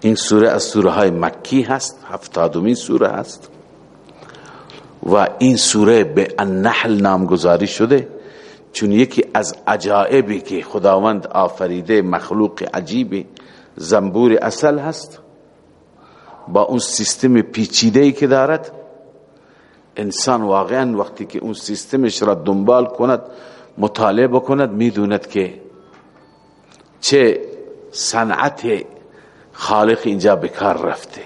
N سوره از سوره های مکی هست، هفتادمین سوره هست. و این سوره به النحل نامگذاری شده، چون یکی از عجائبی که خداوند آفریده مخلوق عجیبی زنبور اصل هست. با اون سیستم پیچیده ای که دارد، انسان واقعا وقتی که اون سیستمش را دنبال کند، مطالعه بکند، میدوند که چه صنعت خالق اینجا بکار رفته.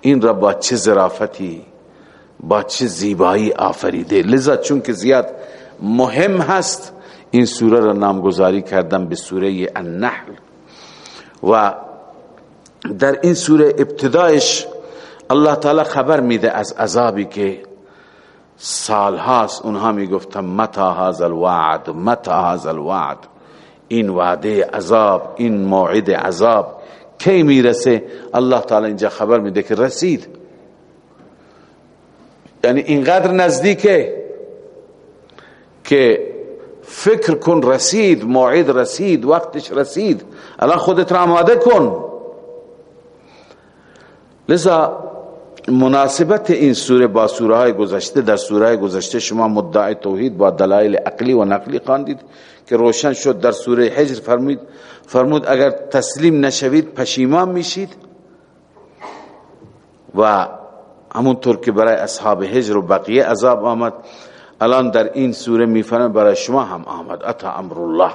این را با چه ظرافتی، با چه زیبایی آفریده. لذا چون که زیاد مهم هست، این سوره را نامگذاری کردم به سوره النحل. و در این سوره ابتدایش الله تعالی خبر میده از عذابی که سال هاست. اونها میگفتن متا هذا الوعد؟ متا هذا الوعد؟ این وعده عذاب، این موعد عذاب؟ کی میرسه الله تعالی اینجا خبر میده که رسید۔ یعنی اینقدر نزدیکه که فکر کن رسید، موعد رسید، وقتش رسید۔ الان خودت را آماده کن۔ لذا مناسبت این سوره با سوره های گذشته، در سوره گذشته شما مدعی توحید با دلائل عقلی و نقلی خواندید۔ که روشن شد در سوره حجر فرمود فرمود اگر تسلیم نشوید پشیمان میشید و همونطور که برای اصحاب حجر و بقیه عذاب آمد، الان در این سوره میفرماید برای شما هم آمد. اتا امر الله؟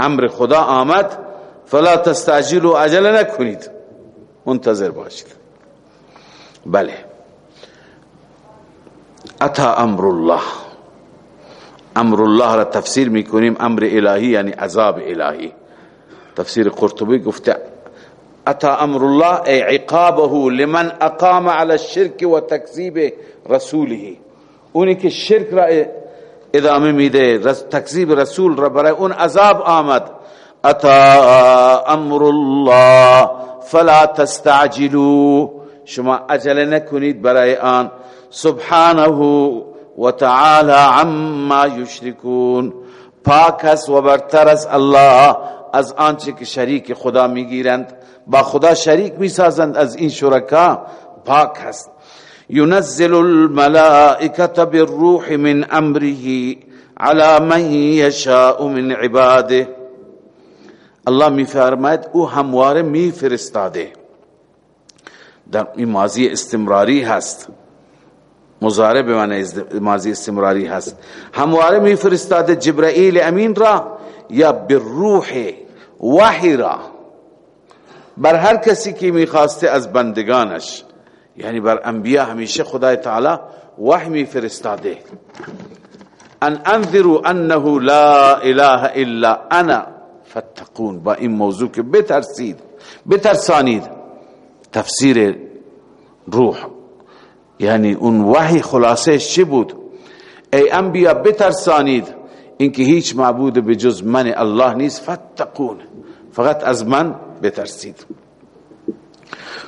امر خدا آمد، فلا تستعجلوا عجله نکنید. منتظر باشید. بله. اتا امر الله؟ امر الله را تفسیر میکنیم، امر الهی یعنی عذاب الهی تفسیر قرطبی گفته، اتا امر الله ای عقابه لمن اقام على الشرك و تکذیب رسوله. اونی که شرک را ادامه میده تکذیب رسول را برای اون عذاب آمد. اتا امر الله فلا تستعجلوا شما عجله نکنید برای آن. سبحانه و تعالی عما یشرکون پاک است و برتر از الله از آنچه که شریک خدا میگیرند. با خدا شریک میسازند از این شرکا. پاک است. ينزل الملائكة بالروح من امره على من يشاء من عباده. الله می فرماید او همواره می فرستاده در این ماضی استمراری هست. مضارع به معنی ماضی استمراری هست همواره می فرستاده جبرائیل امین را یا بالروح وحی را. بر هر کسی که میخواسته از بندگانش. یعنی بر انبیاء همیشه خدای تعالی وحی می فرستاده. ان انذروا انه لا اله الا انا فتقون با این موضوع که بترسید بترسانید تفسیر روح. یعنی اون وحی خلاصه چی بود؟ ای انبیاء بترسانید اینکه هیچ معبود به جز من الله نیست فتقون فقط از من بترسید.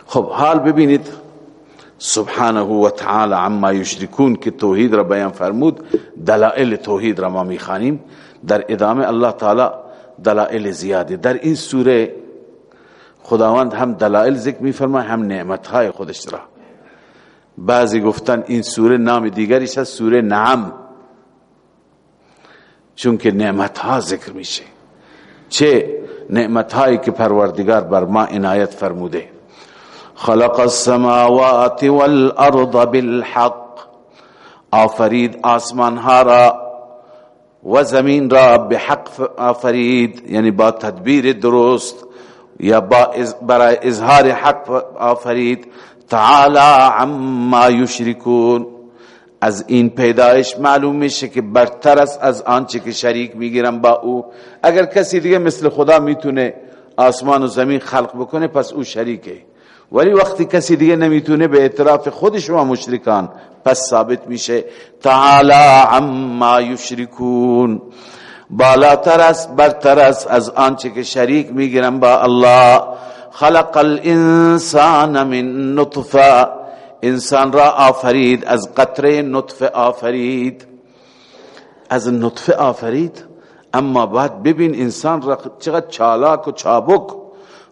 خب، حال ببینید. سبحانه و تعالی عما یشرکون که توحید را بیان فرمود، دلائل توحید را ما میخوانیم. در ادامه الله تعالی دلائل زیاده در این سوره خداوند هم دلائل ذکر میفرماید، هم نعمتهای خودش را. بعضی گفتن این سوره نام دیگریش هست سوره نعم. چون که نعمتها ذکر میشه. چه نعمتهایی که پروردگار بر ما عنایت فرموده. خلق السماوات والارض بالحق. آفرید آسمان ها را و زمین را بحق آفرید. یعنی با تدبیر درست یا با برای اظهار حق آفرید. تعالی عما یشرکون. از این پیدایش معلوم میشه که برتر است از آنچه که شریک میگیرن با او. اگر کسی دیگه مثل خدا میتونه آسمان و زمین خلق بکنه، پس او شریکه. ولی وقتی کسی دیگه نمیتونه، به اعتراف خود شما مشرکان، پس ثابت میشه تعالی عما یشرکون. بالاتر است، برتر است از آنچه که شریک میگیرن با الله. خلق الانسان من نطفه انسان را آفرید، از قطره نطفه آفرید۔ از نطفه آفرید۔ اما بعد ببین انسان را چقدر چالاک و چابک۔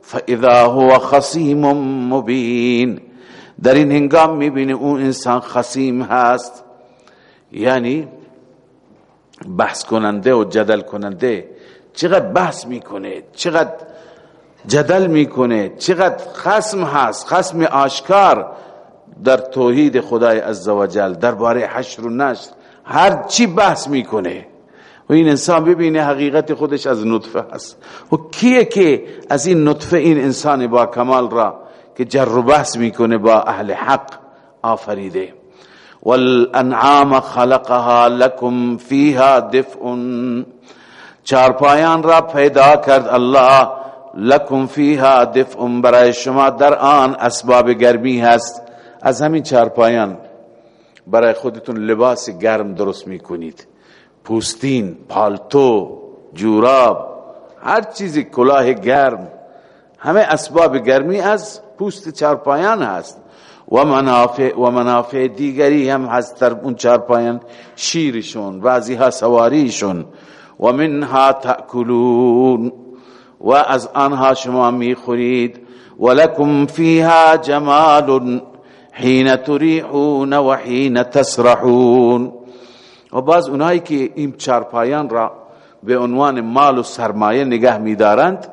فاذا هو خصیم مبین در این هنگام میبینی اون انسان خصیم هست۔ یعنی بحث کننده و جدل کننده چقدر بحث میکنه، چقدر جدل میکنه. چقدر خصم هست، خصم آشکار در توحید خدای عزوجل، درباره حشر و نشر، هر چی بحث میکنه. و این انسان ببینه حقیقت خودش از نطفه هست. و کیه که از این نطفه این انسان با کمال را که جر و بحث میکنه با اهل حق آفریده. والانعام خلقها لكم فيها دفء چارپایان را پیدا کرد الله. لکم فیها دفء برای شما در آن اسباب گرمی هست. از همین چارپایان برای خودتون لباس گرم درست میکنید. پوستین، پالتو، جوراب، هر چیزی کلاه گرم. همه اسباب گرمی از پوست چارپایان هست. و منافع و منافع دیگری هم هست در اون چارپایان. شیرشون بعضی ها سواریشون. و منها تأکلون. و از آنها شما میخورید ولکم فیها جمال حین تریحون و حین تسرحون. و بعض اونایی که این چارپایان را به عنوان مال و سرمایه نگه میدارند،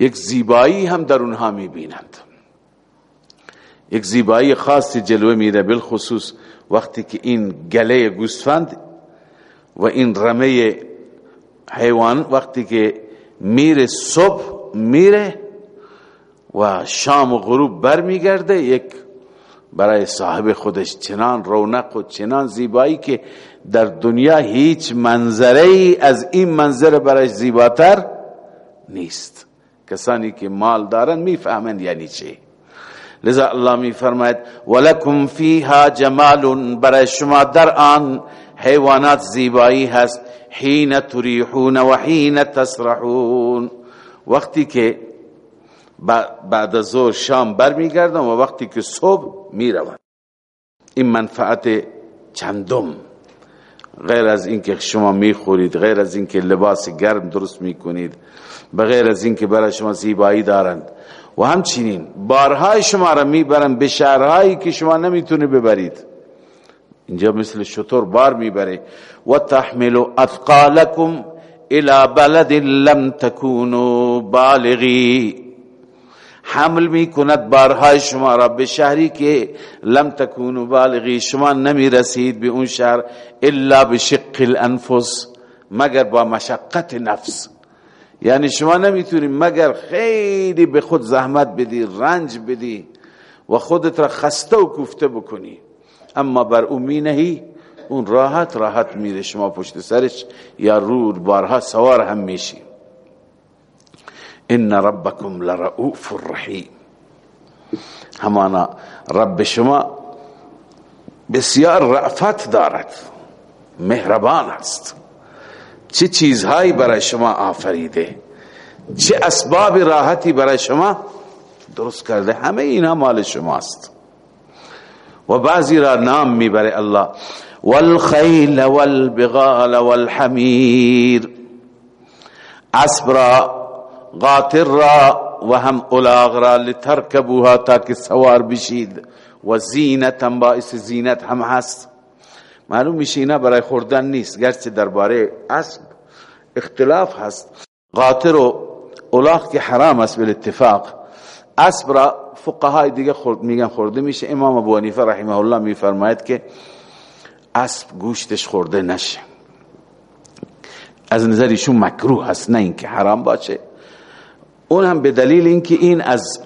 یک زیبایی هم در اونها میبینند. یک زیبایی خاصی جلوه میده، بالخصوص وقتی که این گله گوسفند و این رمه حیوان، وقتی که میره صبح میره و شام و غروب بر میگرده یک برای صاحب خودش چنان رونق و چنان زیبایی که در دنیا هیچ منظره ای از این منظره برای زیباتر نیست. کسانی که مال دارن میفهمند یعنی چه لذا الله می فرماید ولکم فیها جمال برای شما در آن حیوانات زیبایی هست. حین تریحون و حین تسرحون. وقتی که بعد از ظهر شام برمیگردن و وقتی که صبح میروند این منفعت چندم. غیر از اینکه شما میخورید، غیر از اینکه لباس گرم درست میکنید بغیر از اینکه برای شما زیبایی دارند. و همچنین بارهای شما را میبرن به شهرهایی که شما نمیتونه ببرید. اینجا مثل شطور بار میبره و تحمل اثقالکم الى بلد لم تکونوا بالغی حمل می کند بارهای شما را به شهری که لم تکونوا بالغی شما نمی رسید به اون شهر الا بشق الانفس مگر با مشقت نفس۔ یعنی شما نمیتونی مگر خیلی به خود زحمت بدی، رنج بدی، و خودت را خسته و کوفته بکنی۔ اما بر اون نهی، اون راحت راحت میره. شما پشت سرش یا رود بارها سوار هم میشی. ان ربکم لرؤوف الرحیم همانا رب شما بسیار رأفت دارد. مهربان است. چه چیزهایی برای شما آفریده؟ چه اسباب راحتی برای شما؟ درست کرده. همه اینا مال شماست. و بعضی را نام میبره الله. والخیل والبغال والحمیر. اسب را قاطر را و هم الاغ را لترکبوها تاکه سوار بشید. و زینتا باعث زینت هم هست. معلوم میشه اینا برای خوردن نیست. گرچه درباره اسب اختلاف هست. قاطر و الاغ که حرام است بالاتفاق اسب را فقهای دیگه خورد میگن خورده میشه امام ابو حنیفه رحمه الله میفرماید که اسب گوشتش خورده نشه از نظر ایشون مکروه هست نه اینکه حرام باشه اون هم به دلیل اینکه این از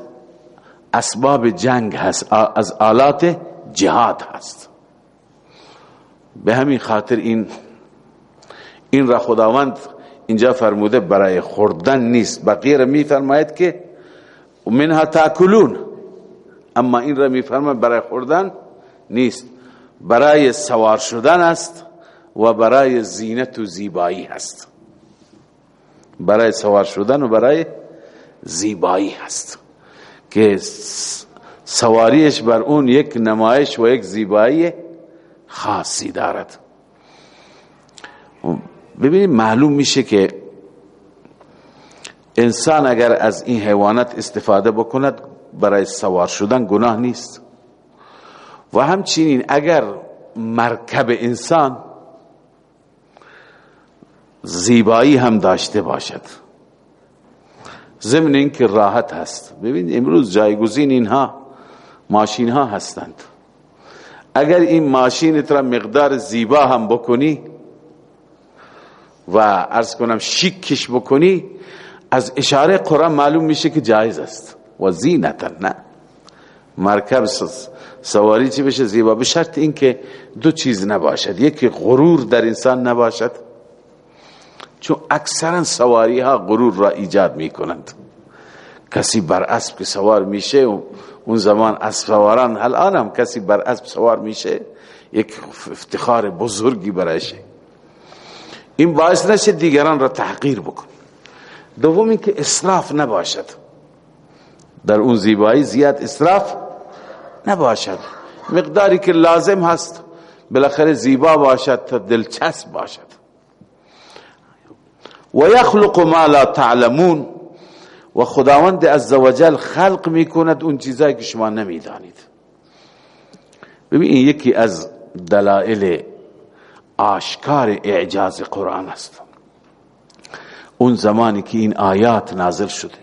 اسباب جنگ هست از آلات جهاد هست به همین خاطر این این را خداوند اینجا فرموده برای خوردن نیست بقیه را می فرماید که و منها تاکلون اما این را می برای خوردن نیست. برای سوار شدن است و برای زینت و زیبایی هست. برای سوار شدن و برای زیبایی هست. که سواریش بر اون یک نمایش و یک زیبایی خاصی دارد. ببینید، معلوم میشه که انسان اگر از این حیوانات استفاده بکند، برای سوار شدن گناه نیست. و همچنین اگر مرکب انسان زیبایی هم داشته باشد. ضمن اینکه راحت هست. ببین، امروز جایگزین اینها ماشین ها هستند. اگر این ماشین ترا مقدار زیبا هم بکنی و ارز کنم شیکش بکنی از اشاره قرآن معلوم میشه که جایز است. و زینتا، نه. مرکب سواری چی بشه؟ زیبا. به شرط اینکه دو چیز نباشد. یکی غرور در انسان نباشد. چون اکثرا سواری ها غرور را ایجاد می کنند کسی بر اسب که سوار میشه، اون زمان اسب سواران الان هم کسی بر اسب سوار میشه، یک افتخار بزرگی برایشه. این باعث نشه دیگران را تحقیر بکن دوم این که اصراف نباشد. در اون زیبایی زیاد اصراف نباشد. مقداری که لازم هست، بالاخره زیبا باشد تا دلچسب باشد. و یخلق ما لا تعلمون. و خداوند عزوجل خلق میکند اون چیزایی که شما نمیدانید. ببین، یکی از دلائل آشکار اعجاز قرآن است. اون زمانی که این آیات نازل شده،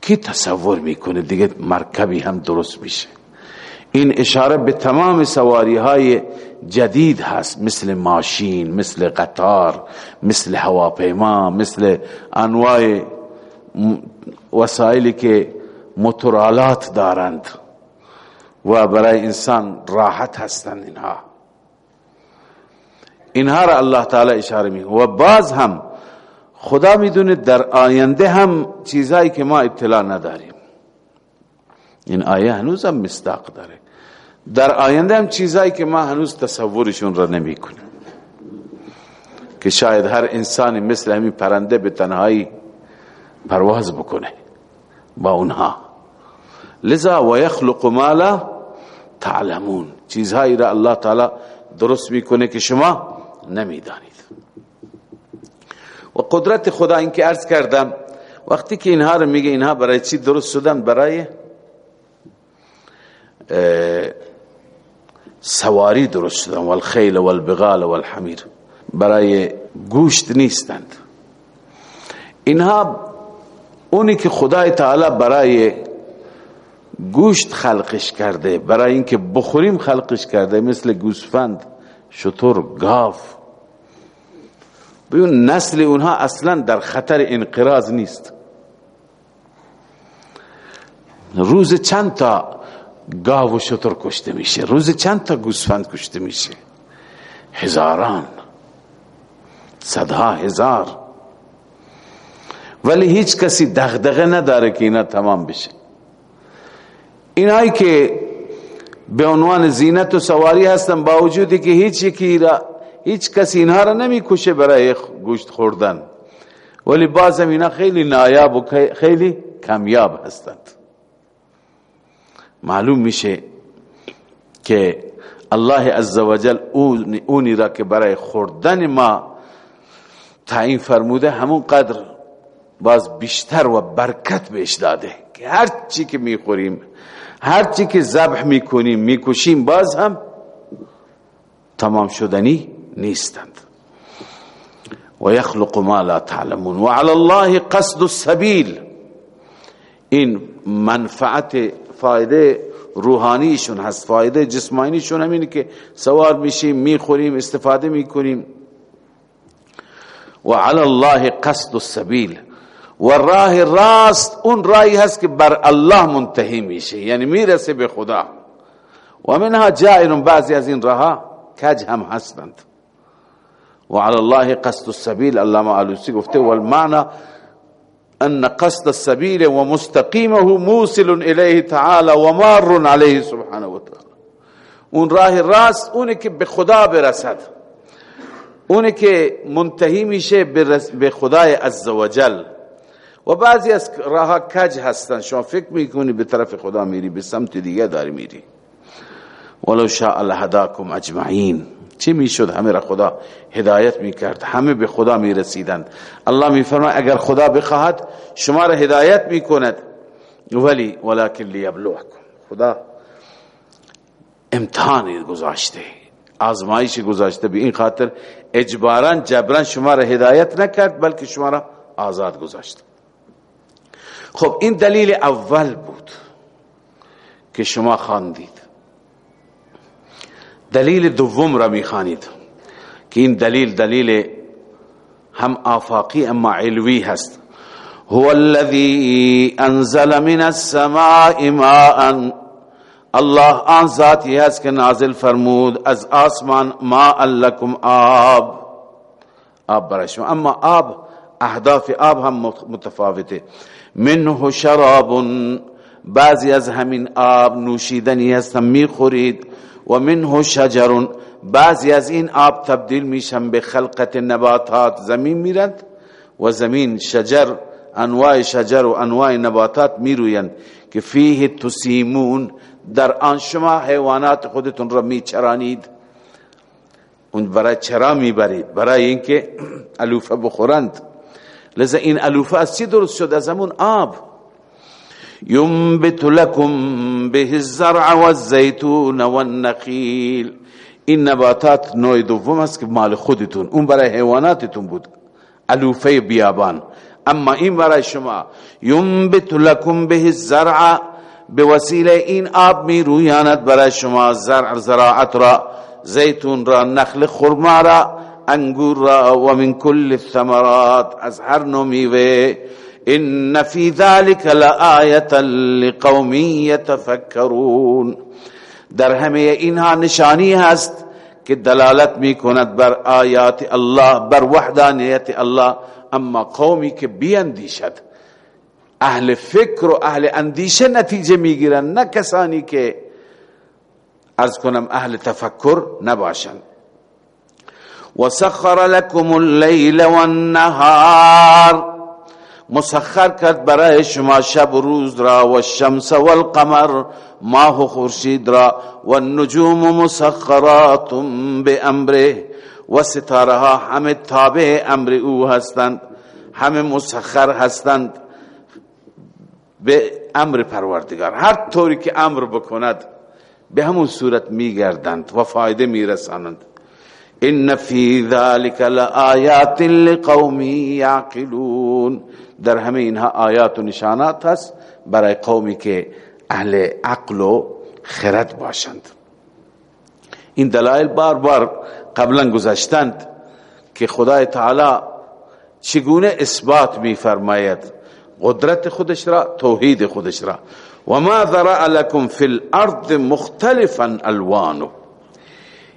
کی تصور میکنه دیگه مرکبی هم درست میشه؟ این اشاره به تمام سواری های جدید هست، مثل ماشین، مثل قطار، مثل هواپیما، مثل انواع وسائلی که موتورالات دارند و برای انسان راحت هستند اینها. اینها را الله تعالی اشاره می و باز هم خدا میدونه در آینده هم چیزایی که ما اطلاع نداریم. این آیه هنوز هم مستاق داره. در آینده هم چیزایی که ما هنوز تصورشون را نمی کنیم که شاید هر انسانی مثل همین پرنده به تنهایی پرواز بکنه با اونها. لذا و یخلق ما لا تعلمون. چیزهایی را الله تعالی درست میکنه که شما نمیدانید. و قدرت خدا این که عرض کردم. وقتی که اینها رو میگه، اینها برای چی درست شدن؟ برای سواری درست شدن. والخیل والبغال والحمیر. برای گوشت نیستند. اینها اونی که خدای تعالی برای گوشت خلقش کرده، برای اینکه بخوریم خلقش کرده، مثل گوسفند شطور گاف بیون نسل اونها اصلا در خطر انقراض نیست. روز چند تا گاو و شطور کشته میشه؟ روز چند تا گوسفند کشته میشه؟ هزاران. صدها هزار. ولی هیچ کسی دغدغه نداره که اینا تمام بشه. اینایی که به عنوان زینت و سواری هستن، با وجودی که هیچ یکی را هیچ کسی اینها را نمی کشه برای گوشت خوردن. ولی باز هم اینا خیلی نایاب و خیلی کمیاب هستند. معلوم میشه که الله عزوجل اونی را که برای خوردن ما تعیین فرموده همون قدر باز بیشتر و برکت بهش داده که هر چی که میخوریم، هر چی که ذبح میکنیم میکشیم باز هم تمام شدنی نیستند و یخلق ما لا تعلمون و علی الله قصد السبیل این منفعت فایده روحانیشون هست فایده جسمانیشون همینه که سوار میشیم میخوریم استفاده میکنیم و علی الله قصد السبیل و راه راست اون راهی هست که بر الله منتهی میشه یعنی میرسه به خدا و منها جائر بعضی از این راه کج هم هستند و علی الله قصد السبیل علامه علوسی گفته والمعنى ان قصد السبيل ومستقيمه موصل اليه تعالى ومار عليه سبحانه وتعالى. اون راه راست اونه که به خدا برسد اونه که منتهی میشه به خدای عزوجل و بعضی از راه کج هستن، شما فکر میکنی به طرف خدا میری به سمت دیگه داری میری. ولو شاء الله هداكم اجمعین. چی میشد؟ همه را خدا هدایت میکرد همه به خدا میرسیدند. الله میفرماید اگر خدا بخواهد شما را هدایت میکند. ولی ولکن لیبلوکم. خدا امتحان گذاشته، آزمایش گذاشته. به این خاطر اجبارا جبران شما را هدایت نکرد، بلکه شما را آزاد گذاشت. خب، این دلیل اول بود که شما خواندید. دلیل دوم را میخوانید که این دلیل دلیل هم آفاقی اما علوی هست هو الذي انزل من السماء ماء الله آن ذاتی هست که نازل فرمود۔ از آسمان ما لکم آب۔ آب برای شما۔ اما آب اهداف آب هم متفاوته منه شراب بعضی از همین آب نوشیدنی هست می خورید۔ و منه شجر. بعضی از این آب تبدیل میشن به خلقت نباتات. زمین میرند و زمین شجر، انواع شجر و انواع نباتات میرویند که فیه تسیمون. در آن شما حیوانات خودتون را میچرانید. اون برای چرا میبرید؟ برای اینکه علوفه بخورند. لذا این علوفه از چی درست شد؟ از همون آب. ينبت لكم به الزرع والزيتون والنخيل. این نباتات نوع دوم است که مال خودتون، اون برای حیواناتتون بود. علوفه بیابان. اما این برای شما. ينبت لكم به الزرع به وسیله این آب می رویاند برای شما زرع، زراعت را، زیتون را، نخل خرما را، انگور را و من کل الثمرات. از هر نوع میوه ان فی ذلك لآیه لقوم یتفکرون۔ در همه اینها نشانی هست که دلالت می کند بر آیات الله بر وحدانیت الله اما قومی که بیاندیشد اهل فکر و اهل اندیشه نتیجه میگیرن نه کسانی که از کنم اهل تفکر نباشند وسخر لكم الليل والنهار مسخر کرد برای شما شب و روز را و الشمس والقمر ماه و خورشید را و النجوم مسخرات به امره و ستاره ها همه تابع امر او هستند. همه مسخر هستند به امر پروردگار. هر طوری که امر بکند، به همون صورت میگردند و فایده میرسانند. ان فی ذلك لآیات لقوم یعقلون. در همه اینها آیات و نشانات هست برای قومی که اهل عقل و خرد باشند. این دلائل بار بار قبلا گذشتند که خدای تعالی چگونه اثبات می فرماید قدرت خودش را، توحید خودش را. و ما ذرع لكم فی الارض مختلفا الوانو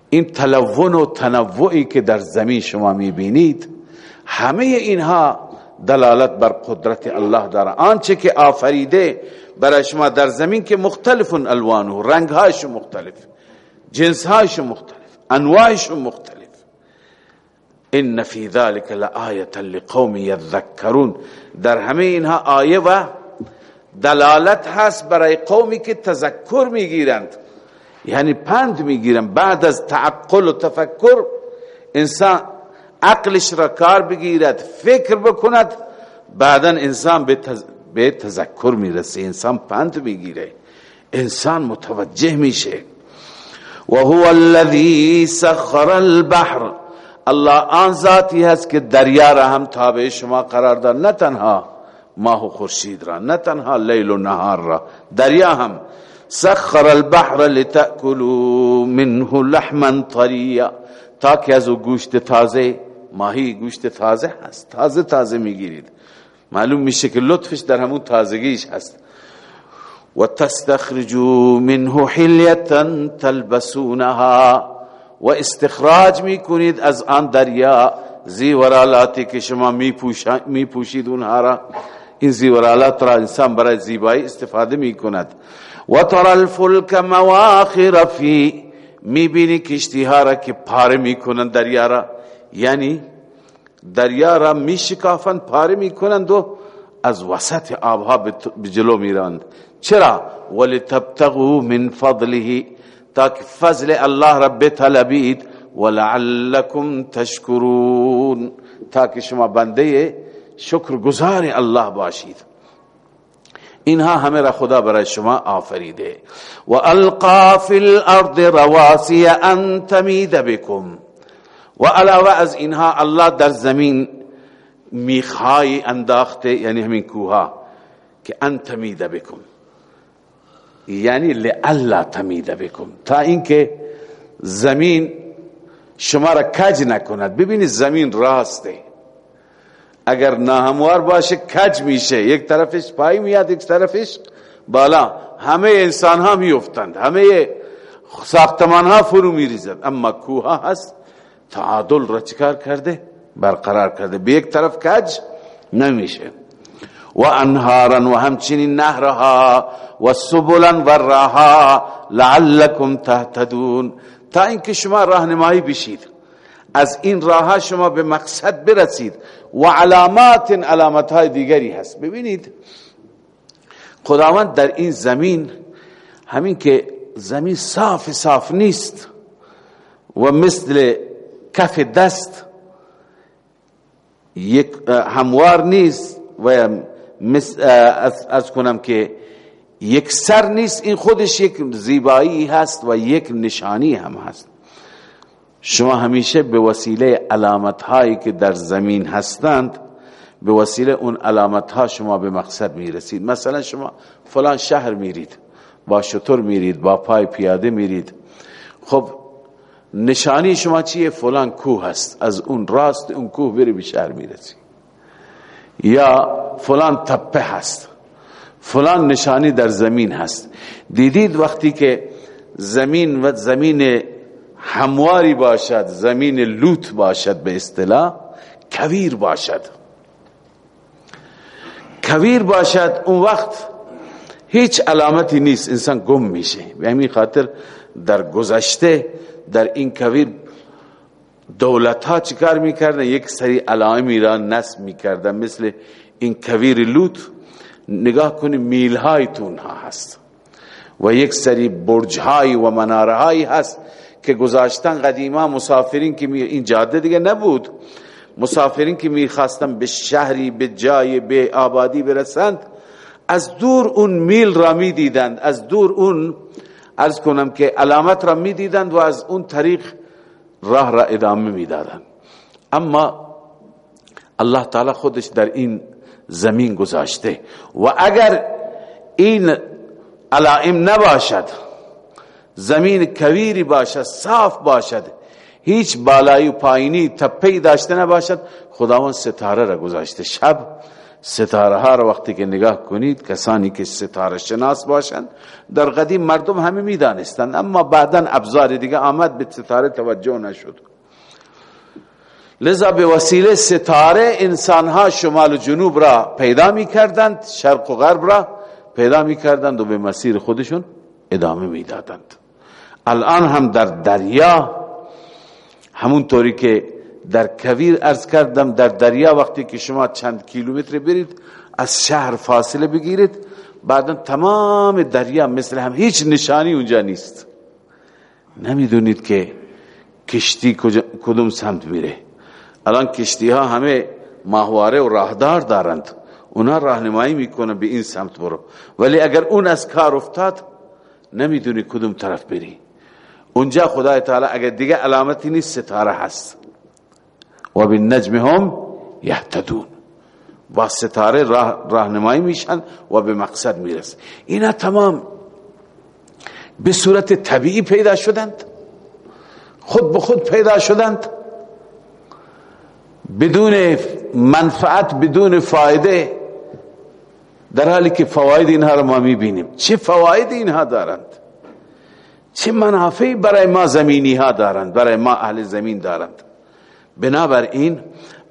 این تلون و تنوعی که در زمین شما میبینید، همه اینها دلالت بر قدرت الله داره آنچه که آفریده برای شما در زمین که مختلف الوانو رنگهایش مختلف جنسهایش مختلف، انواعش مختلف۔ ان فی ذلك لآیه لقوم یذکرون۔ در همه اینها آیه و دلالت هست برای قومی که تذکر میگیرند یعنی پند میگیرند بعد از تعقل و تفکر انسان عقلش را کار بگیرد، فکر بکند، بعدا انسان به به تذکر میرسه، انسان پند میگیره، انسان متوجه میشه. و هو الذي سخر البحر. الله آن ذاتی هست که دریا را هم تابع شما قرار داد، نه تنها ماه و خورشید را، نه تنها لیل و نهار را، دریا هم. سخر البحر لتأكلوا منه لحما طريا تاکه از گوشت تازه ماهی گوشت تازه هست. تازه تازه میگیرید. معلوم میشه که لطفش در همون تازگیش هست. و تستخرجوا منه حلیتا تلبسونها و استخراج میکنید از آن دریا زیورالاتی که شما میپوشید اونها را. این زیورالات را انسان برای زیبایی استفاده میکند. و ترى الفلك مواخر فی میبینی کشتی ها را که پاره میکنند دریا را. یعنی دریا را میشکافند پاره میکنند و از وسط آبها به جلو میرند. چرا؟ ولتبتغوا من فضله تاکه فضل الله را بطلبید. ولعلکم تشکرون تاکہ شما بنده شکر گزار الله باشید. اینها همه را خدا برای شما آفریده. و القا فی الارض رواسی ان تمید بكم. و علاوه از اینها الله در زمین میخای انداخته یعنی همین کوها که ان تمید بكم یعنی لئلا تمید بكم تا اینکه زمین شما را کج نکند۔ ببینید زمین راسته اگر ناهموار باشه، کج میشه۔ یک طرفش پای میاد، یک طرفش بالا۔ همه انسان ها میفتند همه ساختمان ها فرو میریزند۔ اما کوها هست. تعادل را چکار کرده، برقرار کرده. به یک طرف کج نمیشه. و انهارا و همچنین نهرها و سبلا و راها لعلكم تهتدون. تا اینکه شما راهنمایی بشید. از این راه شما به مقصد برسید. و علامات علامت های دیگری هست. ببینید، خداوند در این زمین، همین که زمین صاف صاف نیست و مثل کف دست. یک هموار نیست و از کنم که یک سر نیست. این خودش یک زیبایی هست و یک نشانی هم هست. شما همیشه به وسیله علامت هایی که در زمین هستند، به وسیله اون علامت ها شما به مقصد می رسید مثلا شما فلان شهر میرید، با شطور میرید، با پای پیاده میرید. خب نشانی شما چیه؟ فلان کوه هست. از اون راست، اون کوه بری به شهر میرسی. یا فلان تپه هست. فلان نشانی در زمین هست. دیدید وقتی که زمین و زمین همواری باشد، زمین لوت باشد به اصطلاح، کویر باشد. کویر باشد، اون وقت هیچ علامتی نیست. انسان گم میشه. به همین خاطر در گذشته در این کویر دولت ها چیکار میکردن؟ یک سری علائمی را نصب میکردن، مثل این کویر لوت. نگاه کنی میل های تون ها هست و یک سری برج های و مناره های هست که گذاشتن قدیما مسافرین که می این جاده دیگه نبود. مسافرین که میخواستن به شهری، به جای، به آبادی برسند، از دور اون میل را می دیدند از دور اون ارز کنم که علامت را می دیدند و از اون طریق راه را ادامه می دادند اما الله تعالی خودش در این زمین گذاشته. و اگر این علائم نباشد، زمین کویری باشد، صاف باشد، هیچ بالای و پایینی تپهی داشته نباشد، خداوند ستاره را گذاشته. شب ستاره ها را وقتی که نگاه کنید کسانی که ستاره شناس باشند در قدیم مردم همه میدانستند اما بعدا ابزار دیگه آمد به ستاره توجه نشد. لذا به وسیله ستاره انسان ها شمال و جنوب را پیدا می کردند، شرق و غرب را پیدا می کردند و به مسیر خودشون ادامه می دادند. الان هم در دریا همون طوری که در کویر ارز کردم، در دریا وقتی که شما چند کیلومتر برید، از شهر فاصله بگیرید. بعدا تمام دریا مثل هم، هیچ نشانی اونجا نیست. نمیدونید که کشتی کدوم سمت میره. الان کشتی ها همه ماهواره و راهدار دارند. اونا راهنمایی میکنه به این سمت برو. ولی اگر اون از کار افتاد، نمیدونی کدوم طرف بری. اونجا خدای تعالی اگر دیگه علامتی نیست، ستاره هست. و بالنجم هم یهتدون با ستاره راه راهنمایی میشن و به مقصد میرس. اینا تمام به صورت طبیعی پیدا شدند. خود به خود پیدا شدند. بدون منفعت، بدون فایده در حالی که فواید اینها رو ما میبینیم. چه فواید اینها دارند؟ چه منافعی برای ما زمینی ها دارند، برای ما اهل زمین دارند. بنابراین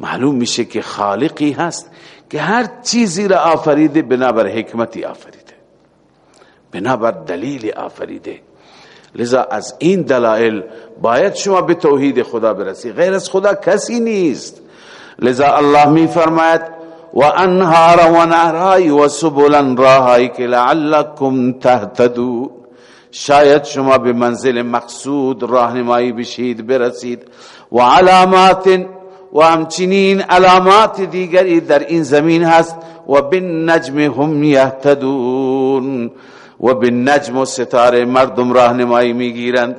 معلوم میشه که خالقی هست که هر چیزی را آفریده، بنابر حکمتی آفریده. بنابر دلیل آفریده. لذا از این دلائل باید شما به توحید خدا برسی. غیر از خدا کسی نیست. لذا الله می فرماید و انهار و نهرهای و سبلا راهایی که لعلکم تهتدون. شاید شما به منزل مقصود، راهنمایی بشید، برسید. و علامات و همچنین علامات دیگری در این زمین هست. و بالنجم هم یهتدون. و بالنجم و ستاره مردم راهنمایی میگیرند.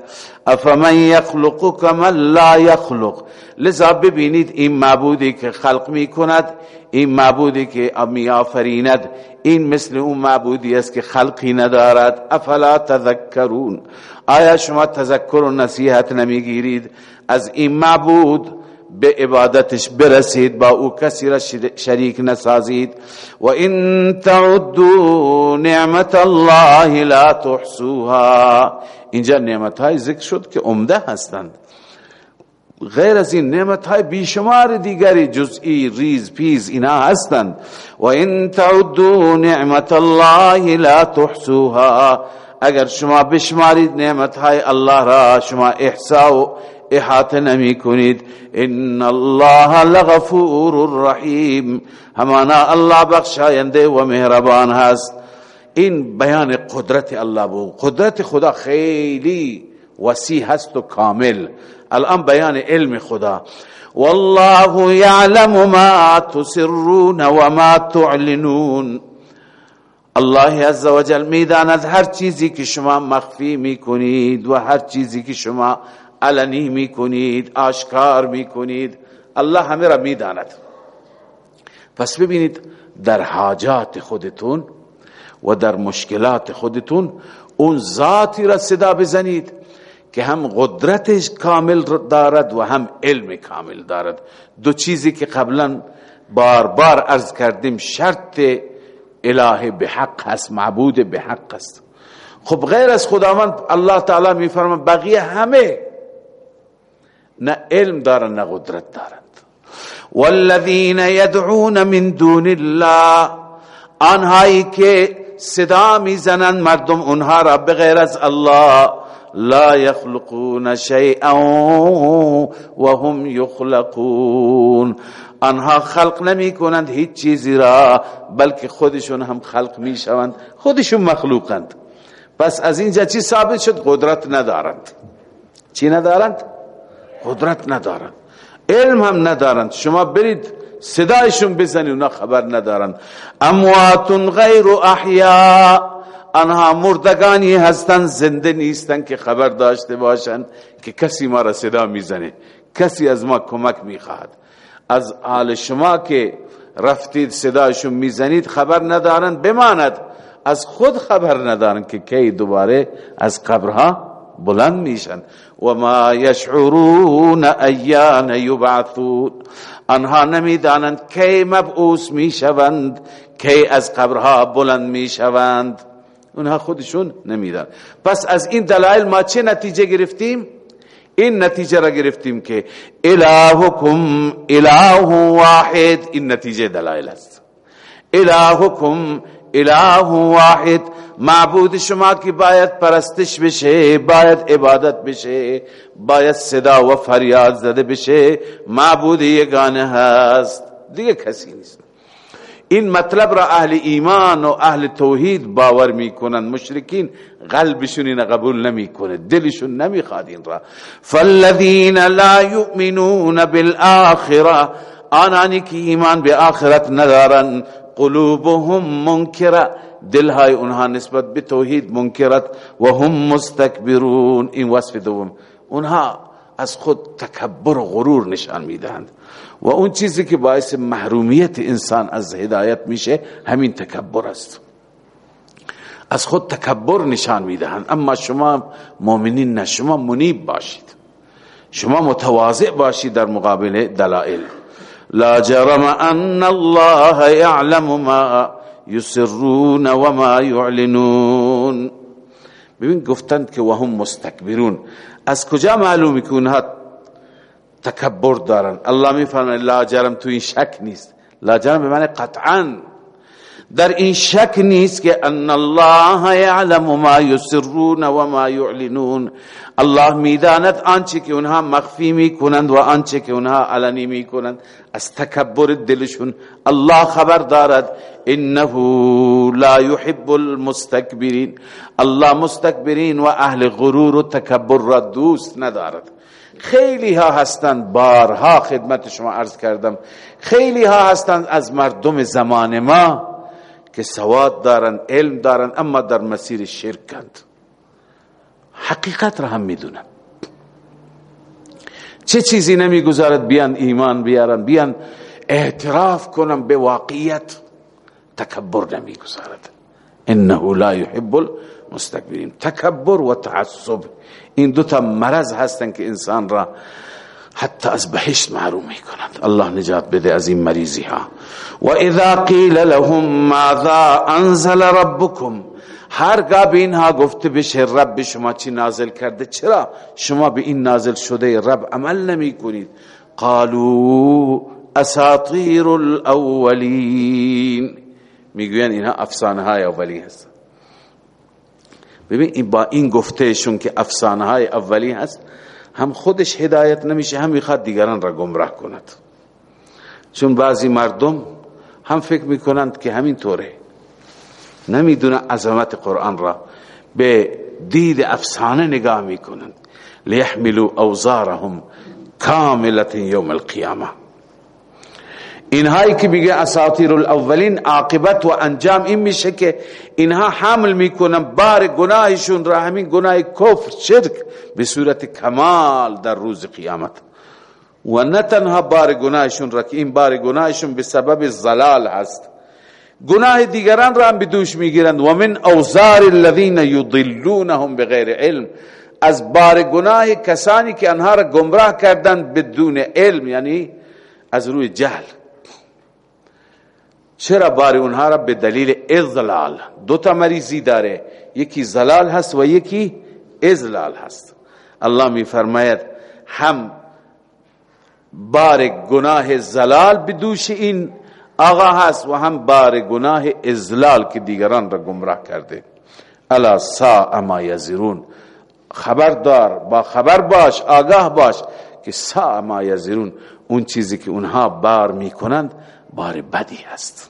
افمن یخلق کمن لا یخلق. لذا ببینید این معبودی که خلق میکند، این معبودی که می آفریند این مثل اون معبودی است که خلقی ندارد. افلا تذکرون؟ آیا شما تذکر و نصیحت نمیگیرید؟ از این معبود به عبادتش برسید با او کسی را شریک نسازید. و این تعدو نعمت الله لا تحسوها اینجا نعمت های ذکر شد که عمده هستند. غیر از این نعمت های بیشمار دیگری جزئی، ریز، پیز، اینا هستند. و این تعدو نعمت الله لا تحسوها اگر شما بشمارید نعمت های الله را، شما احسا و احاطه نمی کنید ان الله لغفور رحیم همانا الله بخشاینده و مهربان هست. این بیان قدرت الله بود قدرت خدا خیلی وسیع هست و کامل الان بیان علم خدا. والله يعلم ما تسرون وما تعلنون. الله عز وجل میداند هر چیزی که شما مخفی میکنید و هر چیزی که شما علنی میکنید آشکار میکنید الله همه را میداند پس ببینید، در حاجات خودتون و در مشکلات خودتون اون ذاتی را صدا بزنید که هم قدرتش کامل دارد و هم علم کامل دارد. دو چیزی که قبلا بار بار عرض کردیم، شرط اله به حق هست، معبود به حق است خب غیر از خداوند، الله تعالی می فرما بقیه همه نه علم دارن نه قدرت دارند والذین يدعون من دون الله آنهایی که صدا میزنند مردم اونها را بغیر از الله لا يخلقون شيئا وهم يخلقون آنها خلق نمی کنند هیچ چیزی را بلکه خودشون هم خلق می شوند، خودشون مخلوقند. پس از اینجا چی ثابت شد؟ قدرت ندارند. چی ندارند؟ قدرت ندارند علم هم ندارند شما برید صدایشون بزنی، اونا خبر ندارند اموات غیر احیاء آنها مردگانی هستند زنده نیستند که خبر داشته باشند که کسی ما را صدا میزنه، کسی از ما کمک میخواهد. از حال شما که رفتید صدایشون میزنید خبر ندارند بماند از خود خبر ندارند که کی دوباره از قبرها بلند میشن و ما یشعرون ایان یبعثون. آنها نمیدانند کی مبعوث میشوند، کی از قبرها بلند میشوند. اونها خودشون نمیدان. پس از این دلائل ما چه نتیجه گرفتیم؟ این نتیجه را گرفتیم که الهکم اله واحد. این نتیجه دلائل است. الهکم اله واحد، معبود شما کی باید پرستش بشه باید عبادت بشه باید صدا و فریاد زده بشه معبود یگانه هست دیگه کسی نیست۔ این مطلب را اهل ایمان و اهل توحید باور میکنن، مشرکین قلبشون این قبول نمیکنه، دلشون نمیخواد این را۔ فالذین لا یؤمنون بالآخره آنانی که ایمان به آخرت ندارن قلوبهم منکره دلهای اونها نسبت به توحید منکرت و هم مستکبرون، این وصف دوم. اونها از خود تکبر و غرور نشان میدهند. و اون چیزی که باعث محرومیت انسان از هدایت میشه، همین تکبر است. از خود تکبر نشان میدهند. اما شما مؤمنین نه، شما منیب باشید. شما متواضع باشید در مقابل دلائل. لا جرم ان الله يعلم ما يسرون وما يعلنون. ببین گفتند که وهم مستكبرون. از کجا معلومی که اونها تکبر دارن؟ الله می لا جرم، تو این شک نیست. لا جرم به معنی قطعا. در این شک نیست که ان الله یعلم ما یسرون و ما یعلنون الله میداند آنچه که اونها مخفی میکنند و آنچه که اونها علنی میکنند. از تکبر دلشون الله خبر دارد. انه لا يحب المستكبرین. الله مستكبرین و اهل غرور و تکبر را دوست ندارد. خیلی ها هستند. بارها خدمت شما عرض کردم. خیلی ها هستند از مردم زمان ما. که سواد دارن، علم دارن، اما در مسیر شرکند حقیقت را هم میدونن. چه چیزی نمیگذارد بیان ایمان بیارن؟ بیان اعتراف کنن به واقعیت. تکبر نمیگذارد. انه لا يحب المستكبرين تکبر و تعصب. این دو تا مرض هستن که انسان را حتی از بهشت محروم میکنند. الله نجات بده از این مریضی ها و اذا قیل لهم ماذا انزل ربكم هرگاه به اینها گفته بشه رب شما چی نازل کرده، چرا؟ شما به این نازل شده رب عمل نمی کنید قالوا اساطیر الاولین. میگوین اینها افسانه های اولی هست ببین با این گفتهشون که افسانه های اولی هست هم خودش هدایت نمیشه، هم میخواد دیگران را گمراه کند. چون بعضی مردم هم فکر میکنند که همین طوره نمیدونه عظمت قرآن را به دید افسانه نگاه میکنند. لیحملوا اوزارهم کاملت یوم القیامه اینهایی که میگه اساطیر الاولین، عاقبت و انجام این میشه که اینها حمل میکنن بار گناهشون را همین گناه کفر، شرک به صورت کمال در روز قیامت۔ و نه تنها بار گناهشون را که این بار گناهشون به سبب زلال هست گناه دیگران را هم بدوش میگیرند و من اوزار الذین یضلونهم بغیر علم۔ از بار گناه کسانی که انها را گمراه کردند بدون علم یعنی از روی جهل چرا بار اونها را به دلیل ازلال دو تا مریضی داره یکی زلال هست و یکی ازلال هست الله می فرماید هم بار گناه زلال بدوش این آقا هست و هم بار گناه ازلال که دیگران را گمراه کرده۔ الا سا ما یزرون۔ خبردار، با خبر باش، آگاه باش که سا ما یزرون۔ اون چیزی که اونها بار میکنند بار بدی هست.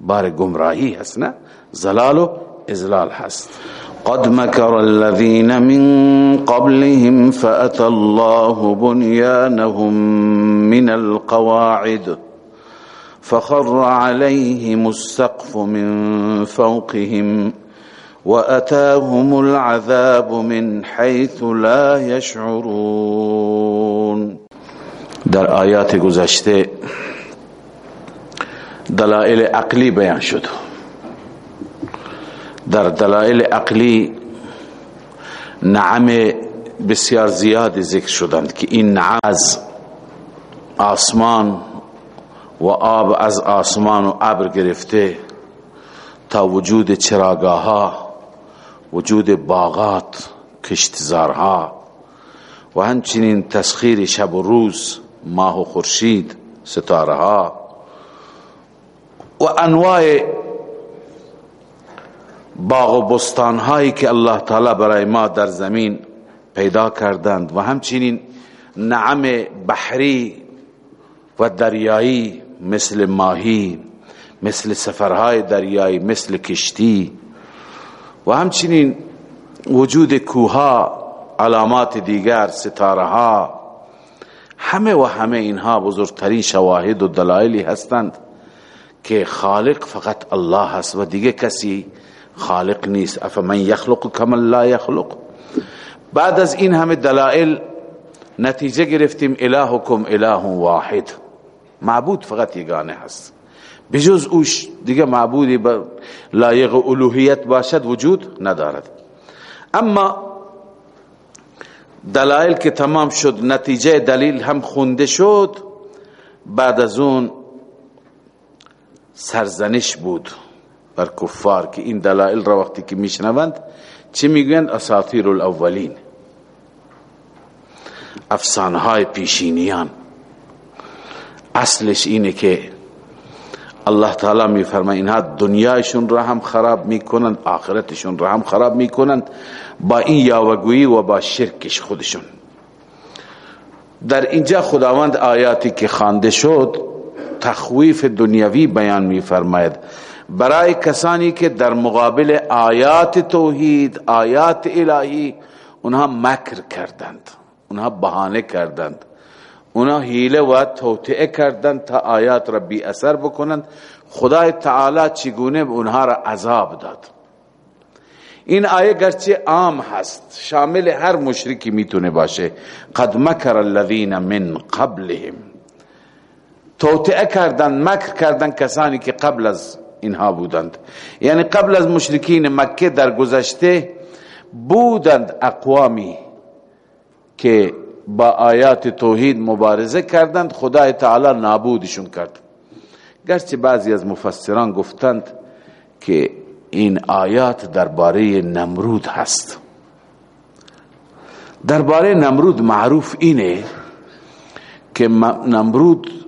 بار گمراهی هست، نه؟ زلال و ازلال هست. قد مكر الذين من قبلهم فأتى الله بنيانهم من القواعد فخر عليهم السقف من فوقهم وأتاهم العذاب من حيث لا يشعرون. در آیات گذشته دلائل عقلی بیان شد۔ در دلائل عقلی نعم بسیار زیاد ذکر شدند که این نعم از آسمان و آب از آسمان و ابر گرفته تا وجود چراگاه ها وجود باغات، کشتزارها و همچنین تسخیر شب و روز، ماه و خورشید ستاره ها و انواع باغ و بستان هایی که الله تعالی برای ما در زمین پیدا کردند و همچنین نعم بحری و دریایی مثل ماهی، مثل سفرهای دریایی، مثل کشتی و همچنین وجود کوها علامات دیگر ستاره ها همه و همه اینها بزرگترین شواهد و دلائلی هستند. که خالق فقط الله هست و دیگه کسی، خالق نیست افمن یخلق کما لا یخلق. بعد از این همه دلائل نتیجه گرفتیم الهکم اله واحد. معبود فقط یگانه هست بجز اوش دیگه معبودی با لایق الوهیت باشد وجود ندارد. اما دلائل که تمام شد نتیجه دلیل هم خونده شد، بعد از اون سرزنش بود بر کفار که این دلائل را وقتی که میشنوند چه میگویند؟ اساطیر الاولین افسانه های پیشینیان. اصلش اینه که الله تعالی می فرماید اینها دنیایشون را هم خراب میکنند، آخرتشون را هم خراب میکنند، با این یاوگویی و با شرکش خودشون. در اینجا خداوند آیاتی که خوانده شد تخویف دنیوی بیان می فرماید. برای کسانی که در مقابل آیات توحید، آیات الهی، اونها مکر کردند. اونها بهانه کردند. اونها حیله و توطئه کردند تا آیات را بی اثر بکنند. خدای تعالی چگونه اونها را عذاب داد؟ این آیه گرچه عام هست، شامل هر مشرکی میتونه باشه. قد مکر الذین من قبلهم. توطئه کردن، مکر کردن کسانی که قبل از اینها بودند. یعنی قبل از مشرکین مکه در گذشته بودند اقوامی که با آیات توحید مبارزه کردند، خدای تعالی نابودشون کرد. گرچه بعضی از مفسران گفتند که این آیات درباره نمرود هست. درباره نمرود معروف اینه که نمرود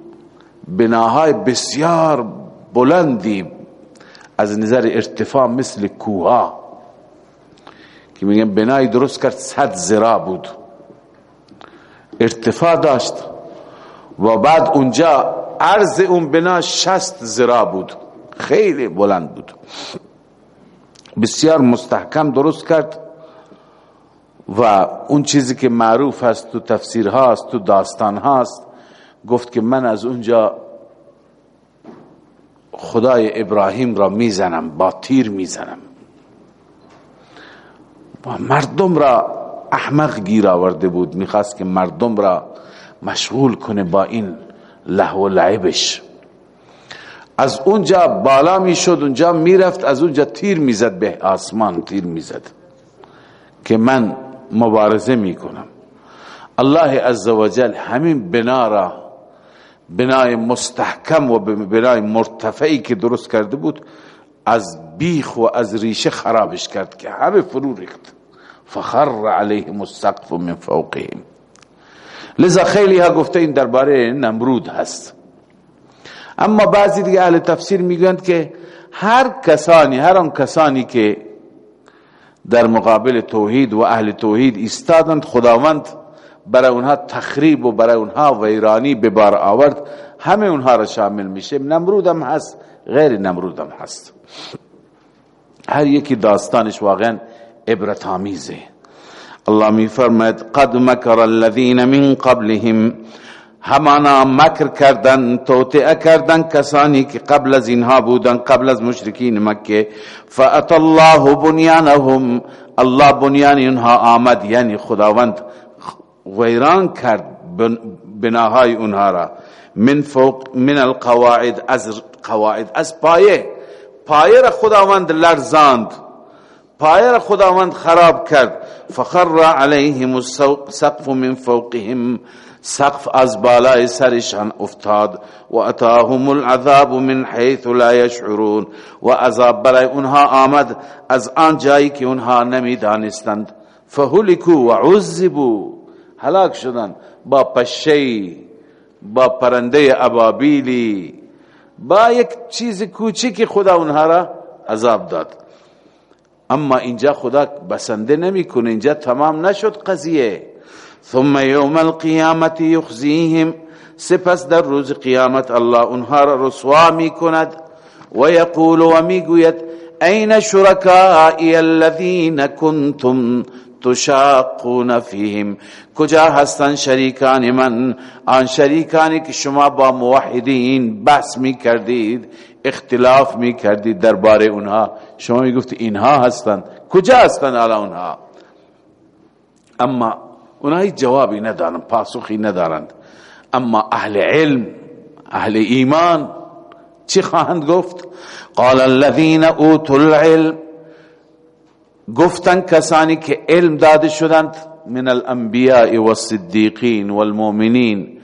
بناهای بسیار بلندی از نظر ارتفاع مثل کوها، که میگن بنای درست کرد، صد زرا بود. ارتفاع داشت و بعد اونجا عرض اون بنا شست زرا بود. خیلی بلند بود. بسیار مستحکم درست کرد و اون چیزی که معروف هست تو تفسیر هاست تو داستان هاست گفت که من از اونجا خدای ابراهیم را میزنم، با تیر میزنم. و مردم را احمق گیر آورده بود، میخواست که مردم را مشغول کنه با این لحو و لعبش. از اونجا بالا میشد، اونجا میرفت، از اونجا تیر میزد، به آسمان تیر میزد. که من مبارزه میکنم. الله عزوجل همین بنا را بنای مستحکم و بنای مرتفعی که درست کرده بود، از بیخ و از ریشه خرابش کرد که همه فرو ریخت. فخر علیهم السقف من فوقهم. لذا خیلی ها گفته این درباره نمرود هست. اما بعضی دیگه اهل تفسیر میگویند که هر کسانی، هر آن کسانی که در مقابل توحید و اهل توحید ایستادند، خداوند برای اونها تخریب و برای اونها ویرانی به بار آورد. همه اونها را شامل میشه. نمرود هم هست، غیر نمرود هم هست. هر یکی داستانش واقعا عبرت آمیزه. الله می فرماید قد مکر الذین من قبلهم. همانا مکر کردن، توطئه کردن کسانی که قبل از اینها بودن، قبل از مشرکین مکه. فات الله بنیانهم. الله بنیان اینها آمد یعنی خداوند. ویران کرد بناهای اونها را. من فوق من القواعد از قواعد از پایه. پایه را خداوند لرزاند. پایه را خداوند خراب کرد. فخر علیهم السقف من فوقهم. سقف از بالای سرشان افتاد. و اتاهم العذاب من حیث لا یشعرون. و عذاب برای اونها آمد. از آن جایی که اونها نمی دانستند فهلکو و عذبو هلاک شدن. با پشی، با پرنده ابابیلی. با یک چیز کوچیکی خدا اونها را عذاب داد. اما اینجا خدا بسنده نمیکنه. اینجا تمام نشد قضیه. ثم یوم القیامت یخزیهم. سپس در روز قیامت الله اونها را رسوا میکند. و یقول و میگوید، این شرکائی الذین کنتم تشاقون فیهم کجا هستن شریکان من؟ آن شریکانی که شما با موحدین بحث می کردید، اختلاف می کردید درباره اونها شما می گفت اینها هستند کجا هستند الان اونها اما اونها جوابی ندارند پاسخی ندارند. اما اهل علم اهل ایمان چی خواهند گفت؟ قال الذين اوتوا العلم گفتن کسانی که علم داده شدند من الانبیاء والصدیقین والمؤمنین.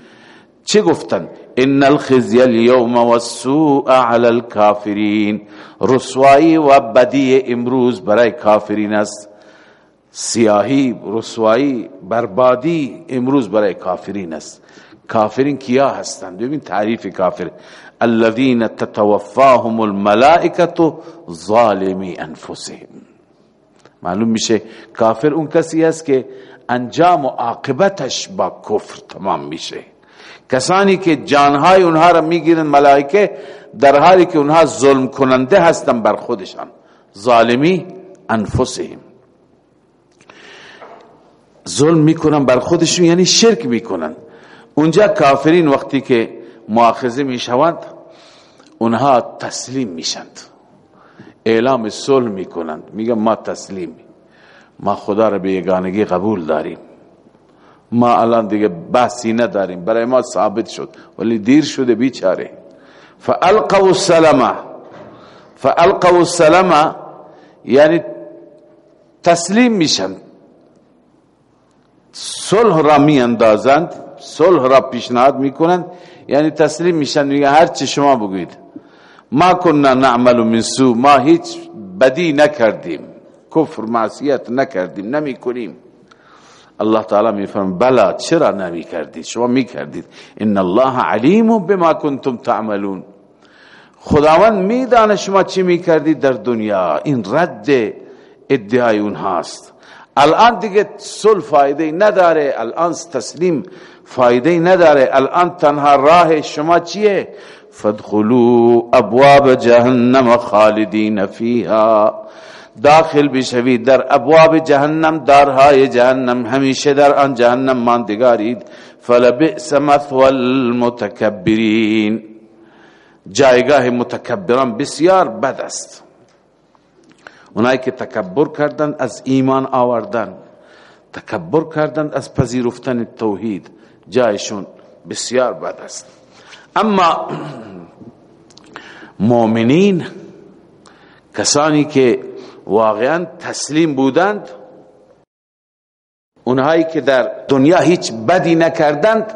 چه گفتن؟ ان الخزي اليوم والسوء على الكافرين رسوایی و بدی امروز برای کافرین است. سیاهی رسوایی بربادی امروز برای کافرین است. کافرین کیا هستند؟ ببین تعریف کافر. الذين تتوفاهم الملائكه ظالمی انفسهم. معلوم میشه کافر اون کسی است که انجام و عاقبتش با کفر تمام میشه. کسانی که جانهای اونها را میگیرن ملائکه، در حالی که اونها ظلم کننده هستن بر خودشان. ظالمی انفسهم. ظلم میکنن بر خودشون یعنی شرک میکنن. اونجا کافرین وقتی که مؤاخذه میشوند، اونها تسلیم میشند. اعلام صلح میکنند. میگن ما تسلیم. ما خدا را به یگانگی قبول داریم. ما الان دیگه بحثی نداریم. برای ما ثابت شد. ولی دیر شده بیچاره. فالقوا السلام فالقوا السلام یعنی تسلیم میشن. صلح را می اندازند صلح را پیشنهاد میکنند. یعنی تسلیم میشن. میگه هر چی شما بگوید ما کننا نعمل من سو ما هیچ بدی نکردیم، کفر، معصیت نکردیم نمی کنیم الله تعالی می فرم بلا، چرا نمی کردید شما می کردید ان الله علیم بما کنتم تعملون. خداوند میدانه شما چی می کردید در دنیا. این رد ادعای اونهاست. الان دیگه صلح فایده نداره، الان تسلیم فایده نداره. الان تنها راه شما چیه؟ فادخلوا ابواب جهنم خالدین فیها داخل بشوید در ابواب جهنم دارهای جهنم همیشه در آن جهنم ماندگارید۔ فلبئس مثوى المتکبرین۔ جایگاه متکبران بسیار بد است۔ اونایی که تکبر کردند از ایمان آوردن، تکبر کردند از پذیرفتن توحید، جایشون بسیار بد است۔ اما مؤمنین، کسانی که واقعا تسلیم بودند، اونهایی که در دنیا هیچ بدی نکردند،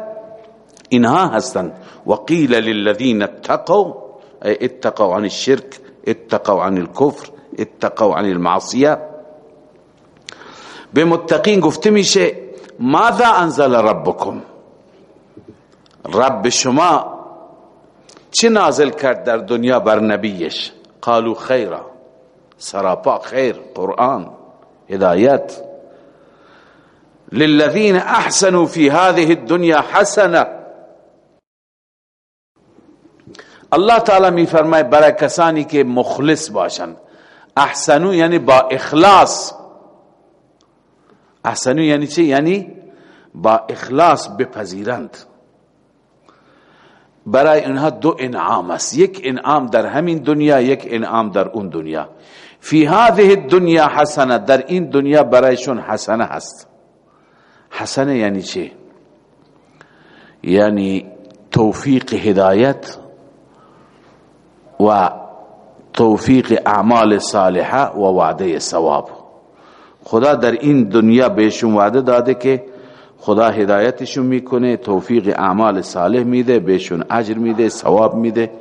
اینها هستند. وقیل للذین اتقوا اتقوا عن الشرك اتقوا عن الكفر اتقوا عن المعصیه. به متقین گفته میشه، ماذا انزل ربکم؟ رب شما چه نازل کرد در دنیا بر نبیش؟ قالو خیرا. سراپا خیر، قرآن هدایت للذین احسنوا في هذه الدنيا حسنه الله تعالی می فرمای برای کسانی که مخلص باشند احسنو یعنی با اخلاص. احسنو یعنی چی؟ یعنی با اخلاص بپذیرند. برای اینها دو انعام است. یک انعام در همین دنیا، یک انعام در اون دنیا. فی هذه الدنیا حسنه، در این دنیا برایشون حسنه هست. حسنه یعنی چه یعنی توفیق هدایت و توفیق اعمال صالحه و وعده ثواب. خدا در این دنیا بهشون وعده داده که خدا هدایتشون میکنه، توفیق اعمال صالح میده، بهشون اجر میده، ثواب میده.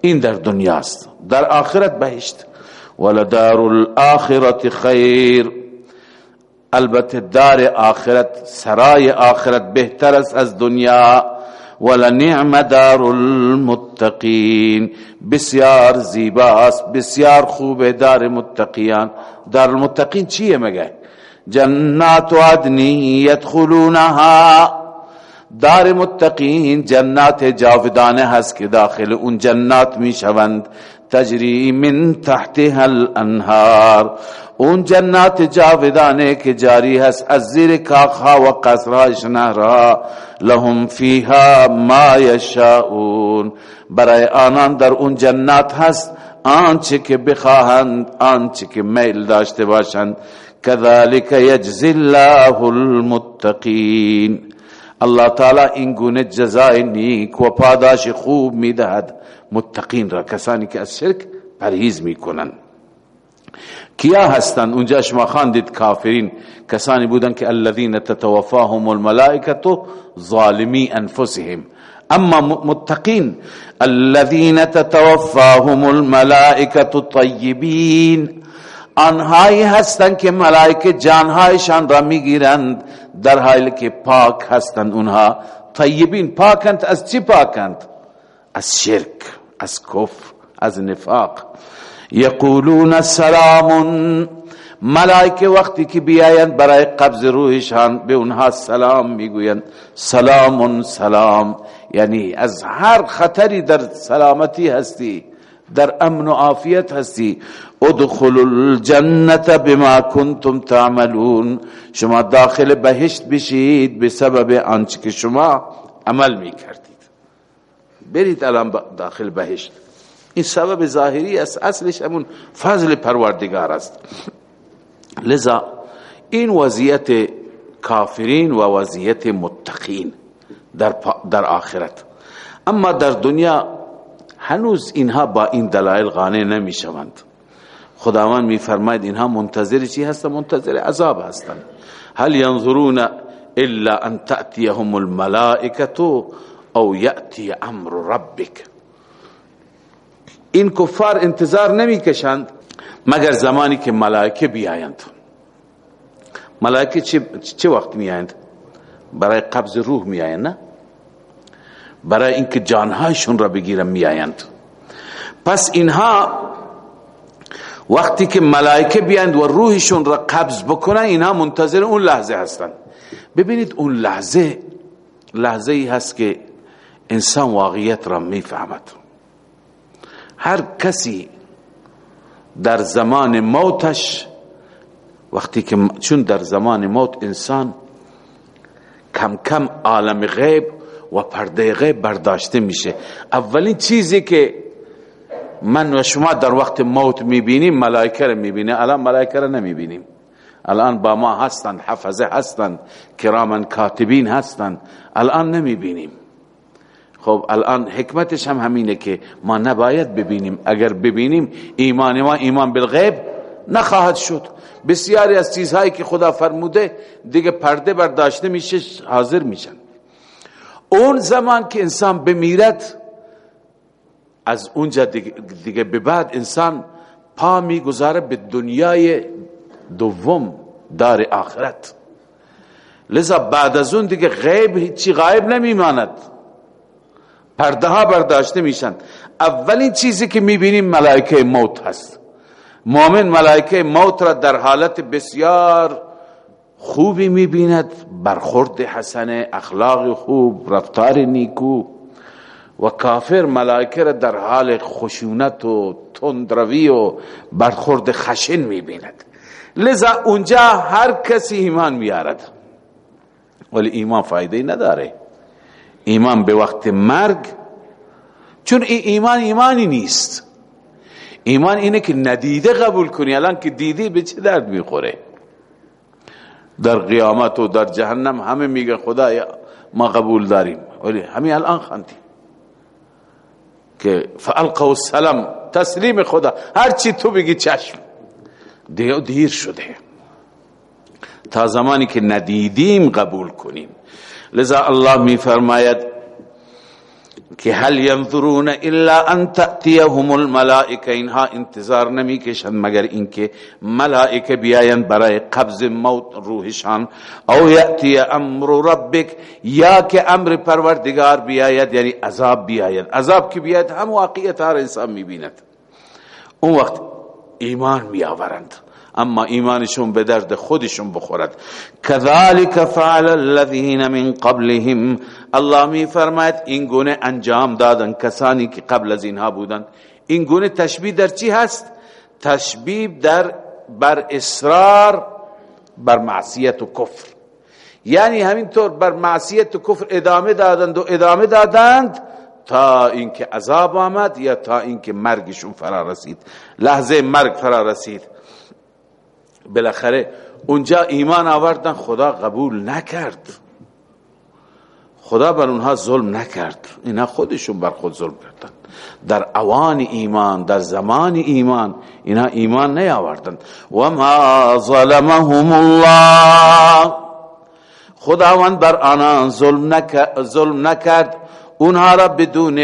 این در دنیاست در آخرت بهشت. ولدار الاخرت خیر. البته دار آخرت، سرای آخرت بهتر است از دنیا. ولنعم دار المتقین بسیار زیباست، بسیار خوب دار متقیان. دار المتقین چیه مگه؟ جنات عدنی يدخلونها دار متقین جنات جاودانه هست که داخل اون جنات می شوند، تجری من تحتها الانهار اون جنات جاودانه که جاری هست از زیر کاخها و قصرهاش نهرها لهم فیها ما یشاؤون۔ برای آنان در اون جنات هست آنچه که بخواهند آنچه که میل داشته باشند۔ كذلك يجزي الله المتقين. الله تعالی این گونه جزای نیک و پاداش خوب میدهد متقین را کسانی که از شرک پرهیز میکنن کیا هستند اونجا شما خواندید کافرین. کسانی بودن که الذين تتوفاهم الملائکه ظالمی انفسهم اما متقین الذين تتوفاهم الملائکه طیبین. آنهایی هستند که ملائکه جانهایشان را میگیرند، در حالی که پاک هستند اونها طیبین پاکند، از چی پاکند؟ از شرک، از کفر، از نفاق. یقولون سلام ملائکه وقتی که بیایند برای قبض روحشان به اونها سلام میگویند. سلام سلام یعنی از هر خطری در سلامتی هستی در امن و عافیت هستی ادخل الجنت بما کنتم تعملون. شما داخل بهشت بشید به سبب آنچه که شما عمل می کردید برید الان داخل بهشت. این سبب ظاهری است اصلش همون فضل پروردگار است. لذا این وضعیت کافرین و وضعیت متقین در, در آخرت. اما در دنیا هنوز اینها با این دلائل غانه نمی شوند خداوند می فرماید اینها منتظر چی هستن؟ منتظر عذاب هستند هل ينظرون الا ان تأتيهم الملائكه او یأتی امر ربک؟ این کفار انتظار نمی کشند مگر زمانی که ملائکه بیایند. ملائکه چه, چه وقت می آیند برای قبض روح می آیند نه؟ برای اینکه جانهایشون را بگیرن می آیند پس اینها وقتی که ملائکه بیاند و روحشون را قبض بکنن اینها منتظر اون لحظه هستند ببینید اون لحظه لحظه ای هست که انسان واقعیت را میفهمد. هر کسی در زمان موتش، وقتی که چون در زمان موت انسان کم کم عالم غیب و پرده غیب برداشته میشه. اولین چیزی که من و شما در وقت موت میبینیم، ملائکه را میبینیم. الان ملائکه را نمیبینیم. الان با ما هستند حفظه هستند کرامن کاتبین هستند الان نمیبینیم. خب الان حکمتش هم همینه که ما نباید ببینیم. اگر ببینیم، ایمان ما ایمان بالغیب نخواهد شد. بسیاری از چیزهایی که خدا فرموده، دیگه پرده برداشته میشه، حاضر میشن. اون زمان که انسان بمیرد از اونجا دیگه, به بعد انسان پا میگذاره به دنیای دوم دار آخرت. لذا بعد از اون دیگه غیب هیچی غایب نمیماند. پرده ها برداشته میشن. اولین چیزی که میبینیم ملائکه موت هست. مؤمن ملائکه موت را در حالت بسیار خوبی میبیند. برخورد حسن اخلاق خوب رفتار نیکو و کافر ملائکه را در حال خشونت و تندروی و برخورد خشن میبیند. لذا اونجا هر کسی ایمان میارد ولی ایمان فایده نداره. ایمان به وقت مرگ، چون ای ایمان ایمانی نیست. ایمان اینه که ندیده قبول کنی، الان که دیدی به چه درد میخوره؟ در قیامت و در جهنم همه میگه خدا ما قبول داریم. ولی همین الان خاندی که فالقوا السلام تسلیم خدا هر چی تو بگی چشم۔ دیو دیر شده۔ تا زمانی که ندیدیم قبول کنیم۔ لذا الله می فرماید که هل ينظرون الا ان تأتيهم الملائکه اینها ہاں، انتظار نمی کشند مگر اینکه ملائکه بیایند برای قبض موت روحشان. او یأتی امر ربک، یا که امر پروردگار بیاید یعنی عذاب بیاید. عذاب که بیاید هم واقعیت هر انسان میبیند. اون وقت ایمان می آورند اما ایمانشون به درد خودشون بخورد. كذلك فعل الذين من قبلهم. الله می فرماید این گونه انجام دادن کسانی که قبل از اینها بودند. این گونه تشبیه در چی هست؟ تشبیه در بر اصرار بر معصیت و کفر. یعنی همینطور بر معصیت و کفر ادامه دادند و ادامه دادند تا اینکه عذاب آمد یا تا اینکه مرگشون فرا رسید. لحظه مرگ فرا رسید. بالاخره اونجا ایمان آوردن خدا قبول نکرد. خدا بر اونها ظلم نکرد. اینا خودشون بر خود ظلم کردن. در اوان ایمان در زمان ایمان اینا ایمان نیاوردن. و ما ظلمهم الله. خداوند بر آنان ظلم, نکرد, ظلم نکرد. اونها را بدون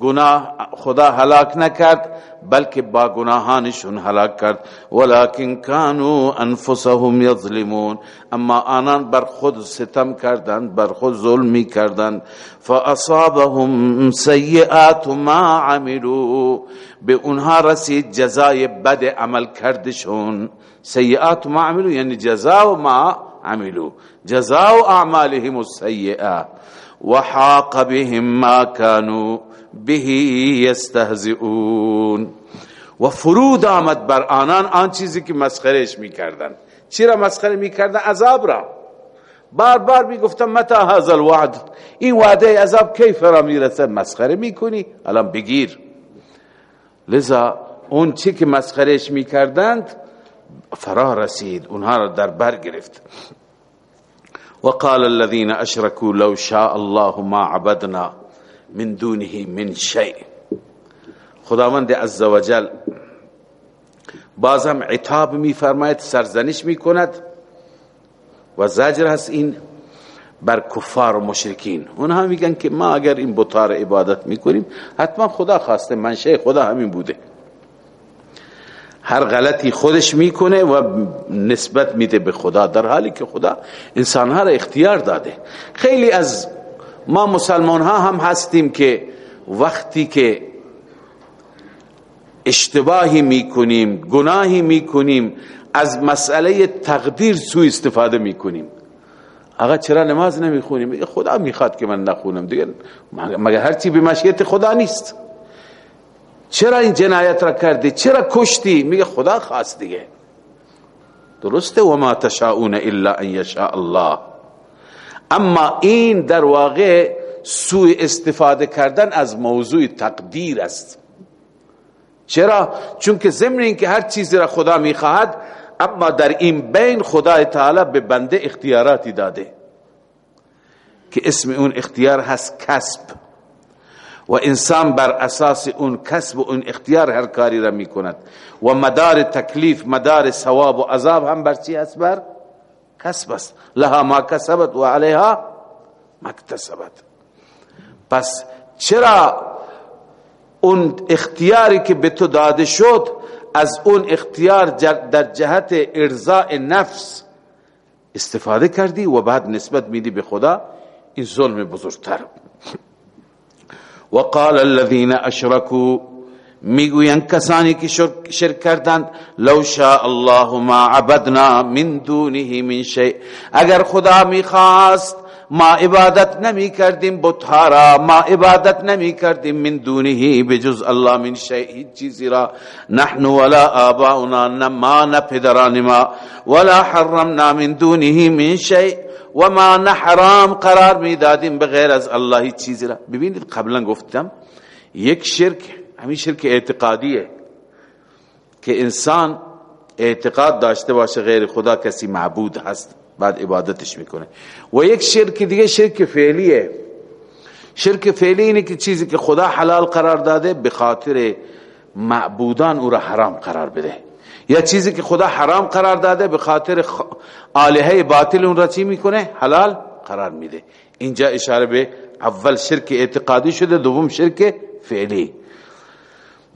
گناه خدا هلاک نکرد. بلکه با گناهانشون هلاک کرد ولكن كانوا انفسهم يظلمون اما آنان بر خود ستم کردند بر خود ظلم می کردند فاصابهم سیئات ما عملوا به اونها رسید جزای بد عمل کردشون۔ سیئات ما عملوا یعنی جزاء ما عملوا جزاء اعمالهم السیئه وحاق بهم ما كانوا به یستهزئون و فرود آمد بر آنان، آن چیزی که مسخرش میکردن. چرا مسخره میکردن؟ عذاب را. بار بار میگفتن متا هذا الوعد؟ این وعده عذاب کی فرا میرسه؟ مسخره میکنی؟ الان بگیر. لذا اون چی که مسخرش میکردند، فرا رسید. اونها را در بر گرفت. وقال الذين اشركوا لو شاء الله ما عبدنا. من دونه من شيء. خداوند عزوجل بازم عتاب می فرماید سرزنش می کند و زجر هست این بر کفار و مشرکین. اونها میگن که ما اگر این بطار عبادت میکنیم، حتما خدا خواسته منشه خدا همین بوده. هر غلطی خودش میکنه و نسبت میده به خدا، در حالی که خدا انسانها را اختیار داده. خیلی از ما مسلمان ها هم هستیم که وقتی که اشتباهی میکنیم، گناهی میکنیم، از مسئله تقدیر سو استفاده میکنیم. آقا چرا نماز نمیخونیم؟ خدا میخواد که من نخونم. دیگه مگر هرچی به مشیت خدا نیست. چرا این جنایت را کردی؟ چرا کشتی؟ میگه خدا خواست دیگه. درسته و ما تشاؤون الا ان یشاء الله. اما این در واقع سوء استفاده کردن از موضوع تقدیر است. چرا؟ چون که ضمن اینکه هر چیزی را خدا میخواهد، اما در این بین خدا تعالی به بنده اختیاراتی داده. که اسم اون اختیار هست کسب. و انسان بر اساس اون کسب و اون اختیار هر کاری را می کند و مدار تکلیف، مدار ثواب و عذاب هم بر چی هست؟ بر کسب است لها ما کسبت و علیها مکتسبت پس چرا اون اختیاری که به تو داده شد، از اون اختیار در جهت ارضاء نفس استفاده کردی و بعد نسبت میدی به خدا. این ظلم بزرگتر. وقال الذين اشركوا میگویند کسانی که شرک کردند، لو شاء الله ما عبدنا من دونه من شيء اگر خدا میخواست، ما عبادت نمی کردیم بطهارا ما عبادت نمی کردیم، من دونه بجز الله من شيء چیزی را نحن ولا آباؤنا نما نپدران ما. ولا حرمنا من دونه من شيء و ما نحرام قرار می دادیم بغیر از الله هیچ چیزی را. ببینید، قبلا گفتم، یک شرک همین شرک اعتقادیه که انسان اعتقاد داشته باشه غیر خدا کسی معبود هست، بعد عبادتش میکنه. و یک شرک دیگه شرک فعلیه. شرک فعلی اینه که چیزی که خدا حلال قرار داده، به خاطر معبودان او را حرام قرار بده. یا چیزی که خدا حرام قرار داده، به خاطر آلهه باطل اون را چی میکنه؟ حلال قرار میده. اینجا اشاره به اول شرک اعتقادی شده، دوم شرک فعلی.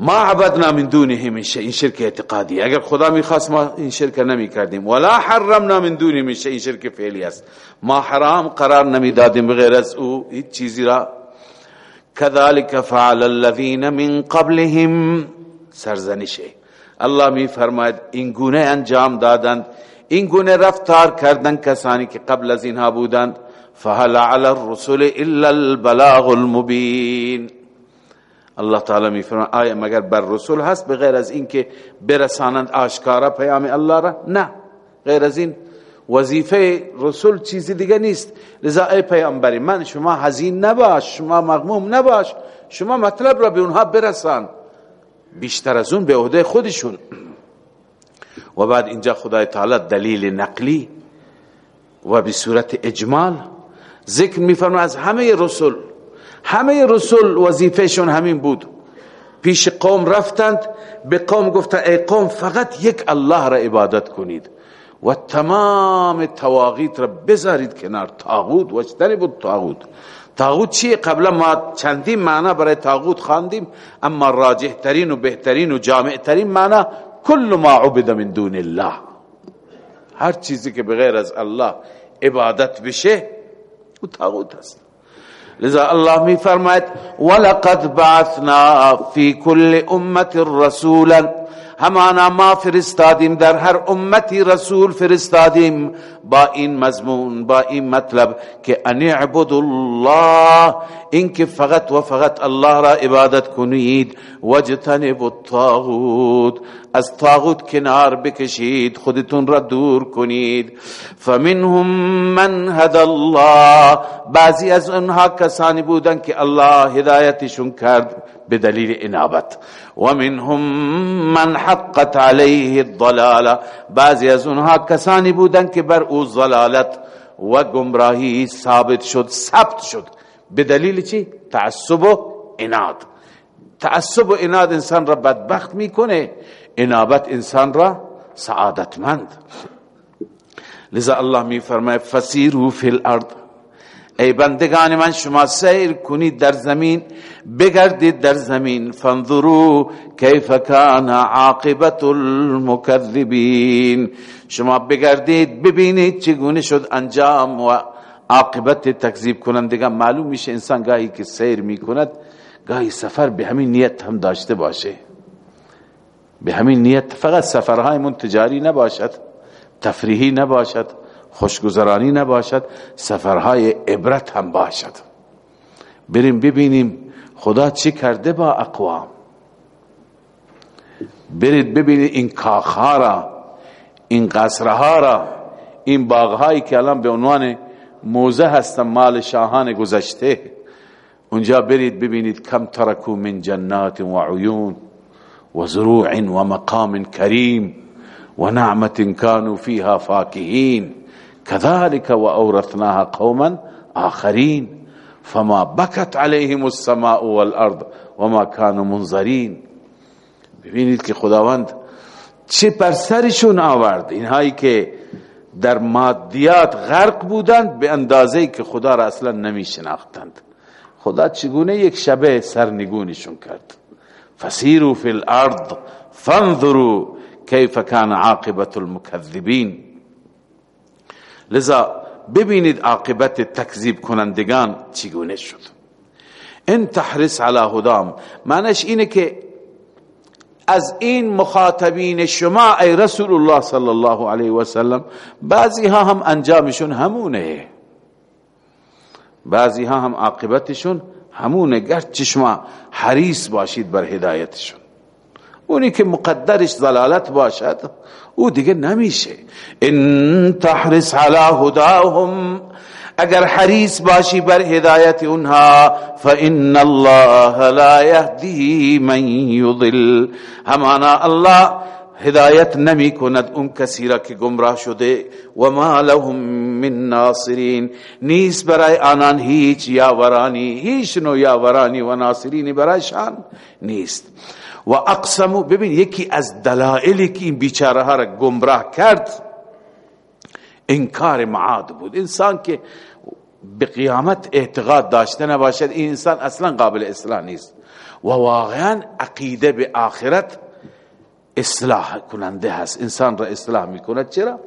ما عبدنا من دونه من شيء. این شرک اعتقادی. اگر خدا میخواست ما این شرک نمی کردیم ولا حرمنا من دونه من شيء. این شرک فعلی است. ما حرام قرار نمی دادیم بغیر از او. هیچ چیزی را. كذلك فعل الذين من قبلهم. سرزنشه الله می فرماید این گونه انجام دادند. این گونه رفتار کردن کسانی که قبل از اینها بودند. فهل علی الرسل الا البلاغ المبین. الله تعالی می فرماید آیا مگر بر رسول هست؟ بغیر از اینکه برسانند آشکارا پیام الله را؟ نه. غیر از این وظیفه رسول چیزی دیگه نیست. لذا ای پیامبری، من شما حزین نباش، شما مغموم نباش، شما مطلب را به اونها برسان. بیشتر از اون به عهده خودشون. و بعد اینجا خدای تعالی دلیل نقلی و به صورت اجمال ذکر میفرما از همه رسول همه رسول وظیفهشون همین بود. پیش قوم رفتند، به قوم گفتن ای قوم فقط یک الله را عبادت کنید و تمام تواغیت را بذارید کنار تاغوت و اجتنبوا الطاغوت تاغوت چیه؟ قبلا ما چندین معنا برای تاغوت خواندیم، اما راجح ترین و بهترین و جامع ترین معنا کل ما عبد من دون الله. هر چیزی که بغیر از الله عبادت بشه، او تاغوت هست لذا الله می فرماید ولقد بعثنا فی کل امت رسولا همانا ما فرستادیم، در هر امتی رسول فرستادیم۔ با این مضمون، با این مطلب که ان اعبدوا الله اینکه فقط و فقط الله را عبادت کنید۔ وجتنبوا الطاغوت، از طاغوت کنار بکشید، خودتون را دور کنید۔ فمنهم من هدى الله بعضی از اونها کسانی بودن که الله هدایتشون کرد۔ بدلیل انابت. ومنهم من حقت عليه الضلاله بعضی از اونها کسانی بودن که بر او ضلالت و گمراهی ثابت شد، ثبت شد. بدلیل چی؟ تعصب و اناد. تعصب و اناد انسان را بدبخت میکنه. انابت انسان را سعادتمند. لذا الله می فرمائے فسیرو فی الارض. ای بندگان من، شما سیر کنید در زمین، بگردید در زمین، فانظروا کیف کان عاقبت المکذبین. شما بگردید، ببینید چگونه شد انجام و عاقبت تکذیب کنندگان. معلوم میشه انسان گاهی که سیر میکند، گاهی سفر به همین نیت هم داشته باشه. به همین نیت فقط سفرهای من تجاری نباشد، تفریحی نباشد. خوشگذرانی نباشد، سفرهای عبرت هم باشد. بریم ببینیم خدا چی کرده با اقوام. برید ببینید این کاخها را، این قصرها را، این باغهایی که الان به عنوان موزه هستن، مال شاهان گذشته. اونجا برید ببینید کم ترکو من جنات و عیون و زروع و مقام کریم و نعمت كانوا فيها فاكهين كذلك وأورثناها قوما آخرين فما بكت عليهم السماء والارض وما كانوا منظرين. ببینید که خداوند چه بر سرشون آورد. اینهایی که در مادیات غرق بودند، به اندازه که خدا را اصلا نمی شناختند خدا چگونه یک شبه سرنگونشون کرد؟ فسیروا فی الارض، فانظروا کیف کان عاقبت المکذبین. لذا ببینید عاقبت تکذیب کنندگان چگونه شد. ان تحرس علی هدام، معنیش اینه که از این مخاطبین شما، ای رسول الله صلی الله علیه و سلم بعضی ها هم انجامشون همونه. بعضی ها هم عاقبتشون همونه. گرچه شما حریص باشید بر هدایتشون. اونی که مقدرش ضلالت باشد، او دیگه نمیشه. ان تحرس علی هداهم، اگر حریص باشی بر هدایت اونها فان الله لا يهدي من يضل همانا الله هدایت نمی کند اون کسی را که گمراه شده. و ما لهم من ناصرین. نیست برای آنان هیچ یاورانی، هیچ نوع یاورانی و ناصرینی برایشان نیست. و اقسمو ببین، یکی از دلائلی که این بیچاره ها را گمراه کرد، انکار معاد بود. انسان که به قیامت اعتقاد داشته نباشد، این انسان اصلا قابل اصلاح نیست. و واقعا عقیده به آخرت اصلاح کننده هست. انسان را اصلاح میکند. چرا؟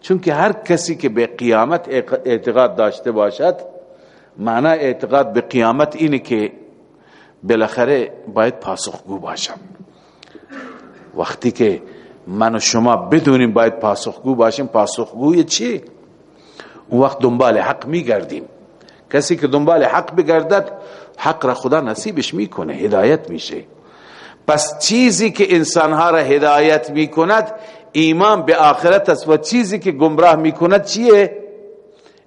چون که هر کسی که به قیامت اعتقاد داشته باشد معنی اعتقاد به قیامت اینه که بالاخره باید پاسخگو باشم وقتی که من و شما بدونیم باید پاسخگو باشیم پاسخگوی چی؟ اون وقت دنبال حق میگردیم کسی که دنبال حق بگردد، حق را خدا نصیبش میکنه، هدایت میشه پس چیزی که انسانها را هدایت میکند، ایمان به آخرت است و چیزی که گمراه میکند چیه؟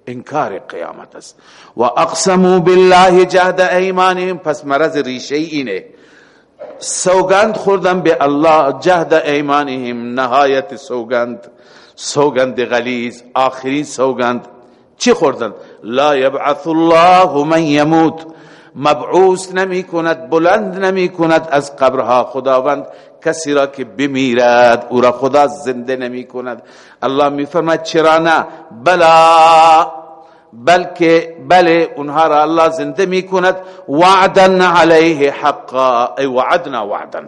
انکار قیامت است. و اقسموا بالله جهد ایمانهم، پس مرض ریشه اینه. سوگند خوردن به الله جهد ایمانهم. نهایت سوگند سوگند غلیز آخرین سوگند. چی خوردن؟ لا یبعث الله من یموت. مبعوث نمی کند بلند نمی کند از قبرها خداوند. کسی را که بمیرد او را خدا زنده نمی کند. الله می فرماید، چرا نه؟ بلا، بلکه بله، اونها را الله زنده می کند. وعدا علیه حقا، ای وعدنا وعدا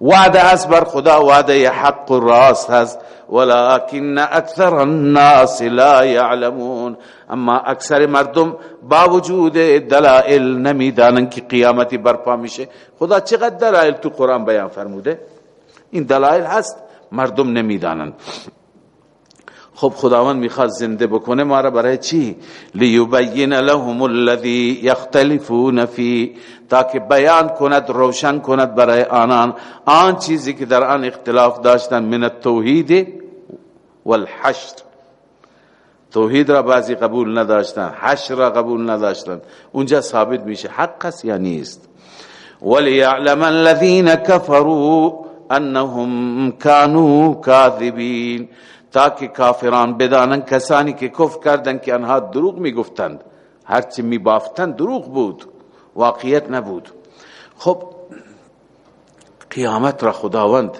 وعده هست، بر خدا وعده حق و راست هست. ولكن اکثر الناس لا يعلمون اما اکثر مردم با وجود دلائل نمیدانن که قیامتی برپا میشه. خدا چقدر دلائل تو قرآن بیان فرموده؟ این دلائل هست، مردم نمیدانن. خب خداوند میخواد زنده بکنه، ما را برای چی؟ لیبین لهم الذی یختلفون فی تاکه بیان کند، روشن کند برای آنان. آن چیزی که در آن اختلاف داشتن من التوحید والحشر. توحید را بعضی قبول نداشتن، حشر را قبول نداشتن. اونجا ثابت میشه حق است یا نیست. وليعلم الذين كفروا انهم كانوا كاذبين. تاکہ کافران بدانن، کسانی که کف کردن که انها دروغ می گفتند هرچی می بافتند دروغ بود. واقعیت نبود. خب، قیامت را خداوند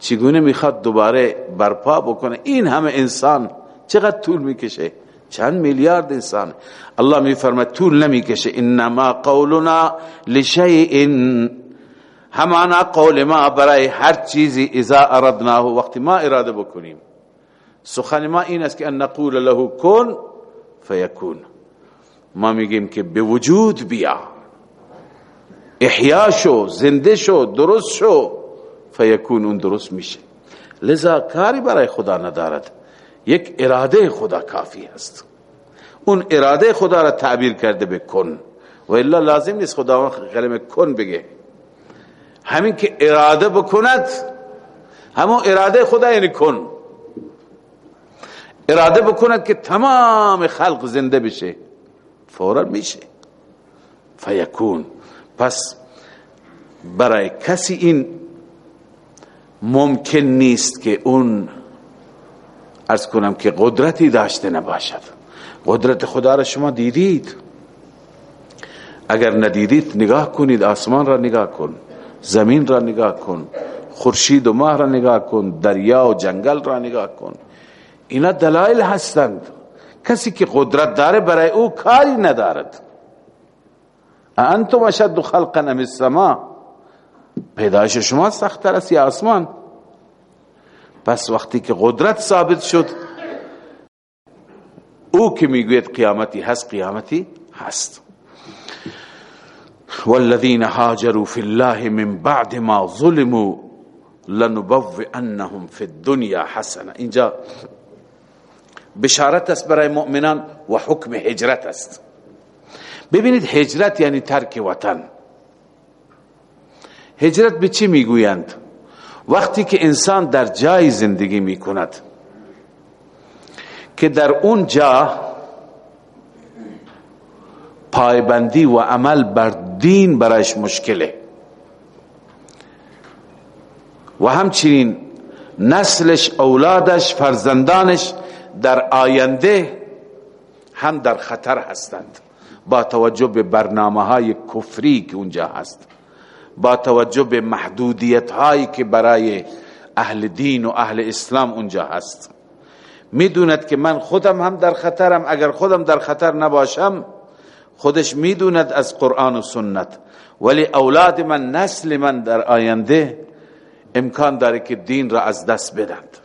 چگونه میخواد دوباره برپا بکنه؟ این همه انسان چقدر طول میکشه؟ چند میلیارد انسان. الله میفرماید طول نمیکشه. انما قولنا لشیء همانا قول ما برای هر چیزی اذا اردناه، وقتی ما اراده بکنیم. سخن ما این است که ان نقول له کن فیکون. ما میگیم که به وجود بیا. احیا شو، زنده شو، درست شو، فیکون، اون درست میشه. لذا کاری برای خدا ندارد. یک اراده خدا کافی است اون اراده خدا را تعبیر کرده به کن. و الا لازم نیست خدا کلمه کن بگه. همین که اراده بکند، همون اراده خدا یعنی کن. اراده بکند که تمام خلق زنده بشه. فوراً میشه. فیکون. پس برای کسی این ممکن نیست که اون ارز کنم که قدرتی داشته نباشد. قدرت خدا را شما دیدید. اگر ندیدید، نگاه کنید، آسمان را نگاه کن، زمین را نگاه کن، خورشید و ماه را نگاه کن، دریا و جنگل را نگاه کن. اینا دلائل هستند. کسی که قدرت داره برای او کاری ندارد. انتم اشد خلقا ام السما. پیدایش شما سختتر است، یا آسمان؟ پس وقتی که قدرت ثابت شد، او که میگوید قیامتی هست قیامتی هست. والذین هاجروا فی الله من بعد ما ظلموا لنبوئنهم فی الدنیا حسنه اینجا بشارت است برای مؤمنان و حکم هجرت است. ببینید هجرت یعنی ترک وطن. هجرت به چی میگویند؟ وقتی که انسان در جای زندگی می کند که در اون جا پایبندی و عمل بر دین برایش مشکله. و همچنین نسلش، اولادش، فرزندانش در آینده هم در خطر هستند. با توجه به برنامه های کفری که اونجا هست. با توجه به محدودیت هایی که برای اهل دین و اهل اسلام اونجا هست. میدوند که من خودم هم در خطرم، اگر خودم در خطر نباشم، خودش میدوند از قرآن و سنت. ولی اولاد من، نسل من در آینده امکان داره که دین را از دست بدند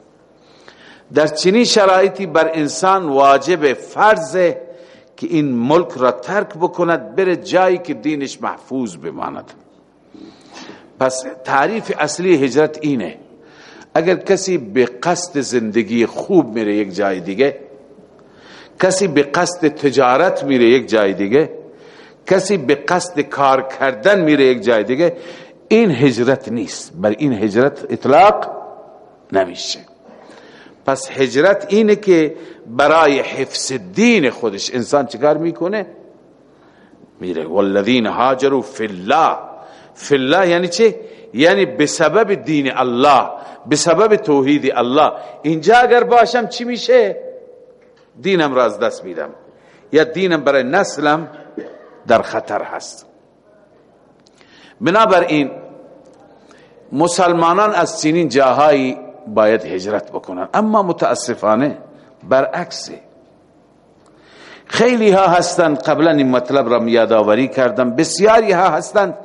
در چنین شرایطی بر انسان واجب فرض که این ملک را ترک بکند، بره جایی که دینش محفوظ بماند. پس تعریف اصلی هجرت اینه اگر کسی به قصد زندگی خوب میره یک جای دیگه کسی به قصد تجارت میره یک جای دیگه کسی به قصد کار کردن میره یک جای دیگه این هجرت نیست، بر این هجرت اطلاق نمیشه۔ پس هجرت اینه که برای حفظ دین خودش انسان چکار میکنه؟ میره، والذین هاجروا فی الله فی الله یعنی چه یعنی بسبب دین الله بسبب توحید الله اینجا اگر باشم چی میشه؟ دینم را از دست میدم. یا دینم برای نسلم در خطر هست. بنابراین، مسلمانان از چنین جاهایی باید هجرت بکنن. اما متاسفانه برعکسه. خیلی ها هستند قبلا این مطلب را یادآوری کردم. بسیاری ها هستند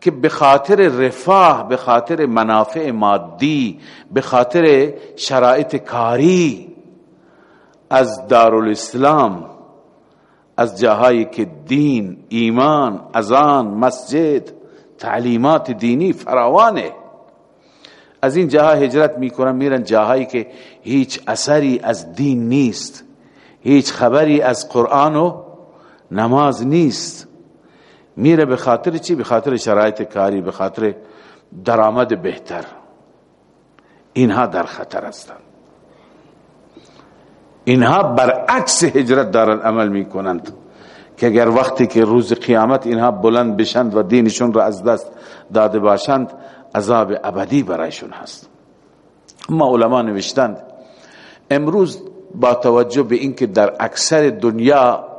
که به خاطر رفاه به خاطر منافع مادی به خاطر شرایط کاری از دارالاسلام از جاهایی که دین، ایمان ازان مسجد، تعلیمات دینی فراوانه از این جاها هجرت میکنن میرن جاهایی که هیچ اثری از دین نیست هیچ خبری از قرآن و نماز نیست۔ میره به خاطر چی؟ به خاطر شرایط کاری به خاطر درآمد بهتر اینها در خطر هستند اینها برعکس هجرت دارن عمل میکنند که اگر وقتی که روز قیامت اینها بلند بشند و دینشون را از دست داده باشند، عذاب ابدی برایشون هست. اما علما نوشتند، امروز با توجه به اینکه در اکثر دنیا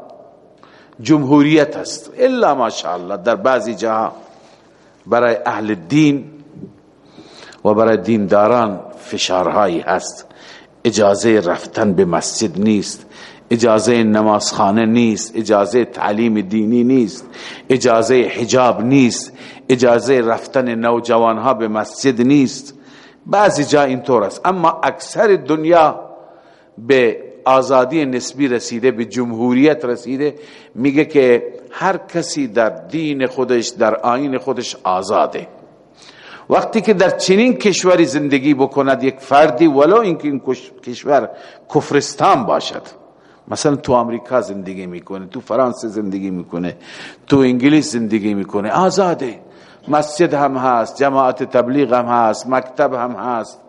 جمهوریت هست. الا ماشاءالله در بعضی جاها برای اهل دین و برای دینداران فشارهایی هست. اجازه رفتن به مسجد نیست. اجازه نمازخانه نیست. اجازه تعلیم دینی نیست. اجازه حجاب نیست. اجازه رفتن نوجوان ها به مسجد نیست. بعضی جا اینطور است. اما اکثر دنیا به آزادی نسبی رسیده به جمهوریت رسیده میگه که هر کسی در دین خودش، در آین خودش آزاده وقتی که در چنین کشوری زندگی بکند، یک فردی ولو اینکه این کشور کفرستان باشد۔ مثلا تو امریکا زندگی میکنه تو فرانسه زندگی میکنه تو انگلیس زندگی میکنه آزاده مسجد هم هست، جماعت تبلیغ هم هست، مکتب هم هست۔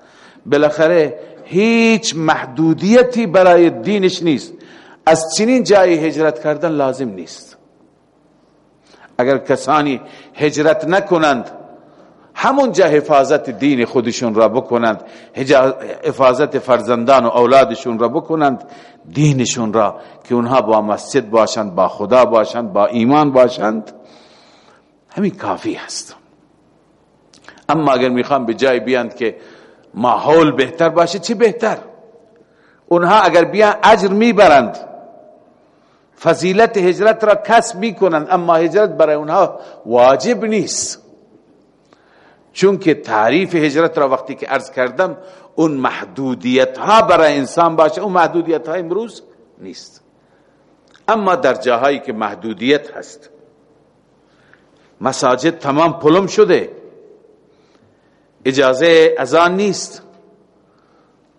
بالاخره هیچ محدودیتی برای دینش نیست. از چنین جایی هجرت کردن لازم نیست. اگر کسانی هجرت نکنند، همون جا حفاظت دین خودشون را بکنند حفاظت فرزندان و اولادشون را بکنند، دینشون را که اونها با مسجد باشند، با خدا باشند، با ایمان باشند، همین کافی هست اما اگر میخوام به جای بیاند که ماحول بهتر باشه چی بهتر اونها اگر بیان اجر میبرند فضیلت هجرت را کسب میکنند اما هجرت برای اونها واجب نیست. چون که تعریف هجرت را وقتی که عرض کردم، اون محدودیت ها برای انسان باشه، اون محدودیت ها امروز نیست. اما در جاهایی که محدودیت هست. مساجد تمام پلم شده. اجازه ازان نیست.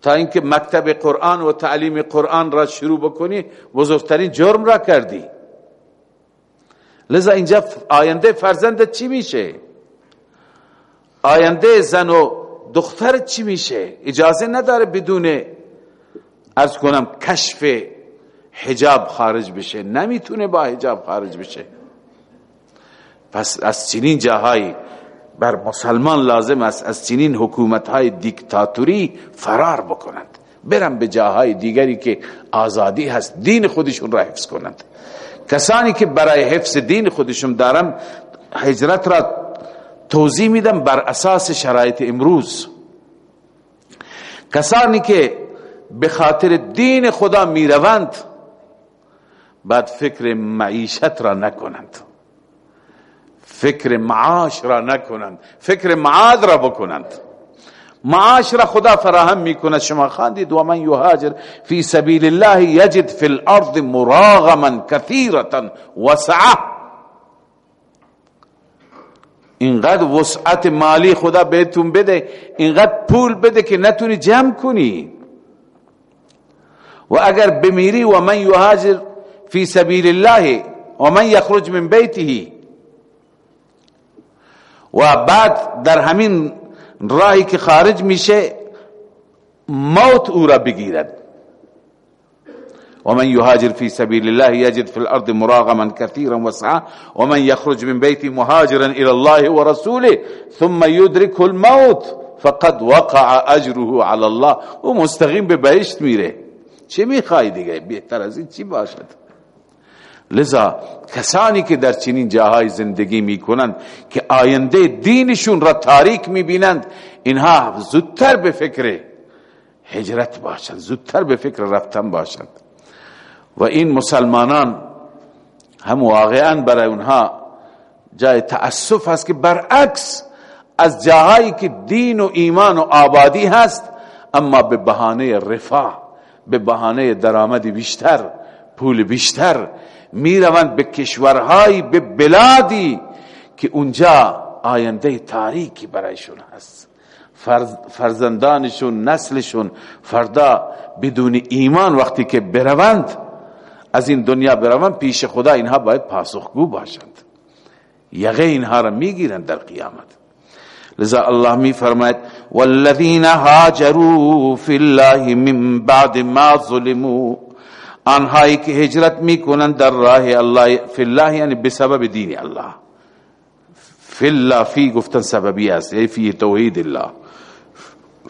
تا اینکه مکتب قرآن و تعلیم قرآن را شروع بکنی، بزرگترین جرم را کردی. لذا اینجا آینده فرزندت چی میشه؟ آینده زن و دختر چی میشه؟ اجازه نداره بدون از کنم کشف حجاب خارج بشه. نمیتونه با حجاب خارج بشه. پس از چنین جاهایی بر مسلمان لازم است از چنین حکومت های دیکتاتوری فرار بکنند. برن به جاهای دیگری که آزادی هست، دین خودشون را حفظ کنند. کسانی که برای حفظ دین خودشون دارن هجرت را توضیح میدم بر اساس شرایط امروز. کسانی که به خاطر دین خدا میروند، بعد فکر معیشت را نکنند. فکر معاش را نکنند، فکر معاد را بکنند. معاش را خدا فراهم میکند. شما خواندید و من یهاجر فی سبیل الله یجد فی الارض مراغما کثیرتا وسعه اینقدر وسعت مالی خدا بهتون بده، اینقدر پول بده که نتونی جمع کنی. و اگر بمیری و من یهاجر فی سبیل الله و من یخرج من بیته و بعد در همین راهی که خارج میشه، موت او را بگیرد. ومن يهاجر في سبيل الله يجد في الأرض مراغما كثيرا وسعا ومن يخرج من بيته مهاجرا إلى الله ورسوله ثم يدرك الموت، فقد وقع أجره على الله. ومستغيم ببهشت میره. چه میخوای دیگه؟ بهتر از این چی باشد؟ لذا کسانی که در چنین جاهای زندگی میکنند که آینده دینشون را تاریک میبینند، اینها زودتر به فکر هجرت باشند، زودتر به فکر رفتن باشند. و این مسلمانان هم واقعا برای اونها جای تأسف هست که برعکس از جاهایی که دین و ایمان و آبادی هست، اما به بهانه رفاه، به بهانه درآمد بیشتر، پول بیشتر میروند به کشورهایی به بلادی که اونجا آینده تاریکی برایشون هست. فرزندانشون، نسلشون، فردا بدون ایمان وقتی که بروند، از این دنیا بروند، پیش خدا اینها باید پاسخگو باشند. یغه اینها را میگیرند در قیامت. لذا الله می فرماید والذین هاجروا فی الله من بعد ما ظلموا آنهایی که هجرت میکنند در راه الله فی الله یعنی بسبب دین الله فی الله فی گفتن سببی است یعنی فی توحید الله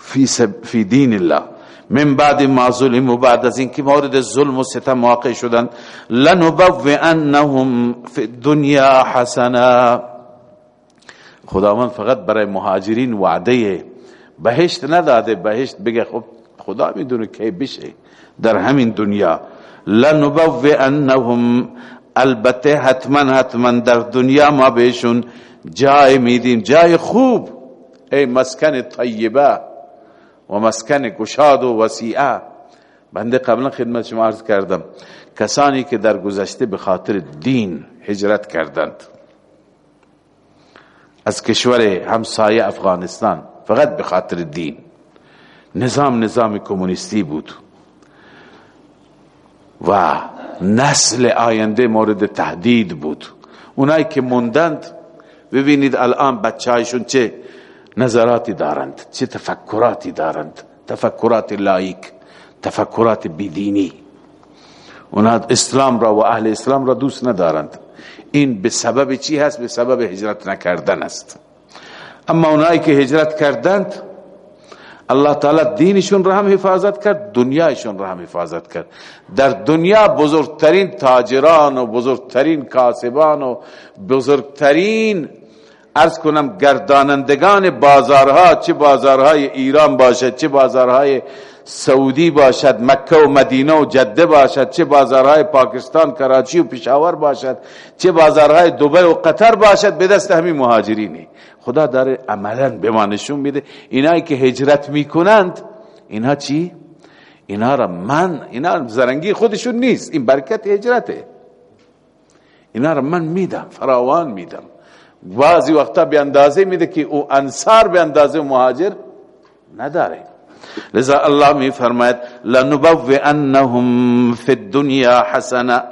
فی, فی دین الله من بعد ما ظلم و بعد از اینکه مورد ظلم و ستم واقع شدن۔ لنبوئنهم فی الدنیا حسنا۔ خداوند فقط برای مهاجرین وعده بهشت نداده بهشت بگه خب خدا میدونه کی بشه در همین دنیا۔ لنبوئنهم البته حتما حتما در دنیا ما بهشون جای میدیم، جای خوب، ای مسکن طیبه و مسکن گشاد و وسیعه. بنده قبلا خدمت شما عرض کردم، کسانی که در گذشته به خاطر دین هجرت کردند. از کشور همسایه افغانستان، فقط به خاطر دین. نظام نظام کمونیستی بود. و نسل آینده مورد تهدید بود اونایی که موندند ببینید الان بچهایشون چه نظراتی دارند چه تفکراتی دارند تفکرات لایک تفکرات بیدینی اونها اسلام را و اهل اسلام را دوست ندارند این به سبب چی هست به سبب هجرت نکردن است اما اونایی که هجرت کردند الله تعالی دینشون را هم حفاظت کرد دنیایشون را هم حفاظت کرد در دنیا بزرگترین تاجران و بزرگترین کاسبان و بزرگترین ارز کنم، گردانندگان بازارها، چه بازارهای ایران باشد، چه بازارهای سعودی باشد مکه و مدینه و جده باشد، چه بازارهای پاکستان، کراچی و پشاور باشد، چه بازارهای دوبه و قطر باشد، به دست همین مهاجرینی۔ خدا داره عملا به ما نشون میده. اینایی که هجرت میکنند، اینها چی؟ اینها را من اینا زرنگی خودشون نیست. این برکت هجرته. اینا را من میدم، فراوان میدم. بعضی وقتا به اندازه میده که او انصار به اندازه مهاجر نداره. لذا الله می فرماید لنبوئنهم فی الدنیا حسنا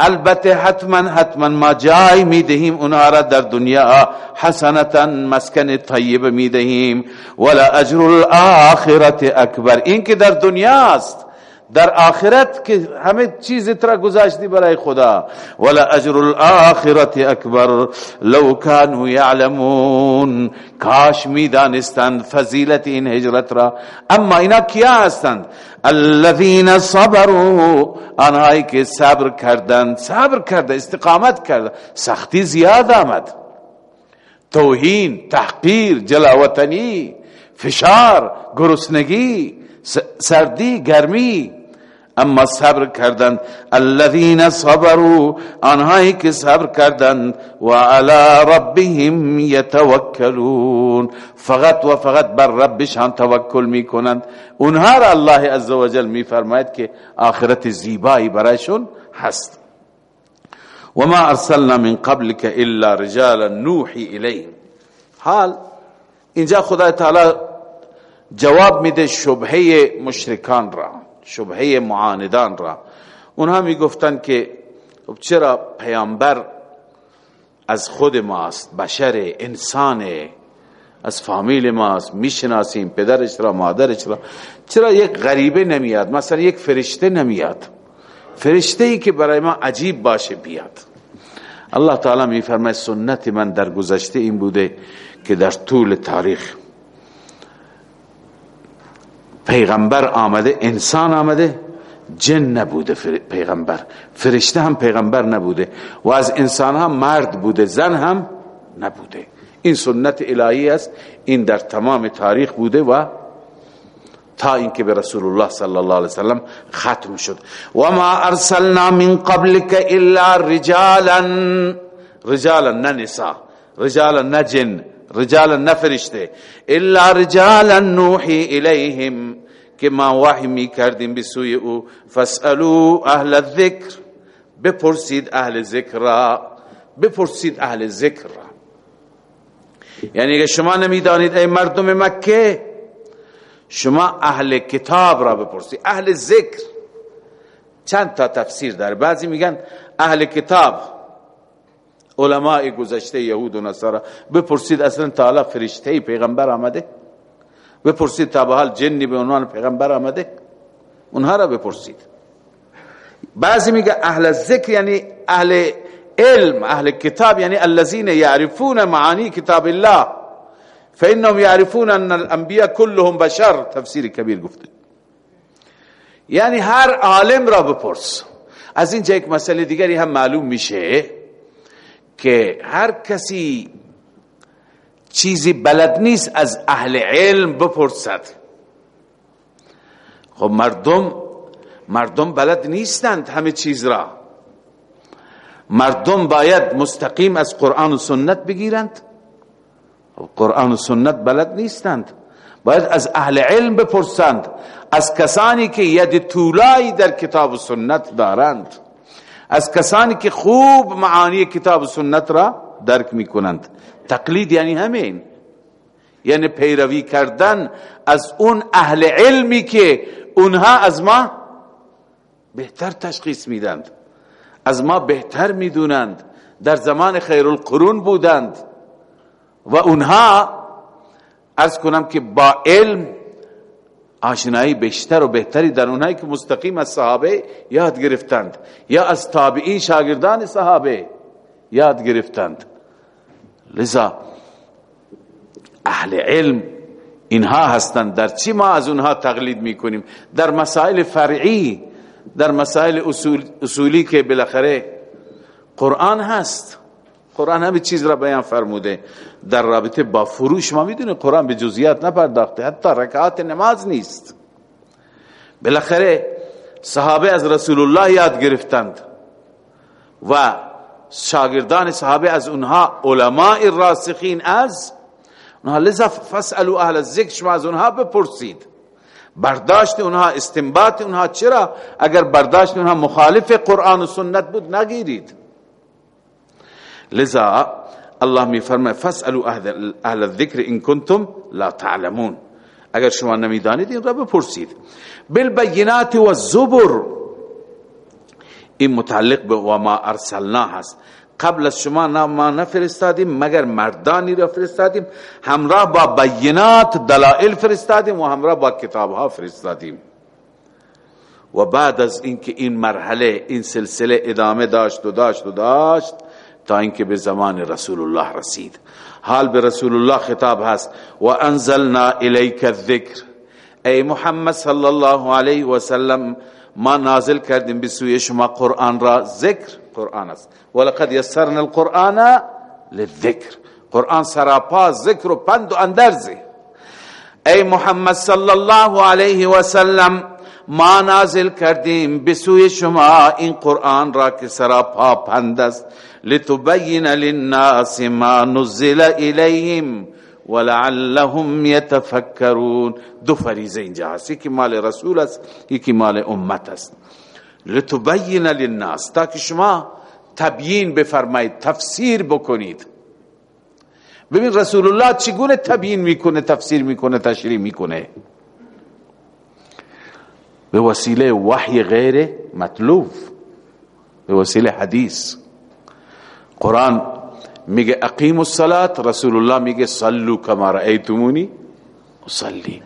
البته حتما حتما ما جای میدهیم اونها را در دنیا حسنتا مسکن طیب میدهیم ولا اجر الاخرت اکبر۔ این که در دنیا است۔ در آخرت که همه چیز ترا گذاشتی برای خدا. ولا اجر الاخرت اکبر. لو كانوا يعلمون کاش میدانستند فضیلت این هجرت را. اما اینا کیا هستند؟ الذين صبروا. آنهایی که صبر کردند، صبر کرده، استقامت کرده. سختی زیاد آمد. توهین، تحقیر، جلاوطنی، فشار، گرسنگی سردی، گرمی اما صبر کردند الذين صبروا آنهایی که صبر کردند و علی ربهم يتوکلون فقط و فقط بر ربشان توکل میکنند. اونها را الله عزوجل میفرماید که آخرت زیبایی برایشون هست. و ما ارسلنا من قبلك الا رجالا نوحي الیهم حال، اینجا خدا تعالی جواب میده شبهه مشرکان را. شبهه معاندان را۔ اونها می گفتن که چرا پیامبر از خود ماست، بشر انسان از فامیل ماست، میشناسیم پدرش را مادرش را چرا یک غریبه نمیاد، مثلا یک فرشته نمیاد۔ فرشته ای که برای ما عجیب باشه بیاد۔ الله تعالی می فرماید سنت من در گذشته این بوده که در طول تاریخ پیغمبر آمده، انسان آمده، جن نبوده، فر... پیغمبر. فرشته هم پیغمبر نبوده. و از انسان هم مرد بوده، زن هم نبوده. این سنت الهی است. این در تمام تاریخ بوده و تا اینکه به رسول الله صلی الله علیه وسلم ختم شد. و ما ارسلنا من قبلك الا رجالا. رجالا نه نساء رجالا نه جن، رجالا نه فرشته. الا رجالا نوحی الیهم. که ما وحی می کردیم بسوی او فاسالو اهل الذکر، بپرسید اهل ذکر را، بپرسید اهل ذکر را۔ یعنی اگه شما نمیدانید ای مردم مکه، شما اهل کتاب را بپرسید اهل ذکر۔ چند تا تفسیر داره. بعضی میگن اهل کتاب، علماء گذشته یهود و نصارا، بپرسید اصلا تعالی فرشته پیغمبر آمده؟ بپرسید تا به حال جنی به عنوان پیغمبر آمده؟ اونها را بپرسید. بعضی میگه اهل ذکر یعنی اهل علم، اهل کتاب یعنی الذين يعرفون معانی کتاب الله. فانهم يعرفون ان الانبیاء كلهم بشر، تفسیر کبیر گفته. یعنی هر عالم را بپرس. از اینجا یک مسئله دیگری هم معلوم میشه که هر کسی چیزی بلد نیست از اهل علم بپرسد. خب مردم مردم بلد نیستند همه چیز را. مردم باید مستقیم از قرآن و سنت بگیرند. خب قرآن و سنت بلد نیستند. باید از اهل علم بپرسند. از کسانی که ید طولایی در کتاب و سنت دارند. از کسانی که خوب معانی کتاب و سنت را درک می کنند تقلید یعنی همین. یعنی پیروی کردن از اون اهل علمی که اونها از ما بهتر تشخیص میدند، از ما بهتر میدونند، در زمان خیر القرون بودند و اونها ارز کنم که با علم آشنایی بیشتر و بهتری در اونهایی که مستقیم از صحابه یاد گرفتند یا از تابعین، شاگردان صحابه یاد گرفتند. لذا اهل علم اینها هستند در چی ما از اونها تقلید میکنیم؟ در مسائل فرعی، در مسائل اصول اصولی که بالاخره قرآن هست. قرآن همه چیز را بیان فرموده. در رابطه با فروش، ما میدونیم قرآن به جزئیات نپرداخته. حتی رکعات نماز نیست. بالاخره صحابه از رسول الله یاد گرفتند و شاگردان صحابه از اونها علماء راسخین از اونها لذا فسألو اهل الذکر، شما از اونها بپرسید. برداشت اونها استنباط اونها چرا؟ اگر برداشت اونها مخالف قرآن و سنت بود، نگیرید. لذا الله می فرمه فسألو اهل الذکر ان کنتم لا تعلمون. اگر شما نمیدانید، این را بپرسید. بالبینات و الزبر این متعلق به و ما ارسلنا هست. قبل از شما ما نفرستادیم، مگر مردانی را فرستادیم. همراه با بینات دلائل فرستادیم و همراه با کتاب ها فرستادیم. و بعد از اینکه این مرحله، این سلسله ادامه داشت و داشت و داشت، تا اینکه به زمان رسول الله رسید. حال به رسول الله خطاب هست. و انزلنا الیک الذکر. ای محمد صلی الله علیه و سلم ما نازل کردیم به سوی شما قرآن را ذکر. قرآن است. ولقد یسرنا القرآن للذکر. قرآن سراپا، ذکر و پند و اندرزه. ای محمد صلی الله علیه و سلم، ما نازل کردیم بسوی شما این قرآن را که سراپا پند است. لتبین للناس ما نزل الیهم. ولعلهم يتفكرون دو فریضه اینجا هست یکی مال رسول است، یکی مال امت است. لتبین للناس. تاکه شما تبیین بفرمایید، تفسیر بکنید. ببین رسول الله چگونه تبیین میکنه، تفسیر میکنه، تشریح میکنه؟ به وسیله وحی غیر مطلوب. به وسیله حدیث. قرآن میگه اقیم الصلاة، رسول الله میگه صلو کما رأیتمونی. اصلی.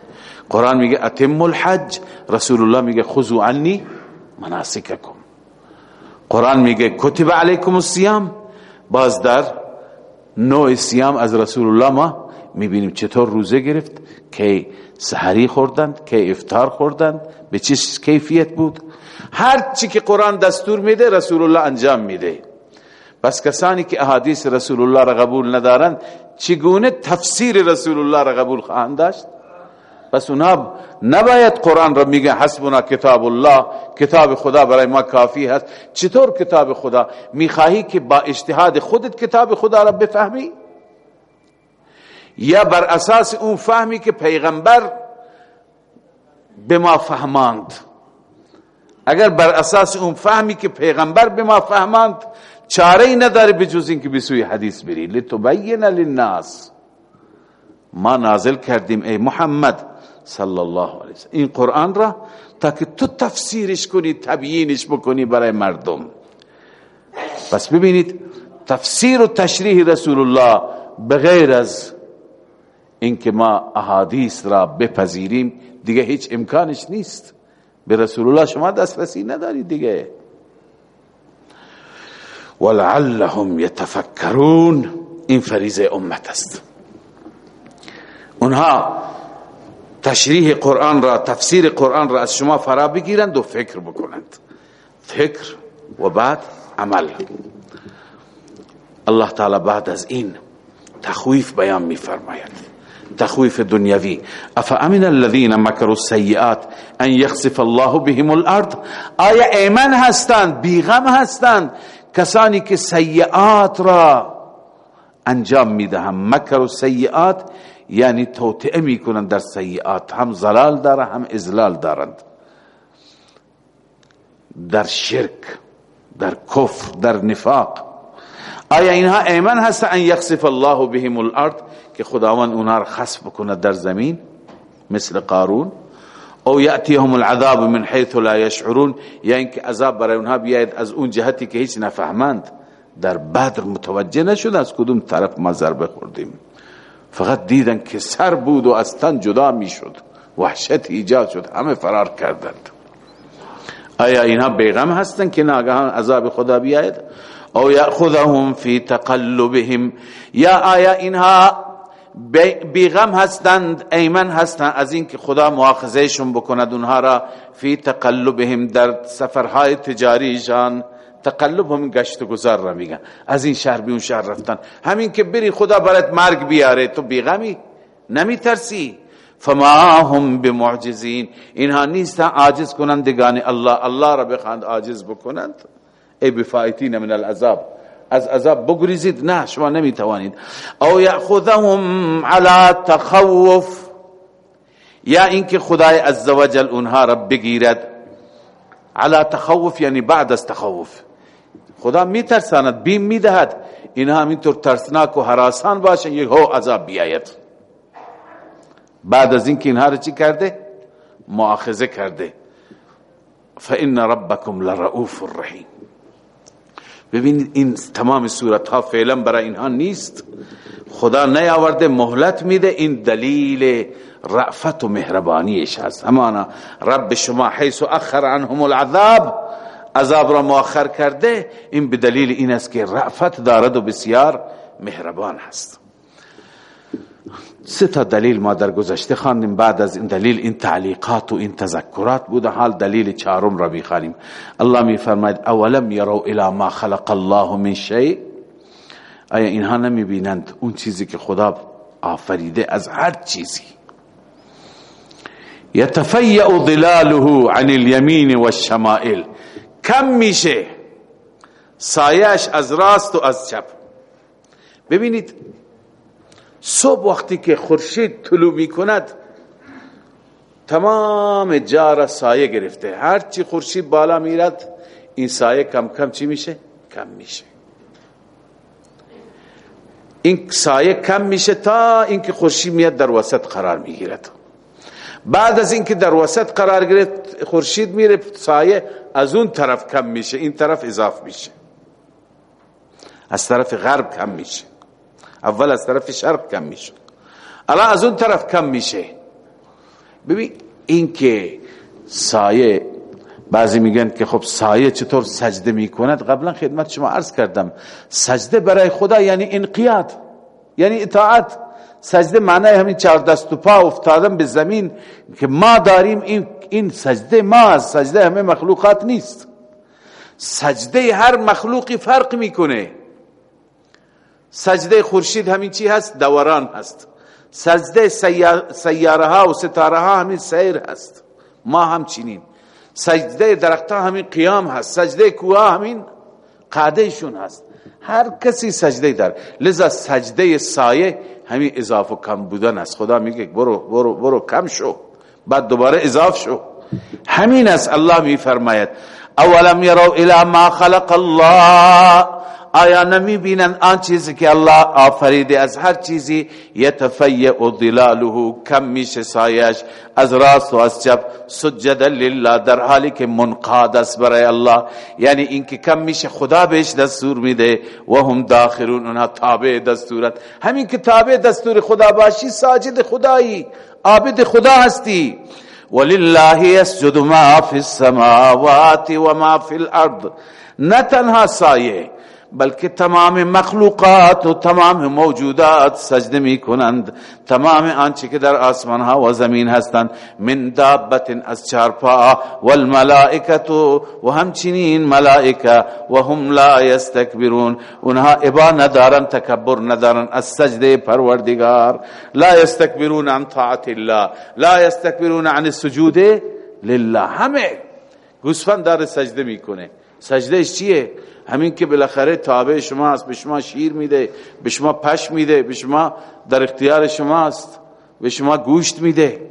قرآن میگه اتم الحج، رسول الله میگه خذو عنی مناسککم. قرآن میگه کتب علیکم الصیام. باز در نوع سیام از رسول الله ما میبینیم چطور روزه گرفت که سحری خوردند که افطار خوردند، به چه کیفیت بود. هر چی که قرآن دستور میده، رسول الله انجام میده. پس کسانی که احادیث رسول الله را قبول ندارند، چگونه تفسیر رسول الله را قبول خواهند داشت؟ پس اونا نباید قرآن را میگه، حسبنا کتاب الله، کتاب خدا برای ما کافی هست. چطور کتاب خدا؟ میخواهی که با اجتهاد خودت کتاب خدا را بفهمی؟ یا بر اساس اون فهمی که پیغمبر به ما فهماند. اگر بر اساس اون فهمی که پیغمبر به ما فهماند چاره ای نداره بجز اینکه بسوی حدیث بری. لتبین للناس ما نازل کردیم. ای محمد صلی الله علیه وسلم. این قرآن را تا که تو تفسیرش کنی تبیینش بکنی برای مردم. پس ببینید، تفسیر و تشریح رسول الله بغیر از اینکه ما احادیث را بپذیریم، دیگه هیچ امکانش نیست. به رسول الله شما دسترسی ندارید دیگه. ولعلهم يتفکرون. این فریضه امت است. اونها تشریح قرآن را، تفسیر قرآن را از شما فرا بگیرند و فکر بکنند. فکر و بعد عمل. الله تعالی بعد از این تخویف بیان می فرماید تخویف دنیوی افامن الذين مكروا السيئات ان يخسف الله بهم الارض؟ آیا ایمن هستند؟ بیغم هستند؟ کسانی که سیئات را انجام میدهم مکر و سیئات یعنی توطئه میکنند در سیئات هم زلال داره هم ازلال دارند. در شرک، در کفر، در نفاق. آیا اینها ایمن هست ان یخسف الله بهم الارض که خداوند اونها را خسف بکنه در زمین، مثل قارون؟ او یأتیهم العذاب من حیث لا یشعرون، یا اینکه عذاب برای اونها بیاید از اون جهتی که هیچ نفهمند. در بدر متوجه نشد از کدوم طرف ما ضربه خوردیم. فقط دیدن که سر بود و از تن جدا میشد. وحشت ایجاد شد. همه فرار کردند. آیا اینها بیغم هستند که ناگهان عذاب خدا بیاید؟ او یأخذهم فی تقلبهم. یا آیا اینها بیغم هستند، ایمن هستند از اینکه خدا مؤاخذهشون بکند، اونها را فی تقلبهم در سفرهای تجاریشان تقلب هم گشت و گذار را میگن. از این شهر به اون شهر رفتن. همین که بری خدا برات مرگ بیاره. تو بیغمی نمی ترسی فما هم بمعجزین. اینها نیستن، عاجز کنندگان الله. الله را بخواند عاجز بکنند. ای بفایتین من العذاب. از عذاب بگریزید. نه، شما نمی توانید او یاخذهم علی تخوف. یا اینکه خدای عزوجل اونها را بگیرد. علی تخوف یعنی بعد از تخوف. خدا می ترساند بیم می دهد اینها همینطور ترسناک و حراسان باشن یک هو عذاب بیاید. بعد از اینکه اینها را چی کرده؟ مؤاخذه کرده. فان ربکم لرؤوف الرحیم ببینید این تمام صورت ها فعلا برای اینها نیست. خدا نیاورده، مهلت میده. این دلیل رعفت و مهربانیش هست. همانا رب شما حیث و اخر عنهم العذاب، عذاب را مؤخر کرده، این به دلیل این است که رعفت دارد و بسیار مهربان هست. سه تا دلیل ما در گذشته خواندیم. بعد از این دلیل این تعلیقات و این تذکرات بوده. حال دلیل چهارم را میخوانیم. الله میفرماید، اولم یرو الی ما خلق الله من شیء؟ آیا اینها نمیبینند اون چیزی که خدا آفریده از هر چیزی؟ یتفیع ظلاله عن الیمین والشمائل کم میشه. سایش از راست و از چپ. ببینید صبح وقتی که خورشید طلوع می کند، تمام جا سایه گرفته. هرچی خورشید بالا میرد، این سایه کم کم چی میشه؟ کم میشه. این سایه کم میشه تا اینکه خورشید میاد در وسط قرار میگیرد. بعد از اینکه در وسط قرار گرفت، خورشید میره، سایه از اون طرف کم میشه، این طرف اضاف میشه. از طرف غرب کم میشه. اول از طرف شرق کم میشه. الان از اون طرف کم میشه. ببین این که سایه بعضی میگن که خب سایه چطور سجده میکند؟ قبلا خدمت شما عرض کردم. سجده برای خدا یعنی انقیاد یعنی اطاعت. سجده معنی همین چهار دست و پا افتادن به زمین که ما داریم این, این سجده ما از سجده همه مخلوقات نیست. سجده هر مخلوقی فرق میکنه. سجده خورشید همین چی هست دوران هست سجده سیاره ها و ستاره ها همین سیر هست ما هم چینیم سجده درخت ها همین قیام هست سجده کوه همین قادهشون هست هر کسی سجده در. لذا سجده سایه همین اضافه و کم بودن است خدا میگه برو برو برو کم شو. بعد دوباره اضاف شو. همین است. الله می فرماید اولم یرو الى ما خلق الله. آیا نمی بینن آن چیزی که الله آفریده از هر چیزی، یتفیع و ظلاله کم میشه سایش، از راست و از چپ سجد لله در حالی که منقاد است برای الله یعنی اینکه کم میشه خدا بهش دستور میده و هم داخلون، اونها تابع دستورت. همین که تابع دستور خدا باشی، ساجد خدایی، عابد خدا هستی. ولله يسجد ما في السماوات وما في الارض. نہ تنها سایه بلکہ تمام مخلوقات و تمام موجودات سجد می کنند. تمام آنچه که در آسمان ها و زمین هستند. من دابت از چارپا والملائکت و همچنین ملائکه و هم لا یستکبرون. اونها ابا ندارن، تکبر ندارن. از سجد پروردگار. لا یستکبرون عن طاعت الله. لا یستکبرون عن السجود لله. همه گوسفند داره سجده میکنه. سجده چیه؟ همین که بالاخره تابع شما است، به شما شیر میده، به شما پش میده، به شما در اختیار شماست به شما گوشت میده.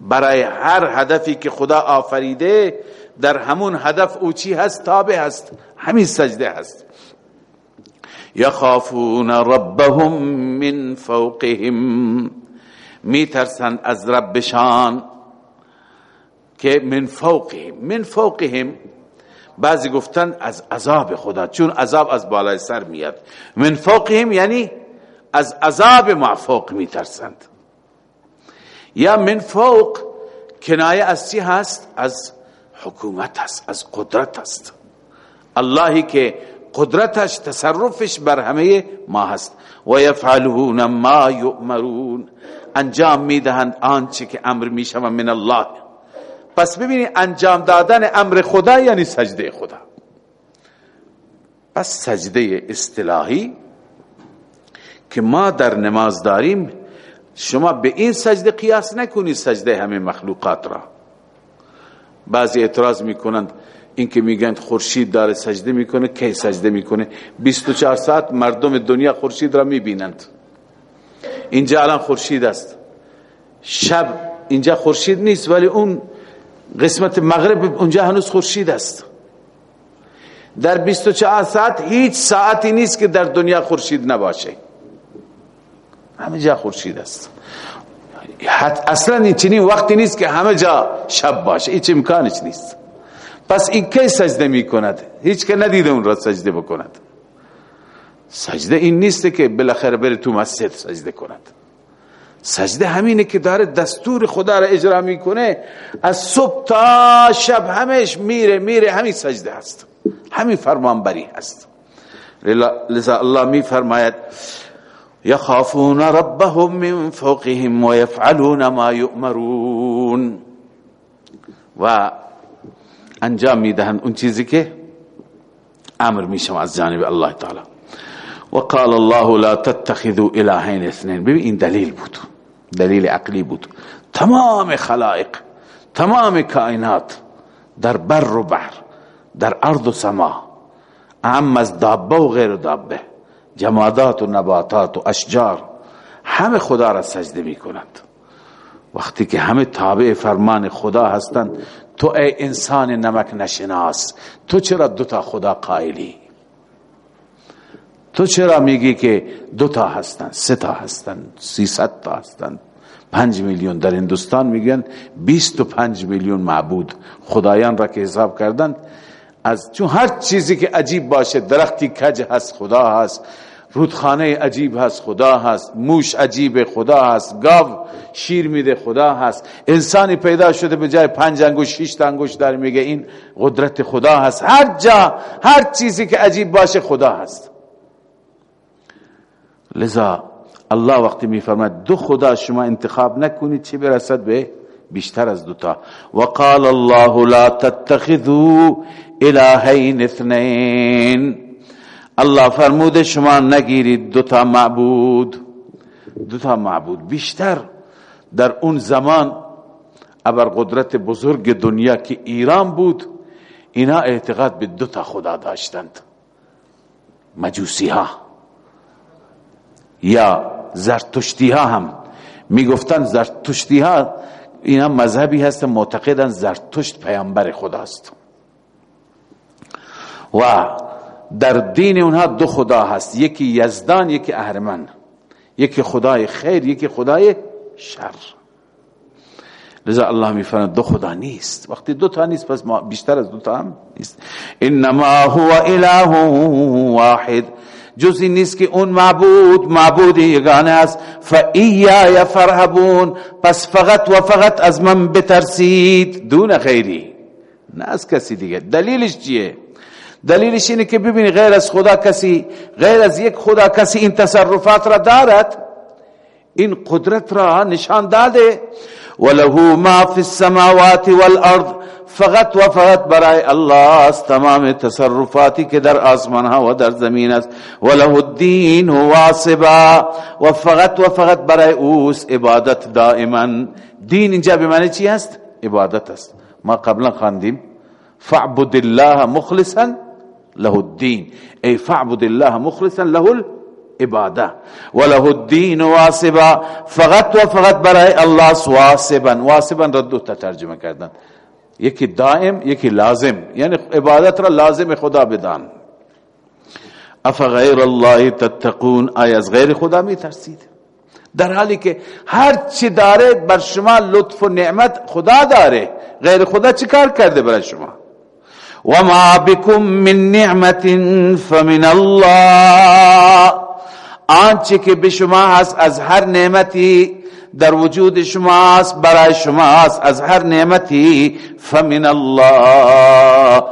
برای هر هدفی که خدا آفریده، در همون هدف او چی هست؟ تابع هست. همین سجده هست. یخافون ربهم من فوقهم. میترسند از ربشان که من فوقهم من فوقهم. بعضی گفتن از عذاب خدا، چون عذاب از بالای سر میاد. من فوقهم یعنی از عذاب معفوق میترسند. یا من فوق کنایه از چی هست؟ از حکومت هست از قدرت هست اللهی که قدرتش، تصرفش بر همه ما هست. و یفعلون ما یؤمرون انجام میدهند آنچه که امر میشود من الله. پس ببینید انجام دادن امر خدا یعنی سجده خدا. پس سجده اصطلاحی که ما در نماز داریم، شما به این سجده قیاس نکنید سجده همه مخلوقات را. بعضی اعتراض میکنند، این که میگن خورشید داره سجده میکنه، کی سجده میکنه؟ 24 ساعت مردم دنیا خورشید را میبینند. اینجا الان خورشید است. شب اینجا خورشید نیست، ولی اون قسمت مغرب اونجا هنوز خورشید است. در 24 ساعت هیچ ساعتی نیست که در دنیا خورشید نباشه. همه جا خورشید است. اصلا این چنین وقتی نیست که همه جا شب باشه. هیچ امکانش نیست. پس این کی سجده می کند هیچ که ندیده اون را سجده بکند. سجده این نیست که بالاخره بره تو مسجد سجده کند. سجده همینه که داره دستور خدا را اجرا میکنه از صبح تا شب همش میره میره همین سجده هست همین فرمان بری هست لذا الله می فرماید، یخافون ربهم من فوقهم و یفعلون ما یؤمرون۔ و انجام میدهند اون چیزی که امر میشم از جانب الله تعالی۔ و قال الله لا تتخذوا الهین اثنين ببین، این دلیل بود۔ دلیل عقلی بود. تمام خلائق، تمام کائنات در بر و بحر، در ارض و سما اهم از دابه و غیر دابه، جمادات و نباتات و اشجار، همه خدا را سجده می کنند. وقتی که همه تابع فرمان خدا هستند، تو ای انسان نمک نشناس، تو چرا دوتا خدا قائلی؟ تو چرا میگی که دو تا هستن سه تا هستن سیصد تا هستن پنج میلیون در هندوستان میگن، بیست و پنج میلیون معبود خدایان را که حساب کردن از چون هر چیزی که عجیب باشه، درختی کج هست، خدا هست، رودخانه عجیب هست، خدا هست، موش عجیب خدا هست، گاو شیر میده، خدا هست. انسانی پیدا شده به جای پنج انگوش، شش انگوش در میگه، این قدرت خدا هست. هر جا، هر چیزی که عجیب باشه، خدا هست. لذا الله وقتی میفرماید دو خدا شما انتخاب نکنید چی برسد به؟ بیشتر از دوتا وقال الله لا تتخذوا الهین اثنین. الله فرموده، شما نگیرید دوتا معبود. دو تا معبود. بیشتر در اون زمان ابر قدرت بزرگ دنیا که ایران بود، اینا اعتقاد به دو تا خدا داشتند. مجوسی ها یا زرتشتی ها هم. میگفتن زرتشتی ها اینا مذهبی هست معتقدن زرتشت پیامبر خداست. و در دین اونها دو خدا هست، یکی یزدان، یکی اهرمن. یکی خدای خیر، یکی خدای شر. لذا الله میفرماید دو خدا نیست. وقتی دو تا نیست، پس ما بیشتر از دو تا هم نیست. انما هو اله واحد. جزی نیست که اون معبود معبود یگانه است۔ فایا فرهبون پس فقط و فقط از من بترسید۔ دون غیری۔ نه از کسی دیگه. دلیلش چیه؟ دلیلش اینه که ببینی غیر از خدا کسی، غیر از یک خدا کسی این تصرفات را دارد، این قدرت را نشان داده. وله ما في السماوات والارض فقط و فقط برای الله است تمام تصرفاتی که در آسمان ها و در زمین است وله الدین واصبا و فقط و فقط برای اوس عبادت دائما۔ دین اینجا به معنی چی است عبادت است ما قبلا خواندیم فاعبد الله مخلصا له الدین ای فاعبد الله مخلصا له عباده وله الدین واسبا۔ فقط و فقط برای الله واسبا واسبا ردو ترجمه کردن۔ یکی دائم، یکی لازم۔ یعنی عبادت را لازم خدا بدان۔ اف غیر الله تتقون۔ آیا از غیر خدا می ترسید؟ در حالی که هر چی داره بر شما لطف و نعمت خدا داره، غیر خدا چی کار کرده برای شما؟ وما بكم من نعمت فمن الله آنچه که به شما هست از هر نعمتی، در وجود شما است برای شما است از هر نعمتی، فمن الله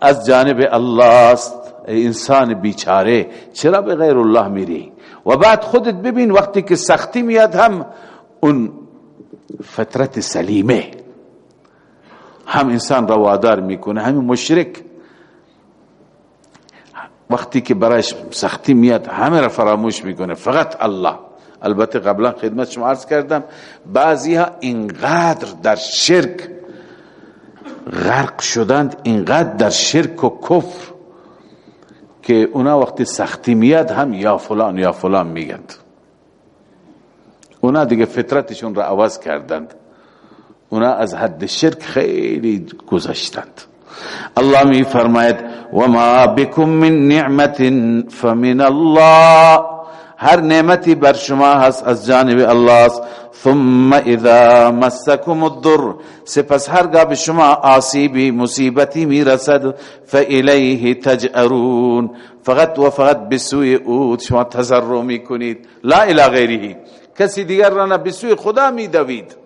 از جانب الله است انسان بیچاره چرا به غیر الله میری؟ و بعد خودت ببین وقتی که سختی میاد هم اون فطرت سلیمه هم انسان روادار میکنه همین مشرک۔ وقتی که برایش سختی میاد، همه را فراموش میکنه. فقط الله. البته قبلا خدمت شما عرض کردم بعضی ها اینقدر در شرک غرق شدند، اینقدر در شرک و کفر که اونا وقتی سختی میاد هم یا فلان یا فلان میگند. اونا دیگه فطرتشون را عوض کردند. اونا از حد شرک خیلی گذشتند. الله می فرماید و ما بكم من نعمت فمن الله۔ هر نعمتی بر شما هست از جانب الله است ثم اذا مسكم الضر۔ سپس هرگاه به شما آسیبی، مصیبتی میرسد فالیه تجئرون فقط و فقط بسوی او شما تضرع میکنید لا الی غیره کسی دیگر را نه بسوی خدا میدوید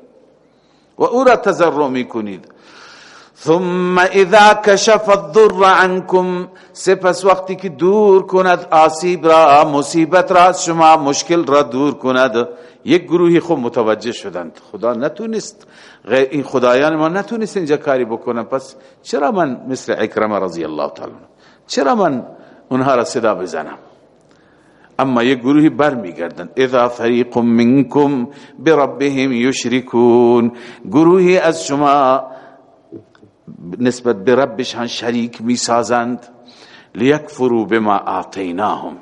و او را تضرع میکنید ثم اذا كشف الضر عنكم سپس وقتی که دور کند، آسیب را، مصیبت را، شما مشکل را دور کند. یک گروهی خود متوجه شدند. خدا نتونست این خدایان ما نتونست اینجا کاری بکنن. پس چرا من مثل اکرم رضی الله تعالی چرا من اونها را صدا بزنم؟ اما یک گروهی بر میگردند اذا فریق منکم بربهم یشرکون. گروهی از شما نسبت به ربشان ہاں شریک میسازند لیکفروا بما آتیناهم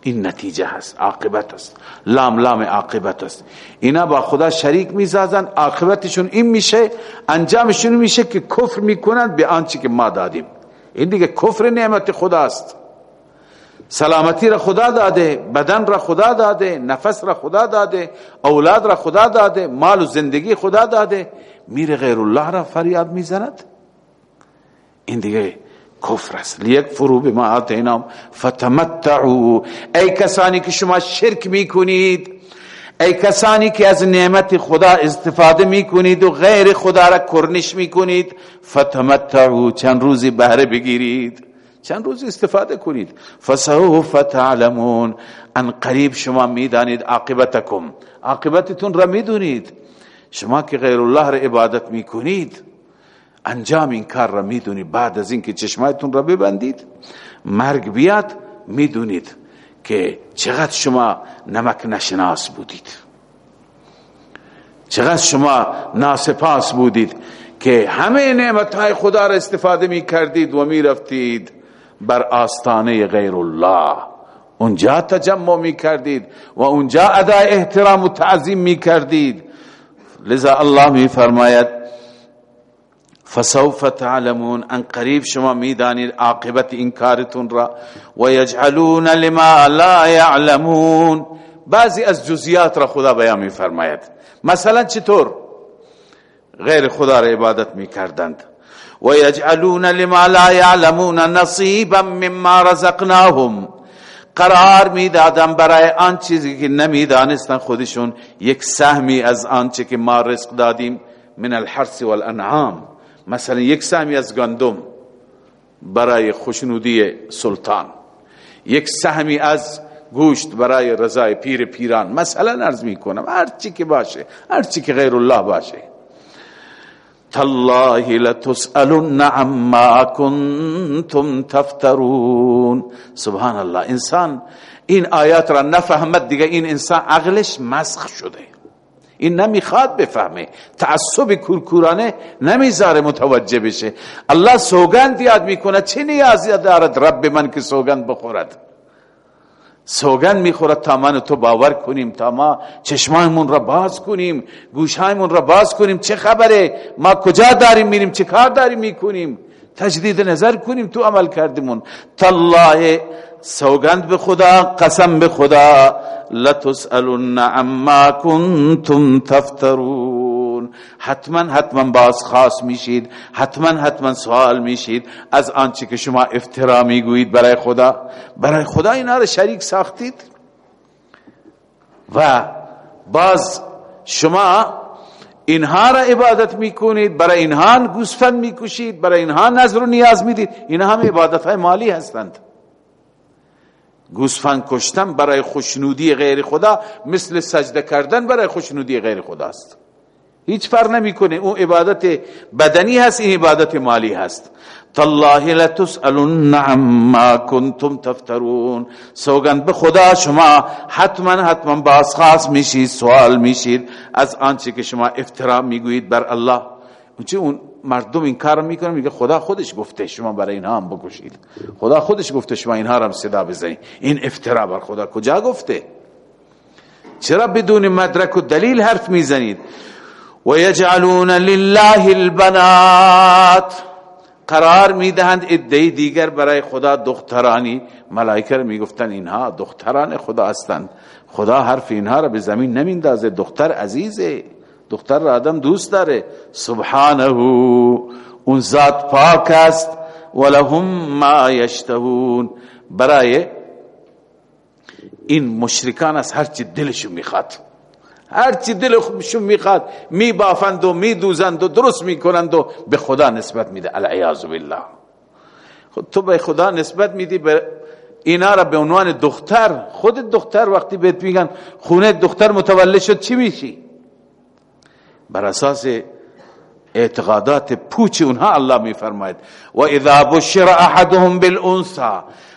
این نتیجه هست عاقبت است لام لام عاقبت است اینا با خدا شریک میسازند عاقبتشون این میشه، انجامشون میشه که کفر میکنند به آنچه که ما دادیم۔ این دیگه کفر نعمت خداست۔ سلامتی را خدا داده، بدن را خدا داده، نفس را خدا داده، اولاد را خدا داده، مال و زندگی خدا داده. میره غیر الله را فریاد میزند. این دیگه کفر است. لیکفروا بما آتینام فتمتعوا ای کسانی که شما شرک میکنید، ای کسانی که از نعمت خدا استفاده میکنید و غیر خدا را کرنش میکنید فتمتعوا چند روزی بهره بگیرید. چند روز استفاده کنید فسوف تعلمون. ان قریب شما میدانید عاقبتکم. عاقبتتون را میدونید. شما که غیر الله را عبادت میکنید، انجام این کار را میدونید. بعد از اینکه چشمایتون را ببندید، مرگ بیاد، میدونید که چقدر شما نمک نشناس بودید. چقدر شما ناسپاس بودید که همه نعمتهای خدا را استفاده می کردید و می رفتید بر آستانه غیر الله. اونجا تجمع می کردید و اونجا ادای احترام و تعظیم می کردید لذا الله می فرماید فسوف تعلمون ان قریب شما میدانید عاقبت این کارتون را. و یجعلون لما لا يعلمون بعضی از جزئیات را خدا بیان می فرماید مثلا چطور؟ غیر خدا را عبادت می کردند و یجعلون لما لا يعلمون نصیبا مما رزقناهم قرار میدادن برای آن چیزی که نمی دانستن خودشون، یک سهمی از آنچه که ما رزق دادیم من الحرس والانعام. مثلا یک سهمی از گندم برای خوشنودی سلطان. یک سهمی از گوشت برای رضای پیر پیران. مثلا عرض می کنم هر چی که باشه، هر چی که غیر الله باشه. تالله لتسألن عما کنتم تفترون سبحان الله انسان، این آیات را نفهمد دیگه، این انسان عقلش مسخ شده. این نمیخواد بفهمه. تعصب کورکورانه نمیذاره متوجه بشه. الله سوگند یاد میکنه چه نیازی دارد رب من که سوگند بخورد. سوگن میخورد تا من تو باور کنیم، تا ما چشمایمون را باز کنیم گوشهایمون را باز کنیم، چه خبره؟ ما کجا داریم میریم، چه کار داریم میکنیم؟ تجدید نظر کنیم تو عمل کردیمون تالله سوگند به خدا، قسم به خدا، لتسألن عما کنتم تفترون. حتما حتما باز خاص میشید، حتما حتما سوال میشید، از آنچه که شما افترا میگویید برای خدا. برای خدا اینا رو شریک ساختید. و باز شما اینها را عبادت میکنید، برای اینها گوسفند میکشید برای اینها نظر و نیاز میدید. اینها هم عبادت های مالی هستند. گوسفند کشتن برای خوشنودی غیر خدا مثل سجده کردن برای خوشنودی غیر خدا است هیچ فرق نمیکنه. اون عبادت بدنی هست، این عبادت مالی هست. تالله لتسالون عما کنتم تفترون. سوگند به خدا شما حتما حتما بازخواست میشید، سوال میشید از آنچه که شما افترا میگویید بر الله. اونچه اون مردم این کار میکنن میگه خدا خودش گفته شما برای اینها هم بکشید. خدا خودش گفته شما اینها هم صدا بزنید. این افترا بر خدا کجا گفته؟ چرا بدون مدرک و دلیل حرف میزنید؟ و لله البنات قرار میدهند ادعی دیگر برای خدا دخترانی. ملائکه میگفتن اینها دختران خدا هستند. خدا حرف اینها را به زمین نمیندازه. دختر عزیزه. دختر را آدم دوست داره. سبحانه اون ذات پاک است. ولهم ما یشتهون. برای این مشرکان از هر چی دلشون میخواد. هر چی دلشون میخواد، میبافند و میدوزند و درست میکنند و به خدا نسبت میده. العیاذ بالله. خود تو به خدا نسبت میدی، به اینا را به عنوان دختر، خود دختر وقتی بهت میگن خونه دختر متولد شد، چی میشی؟ بر اساس اعتقادات پوچ اونها الله می فرماید و اذا بشر احدهم بالانثى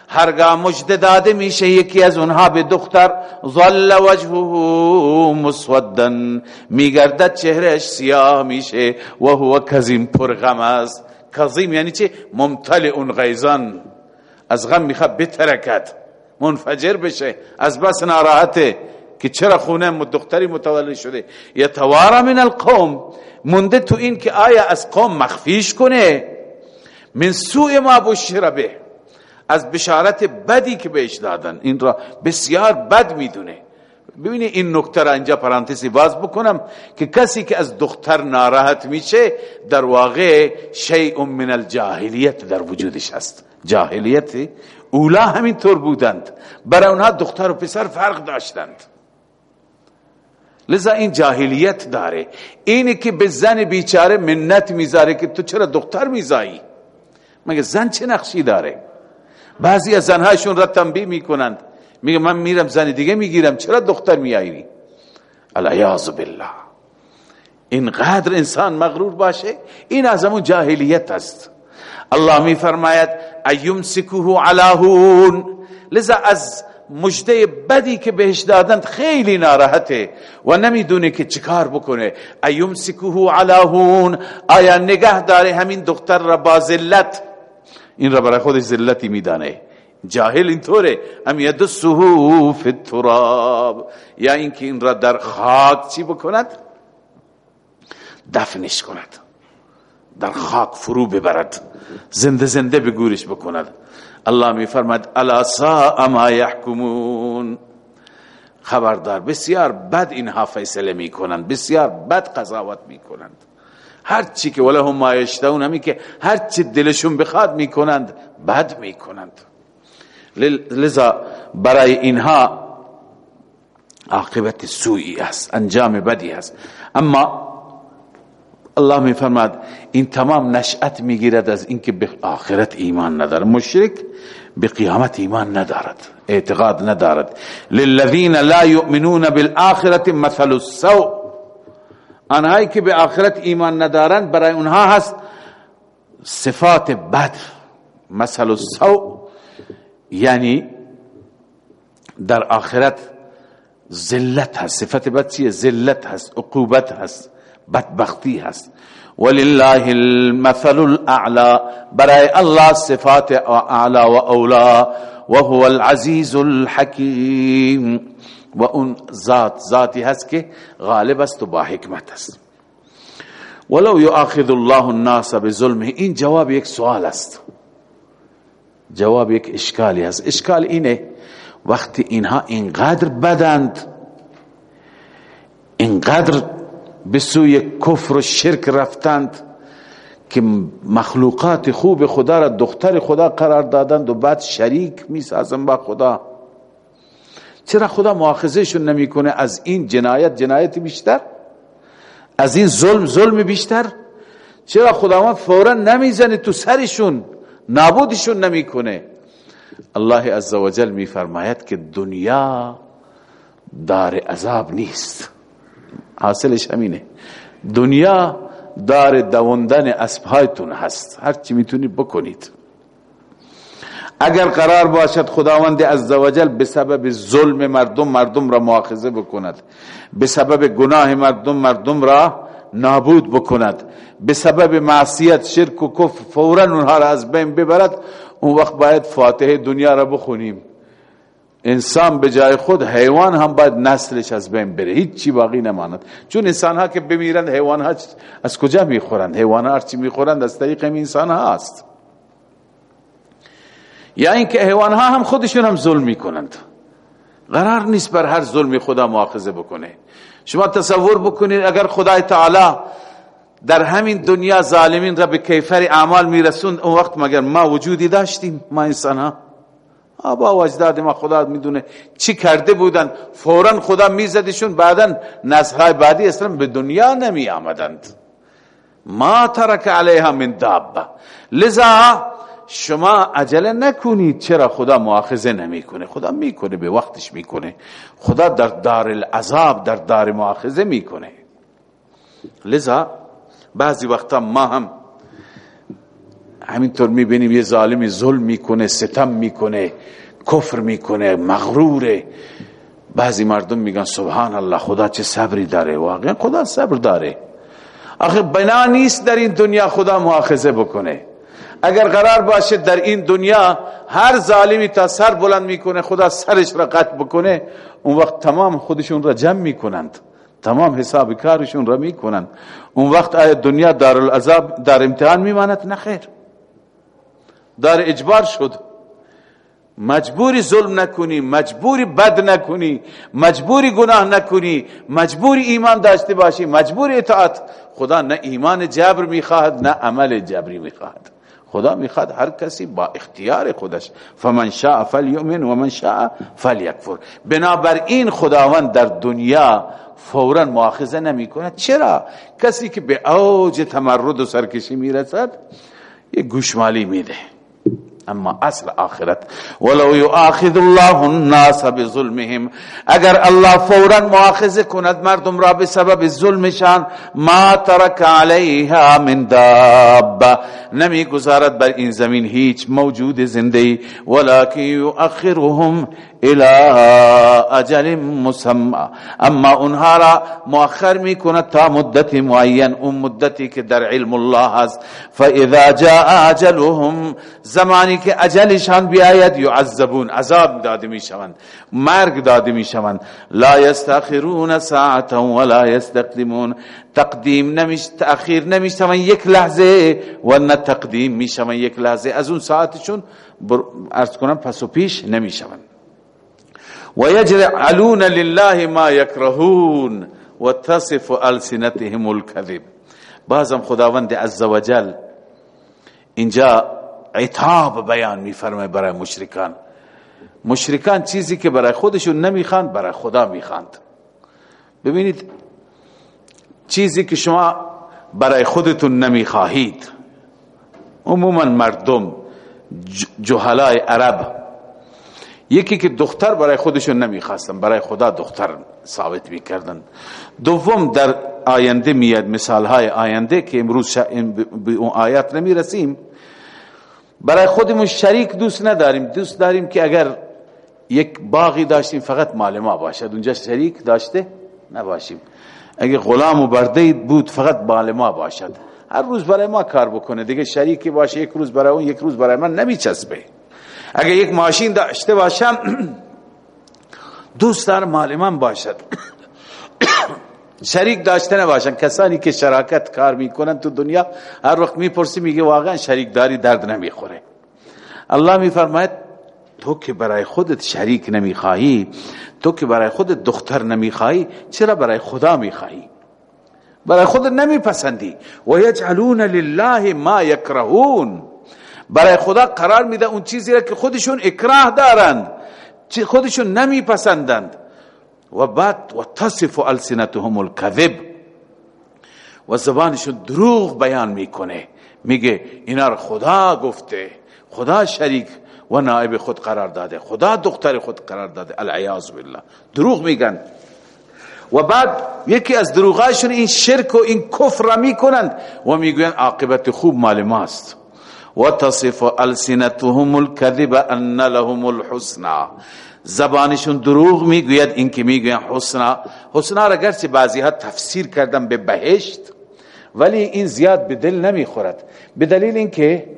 هرگاه مجد داده میشه یکی از اونها به دختر. ظل وجهه مسودا. میگردد چهرهش سیاه میشه و هو کظیم پرغم است کظیم یعنی چه ممتلئ اون غیظان از غم میخواد بترکد منفجر بشه. از بس ناراحته. که چرا خونه دختری متولد شده؟ یتوارا من القوم. منده تو این که آیا از قوم مخفیش کنه؟ من سوء ما بشر به. از بشارت بدی که بهش دادن. این را بسیار بد میدونه. ببینید این نکته را اینجا پرانتزی باز بکنم که کسی که از دختر ناراحت میشه، در واقع شیء من الجاهلیت در وجودش هست. جاهلیت اولا همین طور بودند. برای اونها دختر و پسر فرق داشتند. لذا این جاهلیت داره. اینی که به زن بیچاره منت میذاره که تو چرا دختر میزایی؟ مگه زن چه نقشی داره؟ بعضی از زنهایشون را تنبیه میکنند. میگه من میرم زن دیگه میگیرم. چرا دختر میایی العیاذ بالله. اینقدر انسان مغرور باشه، این از همون جاهلیت است. الله میفرماید، ایمسکوه علاهون لذا از مجده بدی که بهش دادند خیلی ناراحته و نمیدونه که چیکار بکنه. ایوم سکوهو علاهون آیا نگه داره همین دختر را با ذلت این را برای خودش ذلتی میدانه. جاهل اینطوره. ام یدسهو فی التراب. یا اینکه این را در خاک چی بکند؟ دفنش کند. در خاک فرو ببرد. زنده زنده بگورش بکند. الله می فرمد الا سا ما یحکمون. خبردار، بسیار بد اینها فیصله می کنند بسیار بد قضاوت می کنند هر چی که ولهم ما یشتون همی که هر چی دلشون بخواد می کنند بد می کنند لذا برای اینها عاقبت سوئی است، انجام بدی است. اما الله می فرماد این تمام نشأت میگیرد از اینکه به آخرت ایمان ندارد. مشرک به قیامت ایمان ندارد، اعتقاد ندارد. للذین لا یؤمنون بالآخرت مثل السوء. آنهایی که به آخرت ایمان ندارند برای اونها هست صفات بد مثل السوء یعنی در آخرت ذلت هست. صفت بد چیه؟ ذلت هست، عقوبت هست، بدبختی هست. ولله المثل الاعلى برای الله صفات اعلى و اولا وهو العزیز الحکیم. و اون ذات، ذاتی هست که غالب است و با حکمت است. ولو یؤاخذ الله الناس بظلمه، این جواب یک سوال است. جواب یک اشکالی هست. اشکال اینه، وقتی اینها اینقدر بدند، اینقدر به سوی کفر و شرک رفتند که مخلوقات خوب خدا را دختر خدا قرار دادند و بعد شریک می سازن با خدا. چرا خدا مؤاخذهشون نمیکنه؟ از این جنایت جنایت بیشتر؟ از این ظلم ظلم بیشتر؟ چرا خداوند فوراً نمیزنه تو سرشون؟ نابودشون نمیکنه؟ الله عزوجل میفرماید که دنیا دار عذاب نیست. حاصلش همینه. دنیا دار دوندن اسبهایتون هست. هر چی میتونید بکنید. اگر قرار باشد خداوند عزوجل به سبب ظلم مردم مردم را مؤاخذه بکند. به سبب گناه مردم مردم را نابود بکند. به سبب معصیت، شرک و کفر فوراً اونها را از بین ببرد. اون وقت باید فاتحه دنیا را بخونیم. انسان به جای خود، حیوان هم باید نسلش از بین بره. هیچ چی باقی نماند. چون انسان ها که بمیرند حیوان ها از کجا میخورند؟ حیوان ها هرچی میخورند، از طریق انسان ها هست. یا اینکه حیوان ها هم خودشون هم ظلم میکنند. قرار نیست بر هر ظلمی خدا مؤاخذه بکنه. شما تصور بکنید اگر خدای تعالی در همین دنیا ظالمین را به کیفر اعمال میرسوند، اون وقت مگر ما وجودی داشتیم؟ ما انسان ها. آبا و اجداد ما خدا میدونه چی کرده بودن. فوراً خدا میزدشون، بعدا نسلهای بعدی اسلام به دنیا نمی آمدند ما ترک علیها من دابه لذا شما عجله نکنید. چرا خدا مؤاخذه نمیکنه؟ خدا میکنه، به وقتش میکنه. خدا در دار العذاب در دار مؤاخذه میکنه. لذا بعضی وقتا ما هم همینطور میبینیم یه ظالمی ظلم میکنه، ستم میکنه، کفر میکنه، مغروره. بعضی مردم میگن سبحان الله خدا چه صبری داره. واقعا خدا صبر داره. آخه بنا نیست در این دنیا خدا مؤاخذه بکنه. اگر قرار باشه در این دنیا هر ظالمی تا سر بلند میکنه، خدا سرش را قطع بکنه، اون وقت تمام خودشون را جمع میکنند. تمام حساب کارشون را میکنند. اون وقت آیا دنیا دار العذاب در امتحان میماند؟ نخیر دار اجبار شد. مجبوری ظلم نکنی، مجبوری بد نکنی، مجبوری گناه نکنی، مجبوری ایمان داشته باشی، مجبوری اطاعت. خدا نه ایمان جبر میخواهد، نه عمل جبری میخواهد. خدا میخواد هر کسی با اختیار خودش. فمن شاء فلیؤمن و من شاء فلیکفر. بنابراین خداوند در دنیا فوراً مؤاخذه نمیکنه چرا؟ کسی که به اوج تمرد و سرکشی میرسد، یه گوشمالی میده. اما اصل آخرت. ولو یؤاخذ الله الناس بظلمهم. اگر الله فوراً مؤاخذه کند، مردم را به سبب ظلمشان، ما ترک علیها من داب نمی گذارد بر این زمین هیچ موجود زنده ولكن یؤخرهم الى اجل مسمى اما اونها را مؤخر می کند تا مدت معین، اون مدتی که در علم الله هست. فاذا جاء اجلهم زمانی که اجلشان بیاید، یعذبون، عذاب داده می شوند مرگ داده می شوند لا یستاخرون ساعتا ولا یستقدمون. تقدیم نمیش تاخیر نمیشون یک لحظه و نه تقدیم میشون یک لحظه. از اون ساعتشون ارز کنم، پس و پیش نمیشون و یجعلون لله ما یکرهون و تصف السنتهم الكذب. بعضم خداوند عزوجل اینجا عتاب بیان میفرمه برای مشرکان. مشرکان چیزی که برای خودشون نمیخواند برای خدا میخواند. ببینید چیزی که شما برای خودتون نمیخواهید. عموما مردم جهلای عرب، یکی که دختر برای خودشون نمیخواستن، برای خدا دختر ثابت میکردن. دوم، در آینده میاد مثال های آینده که امروز به اون آیات نمیرسیم. برای خودمون شریک دوست نداریم. دوست داریم که اگر یک باغی داشتیم، فقط مال ما باشد. اونجا شریک داشته نباشیم. اگر غلام و برده بود، فقط مال ما باشد. هر روز برای ما کار بکنه. دیگه شریکی باشه، یک روز برای اون، یک روز برای من نمیچسبه. اگر یک ماشین داشته باشم، دوست دارم مال من باشد. شریک داشته نباشن کسانی که شراکت کار میکنن تو دنیا، هر وقت میپرسی میگه واقعا شریک داری درد نمیخوره. الله میفرماید، تو که برای خودت شریک نمیخواهی تو که برای خودت دختر نمیخواهی، چرا برای خدا میخواهی؟ برای خودت نمیپسندی. و یجعلون لله ما یکرهون برای خدا قرار میده اون چیزی را که خودشون اکراه دارند خودشون نمیپسندند. و بعد و تصف السنتهم الكذب. و زبانشون دروغ بیان میکنه. میگه اینا رو خدا گفته. خدا شریک و نائب خود قرار داده خدا دختر خود قرار داده العیاذ بالله دروغ میگن و بعد یکی از دروغایشون این شرک و این کفر را میکنند و میگوین عاقبت خوب مال ماست و تصف السنتهم الكذب ان لهم الحسنى زبانشون دروغ میگوید این که میگوین حسنا حسنا را گرچه بعضی ها تفسیر کردن به بهشت ولی این زیاد به دل نمیخورد به دلیل اینکه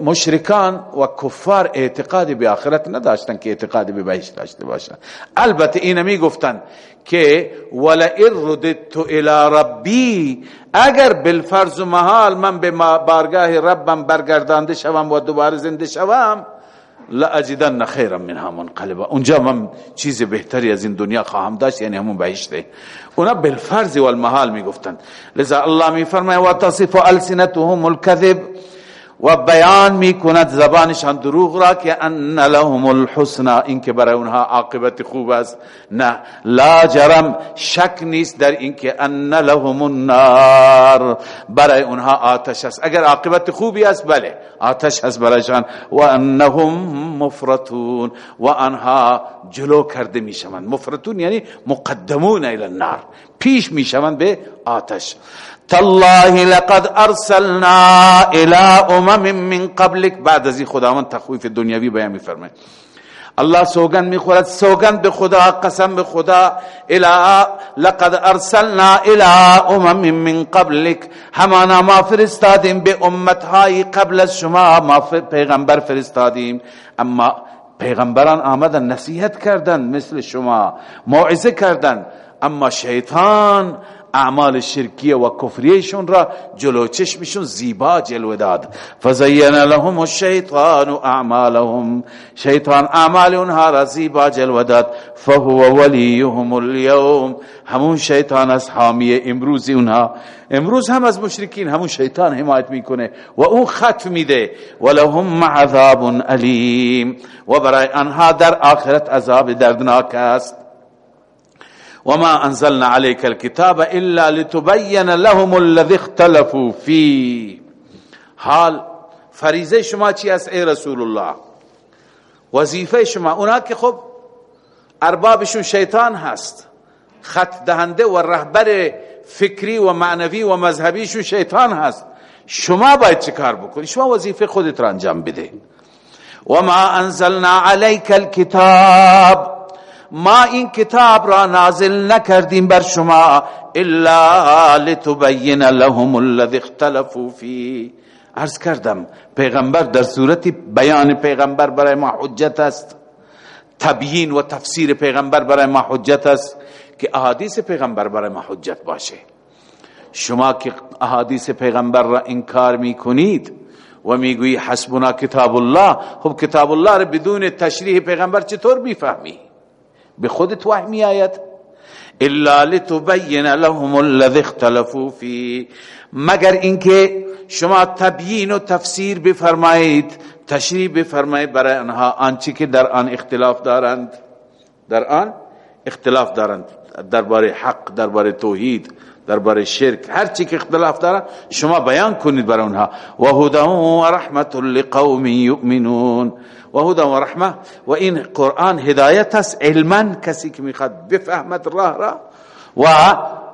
مشرکان و کفار اعتقاد به آخرت نداشتن که اعتقاد به بهشت داشته باشن البته این می گفتن که ولئن رددت الى ربی، اگر بالفرض و محال من به بارگاه ربم برگردانده شوم و دوباره زنده شوم لاجدن خیرا منها منقلبا. اونجا من چیز بهتری از این دنیا خواهم داشت یعنی همون بهشته. اونا بالفرض والمحال میگفتن. لذا الله میفرماید و تصف السنتهم الكذب و بیان می کند زبانشان دروغ را که ان لهم الحسنا این که برای اونها عاقبت خوب است. نه، لا جرم، شک نیست در این که ان لهم النار، برای اونها آتش است. اگر عاقبت خوبی است، بله، آتش هست برایشان. و انهم مفرتون و انها جلو کرده می شوند. مفرتون یعنی مقدمون الى النار، پیش می شوند به آتش. تالله لقد ارسلنا الى امم من قبلك بعد از این خداوند تخویف دنیوی بیان میفرمه الله سوگن میخورد. سوگن به خدا، قسم به خدا. الى لقد ارسلنا الى امم من قبلك همانا ما فرستادیم به امتهای قبل از شما. ما پیغمبر فرستادیم. اما پیغمبران آمدن، نصیحت کردن مثل شما. موعظه کردن. اما شیطان اعمال شرکیه و کفریشون را جلو چشمشون زیبا جلوه داد. فزین لهم الشیطان اعمالهم. شیطان اعمال اونها را زیبا جلوه داد. فهو ولیهم اليوم همون شیطان از حامی امروز اونها. امروز هم از مشرکین همون شیطان حمایت میکنه و اون خط میده. ولهم عذاب علیم. و برای انها در آخرت عذاب دردناک است. وما انزلنا عليك الكتاب الا لتبين لهم الذي اختلفوا فيه۔ حال فریضه شما چی است ای رسول الله وظیفه شما اونا که خب اربابشون شیطان هست. خط دهنده و رهبر فکری و معنوی و مذهبیشون شیطان هست. شما باید چه کار بکنی؟ شما وظیفه خودت را انجام بده. و ما انزلنا علیک الكتاب ما این کتاب را نازل نکردیم بر شما الا لتبین لهم الذي اختلفوا فيه عرض کردم، پیغمبر در صورت بیان پیغمبر برای ما حجت است. تبیین و تفسیر پیغمبر برای ما حجت است که احادیث پیغمبر برای ما حجت باشه. شما که احادیث پیغمبر را انکار می کنید و میگویی حسبنا کتاب الله، خب کتاب الله را بدون تشریح پیغمبر چطور میفهمی؟ به خودت وحی می آید. الا لتبین لهم الذي اختلفوا فيه مگر اینکه شما تبیین و تفسیر بفرمایید، تشریح بفرمایید برای آنها، آنچه که در آن اختلاف دارند. در آن اختلاف دارند. درباره حق، درباره توحید، درباره شرک، هر چی که اختلاف داره، شما بیان کنید برای اونها و هدى و رحمت لقوم یؤمنون. و هدى و رحمه و این قرآن هدایت است، علما کسی که میخواد بفهمد راه را و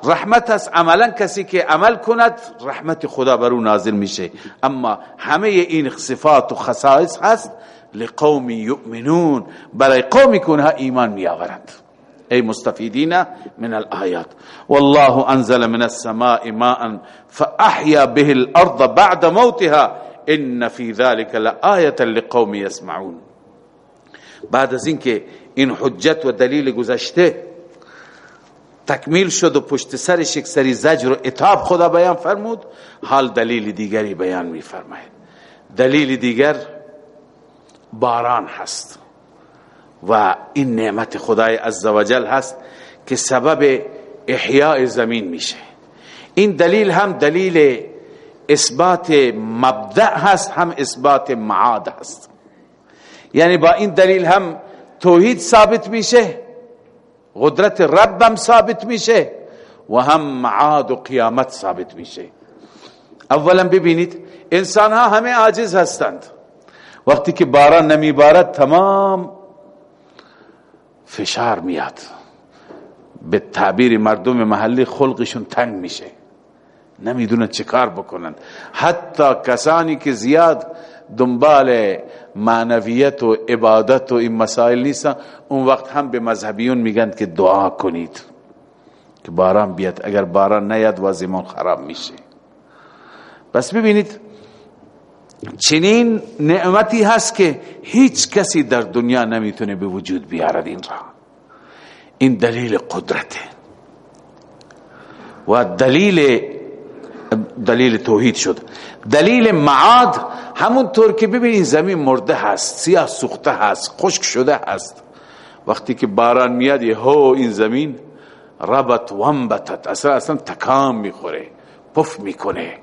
رحمت است، عملا کسی که عمل کند، رحمت خدا بر او نازل میشه. اما همه این صفات و خصائص هست لقوم یؤمنون. برای قومی که اونها ایمان میآورند. ای مستفیدین من الآیات. والله انزل من السماء ماء فاحیا به الارض بعد موتها. ان فی ذلك لآیه لقوم يسمعون. بعد از اینکه این حجت و دلیل گذشته تکمیل شد و پشت سرش یک سری زجر و اتاب خدا بیان فرمود، حال دلیل دیگری بیان می فرماید دلیل دیگر باران هست و این نعمت خدای عزوجل هست که سبب احیاء زمین میشه. این دلیل هم دلیل اثبات مبدع هست، هم اثبات معاد هست. یعنی با این دلیل هم توحید ثابت میشه، قدرت ربم ثابت میشه و هم معاد و قیامت ثابت میشه. اولا ببینید انسان ها همه عاجز هستند. وقتی که باران نمی بارد تمام فشار میاد. به تعبیر مردم محلی خلقشون تنگ میشه. نمیدونن چه کار بکنن حتی کسانی که زیاد دنبال معنویت و عبادت و این مسائل نیستن، اون وقت هم به مذهبیون میگن که دعا کنید. که باران بیاد. اگر باران نیاد وازمون خراب میشه. بس ببینید، چنین نعمتی هست که هیچ کسی در دنیا نمیتونه به وجود بیارد این را. این دلیل قدرته. و دلیل دلیل توحید شد. دلیل معاد همون طور که ببینید زمین مرده هست، سیاه سوخته هست، خشک شده هست. وقتی که باران میاد یه هو این زمین ربط وانبتت، اصلا اصلا تکام میخوره، پف میکنه،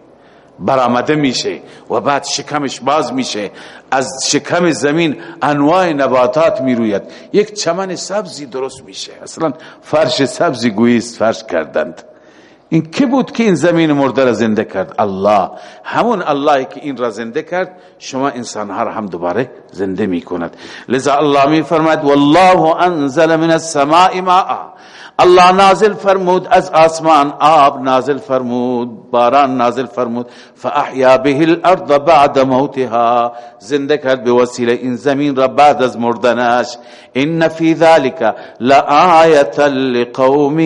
برآمده میشه و بعد شکمش باز میشه. از شکم زمین انواع نباتات میروید. یک چمن سبزی درست میشه. اصلا فرش سبزی گویست فرش کردند. این کی بود که این زمین مرده را زنده کرد؟ الله. همون اللهی که این را زنده کرد، شما انسان ها را هم دوباره زنده می کند لذا الله می فرماید والله انزل من السماء ماء. الله نازل فرمود، از آسمان آب نازل فرمود، باران نازل فرمود فاحیا به الارض بعد موتها زنده کرد به وسیله این زمین را بعد از مردنش، ان فی ذلك لآیه لقوم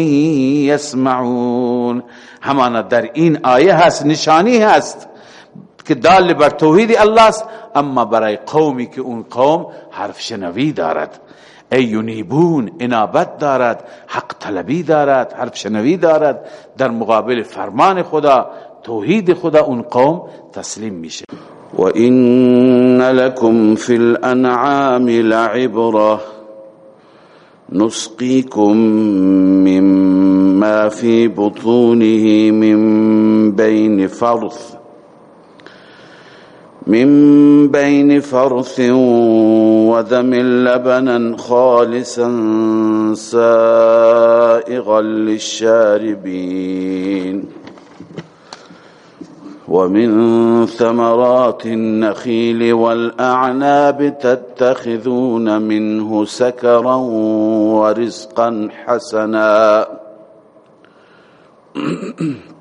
یسمعون۔ همانا در این آیه هست نشانی هست که دال بر توحید الله است، اما برای قومی که اون قوم حرف شنوی دارد۔ ای یونیبون، انابت دارد، حق طلبی دارد، حرف شنوی دارد، در مقابل فرمان خدا، توحید خدا اون قوم تسلیم میشه. و این لکم فی الانعام لعبره نسقيكم مما في بطونه من بين فرث من بين فرث ودم لبنا خالصا سائغا للشاربين ومن ثمرات النخيل والأعناب تتخذون منه سكرا ورزقا حسنا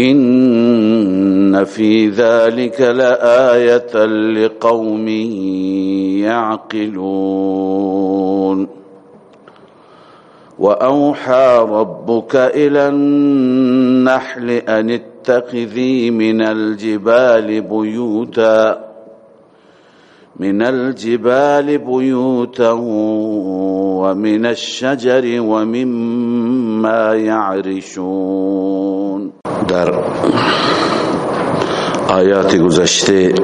إن في ذلك لآية لقوم يعقلون وأوحى ربك إلى النحل أن اتخذي من الجبال بيوتاً من الجبال بيوتا ومن الشجر ومما يعرشون. در آیات گذشته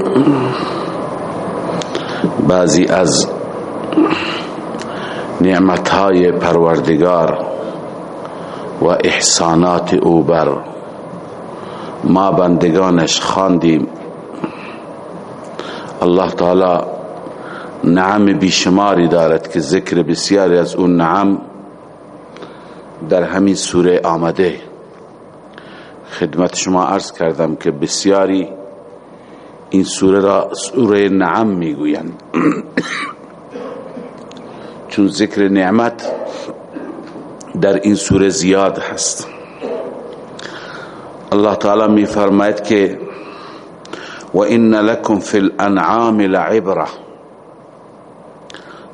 بعضی از نعمتهای پروردگار و احسانات او بر ما بندگانش خواندیم. الله تعالی نعم بیشماری دارد که ذکر بسیاری از اون نعم در همین سوره آمده خدمت شما عرض کردم که بسیاری این سوره را سوره نعم میگویند. چون ذکر نعمت در این سوره زیاد هست. الله تعالی می فرماید که و ان لکم فی الانعام لعبره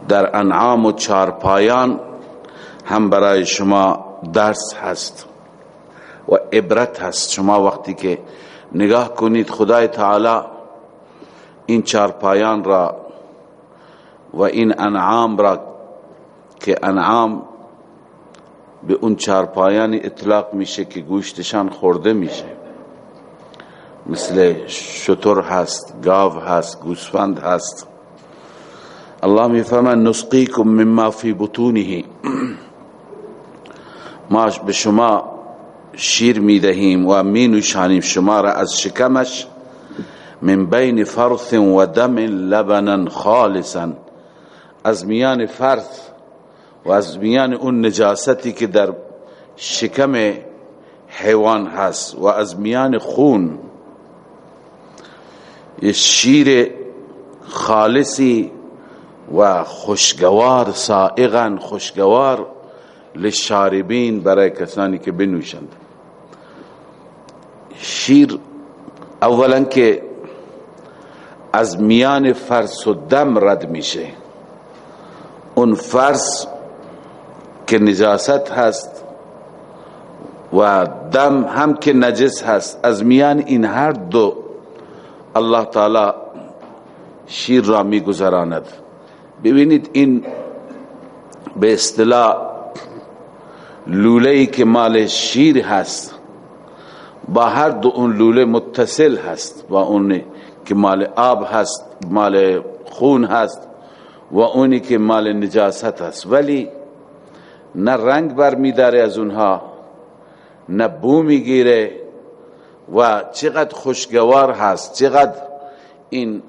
در انعام و چارپایان هم برای شما درس هست و عبرت هست. شما وقتی که نگاه کنید خدای تعالی این چارپایان را و این انعام را که انعام به اون چارپایانی اطلاق میشه که گوشتشان خورده میشه. مثل شتر هست، گاو هست، گوسفند هست. الله میفرماید، نسقیکم مما فی بطونه. ما به شما شیر میدهیم و مینوشانیم شما را از شکمش من بین فرث و دم لبنا خالصا. از میان فرث و از میان اون نجاستی که در شکم حیوان هست و از میان خون یه شیر خالصی و خوشگوار سائغا خوشگوار لشاربین برای کسانی که بنوشند. شیر اولا که از میان فرس و دم رد میشه. اون فرس که نجاست هست و دم هم که نجس هست. از میان این هر دو الله تعالی شیر را می گذراند ببینید این به اصطلاح لوله که مال شیر هست با هر دو اون لوله متصل هست با اون که مال آب هست مال خون هست و اونی که مال نجاست هست ولی نه رنگ بر می از اونها نه بو می گیره و چقدر خوشگوار هست، چقدر این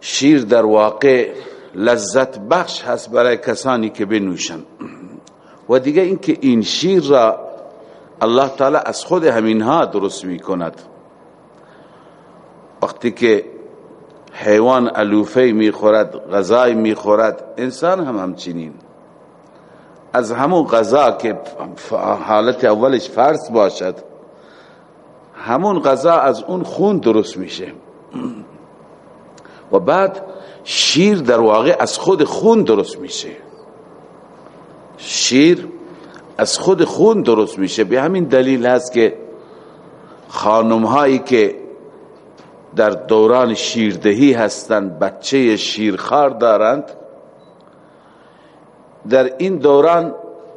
شیر در واقع لذت بخش هست برای کسانی که بنوشن. و دیگه اینکه این شیر را الله تعالی از خود همینها درست می کند وقتی که حیوان علوفه می خورد غذای می خورد انسان هم همچنین. از همون غذا که حالت اولش فرض باشد همون غذا از اون خون درست میشه. و بعد شیر در واقع از خود خون درست میشه. شیر از خود خون درست میشه. به همین دلیل هست که خانم هایی که در دوران شیردهی هستند، بچه شیرخار دارند. در این دوران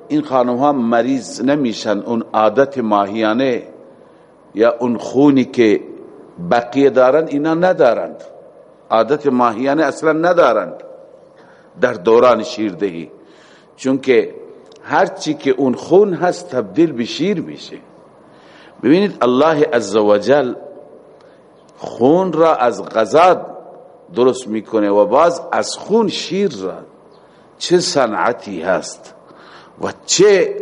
این خانم ها مریض نمیشن، اون عادت ماهیانه یا اون خونی که بقیه دارند اینا ندارند. عادت ماهیانه اصلا ندارند در دوران شیردهی. چونکه هرچی که اون خون هست تبدیل به شیر میشه. ببینید الله عزوجل خون را از غذا درست میکنه و باز از خون شیر را چه صنعتی هست و چه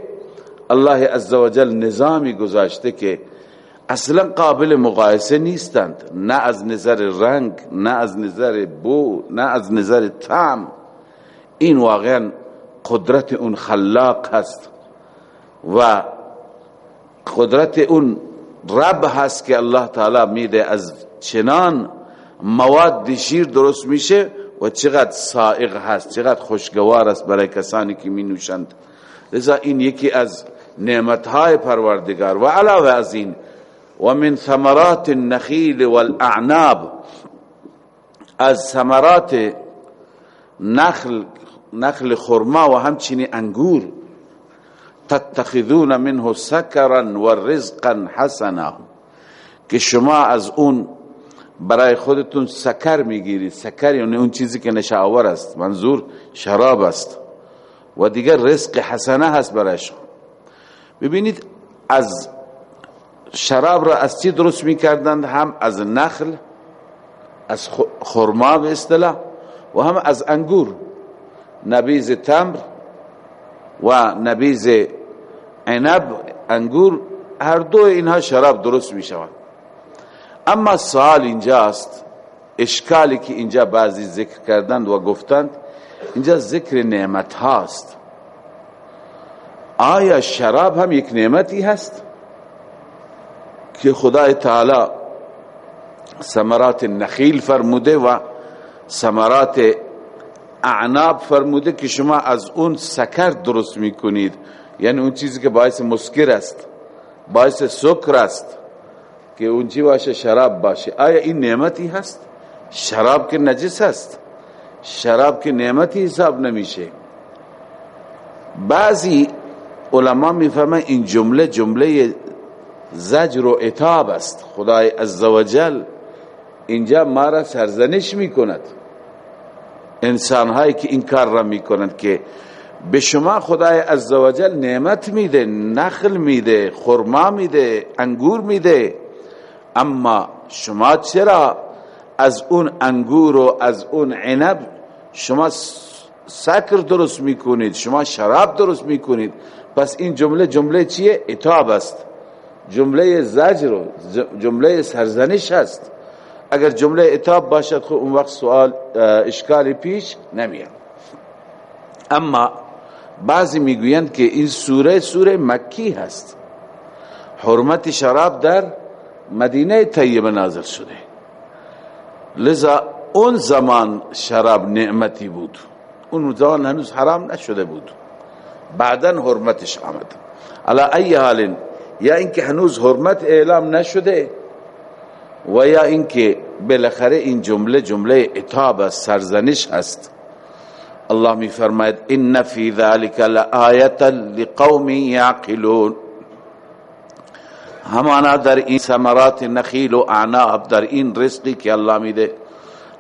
الله عزوجل نظامی گذاشته که اصلا قابل مقایسه نیستند. نه از نظر رنگ، نه از نظر بو، نه از نظر طعم. این واقعا قدرت اون خلاق هست و قدرت اون رب هست که الله تعالی میده. از چنان مواد شیر درست میشه و چقدر سائق هست، چقدر خوشگوار است برای کسانی که می نوشند. لذا این یکی از نعمتهای پروردگار. و علاوه از این و من ثمرات النخیل والاعناب از ثمرات نخل نخل خرما و همچنین انگور. تتخذون منه سکرا و رزقا حسنا. که شما از اون برای خودتون سکر میگیرید. سکر یعنی اون چیزی که نشاور است، منظور شراب است. و دیگر رزق حسنه هست برای شما ببینید، از شراب را از چی درست میکردند؟ هم از نخل، از خرما به اصطلاح، و هم از انگور نبیز تمر و نبیز عنب، انگور، هر دو اینها شراب درست می شود اما سوال اینجاست، اشکالی که اینجا بعضی ذکر کردند و گفتند، اینجا ذکر نعمت هاست. آیا شراب هم یک نعمتی هست؟ که خدای تعالی سمرات نخیل فرموده و سمرات اعناب فرموده که شما از اون سکر درست میکنید. یعنی اون چیزی که باعث مسکر است، باعث سکر است که اون چی باشه؟ شراب باشه. آیا این نعمتی هست؟ شراب که نجس هست شراب که نعمتی حساب نمیشه. بعضی علما میفهمن این جمله جمله زجر و اتاب است. خدای عزوجل اینجا ما را سرزنش میکند. انسان هایی که این کار را میکنند که به شما خدای عزوجل نعمت میده، نخل میده، خرما میده، انگور میده. اما شما چرا از اون انگور و از اون عنب شما سکر درست میکنید، شما شراب درست میکنید؟ پس این جمله جمله چیه؟ اتاب است. جمله زجر و جمله سرزنش است اگر جمله اتاب باشد، خب اون وقت سوال اشکالی پیش نمیاد. اما بعضی میگویند که این سوره سوره مکی هست. حرمت شراب در مدینه طیبه نازل شده. لذا اون زمان شراب نعمتی بود. اون زمان هنوز حرام نشده بود. بعدا حرمتش آمد. علا ای حال یا اینکه هنوز حرمت اعلام نشده و یا اینکه بالاخره این جمله جمله اتاب سرزنش هست. الله می فرماید ان فی ذلك لآیه لقوم یعقلون. همانا در این ثمرات نخیل و اعناب، در این رزقی که الله میده،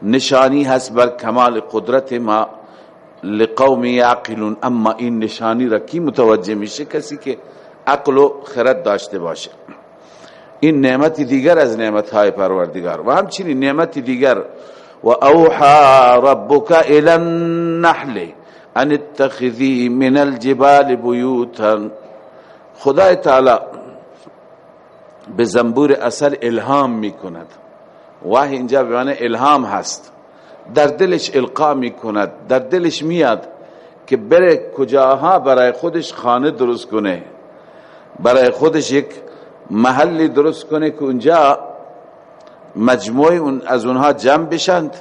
نشانی هست بر کمال قدرت ما، لقوم یعقلون. اما این نشانی را کی متوجه میشه؟ کسی که عقل و خرد داشته باشه. این نعمت دیگر از نعمت های پروردگار. و همچنین نعمت دیگر، و اوحى ربك الى النحل، ان اتخذي من الجبال بيوتا خدای تعالی به زنبور اصل الهام میکند. وحی اینجا به معنی الهام هست. در دلش القا میکند. در دلش میاد که بره کجاها برای خودش خانه درست کنه. برای خودش یک محلی درست کنه که اونجا مجموعه اون از اونها جمع بشند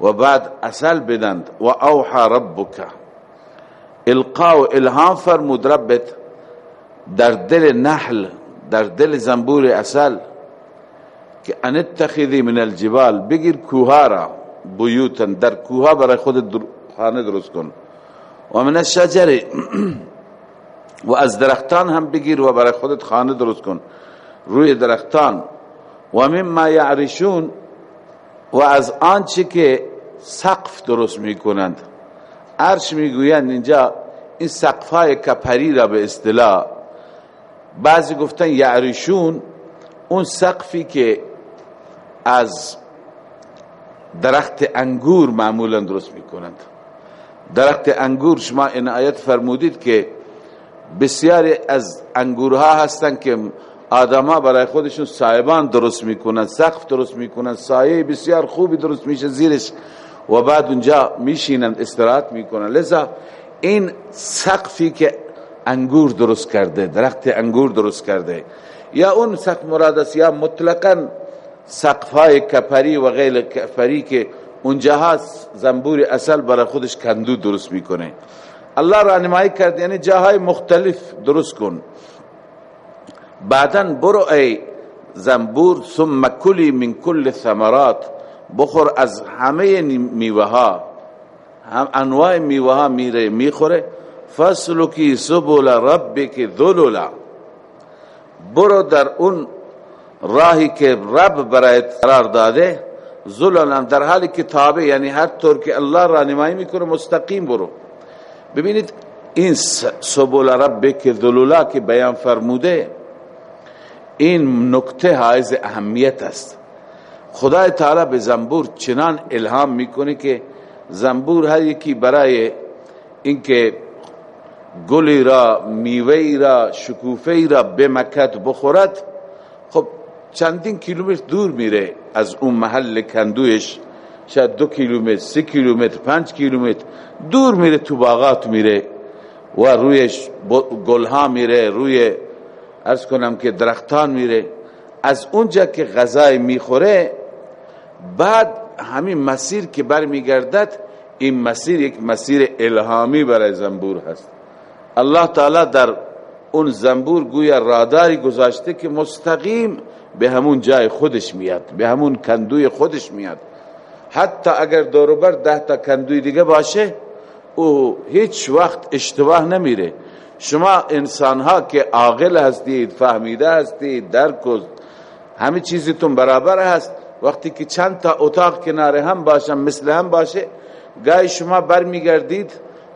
و بعد اصل بدند. و اوحى ربک. القا و الهام فرمود، ربت، در دل نحل، در دل زنبور اصل که ان اتخذی من الجبال، بگیر کوها را بیوتن در کوها برای خود خانه درست کن. و من الشجر. و از درختان هم بگیر و برای خودت خانه درست کن. روی درختان. و مما یعرشون و از آنچه که سقف درست میکنند. عرش میگویند اینجا این سقفهای کپری را به اصطلاح. بعضی گفتن یعرشون اون سقفی که از درخت انگور معمولا درست میکنند. درخت انگور، شما این آیت فرمودید که بسیاری از انگورها هستند که آدما برای خودشون سایبان درست میکنن، سقف درست میکنن، سایه بسیار خوبی درست میشه زیرش و بعد اونجا میشینن، استراحت میکنن. لذا این سقفی که انگور درست کرده، درخت انگور درست کرده، یا اون سقف مراد است، یا مطلقا سقفهای کپری و غیر کپری که اونجا هست زنبور اصل برای خودش کندو درست میکنه. الله راهنمایی کرد یعنی جاهای مختلف درست کن۔ بعدا برو ای زنبور ثم کلی من کل ثمرات، بخور از همه میوه ها هم انواع میوه ها میره، میخوره۔ فسلکی سبول ربک ذللا۔ برو در اون راهی که رب برای قرار داده، ذللا در حالی که تابع یعنی هر طور که الله راهنمایی میکنه، مستقیم برو۔ ببینید، این سبول ربک ذللا که بیان فرموده، این نکته حائز اهمیت است. خدای تعالی به زنبور چنان الهام میکنه که زنبور هر یکی برای اینکه گلی را میوه را شکوفه را به مکت بخورد، خب چندین کیلومتر دور میره از اون محل کندویش. شاید دو کیلومتر سی کیلومتر، پنج کیلومتر، دور میره تو باغات میره و رویش گلها میره، روی ارز کنم که درختان میره. از اونجا که غذای میخوره، بعد همین مسیر که بر میگردد این مسیر یک مسیر الهامی برای زنبور هست. الله تعالی در اون زنبور گویا راداری گذاشته که مستقیم به همون جای خودش میاد، به همون کندوی خودش میاد. حتی اگر دوروبر ده تا کندوی دیگه باشه، او هیچ وقت اشتباه نمیره. شما انسان ها که عاقل هستید، فهمیده هستید درک و همه چیزتون برابر هست، وقتی که چند تا اتاق کنار هم باشن، مثل هم باشه، گاهی شما برمیگردید،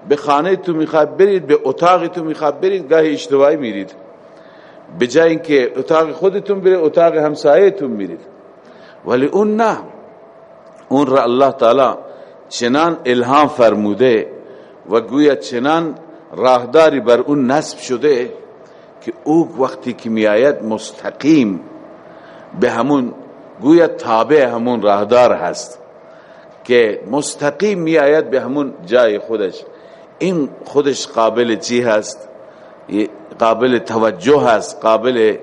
به خانه تو میخواد برید، به اتاق تو میخواد برید، گاهی اشتباهی میرید. به جای اینکه اتاق خودتون برید اتاق همسایه‌تون میرید. ولی اون نه. اون را الله تعالی چنان الهام فرموده و گویا چنان راهداری بر اون نصب شده که او وقتی که میآید مستقیم به همون گویا تابع همون راهدار هست که مستقیم میآید به همون جای خودش۔ این خودش قابل چی هست قابل توجه هست قابل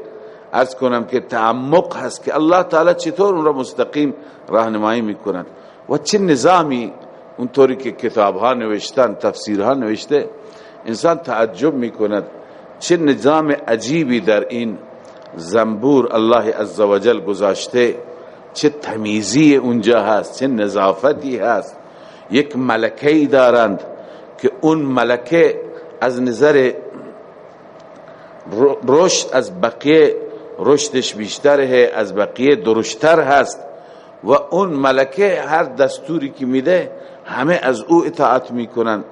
ارز کنم که تعمق هست که الله تعالی چطور اون را مستقیم راهنمایی میکند. و چه نظامی اونطوری که کتاب ها نوشتن تفسیر ها نوشته، انسان تعجب میکند. چه نظام عجیبی در این زنبور الله عزوجل گذاشته. چه تمیزی اونجا هست، چه نظافتی هست. یک ملکه دارند که اون ملکه از نظر رشد، از بقیه رشدش بیشتره از بقیه درشتر هست. و اون ملکه هر دستوری که میده، همه از او اطاعت میکنن.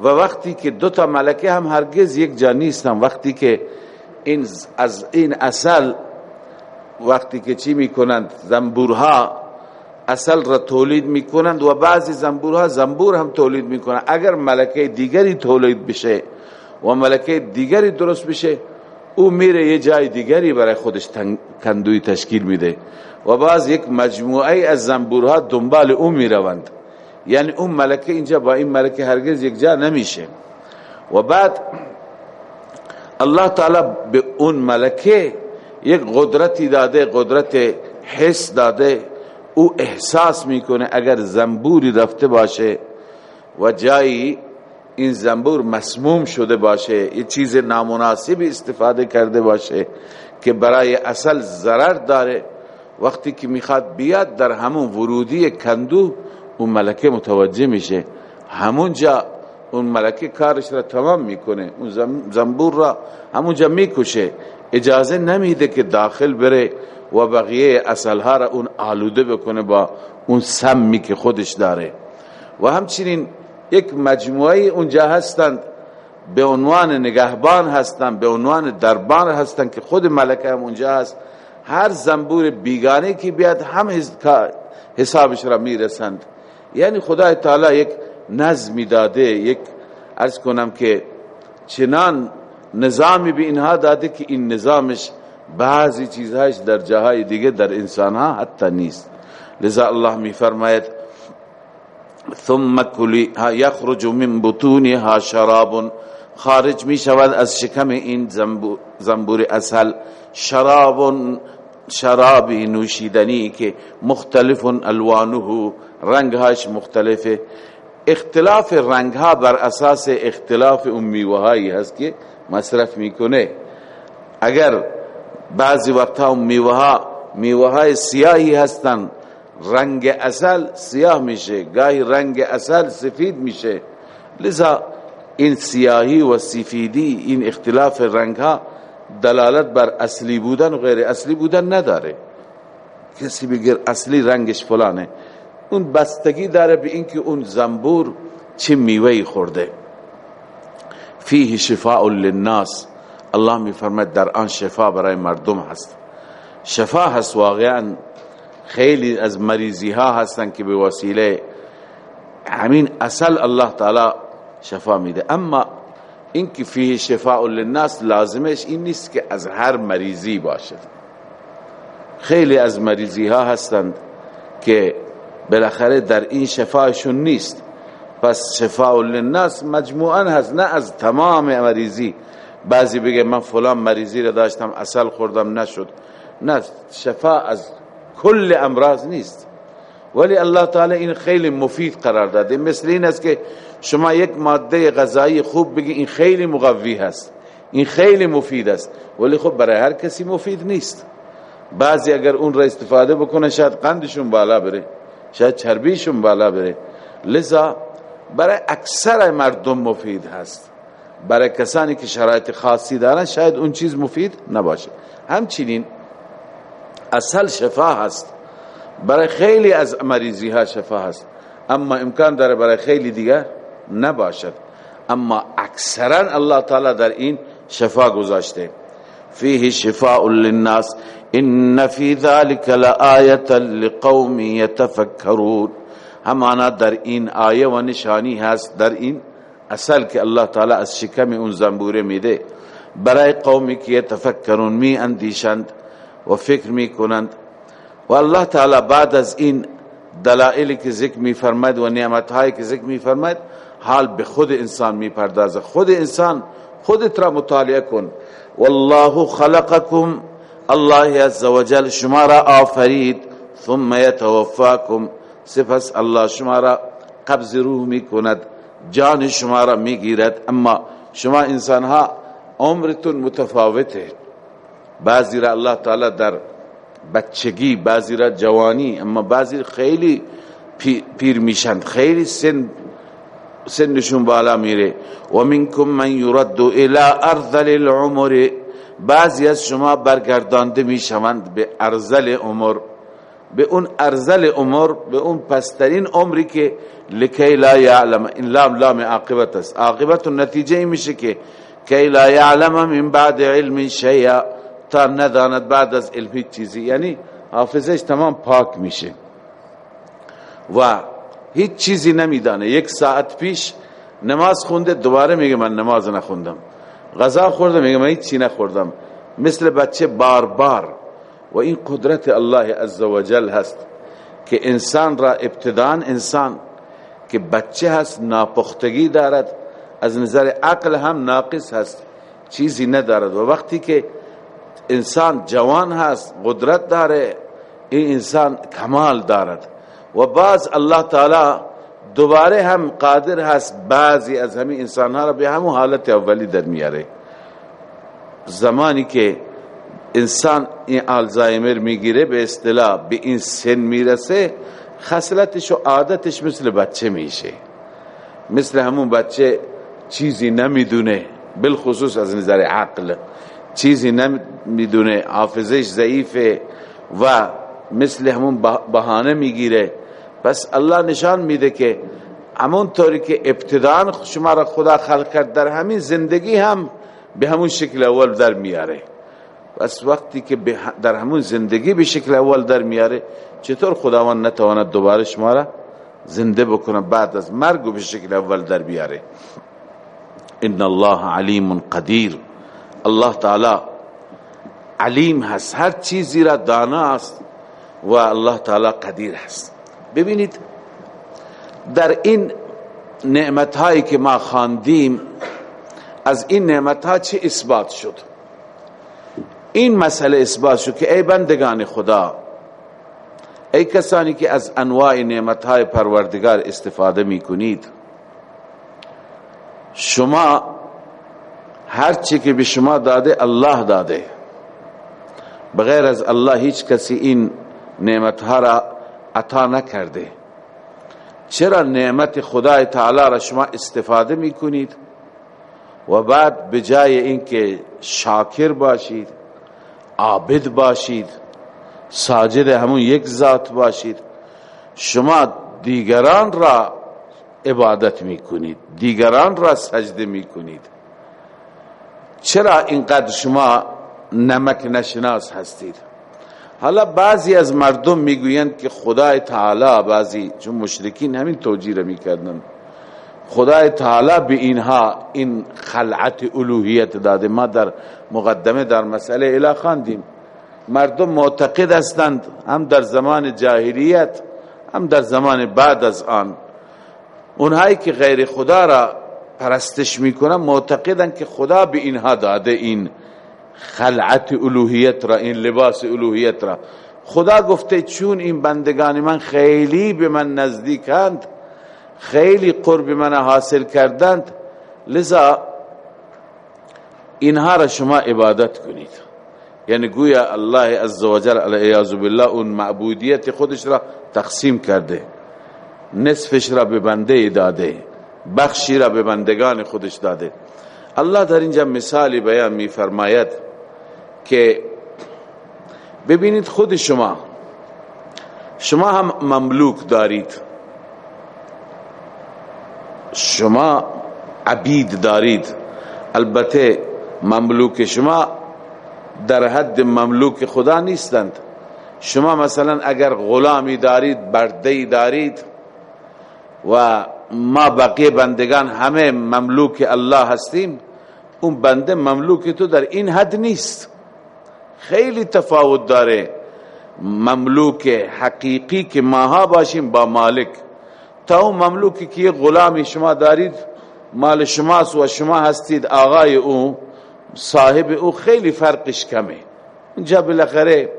و وقتی که دو تا ملکه هم هرگز یک جا نیستن، وقتی که این از این اصل وقتی که چی میکنند؟ زنبورها اصل را تولید میکنند و بعضی زنبورها زنبور هم تولید میکنند اگر ملکه دیگری تولید بشه و ملکه دیگری درست بشه او میره یه جای دیگری برای خودش کندوی تشکیل میده. و بعض یک مجموعه از زنبورها دنبال او میروند. یعنی اون ملکه اینجا با این ملکه هرگز یک جا نمیشه. و بعد الله تعالی به اون ملکه یک قدرتی داده، قدرت حس داده. او احساس میکنه اگر زنبوری رفته باشه و جایی این زنبور مسموم شده باشه، یه چیز نامناسبی استفاده کرده باشه که برای اصل ضرر داره. وقتی که میخواد بیاد در همون ورودی کندو، اون ملکه متوجه میشه. همون جا اون ملکه کارش را تمام میکنه. اون زنبور را همون جا میکشه. اجازه نمیده که داخل بره و بقیه اصلها را اون آلوده بکنه با اون سمی که خودش داره. و همچنین یک مجموعه اونجا هستند. به عنوان نگهبان هستند، به عنوان دربان هستند که خود ملکه هم اونجا هست. هر زنبور بیگانه کی بیاد هم حسابش را میرسند. یعنی خدای تعالی یک نظمی داده، یک ارز کنم که چنان نظامی به اینها داده که این نظامش بعضی چیزهایش در جاهای دیگه، در انسان ها حتی نیست. لذا الله می فرماید ثم کلی یخرج من بطونها شراب. خارج می شود از شکم این زنبور اصل شراب شرابی نوشیدنی که مختلف الوانه، رنگهاش مختلفه. اختلاف رنگ ها بر اساس اختلاف اون میوهایی هست که مصرف میکنه. اگر بعضی وقتها اون میوه میوه سیاهی هستن رنگ اصل سیاه میشه گاهی رنگ اصل سفید میشه لذا این سیاهی و سفیدی این اختلاف رنگ ها دلالت بر اصلی بودن و غیر اصلی بودن نداره. کسی بگیر اصلی رنگش فلانه. اون بستگی داره به اینکه اون زنبور چه میوهی خورده. فیه شفاء للناس. الله می در آن شفا برای مردم هست. شفا هست واقعا خیلی از مریضی ها هستن که به وسیله همین اصل الله تعالی شفا میده. اما این که فیه شفاء للناس لازمش این نیست که از هر مریضی باشد. خیلی از مریضی ها هستند که بالاخره در این شفایشون نیست. پس شفاء للناس مجموعا هست، نه از تمام مریضی. بعضی بگه من فلان مریضی را داشتم، اصل خوردم، نشد. نه شفا از کل امراض نیست. ولی الله تعالی این خیلی مفید قرار داده. مثل این است که شما یک ماده غذایی خوب بگی، این خیلی مقوی هست. این خیلی مفید است. ولی خب برای هر کسی مفید نیست. بعضی اگر اون را استفاده بکنه، شاید قندشون بالا بره، شاید چربیشون بالا بره. لذا برای اکثر مردم مفید هست. برای کسانی که شرایط خاصی دارن، شاید اون چیز مفید نباشه. همچنین اصل شفا هست. برای خیلی از مریضی ها شفا هست. اما امکان داره برای خیلی دیگر نباشد. اما اکثرا الله تعالی در این شفا گذاشته. فیه شفاء للناس. ان فی ذلك لآیه لقوم یتفکرون. همانا در این آیه و نشانی هست در این اصل که الله تعالی از شکم اون زنبوره میده. برای قومی که تفکرون می اندیشند و فکر می کنند. و الله تعالی بعد از این دلائلی که ذکر می فرمد و نعمتهایی که ذکر می فرمد حال به خود انسان می پردازه. خود انسان خودت را مطالعه کن. والله خلقکم، الله عز وجل شما را آفرید. ثم يتوفاكم سپس الله شما را قبض روح می کند. جان شما را می گیرد. اما شما انسان ها عمرتون متفاوته. بعضی را الله تعالی در بچگی، بعضی را جوانی، اما بعضی خیلی پیر میشند خیلی سن سنشون بالا میره. و منکم من یرد الى ارذل العمر بعضی از شما برگردانده میشوند به ارذل عمر. به اون ارذل عمر، به اون پسترین عمری که لکی لا یعلم. این لام لام عاقبت است. عاقبت و نتیجه میشه که کی لا یعلم من بعد علم شیء تا نداند بعد از علم هیچ چیزی. یعنی حافظش تمام پاک میشه. و هیچ چیزی نمیدانه. یک ساعت پیش نماز خونده، دوباره میگه من نماز نخوندم. غذا خوردم، میگه من هیچ چی نخوردم. مثل بچه بار بار. و این قدرت الله عزوجل هست که انسان را ابتدان انسان که بچه هست، ناپختگی دارد. از نظر عقل هم ناقص هست. چیزی ندارد. و وقتی که انسان جوان هست قدرت داره این انسان کمال دارد و بعض الله تعالی دوباره هم قادر هست بعضی از همین انسان ها را به همون حالت اولی در میاره زمانی که انسان این آلزایمر میگیره به اصطلاح به این سن میرسه خصلتش و عادتش مثل بچه میشه مثل همون بچه چیزی نمیدونه بالخصوص از نظر عقل۔ چیزی نمیدونه، حافظش ضعیفه و مثل همون بهانه میگیره. پس الله نشان میده که همون طوری که ابتدان شما را خدا خلق کرد، در همین زندگی هم به همون شکل اول در میاره. پس وقتی که در همون زندگی به شکل اول در میاره، چطور خداوند نتواند دوباره شما را زنده بکنه بعد از مرگ و به شکل اول در بیاره؟ ان الله علیم قدیر. الله تعالی علیم هست هر چیزی را دانا است و الله تعالی قدیر هست ببینید، در این نعمت هایی که ما خواندیم از این نعمت ها چه اثبات شد؟ این مسئله اثبات شد که ای بندگان خدا ای کسانی که از انواع نعمت های پروردگار استفاده می کنید شما هر چی که به شما داده الله داده بغیر از الله هیچ کسی این نعمت ها را عطا نکرده چرا نعمت خدای تعالی را شما استفاده می کنید و بعد بجای اینکه شاکر باشید، عابد باشید، ساجد همون یک ذات باشید، شما دیگران را عبادت می کنید دیگران را سجده می کنید چرا اینقدر شما نمک نشناس هستید؟ حالا بعضی از مردم میگویند که خدای تعالی بعضی چون مشرکین همین توجیه را میکردن. خدای تعالی به اینها این خلعت الوهیت داده. ما در مقدمه در مسئله اله خواندیم. مردم معتقد هستند، هم در زمان جاهلیت، هم در زمان بعد از آن. اونهایی که غیر خدا را پرستش میکنن معتقدن که خدا به اینها داده این خلعت الوهیت را، این لباس الوهیت را. خدا گفته چون این بندگان من خیلی به من نزدیکند، خیلی قرب من حاصل کردند، لذا اینها را شما عبادت کنید. یعنی گویا الله عزوجل علیه بالله، اون معبودیت خودش را تقسیم کرده، نصفش را به بنده داده. بخشی را به بندگان خودش داده. الله در اینجا مثالی بیان می فرماید که ببینید خود شما شما هم مملوک دارید. شما عبید دارید. البته مملوک شما در حد مملوک خدا نیستند. شما مثلا اگر غلامی دارید، برده دارید و ما بقیه بندگان همه مملوک الله هستیم، اون بنده مملوک تو در این حد نیست. خیلی تفاوت داره. مملوک حقیقی که ماها باشیم با مالک. تا اون مملوکی که غلامی شما دارید، مال شماست و شما هستید، آقای او، صاحب او، خیلی فرقش کمه. اینجا بالاخره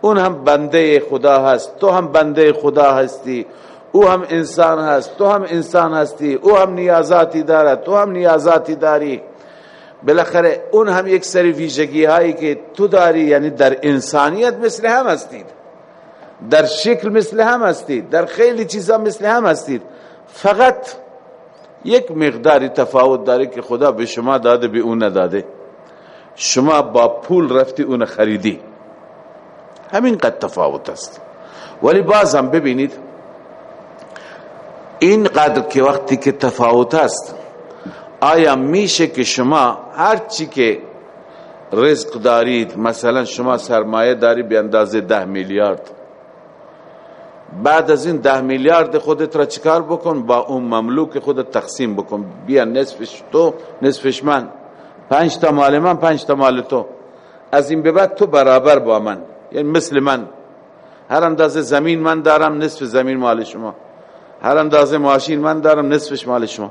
اون هم بنده خدا هست، تو هم بنده خدا هستی. او هم انسان هست تو هم انسان هستی او هم نیازاتی دارد تو هم نیازاتی داری۔ بالاخره اون هم یک سری ویژگی هایی که تو داری یعنی در انسانیت مثل هم هستید در شکل مثل هم هستید در خیلی چیزا مثل هم هستید فقط یک مقداری تفاوت داره که خدا به شما داده، به اون نداده۔ شما با پول رفتی اون خریدی۔ همین قد تفاوت است ولی باز هم ببینید این قدر که وقتی که تفاوت است، آیا میشه که شما هر چی که رزق دارید، مثلا شما سرمایه داری به اندازه ده میلیارد، بعد از این ده میلیارد خودت را چکار بکن؟ با اون مملوک خودت تقسیم بکن. بیا نصفش تو، نصفش من. پنج تا مال من، پنج تا مال تو. از این به بعد تو برابر با من. یعنی مثل من. هر اندازه زمین من دارم، نصف زمین مال شما. هر اندازه ماشین من دارم نصفش مال شما.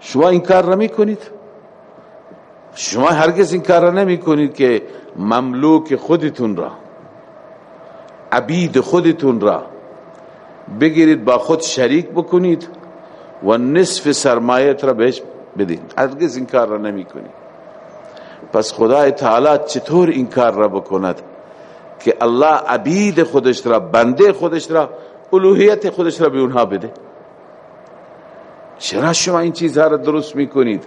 شما این کار را کنید شما هرگز این کار را نمی کنید که مملوک خودتون را، عبید خودتون را بگیرید با خود شریک بکنید و نصف سرمایت را بهش بدید. هرگز این کار را نمی کنید پس خدای تعالی چطور این کار را بکند که الله عبید خودش را، بنده خودش را الوهیت خودش را به اونها بده چرا شما این چیزها را درست میکنید؟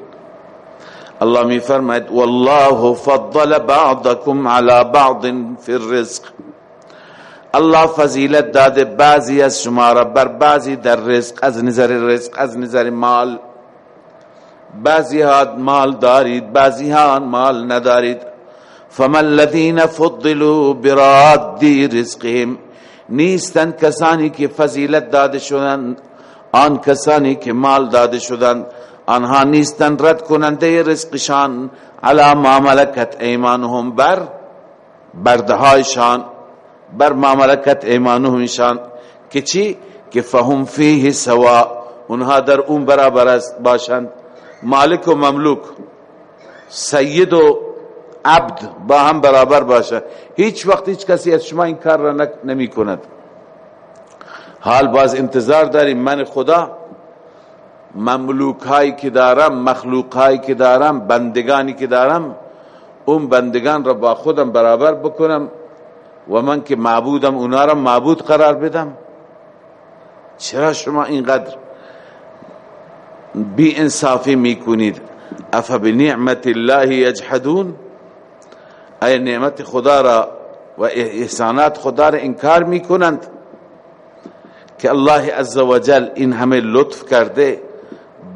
الله می فرماید والله فضل بعضكم على بعض في الرزق. الله فضیلت داده بعضی از شما را بر بعضی در رزق، از نظر رزق، از نظر مال۔ بعضی ها مال دارید، بعضی ها مال ندارید۔ فما الذين فضلوا براد رزقهم نیستن کسانی که فضیلت داده شدن، آن کسانی که مال داده شدن، آنها نیستن رد کننده رزقشان علا ما ملکت ایمانهم بر، بردهایشان، بر مملکت ایمانهمشان که چی؟ که فهم فیه سوا، اونها در اون برابر است، باشند مالک و مملوک، سید و عبد با هم برابر باشه. هیچ وقت هیچ کسی از شما این کار را نمی کند حال باز انتظار داریم. من خدا مملوک هایی که دارم مخلوق هایی که دارم، بندگانی که دارم، اون بندگان را با خودم برابر بکنم و من که معبودم، اونا را معبود قرار بدم. چرا شما اینقدر بی انصافی میکنید؟ افا بنعمت الله یجحدون؟ ای نعمت خدا را و احسانات خدا را انکار میکنند که الله عز وجل این همه لطف کرده،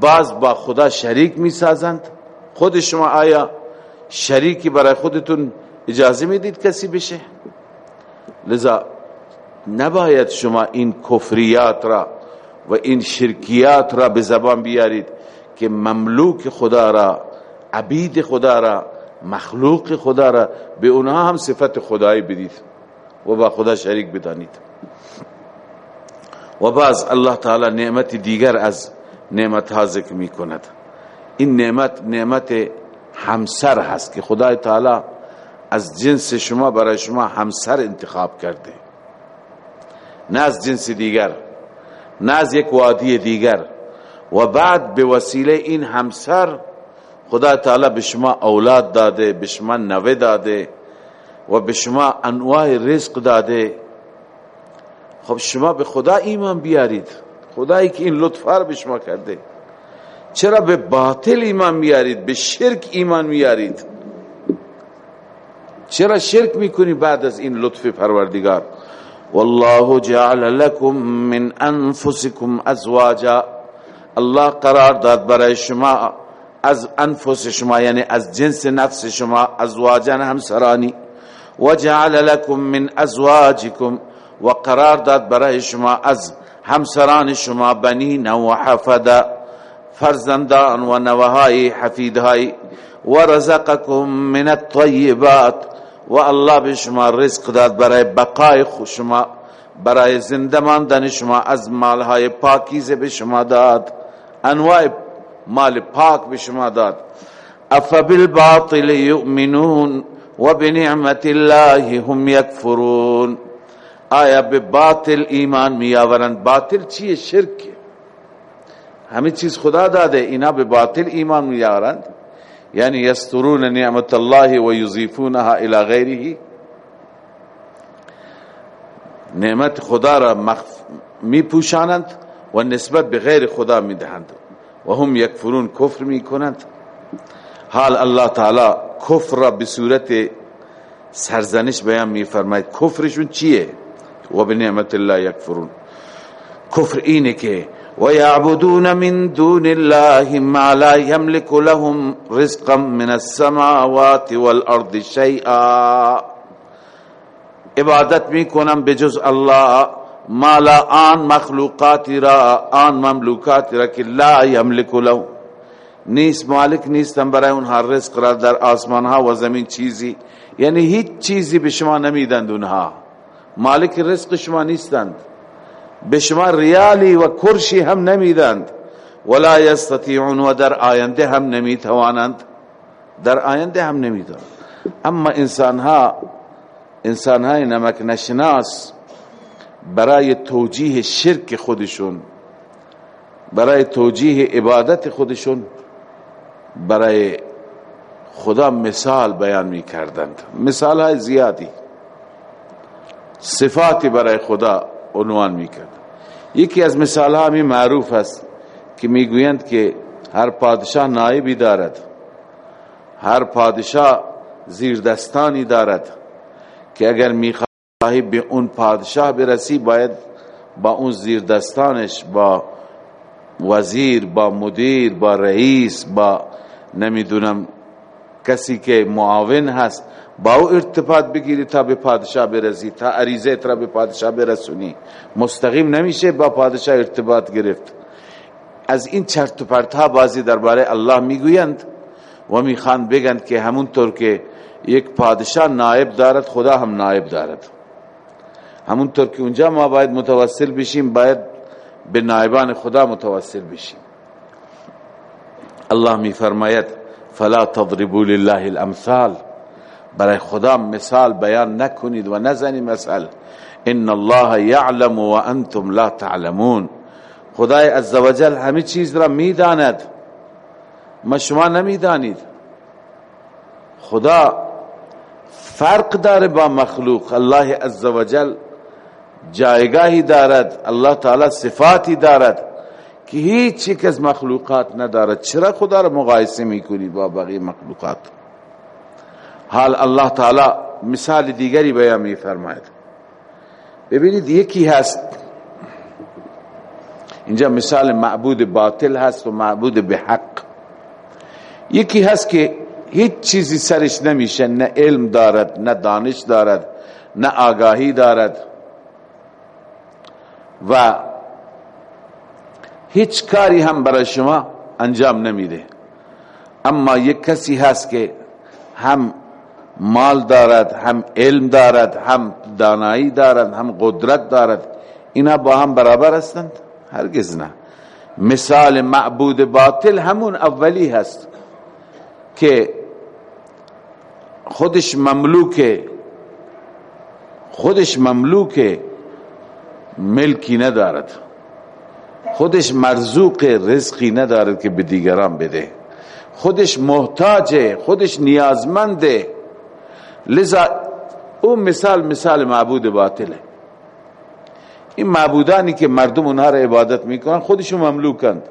باز با خدا شریک میسازند خود شما آیا شریکی برای خودتون اجازه میدید کسی بشه؟ لذا نباید شما این کفریات را و این شرکیات را به زبان بیارید که مملوک خدا را، عبید خدا را مخلوق خدا را، به اونها هم صفت خدایی بدید. و با خدا شریک بدانید. و بعض الله تعالی نعمت دیگر از نعمت ها ذکر می کند این نعمت نعمت همسر هست که خدای تعالی از جنس شما برای شما همسر انتخاب کرده. نه از جنس دیگر، نه از یک وادی دیگر. و بعد به وسیله این همسر خدا تعالی به شما اولاد داده به شما نوه داده و به شما انواع رزق داده خب شما به خدا ایمان بیارید۔ خدایی که این لطفه به شما کرده۔ چرا به باطل ایمان میارید به شرک ایمان میارید چرا شرک میکنی بعد از این لطف پروردگار؟ والله جعل لكم من انفسكم ازواجا۔ الله قرار داد برای شما از انفس شما یعنی از جنس نفس شما ازواجا همسرانی. وجعل لكم من ازواجكم و قرار داد برای شما از همسران شما بنین و حفدا فرزندان و نوهای حفیدهای. و رزقكم من الطیبات، و الله به شما رزق داد برای بقای شما، برای زنده ماندن شما، از مالهای پاکیزه به شما داد. انواع مال پاک به شما داد. اف بالباطل یؤمنون و بنعمت الله هم یکفرون. آیا به باطل ایمان می آورند باطل چیه شرک همه چیز خدا داده اینا به باطل ایمان می آورند یعنی یسترون نعمت الله و یضیفونها الى غیره نعمت خدا را مخف می پوشانند و نسبت به غیر خدا می دهند و هم یکفرون کفر می کنند حال الله تعالی کفر را به صورت سرزنش بیان می فرماید کفرشون چیه؟ و به نعمت الله یکفرون کفر اینه که و یعبدون من دون الله ما لا یملک لهم رزقا من السماوات والارض شیئا عبادت می کنم بجز الله مالا آن مخلوقاتی را، آن مملوکاتی را که لا یملک له نیست مالک نیستن برای اونها رزق را در آسمان ها و زمین چیزی. یعنی هیچ چیزی به شما نمیدند اونها. مالک رزق شما نیستند. به شما ریالی و کرشی هم نمیدند. ولا یستطیعون و در آینده هم نمیتوانند. در آینده هم نمیتوانند اما انسان ها انسان های نمک نشناس برای توجیه شرک خودشون، برای توجیه عبادت خودشون برای خدا مثال بیان می کردند مثال های زیادی، صفاتی برای خدا عنوان می کرد یکی از مثال ها می معروف است که می گویند که هر پادشاه نائبی دارد، هر پادشاه زیر دستانی دارد که اگر می خواهی به اون پادشاه برسی باید با اون زیر دستانش با وزیر، با مدیر، با رئیس، با نمیدونم کسی که معاون هست، با او ارتباط بگیری تا به پادشاه برسی تا عریضه را به پادشاه برسونی. مستقیم نمیشه با پادشاه ارتباط گرفت. از این چرت و پرت ها بازی درباره الله میگویند و میخوان بگند که همونطور که یک پادشاه نائب دارد، خدا هم نائب دارد. همونطور که اونجا ما باید متوسل بشیم، باید به نائبان خدا متوسل بشیم. الله می فرماید فلا تضربوا لله الامثال. برای خدا مثال بیان نکنید و نزنید مثال ان الله یعلم و انتم لا تعلمون. خدای عزوجل همه چیز را میداند. ما شما نمیدانید. خدا فرق داره با مخلوق. الله عزوجل جایگاهی دارد الله تعالی صفاتی دارد که هیچ یک از مخلوقات ندارد، چرا خدا را مقایسه میکنید با بقیه مخلوقات؟ حال الله تعالی مثال دیگری بیان می فرماید. ببینید، یکی هست. اینجا مثال معبود باطل هست و معبود به حق یکی هست که هیچ چیزی سرش نمیشه، نه علم دارد، نه دانش دارد، نه آگاهی دارد. و هیچ کاری هم برای شما انجام نمیده. اما یک کسی هست که هم مال دارد، هم علم دارد، هم دانایی دارد، هم قدرت دارد. اینا با هم برابر هستند؟ هرگز نه. مثال معبود باطل همون اولی هست که خودش مملوک خودش مملوک ملکی ندارد. خودش مرزوق رزقی ندارد که به دیگران بده. خودش محتاجه خودش نیازمنده لذا اون مثال مثال معبود باطله این معبودانی که مردم اونها را عبادت میکنن خودشون مملوکند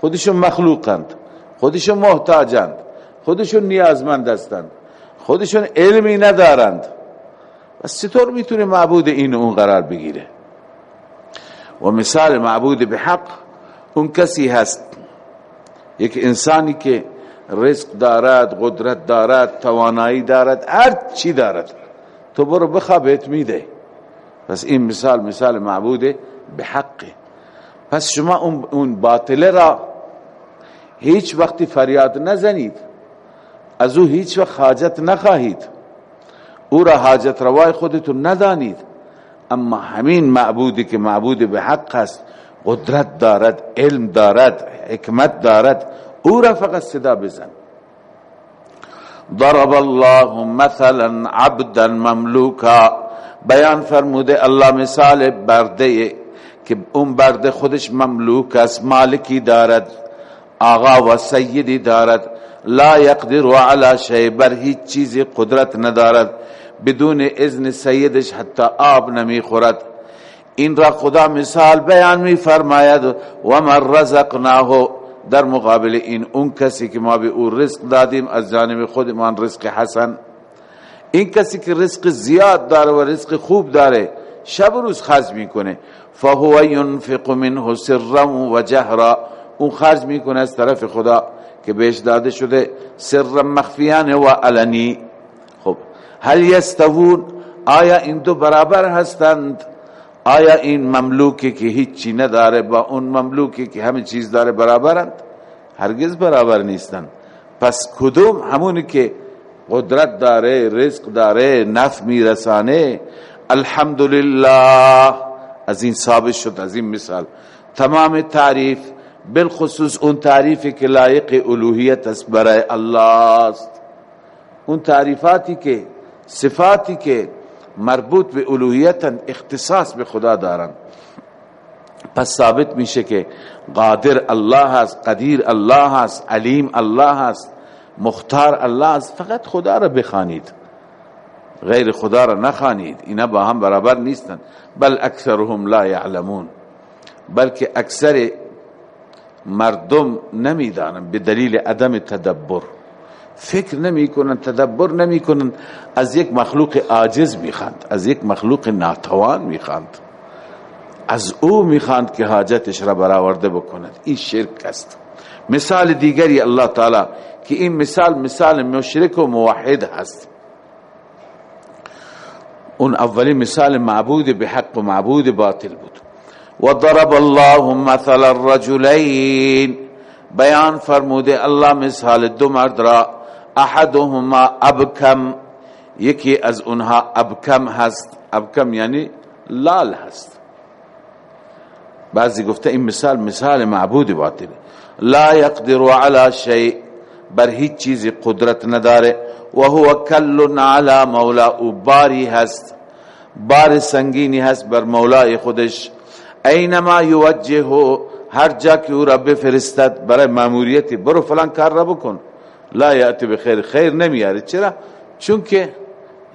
خودشون مخلوقند خودشون محتاجند خودشون نیازمند هستند، خودشون علمی ندارند. پس چطور میتونه معبود این اون قرار بگیره؟ و مثال معبود به حق اون کسی هست یک انسانی که رزق دارد، قدرت دارد توانایی دارد هر چی دارد۔ تو برو بخوابت میده پس این مثال مثال معبود به حق پس شما اون باطله را هیچ وقتی فریاد نزنید از او هیچ وقت حاجت نخواهید او را حاجت روای خودتون ندانید اما همین معبودی که معبود به حق است، قدرت دارد، علم دارد، حکمت دارد، او را فقط صدا بزن. ضرب الله مثلا عبدا مملوکا، بیان فرموده الله مثال برده که اون برده خودش مملوک است، مالکی دارد، آقا و سیدی دارد، لا يقدر على شيء بر هیچ چیزی قدرت ندارد. بدون اذن سیدش حتی آب نمی خورد. این را خدا مثال بیان می فرماید و من رزقناه، در مقابل این اون کسی که ما به او رزق دادیم، از جانب خودمان رزق حسن. این کسی که رزق زیاد داره و رزق خوب داره، شب و روز خرج میکنه. فهو ينفق منه سرا و جهرا. اون خرج میکنه از طرف خدا که بهش داده شده سر مخفیان و علنی. هل یستوون؟ آیا این دو برابر هستند؟ آیا این مملوکی که هیچی نداره با اون مملوکی که همه چیز داره برابرند؟ هرگز برابر نیستند پس کدوم؟ همونی که قدرت داره، رزق داره، نفع میرسانه. الحمدلله. از این ثابت شد، از این مثال. تمام تعریف، بالخصوص اون تعریفی که لایق الوهیت است برای الله است. اون تعریفاتی که صفاتی که مربوط به الوهیت اختصاص به خدا دارن۔ پس ثابت میشه که قادر الله است، قدیر الله است، علیم الله است، مختار الله است، فقط خدا را بخوانید، غیر خدا را نخوانید، اینا با هم برابر نیستن، بل اکثرهم لا يعلمون بلکه اکثر مردم نمیدانن، به دلیل عدم تدبر. فکر نمی کنن، تدبر نمی کنن. از یک مخلوق عاجز میخواند از یک مخلوق ناتوان میخواند از او میخواند که حاجتش را برآورده بکند. این شرک است. مثال دیگری الله تعالی که این مثال مثال مشرک و موحد هست. اون اولی مثال معبود به حق و معبود باطل بود. وضرب الله مثل الرجلين. بیان فرموده الله مثال دو مرد را احدهما ابکم، یکی از اونها ابکم هست. ابکم یعنی لال هست. بعضی گفته این مثال مثال معبود باطل. لا يقدر على شيء بر هیچ چیزی قدرت نداره. و هو کل على مولا، او باری هست. بار سنگینی هست بر مولای خودش. اینما یوجهو، هر جا که او رب فرستد برای ماموریتی، برو فلان کار را بکن. لا یاتی بخیر خیر نمیاره چرا؟ چونکه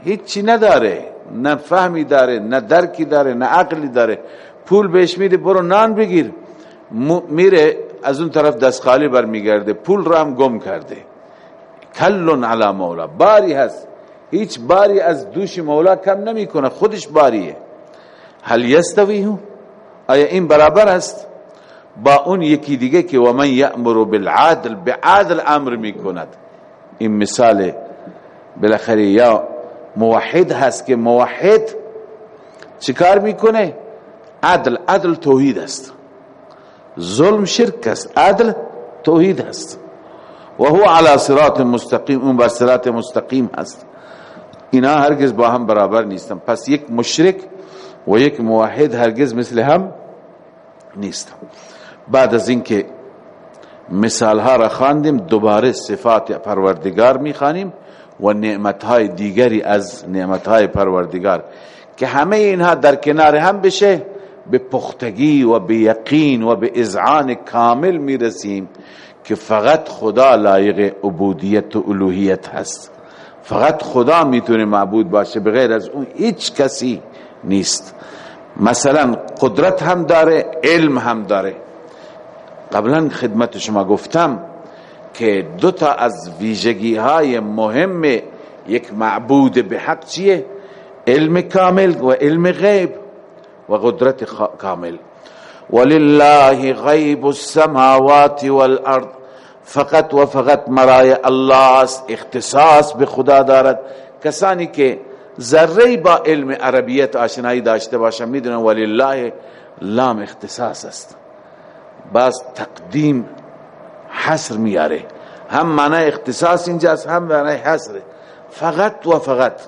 هیچی نداره، نه فهمی داره، نه درکی داره، نه عقلی داره. پول بهش میده، برو نان بگیر. میره، از اون طرف دست خالی برمیگرده. پول را هم گم کرده. کلون علی مولا. باری هست. هیچ باری از دوش مولا کم نمیکنه. خودش باریه. هل یستوی هو آیا این برابر است با اون یکی دیگه که و من یأمر بالعادل بعادل امر میکند. این مثال بالاخره یا موحد هست که موحد چیکار میکنه؟ عدل عدل توحید است. ظلم شرک است، عدل توحید است و هو على صراط مستقیم، اون بر صراط مستقیم هست. اینا هرگز با هم برابر نیستن. پس یک مشرک و یک موحد هرگز مثل هم نیستن بعد از اینکه مثال ها را خواندیم، دوباره صفات پروردگار میخوانیم و نعمت های دیگری از نعمت های پروردگار. که همه اینها در کنار هم بشه، به پختگی و به یقین و به اذعان کامل میرسیم که فقط خدا لایق عبودیت و الوهیت هست. فقط خدا میتونه معبود باشه، بغیر از اون هیچ کسی نیست. مثلا قدرت هم داره، علم هم داره. قبلا خدمت شما گفتم که دو تا از ویژگی های مهم یک معبود به حق چیه؟ علم کامل و علم غیب و قدرت کامل. ولله غیب السماوات والارض، فقط و فقط مرای الله است، اختصاص به خدا دارد. کسانی که ذره با علم عربیت آشنایی داشته باشن میدونن ولله لام اختصاص است. باز تقدیم حصر میاره. هم معنی اختصاص اینجاست هم معنی حصر. فقط و فقط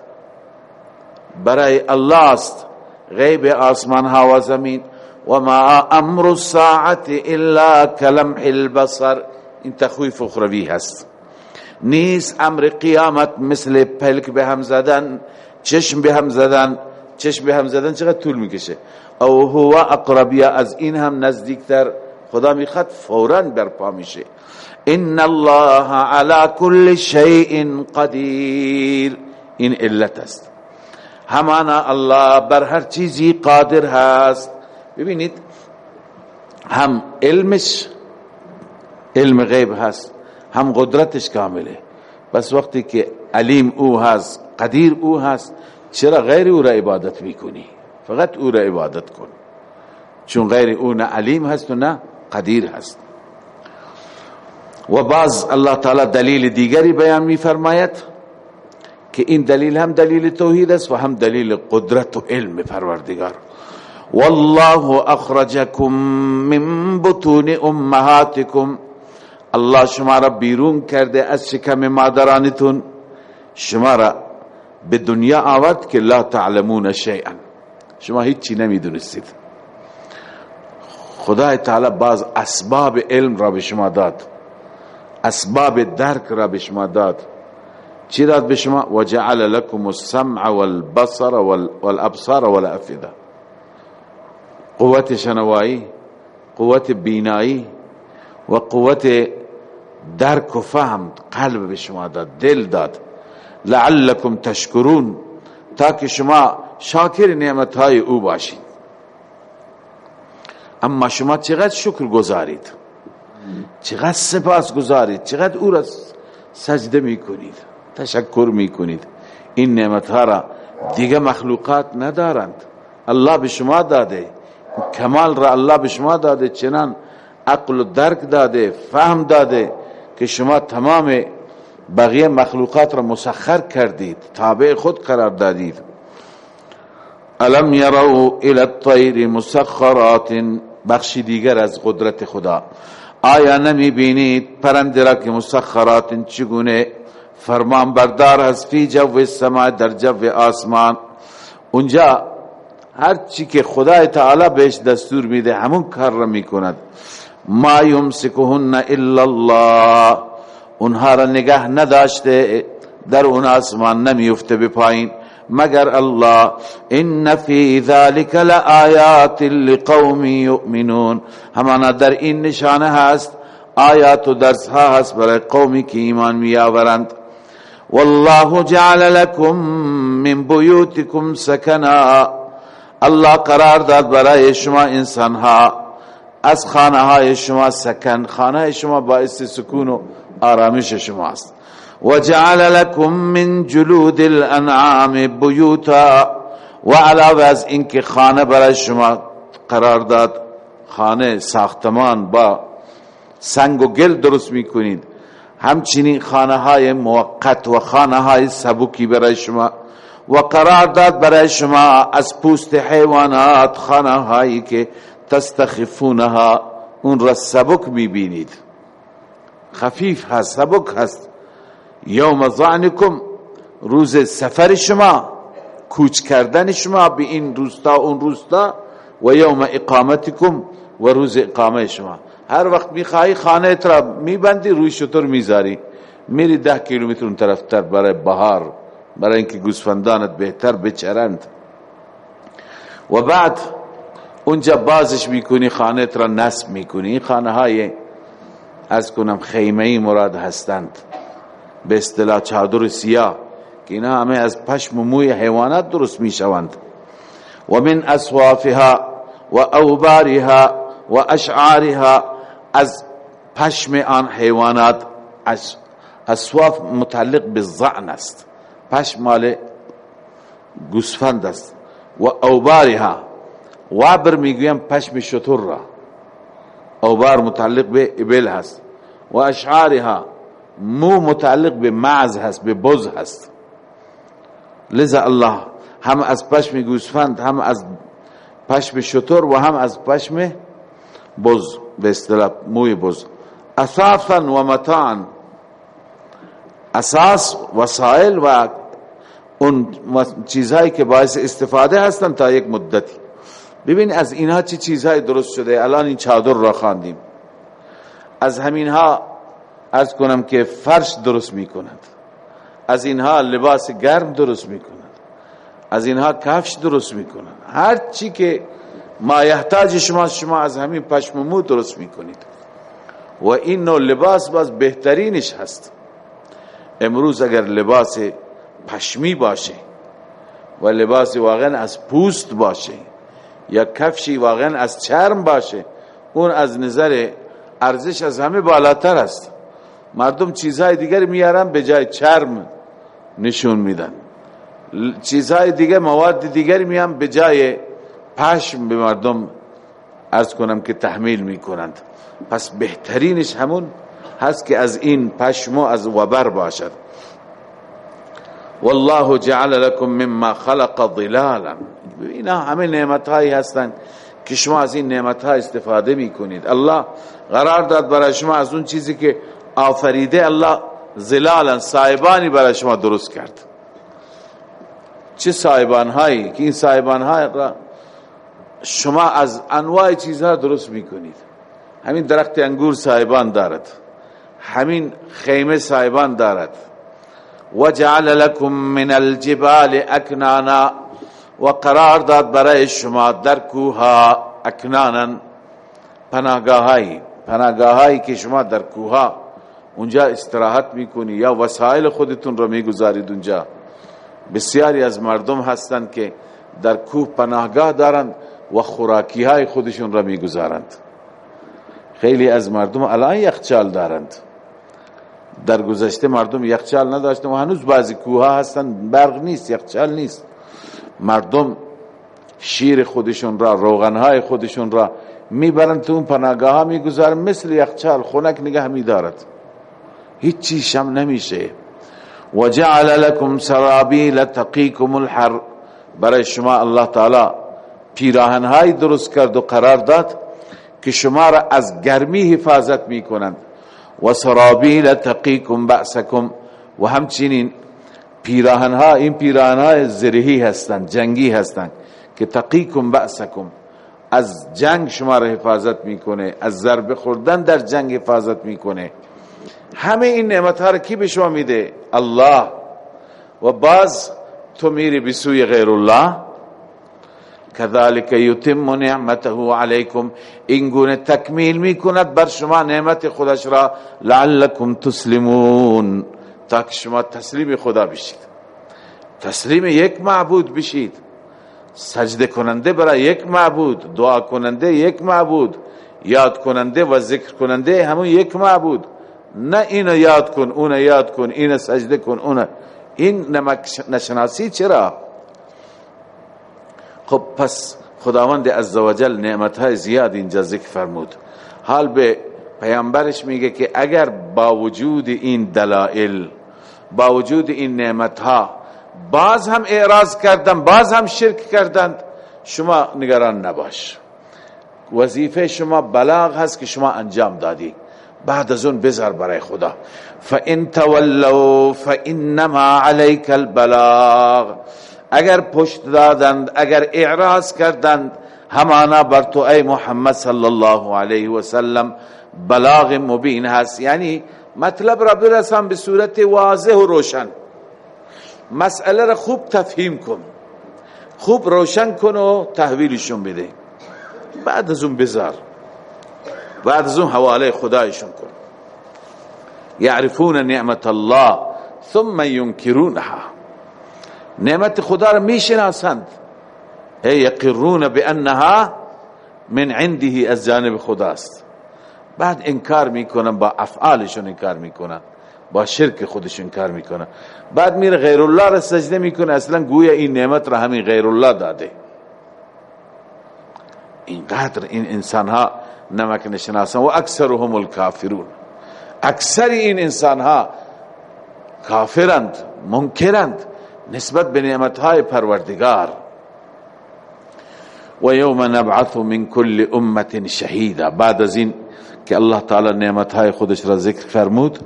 برای الله است. غیب آسمان ها و زمین. و ما امر الساعت الا کلمح البصر. این تخویف اخروی هست. نیست امر قیامت مثل پلک به هم زدن، چشم به هم زدن. چشم به هم زدن چقدر طول میکشه؟ او هو اقربیه از این هم نزدیکتر. خدا میخواد فوراً برپا میشه. ان الله على كل شيء قدیر. این علت است. همانا الله بر هر چیزی قادر هست. ببینید هم علمش علم غیب هست هم قدرتش کامله. بس وقتی که علیم او هست، قدیر او هست، چرا غیر او را عبادت میکنی؟ فقط او را عبادت کن. چون غیر او نه علیم هست و نه قدیر هست. و بعض الله تعالی دلیل دیگری بیان می فرماید که این دلیل هم دلیل توحید است و هم دلیل قدرت و علم، پروردگار. والله اخرجكم من بطون امهاتكم الله شما را بیرون کرده از شکم مادرانتون. شما را به دنیا آورد که لا تعلمون شیئا. شما هیچی نمیدونستید. خدای تعالی باز اسباب علم را به شما داد. اسباب درک را به شما داد. چی داد به شما؟ وجعل لكم السمع والبصر والابصار والافئده. قوت شنوایی، قوت بینایی و قوت درک و فهم قلب به شما داد، دل داد. لعلكم تشکرون. تاکه شما شاکر نعمت های او باشید. اما شما چقدر شکر گذارید چقدر سپاس گذارید چقدر او را سجده می کنید تشکر می کنید این نعمت ها را دیگه مخلوقات ندارند. الله به شما داده. کمال را الله به شما داده. چنان عقل و درک داده، فهم داده که شما تمام بقیه مخلوقات را مسخر کردید، تابع خود قرار دادید. الم یرو الى الطیر مسخرات بخشی دیگر از قدرت خدا. آیا نمی بینید پرنده را که مسخرات چگونه فرمان بردار هست فی جو سما در جو آسمان؟ اونجا هر چی که خدای تعالی بهش دستور میده همون کار را میکند. ما یمسکهن الا الله. اونها را نگه نداشته، در اون آسمان نمیفته به پایین. مگر الله ان فی ذلك لآیات لقوم یؤمنون همانا در این نشانه هست، آیات و درس ها هست برای قومی که ایمان می آورند والله جعل لكم من بيوتكم سكنا الله قرار داد برای شما انسان ها از خانه های شما سکن خانه شما باعث سکون و آرامش شماست و جعل لكم من جلود الانعام بیوتا و علاوه از اینکه خانه برای شما قرار داد. خانه ساختمان با سنگ و گل درست میکنید. همچنین خانه های موقت و خانه های سبکی برای شما. و قرار داد برای شما از پوست حیوانات خانه هایی که تستخفونها اون را سبک میبینید. خفیف هست، سبک هست. یوم ظعنکم، روز سفر شما، کوچ کردن شما به این روستا اون روستا و یوم اقامتکم، و روز اقامه شما. هر وقت میخوای خانه ترا میبندی، روی شطور میذاری. میری ده کیلومتر اون طرف تر برای بهار، برای اینکه گوسفندانت بهتر بچرند. و بعد اونجا بازش میکنی، خانه ترا نصب میکنی. این خانه های از کنم خیمه مراد هستند. به اصطلاح چادر سیاه که اینا همه از پشم و موی حیوانات درست میشوند و من اصوافها و اوبارها و اشعارها از پشم آن حیوانات اصواف متعلق به زعن است. پشم مال گوسفند است. و اوبارها وابر میگویم پشم شطور را. اوبار متعلق به ابل هست. و اشعارها مو متعلق به معز هست به بز هست لذا الله هم از پشم گوسفند، هم از پشم شطور و هم از پشم بز، به اصطلاح موی بز. اساسا و متان اساس وسائل و اون چیزهایی که باعث استفاده هستند تا یک مدتی. ببین از اینها چه چی چیزهای درست شده؟ الان این چادر را خواندیم. از همینها از کنم که فرش درست می کند از اینها لباس گرم درست می کند از اینها کفش درست می کند هر چی که ما یحتاج شما شما از همین پشم مو درست می کنید و این نوع لباس باز بهترینش هست. امروز اگر لباس پشمی باشه و لباس واقعا از پوست باشه یا کفشی واقعا از چرم باشه، اون از نظر ارزش از همه بالاتر است. مردم چیزهای دیگر میارن، به جای چرم نشون میدن. چیزهای دیگر مواد دیگر میان، به جای پشم به مردم ارز کنم که تحمیل میکنند. پس بهترینش همون هست که از این پشم و از وبر باشد. والله جعل لكم مما خلق ظلالا. اینا همه نعمت هایی هستند که شما از این نعمت ها استفاده می کنید الله قرار داد برای شما از اون چیزی که آفریده الله ظلالا صاحبانی برای شما درست کرد. چه صاحبان هایی؟ که این صاحبان های را شما از انواع چیزها درست می کنید همین درخت انگور صاحبان دارد. همین خیمه صاحبان دارد. وجعل لكم من الجبال اکنانا و قرار داد برای شما در کوها اکنانا پناهگاهایی. پناهگاهایی که شما در کوها اونجا استراحت میکنی. یا وسایل خودتون رو میگذارید اونجا. بسیاری از مردم هستند که در کوه پناهگاه دارند و خوراکی های خودشون را میگذارند. خیلی از مردم الان یخچال دارند. در گذشته مردم یخچال نداشتن و هنوز بعضی کوه هستن. برق نیست، یخچال نیست. مردم شیر خودشون را، روغنهای خودشون را میبرن تو اون پناهگاه ها میگذارن. مثل یخچال خونک نگه میدارد. هیچ چیشم نمیشه. و جعل لكم سرابیل تقیکم الحر. برای شما الله تعالی پیراهنهای درست کرد و قرار داد که شما را از گرمی حفاظت میکنند. و سرابیل تقیکم بأسکم و همچنین پیراهن ها این پیراهنهای زرهی هستند، جنگی هستند که تقیکم بأسکم از جنگ شما را حفاظت میکنه، از ضربه خوردن در جنگ حفاظت میکنه. همه این نعمت ها را کی به شما میده الله و باز تو میری بسوی غیر الله كذلك يتم نعمته عليكم این گونه تکمیل میکند بر شما نعمت خودش را لعلكم تسلمون۔ تاکه شما تسلیم خدا بشید۔ تسلیم یک معبود بشید۔ سجده کننده برای یک معبود۔ دعا کننده یک معبود۔ یاد کننده و ذکر کننده همون یک معبود۔ نه اینو یاد کن اون یاد کن این سجده کن اون این نمک نشناسی چرا خب پس خداوند عزوجل نعمت های زیاد اینجا ذکر فرمود حال به پیامبرش میگه که اگر با وجود این دلائل با وجود این نعمت ها باز هم اعراض کردن باز هم شرک کردند شما نگران نباش وظیفه شما بلاغ هست که شما انجام دادی بعد از اون بذار برای خدا. فان تولوا فانما عليك البلاغ. اگر پشت دادند، اگر اعراض کردند، همانا بر تو ای محمد صلی الله علیه و سلم بلاغ مبین هست. یعنی مطلب را برسان به صورت واضح و روشن. مسئله را خوب تفهیم کن. خوب روشن کن و تحویلشون بده. بعد از اون بذار. بعد از اون حواله خدایشون کن یعرفون نعمت الله ثم ينكرونها نعمت خدا را میشناسند هی یقرون بانها من عنده از جانب خداست. بعد انکار میکنن با افعالشون انکار میکنن با شرک خودشون انکار میکنن بعد میره غیر الله را سجده میکنه اصلا گویا این نعمت را همین غیر الله داده. اینقدر این انسان ها نمک نشناسن و اکثرهم الکافرون۔ اکثر این انسان ها کافرند منکرند نسبت به نعمت های پروردگار۔ و یوم نبعث من کل امت شهیدا۔ بعد از این که الله تعالی نعمت های خودش را ذکر فرمود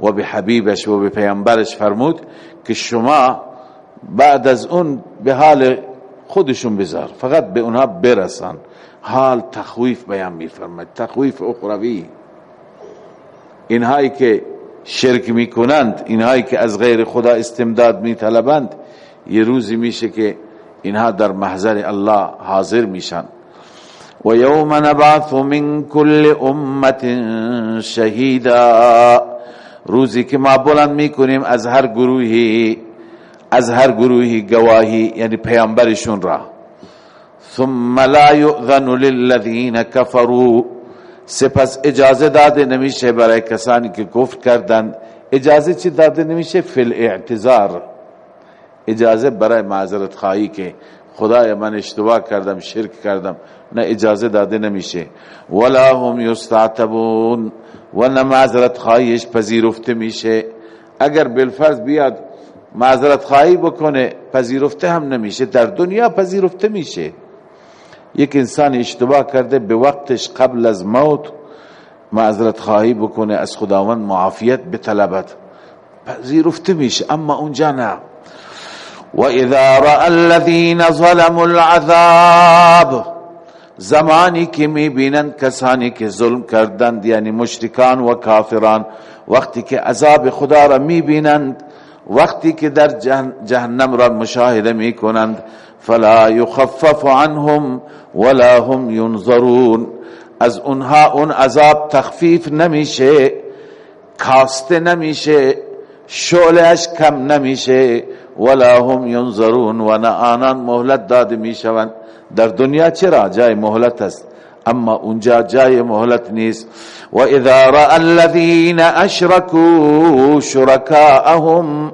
و به حبیبش و به پیامبرش فرمود که شما بعد از اون به حال خودشون بذار، فقط به اونها برسان۔ حال تخویف بیان می فرماید. تخویف اخروی. اینهایی که شرک می کنند، اینهایی که از غیر خدا استمداد می طلبند، یه روزی میشه که اینها در محضر الله حاضر میشن. و یوم نبعث من کل امت شهیدا. روزی که ما بلند میکنیم از هر گروهی، از هر گروهی گواهی یعنی پیامبرشون را. ثم لا يؤذن للذین كفروا سپس اجازه داده نمیشه برای کسانی که کفر کردند اجازه چی داده نمیشه؟ فی الاعتذار۔ اجازه برای معذرت خواهی که خدای من اشتباه کردم، شرک کردم، نه اجازه داده نمیشه۔ ولا هم یستعتبون و نه معذرت خواهیش پذیرفته میشه۔ اگر بالفرض بیاد معذرت خواهی بکنه، پذیرفته هم نمیشه، در دنیا پذیرفته میشه۔ یک انسان اشتباه کرده به وقتش قبل از موت معذرت خواهی بکنه، از خداوند معافیت بطلبت پذیرفته میشه، اما اونجا نه. و اذا رأى الذين ظلموا العذاب، زمانی که میبینند کسانی که ظلم کردند یعنی مشرکان و کافران، وقتی که عذاب خدا را میبینند، وقتی که در جهنم را مشاهده میکنند فلا يخفف عنهم ولا هم ينظرون. از اونها اون عذاب تخفیف نمیشه کاسته نمیشه شعلش کم نمیشه ولا هم ينظرون و نه آنان مهلت داده میشوند. در دنیا چرا جای مهلت است، اما اونجا جای مهلت نیست. و اذا را الذين اشركوا شركاءهم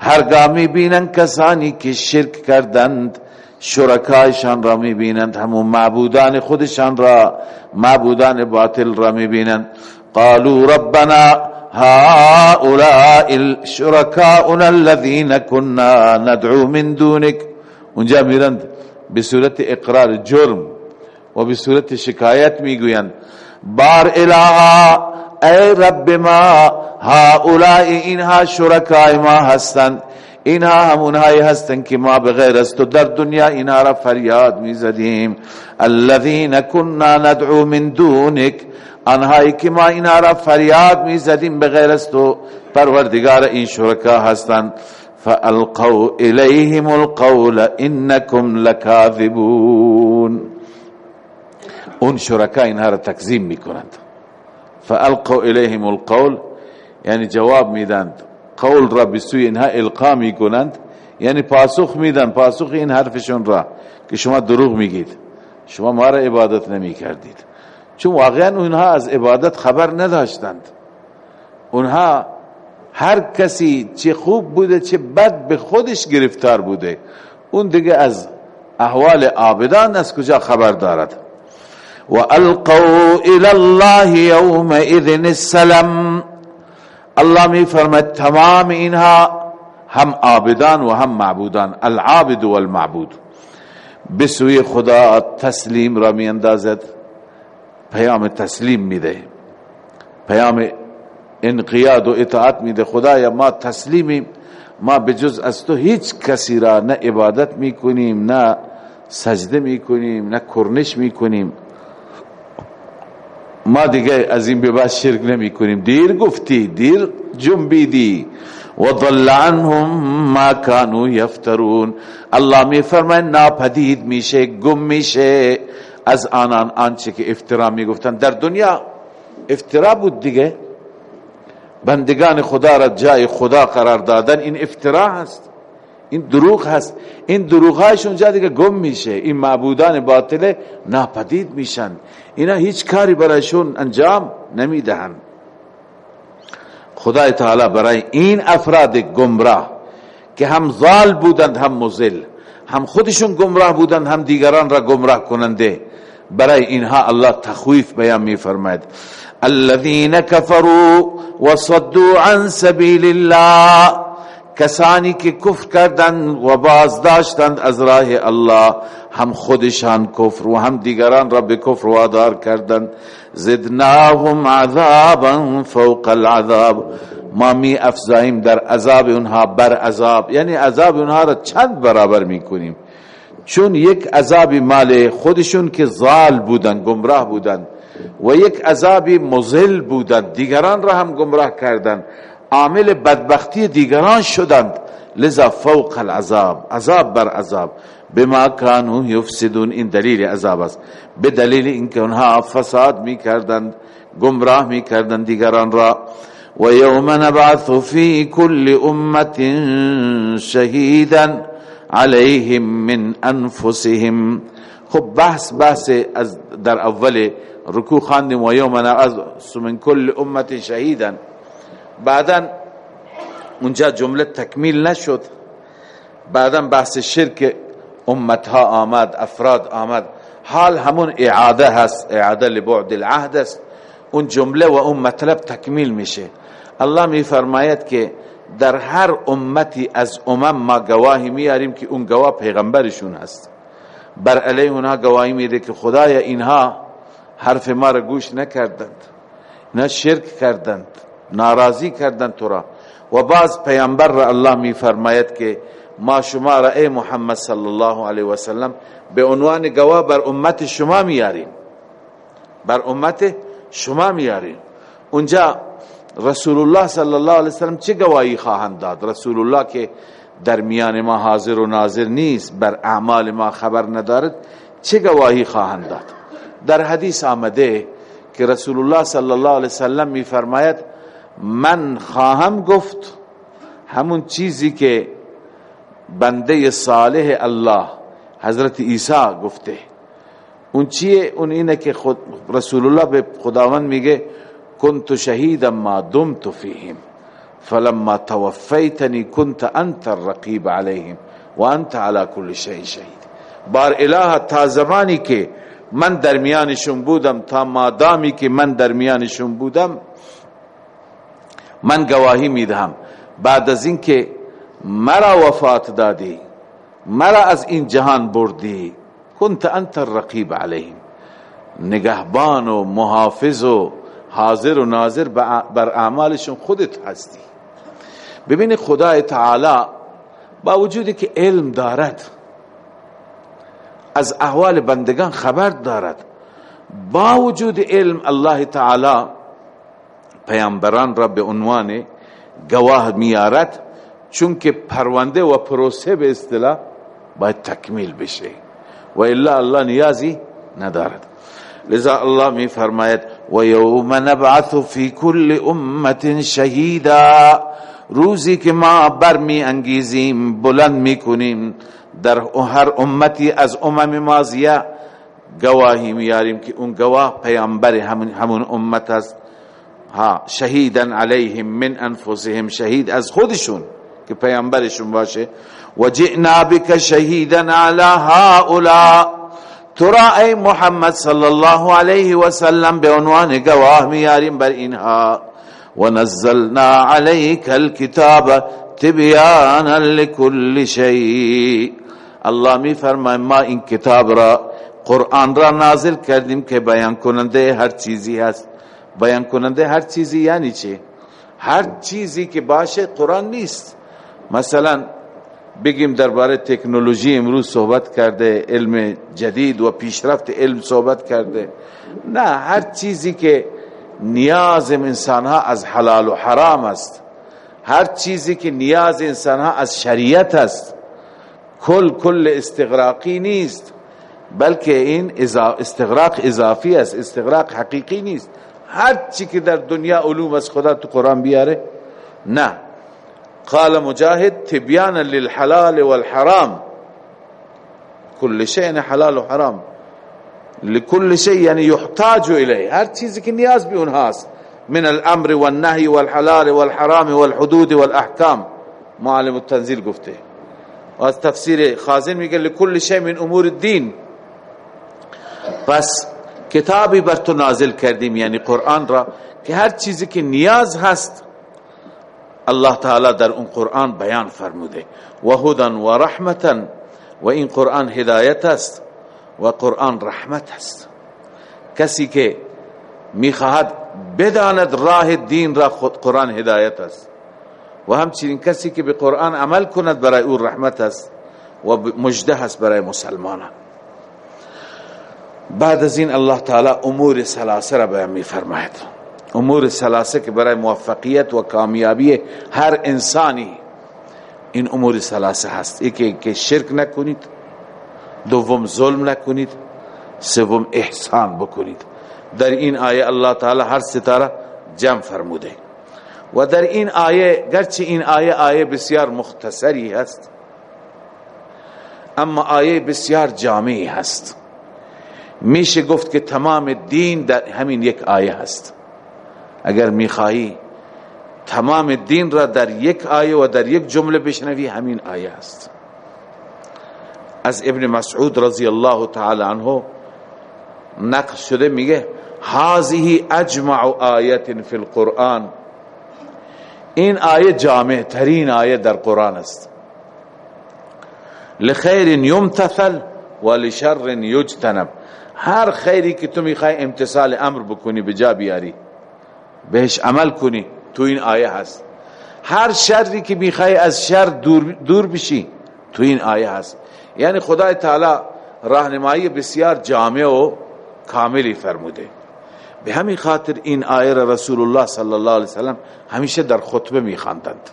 هرگاه میبینند کسانی که شرک کردند. شرکایشان را میبینند، همون معبودان خودشان را، معبودان باطل را میبینند. قالوا ربنا هؤلاء شركاؤنا الذين كنا ندعو من دونك اونجا میرند، به صورت اقرار جرم و به صورت شکایت میگویند. بار الها ای رب ما ها اینها شرکای ما هستند. اینها همونهایی هستند که ما بغیر است و در دنیا اینها را فریاد می زدیم الذین کننا ندعو من دونک آنهایی که ما اینها را فریاد می زدیم بغیر است و پروردگار این شرکا هستند فالقوا الیهم القول انکم لکاذبون۔ اون شرکا اینها را تکذیب می کنند فالقوا الیهم القول یعنی جواب میدند. قول را بسوی اینها القا می کنند یعنی پاسخ میدن. پاسخ این حرفشون را که شما دروغ میگید. شما ما را عبادت نمی کردید چون واقعا اونها از عبادت خبر نداشتند. اونها هر کسی چه خوب بوده، چه بد به خودش گرفتار بوده، اون دیگه از احوال عابدان از کجا خبر دارد؟ و القوا الى الله يومئذ السلام الله می فرمد تمام اینها هم عابدان و هم معبودان، العابد والمعبود۔ بسوی خدا تسلیم را می اندازد پیام تسلیم میده پیام انقیاد و اطاعت میده خدایا ما تسلیمیم ما بجز از تو هیچ کسی را نه عبادت میکنیم نه سجده میکنیم نه کرنش میکنیم۔ ما دیگه از این به بعد شرک نمی کنیم دیر گفتی، دیر جنبیدی. و ضل عنهم ما كانوا یفترون. الله می فرماید ناپدید میشه، گم میشه. از آنان آنچه که افترا می گفتن در دنیا افترا بود دیگه. بندگان خدا را جای خدا قرار دادن، این افترا هست. این دروغ هست. این دروغ هایش اونجا دیگه گم میشه. این معبودان باطله ناپدید میشن. اینا هیچ کاری برایشون انجام نمیدهن. خدای تعالی برای این افراد گمراه که هم ظال بودند، هم مزل هم خودشون گمراه بودند، هم دیگران را گمراه کننده. برای اینها الله تخویف بیان می فرماید الذين كفروا وصدوا عن سبيل الله. کسانی که کفر کردند و بازداشتند از راه الله هم خودشان کفر و هم دیگران را به کفر وادار کردند زدناهم عذابا فوق العذاب. ما می افزاییم در عذاب اونها بر عذاب. یعنی عذاب اونها را چند برابر می کنیم. چون یک عذاب مال خودشون که ظال بودن، گمراه بودن. و یک عذاب مزل بودن. دیگران را هم گمراه کردن. عامل بدبختی دیگران شدند. لذا فوق العذاب، عذاب بر عذاب. بما كانوا يفسدون این دلیل عذاب است. به دلیل اینکه اونها فساد می کردند گمراه می کردند دیگران را. و یوم نبعث فی کل امت شهیدا علیهم من انفسهم. خب بحث بحث از در اول رکوع خواندیم. و یوم نبعث من کل امت شهیدا. بعدا اونجا جمله تکمیل نشد. بعدا بحث شرک امتها آمد، افراد آمد. حال همون اعاده هست اعاده لبعد العهد است. اون جمله و اون مطلب تکمیل میشه. الله می فرماید که در هر امتی از امم ما گواهی میاریم که اون گواه پیغمبرشون هست بر علیه اونها گواهی میده که خدای اینها حرف ما را گوش نکردند، نه شرک کردند. ناراضی کردند تو را. و بعض پیامبر را الله می فرماید که ما شما را ای محمد صلی الله علیه و سلم به عنوان گواه بر امت شما میاریم بر امت شما میاریم اونجا رسول الله صلی الله علیه وسلم چه گواهی خواهند داد؟ رسول الله که در میان ما حاضر و ناظر نیست، بر اعمال ما خبر ندارد، چه گواهی خواهند داد؟ در حدیث آمده که رسول الله صلی الله علیه وسلم می فرماید من خواهم گفت، همون چیزی که بنده صالح الله حضرت عیسی گفته. اون چیه؟ اون اینه که خود رسول الله به خداوند میگه كنت شهيدا ما دمت فيهم فلما توفيتني كنت انت الرقيب عليهم وانت على كل شيء شهيد بار اله تا زمانی که من درمیانشون بودم، تا مادامی که من درمیانشون بودم من گواهی میدهم. بعد از اینکه مرا وفات دادی، مرا از این جهان بردی كنت انت الرقیب علیهم. نگهبان و محافظ و حاضر و ناظر بر اعمالشون خودت هستی. ببین خدای تعالی با وجودی که علم دارد، از احوال بندگان خبر دارد. با وجود علم الله تعالی پیامبران را به عنوان گواه میارد چون که پرونده و پروسه به اصطلاح باید تکمیل بشه. و الا الله نیازی ندارد. لذا الله می فرماید و یوم نبعث فی کل امت شهیدا. روزی که ما برمی انگیزیم بلند می کنیم در هر امتی از امم ماضیه گواهی میاریم که اون گواه پیامبر همون امت است. ها، شهیدا علیهم من انفسهم شهید از خودشون که پیامبرشون باشه. و جئنا بک شهیدا علی هؤلاء. ترا ای محمد صلی الله علیه و سلم به عنوان گواه میاریم بر اینها. و نزلنا علیک الكتاب تبیانا لكل شیء. الله می فرماید ما این کتاب را، قرآن را نازل کردیم که بیان کننده هر چیزی هست. بیان کننده هر چیزی یعنی چه هر چیزی که باشه قرآن نیست. مثلا بگیم درباره تکنولوژی امروز صحبت کرده، علم جدید و پیشرفت علم صحبت کرده. نه، هر چیزی که نیاز انسان ها از حلال و حرام است. هر چیزی که نیاز انسان ها از شریعت است. کل کل استغراقی نیست. بلکه این استغراق اضافی است. استغراق حقیقی نیست. هر چی که در دنیا علوم از خدا تو قرآن بیاره. نه. قال مجاهد تبیانا للحلال والحرام. كل شيء حلال و حرام. لكل شيء یعنی يحتاج الیه. هر چیزی که نیاز به اونهاست من الامر والنهي والحلال والحرام والحدود والاحکام معلم التنزیل گفته. و از تفسیر خازن میگه لكل شيء من امور الدین. پس کتابی بر تو نازل کردیم یعنی قرآن را، که هر چیزی که نیاز هست الله تعالی در اون قرآن بیان فرموده. و هدن و رحمتا و این قرآن هدایت است، و قرآن رحمت است. کسی که میخواهد بداند راه دین را، خود قرآن هدایت است. و همچنین کسی که به قرآن عمل کند برای او رحمت است، و مجده است برای مسلمانان. بعد از این الله تعالی امور سلاسه را بیان می فرماید امور سلاسه که برای موفقیت و کامیابی هر انسانی این امور سلاسه هست. یکی که شرک نکنید، دوم ظلم نکنید، سوم احسان بکنید. در این آیه الله تعالی هر ستاره جمع فرموده. و در این آیه، گرچه این آیه آیه بسیار مختصری هست، اما آیه بسیار جامعی هست. میشه گفت که تمام دین در همین یک آیه هست. اگر میخواهی تمام دین را در یک آیه و در یک جمله بشنوی، همین آیه است از ابن مسعود رضی الله تعالی عنه نقل شده، میگه، هذه اجمع آیت فی القرآن. این آیه جامع ترین آیه در قرآن است. لخیر یمتثل ولشر یجتنب. هر خیری که تو میخوای امتصال امر بکنی به جا بیاری. بهش عمل کنی. تو این آیه هست. هر شری که میخوای از شر دور, دور بشی تو این آیه هست. یعنی خدای تعالی راهنمایی بسیار جامع و کاملی فرموده. به همین خاطر این آیه را رسول الله صلی الله علیه وسلم همیشه در خطبه میخواندند.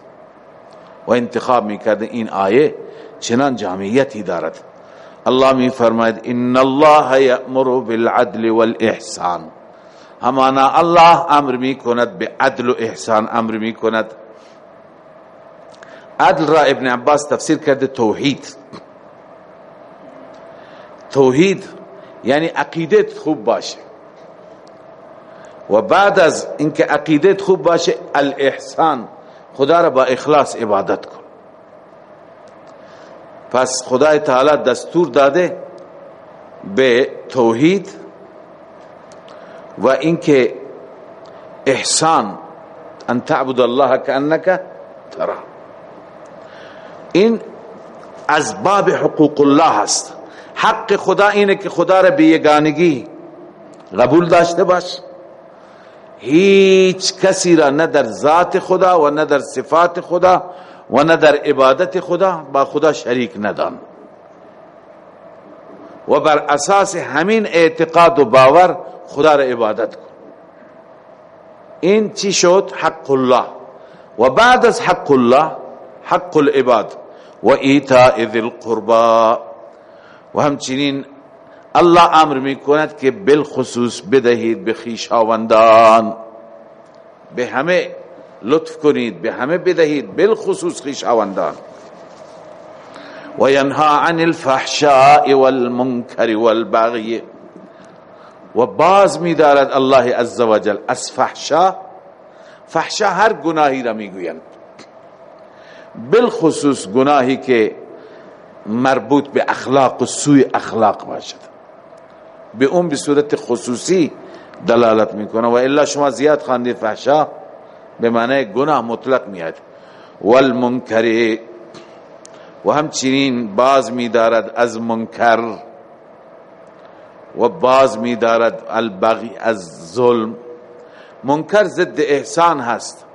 و انتخاب میکرده این آیه چنان جامعیتی دارد. الله می فرماید ان الله یأمر بالعدل والاحسان همانا الله امر می کند به عدل و احسان امر می کند عدل را ابن عباس تفسیر کرده توحید۔ توحید یعنی عقیدت خوب باشه۔ و بعد از اینکه عقیدت خوب باشه الاحسان خدا را با اخلاص عبادت کن۔ پس خدای تعالی دستور داده به توحید و اینکه احسان ان تعبد الله کانک ترى این از باب حقوق الله است. حق خدا اینه که خدا را به یگانگی قبول داشته باش. هیچ کسی را نه در ذات خدا و نه در صفات خدا و نه در عبادت خدا با خدا شریک ندان. و بر اساس همین اعتقاد و باور خدا را عبادت کن. این چی شد؟ حق الله. و بعد از حق الله، حق العباد. و ایتاء ذی القربا. و همچنین الله امر می کند که بالخصوص بدهید به خیشاوندان. به همه لطف کنید، به همه بدهید، بالخصوص خیشاوندان و ینها عن الفحشاء والمنکر والبغی. و باز می دارد الله عزوجل از فحشا فحشا هر گناهی را می گویند بالخصوص گناهی که مربوط به اخلاق و سوی اخلاق باشد. به اون به صورت خصوصی دلالت میکنه. و الا شما زیاد خواندید فحشا به معنی گناه مطلق میاد والمنکر و همچنین باز میدارد از منکر و باز میدارد البغی، از ظلم۔ منکر ضد احسان هست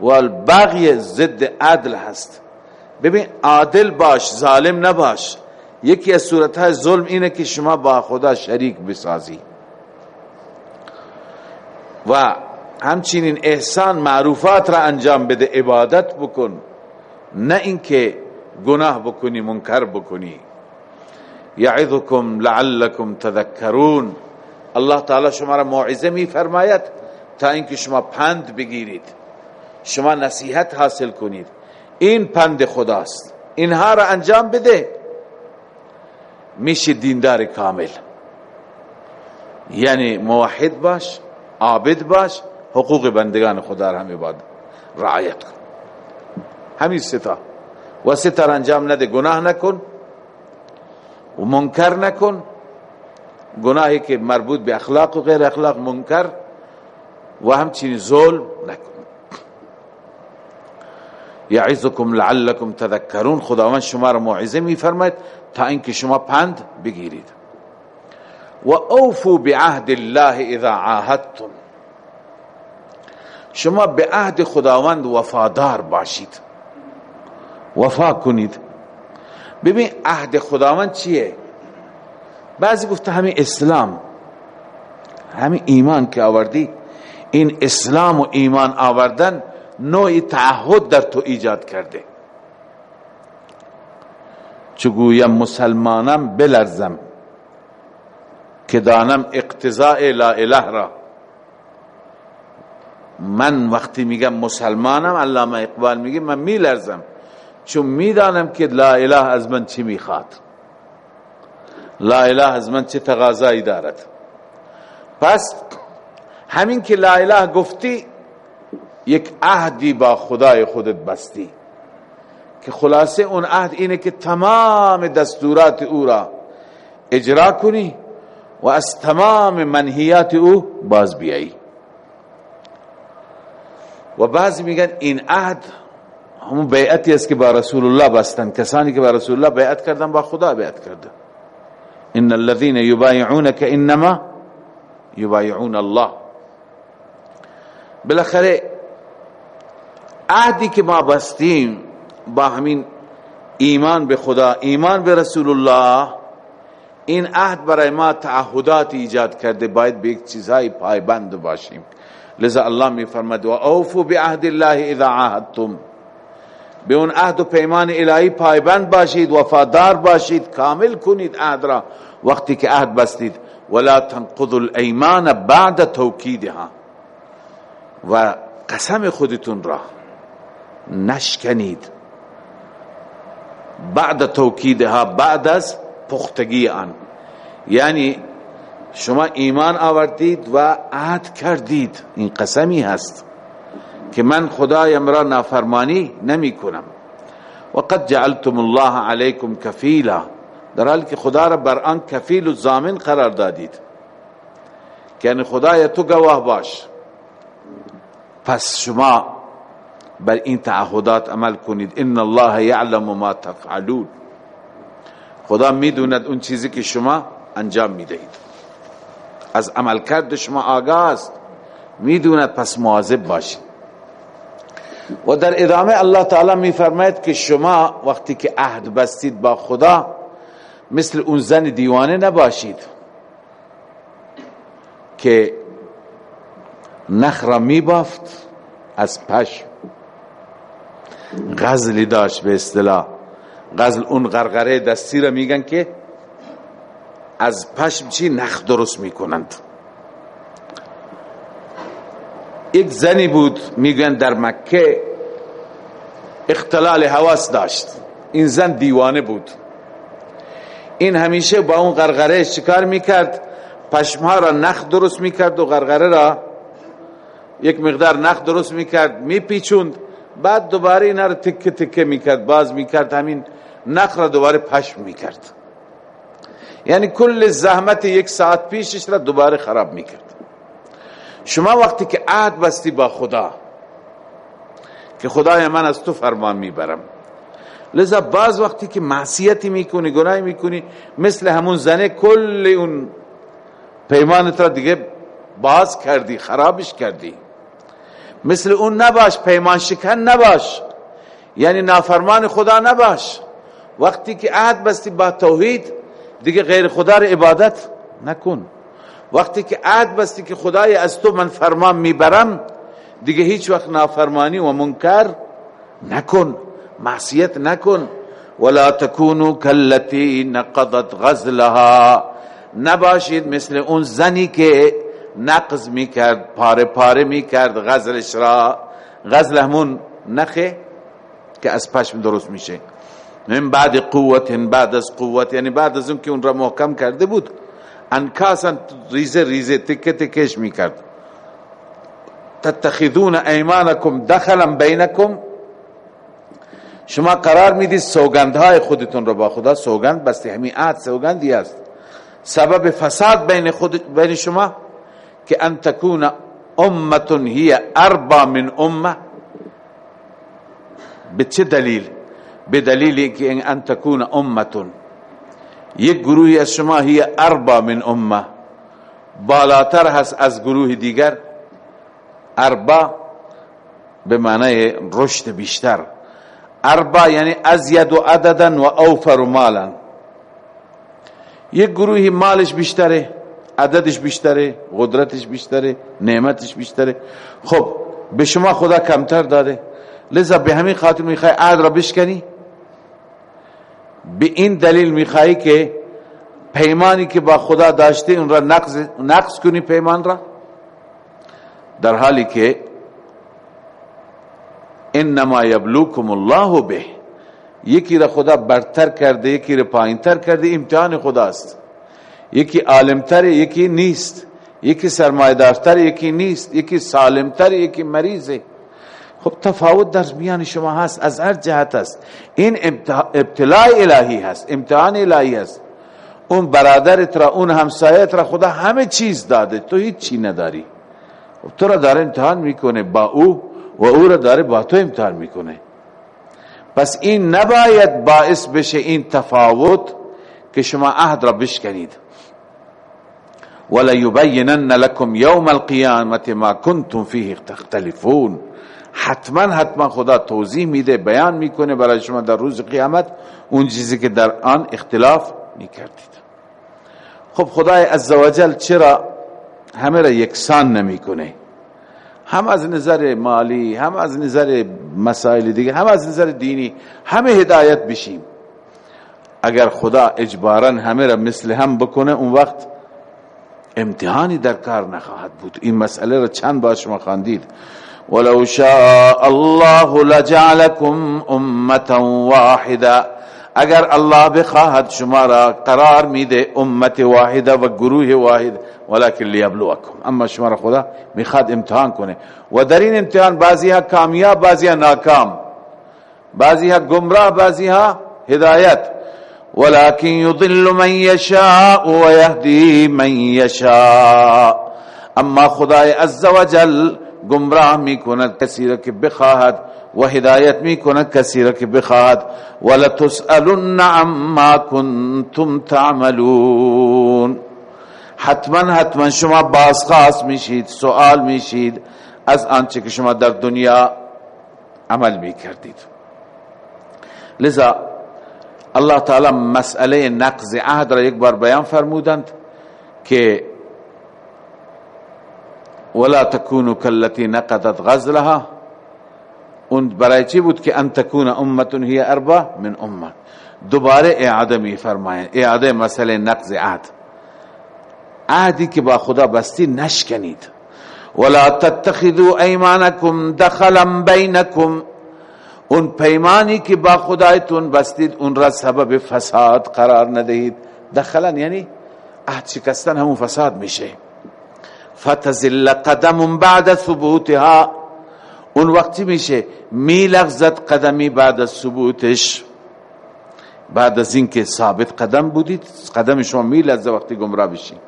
و البغی ضد عدل هست۔ ببین، عادل باش، ظالم نباش۔ یکی از صورتهای ظلم اینه که شما با خدا شریک بسازی۔ و همچنین احسان معروفات را انجام بده، عبادت بکن. نه اینکه گناه بکنی، منکر بکنی. یعظکم لعلکم تذکرون. الله تعالی شما را موعظه می فرماید تا اینکه شما پند بگیرید. شما نصیحت حاصل کنید. این پند خداست. اینها را انجام بده. میشه دیندار کامل. یعنی موحد باش، عابد باش حقوق بندگان خدا را هم عباد رعایت کن۔ همین ستا۔ و ستا انجام نده، گناه نکن۔ و منکر نکن۔ گناهی که مربوط به اخلاق و غیر اخلاق منکر و همچنین ظلم نکن۔ یعظکم لعلکم تذکرون۔ خداوند شما را موعظه می فرماید تا اینکه شما پند بگیرید۔ و اوفو بعهد الله اذا عاهدتم۔ شما به عهد خداوند وفادار باشید. وفا کنید. ببین، عهد خداوند چیه؟ بعضی گفته همین اسلام. همین ایمان که آوردی، این اسلام و ایمان آوردن نوعی تعهد در تو ایجاد کرده. چگویم مسلمانم بلرزم، که دانم اقتضاء لا اله را. من وقتی میگم مسلمانم علامه اقبال میگه، من میلرزم. چون میدانم که لا اله از من چی میخواد. لا اله از من چه تقاضایی دارد. پس همین که لا اله گفتی، یک عهدی با خدای خودت بستی. که خلاصه اون عهد اینه که تمام دستورات او را اجرا کنی و از تمام منحیات او باز بیایی. و بعضی میگن این عهد همون بیعتی است که با رسول الله بستن. کسانی که با رسول الله بیعت کردن، با خدا بیعت کردن ان الذين يبايعونك انما يبايعون الله. بالاخره عهدی که ما بستیم با همین ایمان به خدا، ایمان به رسول الله، این عهد برای ما تعهدات ایجاد کرده. باید به یک چیزهای پایبند باشیم. لذا الله می فرمد و اوفو بعهد الله اذا عاهدتم به اون عهد و پیمان الهی پایبند باشید، وفادار باشید، کامل کنید عهد را وقتی که عهد بستید۔ ولا تنقضوا الایمان بعد توکیدها و قسم خودتون را نشکنید۔ بعد توکیدها بعد از پختگی آن۔ یعنی شما ایمان آوردید و عهد کردید. این قسمی هست که من خدایم را نافرمانی نمی کنم و قد جعلتم الله علیکم کفیلا. در حالی که خدا را بر آن کفیل و زامن قرار دادید. که یعنی خدای تو گواه باش. پس شما بر این تعهدات عمل کنید. ان الله یعلم ما تفعلون. خدا میدوند اون چیزی که شما انجام میدهید. از عمل کرد شما آگاه است میدوند پس مواظب باشید. و در ادامه الله تعالی می فرماید که شما وقتی که عهد بستید با خدا، مثل اون زن دیوانه نباشید که نخ را می بافت از پش. غزلی داشت به اصطلاح. غزل اون غرغره دستی را میگن که از پشم چی نخ درست میکنند. یک زنی بود میگن در مکه اختلال حواس داشت. این زن دیوانه بود. این همیشه با اون غرغره شکار میکرد، پشمها را نخ درست میکرد و غرغره را یک مقدار نخ درست میکرد، میپیچوند. بعد دوباره اینا را تکه تکه میکرد، باز میکرد، همین نخ را دوباره پشم میکرد. یعنی کل زحمت یک ساعت پیشش را دوباره خراب میکرد. شما وقتی که عهد بستی با خدا، که خدای من از تو فرمان میبرم. لذا بعض وقتی که معصیتی میکنی، گناهی میکنی، مثل همون زنه کل اون پیمانت را دیگه باز کردی، خرابش کردی. مثل اون نباش، پیمان شکن نباش. یعنی نافرمان خدا نباش. وقتی که عهد بستی با توحید دیگه غیر خدا را عبادت نکن. وقتی که عهد بستی که خدای از تو من فرمان میبرم، دیگه هیچ وقت نافرمانی و منکر نکن، معصیت نکن. ولا تکونو کلتی نقضت غزلها. نباشید مثل اون زنی که نقض میکرد، پاره پاره میکرد غزلش را. غزل همون نخه که از پشم درست میشه. من بعد قوت یعنی بعد از قوت یعنی بعد از اون که اون را محکم کرده بود. انکاسا ریزه ریزه، تکه تکش میکرد. تتخذون ایمانکم دخلا بینکم. شما قرار میدید سوگندهای خودتون رو با خدا، سوگند بستی همین عهد سوگندی است. سبب فساد بین خود، بین شما که ان تکون امه هی اربا من امه. به چه دلیل؟ به دلیلی که ان تکون امه یک گروهی از شما هی اربا من امه بالاتر هست از گروه دیگر اربا به معنی رشد بیشتر. اربا یعنی ازید و عددا و اوفر و مالا. یک گروهی مالش بیشتره، عددش بیشتره، قدرتش بیشتره، نعمتش بیشتره. خب، به شما خدا کمتر داده. لذا به همین خاطر میخوای عهد را بشکنی. به این دلیل میخوایی که پیمانی که با خدا داشته اون را نقض, نقض کنی پیمان را. در حالی که انما یبلوکم الله به. یکی را خدا برتر کرده یکی را پایینتر کرده امتحان خداست. یکی عالمتر یکی نیست. یکی سرمایدارتر یکی نیست. یکی سالمتر یکی مریضه. خب تفاوت در میان شما هست، از هر جهت هست این ابتلاع الهی هست، امتحان الهی هست. اون برادرت را، اون همسایت را خدا همه چیز داده. تو هیچ چی نداری. تو را داره امتحان میکنه با او و او را داره با تو امتحان میکنه. پس این نباید باعث بشه این تفاوت که شما عهد را بشکنید. ولا يبينن لكم يوم القيامه ما كنتم فيه تختلفون حتما حتما خدا توضیح میده، بیان میکنه برای شما در روز قیامت اون چیزی که در آن اختلاف میکردید. خب خدای عزوجل چرا همه را یکسان نمیکنه؟ هم از نظر مالی، هم از نظر مسائل دیگه، هم از نظر دینی همه هدایت بشیم. اگر خدا اجبارا همه را مثل هم بکنه، اون وقت امتحانی در کار نخواهد بود. این مسئله را چند بار شما خواندید. ولو شاء الله لجعلكم امه واحده اگر الله بخواهد شما را قرار میده امت واحده و گروه واحد ولكن لیبلوکم. اما شما را خدا، میخواد امتحان کنه و در این امتحان بعضی ها کامیاب بعضی ها ناکام. بعضی ها گمراه بعضی ها هدایت ولكن يضل من يشاء ويهدي من يشاء اما خدای عز وجل گمراه میکند کسی را که بخواهد و هدایت می کند کسی را که بخواهد ولتسألن عما کنتم تعملون. حتما حتما شما بازخواست میشید سوال میشید از آنچه که شما در دنیا عمل میکردید لذا الله تعالی مسئله نقض عهد را یک بار بیان فرمودند که ولا تكونوا كالتي نقضت غزلها اون برای چی بود که ان تکون امت هی اربا من امه دوباره اعاده می فرمائیں اعاده مسئله نقض عهد عهدی که با خدا بستی نشکنید۔ ولا تتخذوا ایمانکم دخلا بینکم اون پیمانی که با خدایتون بستید اون را سبب فساد قرار ندهید۔ دخلا یعنی عهد شکستن، همون فساد میشه۔ فتزل قدم بعد ثبوتها. اون وقتی میشه؟ میلغزد قدمی بعد از ثبوتش. بعد از اینکه ثابت قدم بودید، قدم شما میلغزه وقتی گمراه بشید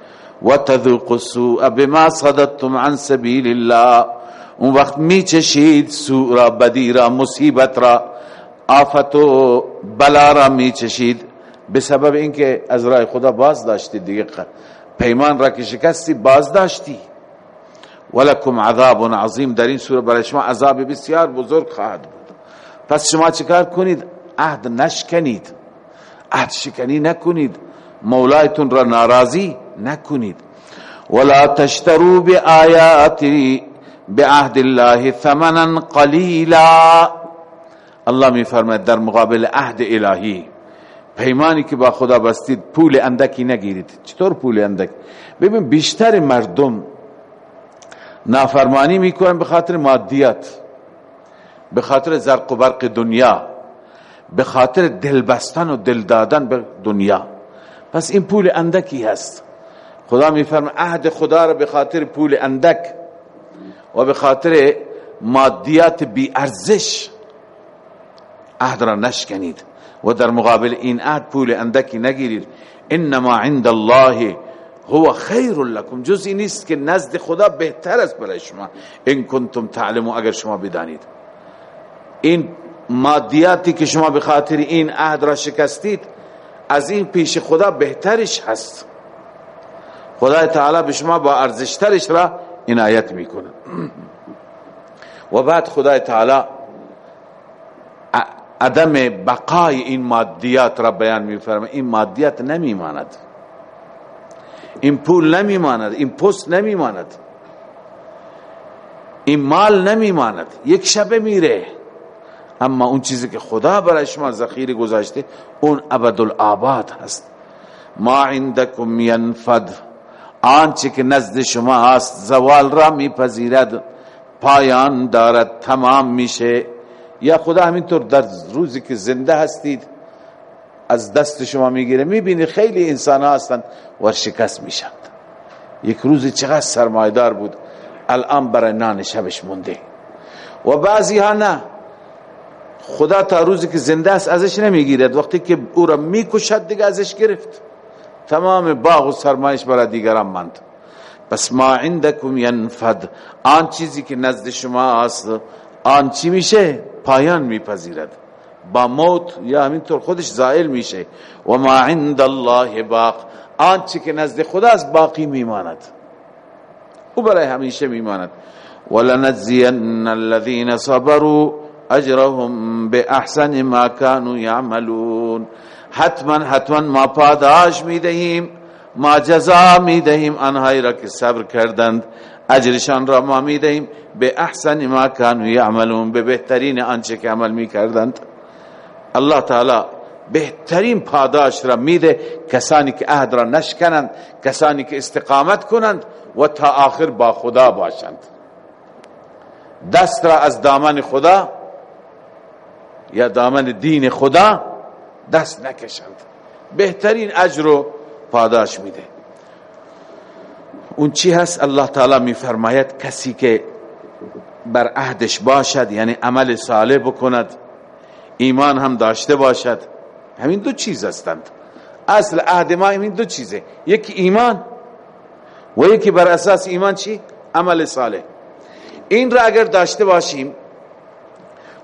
و تذوق السوء بما صددتم عن سبیل الله. اون وقت میچشید سوء را، بدی را، مصیبت را. آفت و بلا را میچشید. به سبب اینکه از راه خدا باز داشتی دیگه. پیمان را که شکستی باز داشتی. ولکم عذاب عظیم. در این سوره برای شما عذاب بسیار بزرگ خواهد بود. پس شما چکار کنید؟ عهد نشکنید. عهد شکنی نکنید. مولایتون را ناراضی نکنید. ولا تشتروا بآیاتی بعهد الله ثمنا قلیلا. الله می فرماید در مقابل عهد الهی. پیمانی که با خدا بستید پول اندکی نگیرید چطور پول اندک ببین، بیشتر مردم نافرمانی میکنن به خاطر مادیات، به خاطر زرق و برق دنیا، به خاطر دل بستن و دل دادن به دنیا. پس این پول اندکی هست. خدا میفرم عهد خدا را به خاطر پول اندک و به خاطر مادیات بی ارزش عهد را نشکنید. و در مقابل این عهد پول اندکی نگیرید. انما عند الله هو خیر لكم جزی نیست که نزد خدا بهتر است برای شما. ان کنتم تعلموا اگر شما بدانید. این مادیاتی که شما به خاطر این عهد را شکستید، از این پیش خدا بهترش هست. خدا تعالی به شما با ارزشترش را عنایت میکنه و بعد خدا تعالی عدم بقای این مادیات را بیان میفرمه این مادیات نمیماند این پول نمیماند این پست نمیماند این مال نمیماند یک شبه میره. اما اون چیزی که خدا برای شما ذخیره گذاشته، اون ابدالآباد هست. ما عندکم ینفد آنچه که نزد شما هست، زوال را میپذیرد. پایان دارد، تمام میشه. یا خدا همینطور در روزی که زنده هستید، از دست شما میگیره، میبینی خیلی انسان ها هستند ورشکست میشند یک روزی چقدر سرمایدار بود، الان برای نان شبش مونده. و بعضی ها نه. خدا تا روزی که زنده است، ازش نمیگیرد. وقتی که او را میکشد، دیگه ازش گرفت. تمام باغ و سرمایش برای دیگران ماند. پس ما عندکم ینفد. آن چیزی که نزد شما است آن چی میشه؟ پایان میپذیرد. با موت یا همینطور خودش زائل میشه. و ما عند الله باق. آنچه که نزد خدا از باقی میماند. او برای همیشه میماند. ولنجزین الذين صبروا اجرهم باحسن ما كانوا يعملون حتما حتما ما پاداش میدهیم، ما جزا میدهیم آنهایی را که صبر کردند. اجرشان را ما میدهیم به احسن ما كانوا يعملون به بهترین آنچه که عمل میکردند. الله تعالی بهترین پاداش را میده. کسانی که عهد را نشکنند، کسانی که استقامت کنند و تا آخر با خدا باشند. دست را از دامن خدا یا دامن دین خدا دست نکشند. بهترین اجر و پاداش میده. اون چی هست. الله تعالی میفرماید کسی که بر عهدش باشد یعنی عمل صالح بکند، ایمان هم داشته باشد، همین دو چیز هستند. اصل عهد ما همین دو چیزه. یکی ایمان و یکی بر اساس ایمان چی؟ عمل صالح. این را اگر داشته باشیم،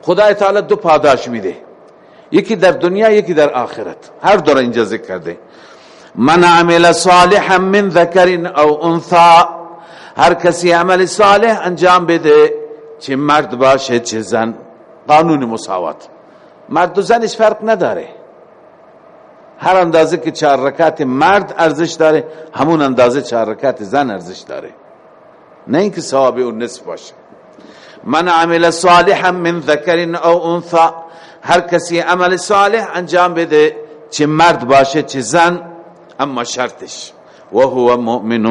خدای تعالی دو پاداش میده. یکی در دنیا، یکی در آخرت. هر دو را اینجا ذکر کرده. من عمل صالحا من ذکر او انثا هر کسی عمل صالح انجام بده چه مرد باشه چه زن. قانون مساوات. مرد و زنش فرق نداره. هر اندازه که چهار رکعت مرد ارزش داره، همون اندازه چهار رکعت زن ارزش داره. نه اینکه ثواب اون نصف باشه. من عمل صالحا من ذکر او انثى هر کسی عمل صالح انجام بده چه مرد باشه چه زن. اما شرطش و هو مؤمن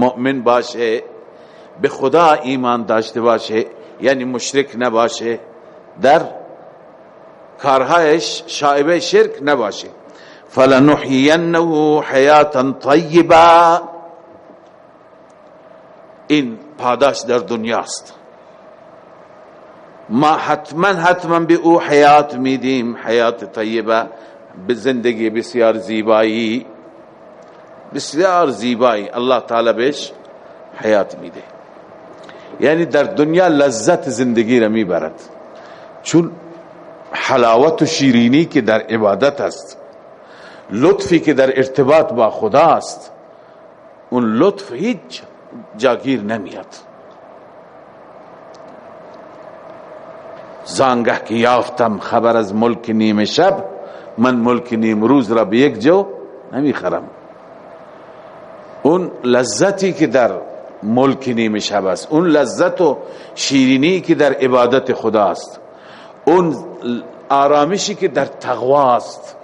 مؤمن باشه، به خدا ایمان داشته باشه یعنی مشرک نباشه، در کارهایش شائبه شرک نباشه. فلنحینه حیاتا طیبا. این پاداش در دنیاست. ما حتما حتما به او حیات میدیم، حیات طیبه، به زندگی بسیار زیبایی. بسیار زیبایی الله تعالی بهش حیات میده یعنی در دنیا لذت زندگی را میبرد چون حلاوت و شیرینی که در عبادت است، لطفی که در ارتباط با خدا است، اون لطف هیچ جاگیر نمیاد۔ زانگه که یافتم خبر از ملک نیم شب، من ملک نیم روز را به یک جو نمیخرم۔ اون لذتی که در ملک نیم شب است. اون لذت و شیرینی که در عبادت خدا است. اون آرامشی که در تقوا است.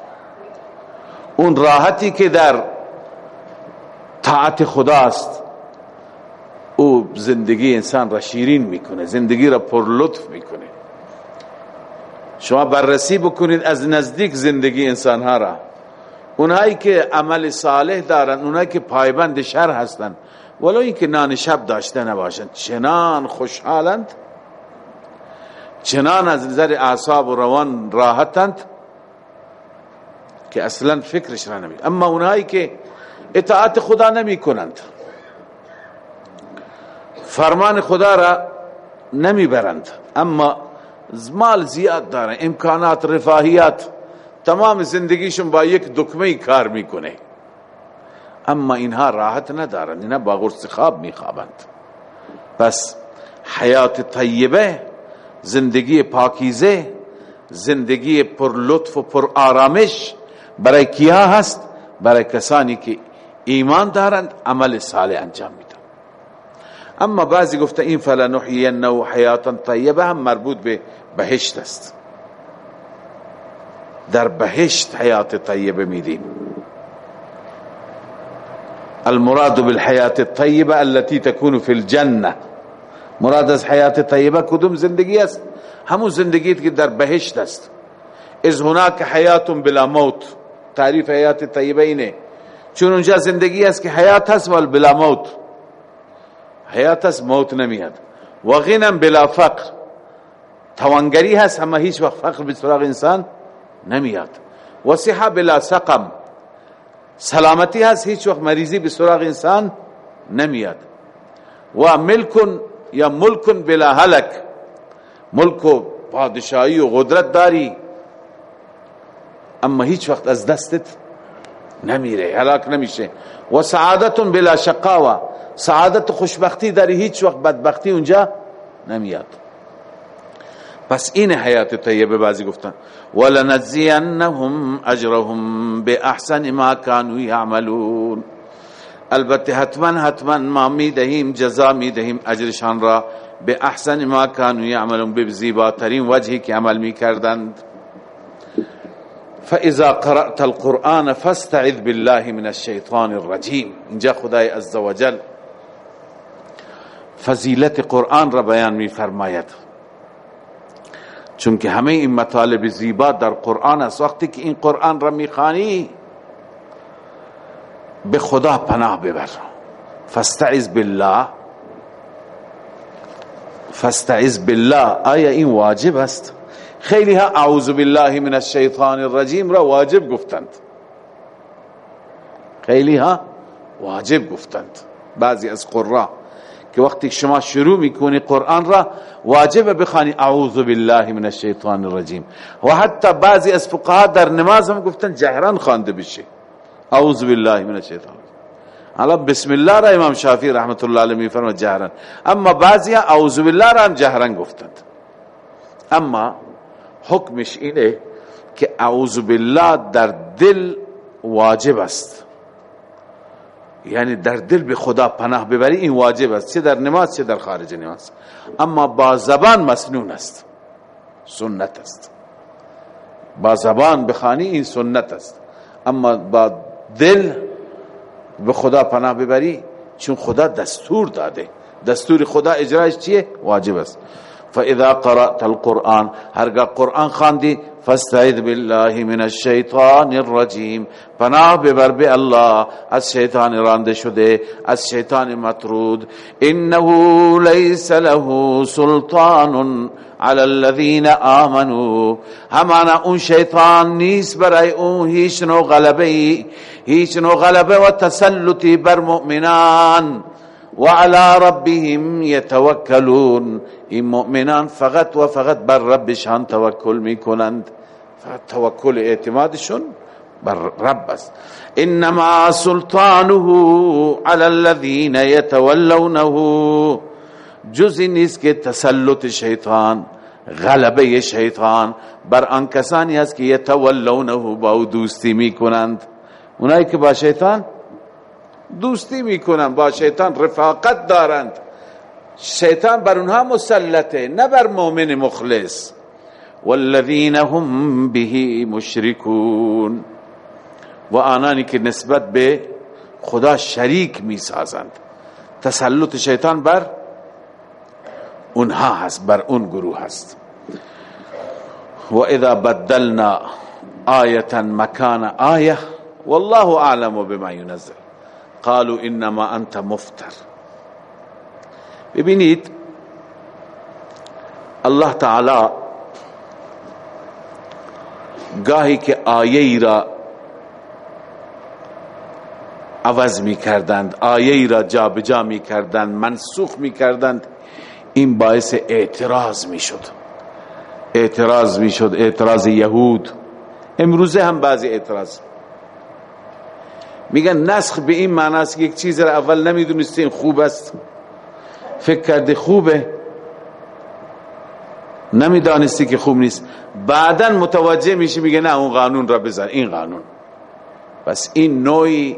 اون راحتی که در طاعت خدا است. او زندگی انسان را شیرین میکنه زندگی را پر لطف میکنه شما بررسی بکنید از نزدیک زندگی انسان ها را. اونایی که عمل صالح دارن اونایی که پایبند شر هستند ولو اینکه نان شب داشته نباشند چنان خوشحالند. چنان از نظر اعصاب و روان راحتند که اصلا فکرش را نمی اما اونایی که اطاعت خدا نمی کنند. فرمان خدا را نمی برند. اما مال زیاد دارن. امکانات، رفاهیات. تمام زندگیشون با یک دکمه کار میکنه. اما اینها راحت ندارند اینها با غرص خواب میخوابند. پس حیات طیبه، زندگی پاکیزه، زندگی پر لطف و پر آرامش برای کیا هست؟ برای کسانی که ایمان دارند، عمل صالح انجام میدن. اما بعضی گفته این فلا فلنحینه حیاتا طیبه هم مربوط به بهشت است. در بهشت حیات طیبه میدیم المراد بالحیات الطیبه التي تكون في الجنه مراد از حیات طیبه کدوم زندگی است؟ همون زندگی که در بهشت است. از هناك حیات بلا موت. تعریف حیات طیبه اینه. چون اونجا زندگی است که حیات هست، ولی بلا موت. حیات هست، موت نمیاد. و غنم بلا فقر. توانگری هست، اما هیچ وقت فقر به سراغ انسان نمیاد و صحه بلا سقم. سلامتی هست هیچ وقت مریضی به سراغ انسان نمیاد و ملک یا ملک بلا هلک ملک و پادشاهی و قدرت داری. اما هیچ وقت از دستت نمیره هلاک نمیشه و سعادت بلا شقاوه سعادت و خوشبختی داری هیچ وقت بدبختی اونجا نمیاد پس این حیات طیبه بازی گفتن. ولنجزینهم اجرهم باحسن ما كانوا يعملون البته حتما حتما ما میدهیم، جزا میدهیم اجرشان را به احسن ما كانوا يعملون به زیباترین وجهی که عمل میکردند. فاذا قرات القرآن فاستعذ بالله من الشیطان الرجیم اینجا خدای عزوجل فضیلت قرآن را بیان می فرماید چون که همه این مطالب زیبا در قرآن است. وقتی که این قرآن را میخوانی، به خدا پناه ببر. فاستعذ بالله. فاستعذ بالله. آیا این واجب است؟ خیلی ها اعوذ بالله من الشیطان الرجیم را واجب گفتند. خیلی ها واجب گفتند. بعضی از قرآن که وقتی شما شروع میکنی قرآن را واجب بخوانی اعوذ بالله من الشیطان الرجیم. و حتی بعضی از فقها در نماز هم گفتن جهران خوانده بشه اعوذ باللہ من الشیطان حالا بسم الله را امام شافعی رحمت الله علیه میفرماید جهرا اما بعضی اعوذ بالله را هم جهرا گفتند. اما حکمش اینه که اعوذ بالله در دل واجب است. یعنی در دل به خدا پناه ببری، این واجب است. چه در نماز، چه در خارج نماز. اما با زبان مسنون است. سنت است. با زبان بخانی این سنت است. اما با دل به خدا پناه ببری، چون خدا دستور داده. دستور خدا اجراش چیه؟ واجب است. فاذا قرات القرآن هرگاه قرآن خواندی فاستعذ بالله من الشیطان الرجیم پناه ببر به الله از شیطان رانده شده از شیطان مطرود۔ انه ليس له سلطان على الذين آمنوا۔ همانا اون شیطان نیست برای اون هیچ نوع غلبه هیچ نوع غلبه و تسلطی بر مؤمنان۔ وعلى ربهم يتوكلون این مؤمنان فقط و فقط بر ربشان توکل میکنند. فقط توکل اعتمادشون بر رب است. انما سلطانه على الذين يتولونه جزی نیست که تسلط شیطان، غلبه شیطان بر آن کسانی است که یتولونه با او دوستی میکنند. اونایی که با شیطان دوستی میکنن با شیطان رفاقت دارند. شیطان بر اونها مسلطه، نه بر مؤمن مخلص. والذین هم به مشرکون. و آنانی که نسبت به خدا شریک می سازند تسلط شیطان بر اونها هست، بر اون گروه هست. و اذا بدلنا آیتا مکان آیه، والله اعلم بما ينزل. قالوا انما انت مفتر. ببینید الله تعالی گاهی که آیه ای را عوض می کردند آیه ای را جا بجا می کردند، منسوخ می کردند، این باعث اعتراض می شد. اعتراض می شد، اعتراض یهود. امروزه هم بعضی اعتراض. میگن نسخ به این معنی است که یک چیز را اول نمیدونستیم، خوب است. فکر کرده خوبه. نمیدانستی که خوب نیست. بعدا متوجه میشه میگه نه، اون قانون را بذار. این قانون. پس این نوعی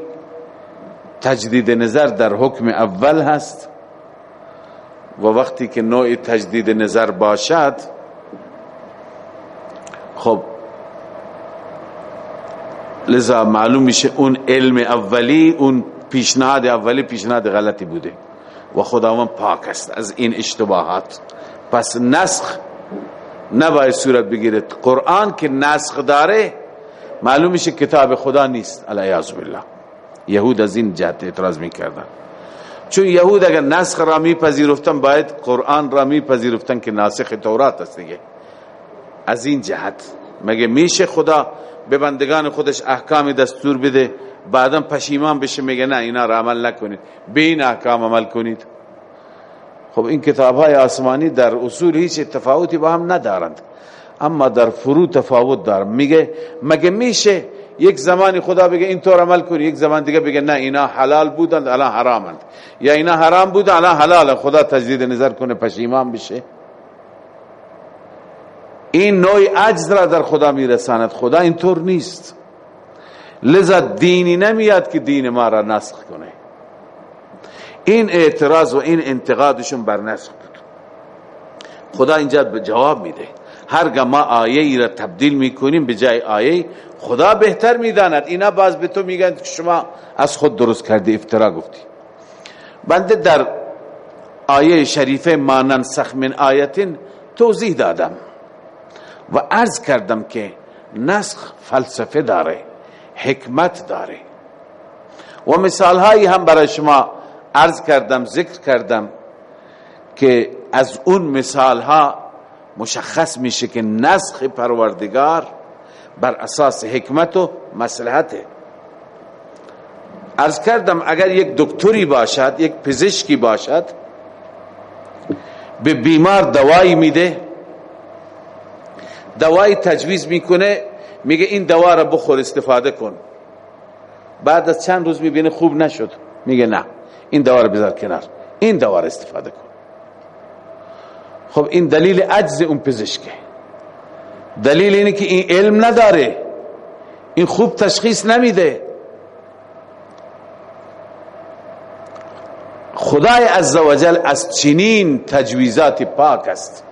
تجدید نظر در حکم اول هست. و وقتی که نوع تجدید نظر باشد، خب، لذا معلوم میشه اون علم اولی، اون پیشنهاد اولی پیشنهاد غلطی بوده. و خداوند پاک است از این اشتباهات. پس نسخ نباید صورت بگیرد قرآن که نسخ داره، معلوم میشه کتاب خدا نیست. علیه بالله. یهود از این جهت اعتراض میکردن. چون یهود اگر نسخ را میپذیرفتن، باید قرآن را میپذیرفتن که ناسخ تورات است دیگه. Is an جهت. مگه میشه خدا به بندگان خودش احکام دستور بده؟ بعدا پشیمان بشه میگه نه، اینا را عمل نکنید. به این احکام عمل کنید. خب این کتاب های آسمانی در اصول هیچ تفاوتی با هم ندارند. اما در فرو تفاوت دارند میگه، مگه میشه یک زمانی خدا بگه این طور عمل کنی، یک زمان دیگه بگه نه، اینا حلال بودند، الان حرامند. یا اینا حرام بودند، الان حلال خدا تجدید نظر کنه پشیمان بشه. این نوع عجز را در خدا میرساند. خدا اینطور نیست. لذا دینی نمیاد که دین ما را نسخ کنه. این اعتراض و این انتقادشون بر نسخ بود. خدا اینجا به جواب میده. هرگاه ما آیه ای را تبدیل میکنیم به جای آیه، خدا بهتر میداند. اینا باز به تو میگن که شما از خود درست کردی، افترا گفتی. بنده در آیه شریفه ما ننسخ من آیتین توضیح دادم و عرض کردم که نسخ فلسفه داره. حکمت داره و مثال هایی هم برای شما عرض کردم، ذکر کردم که از اون مثال ها مشخص میشه که نسخ پروردگار بر اساس حکمت و مصلحته. عرض کردم، اگر یک دکتری باشد، یک پزشکی باشد، به بیمار دوایی میده، دوایی تجویز میکنه میگه این دوا را بخور، استفاده کن. بعد از چند روز میبینه خوب نشد. میگه نه، این دوا رو بذار کنار. این دوا رو استفاده کن. خب این دلیل عجز اون پزشکه. دلیل اینه که این علم نداره. این خوب تشخیص نمیده. خدای عزوجل از چنین تجویزات پاک است.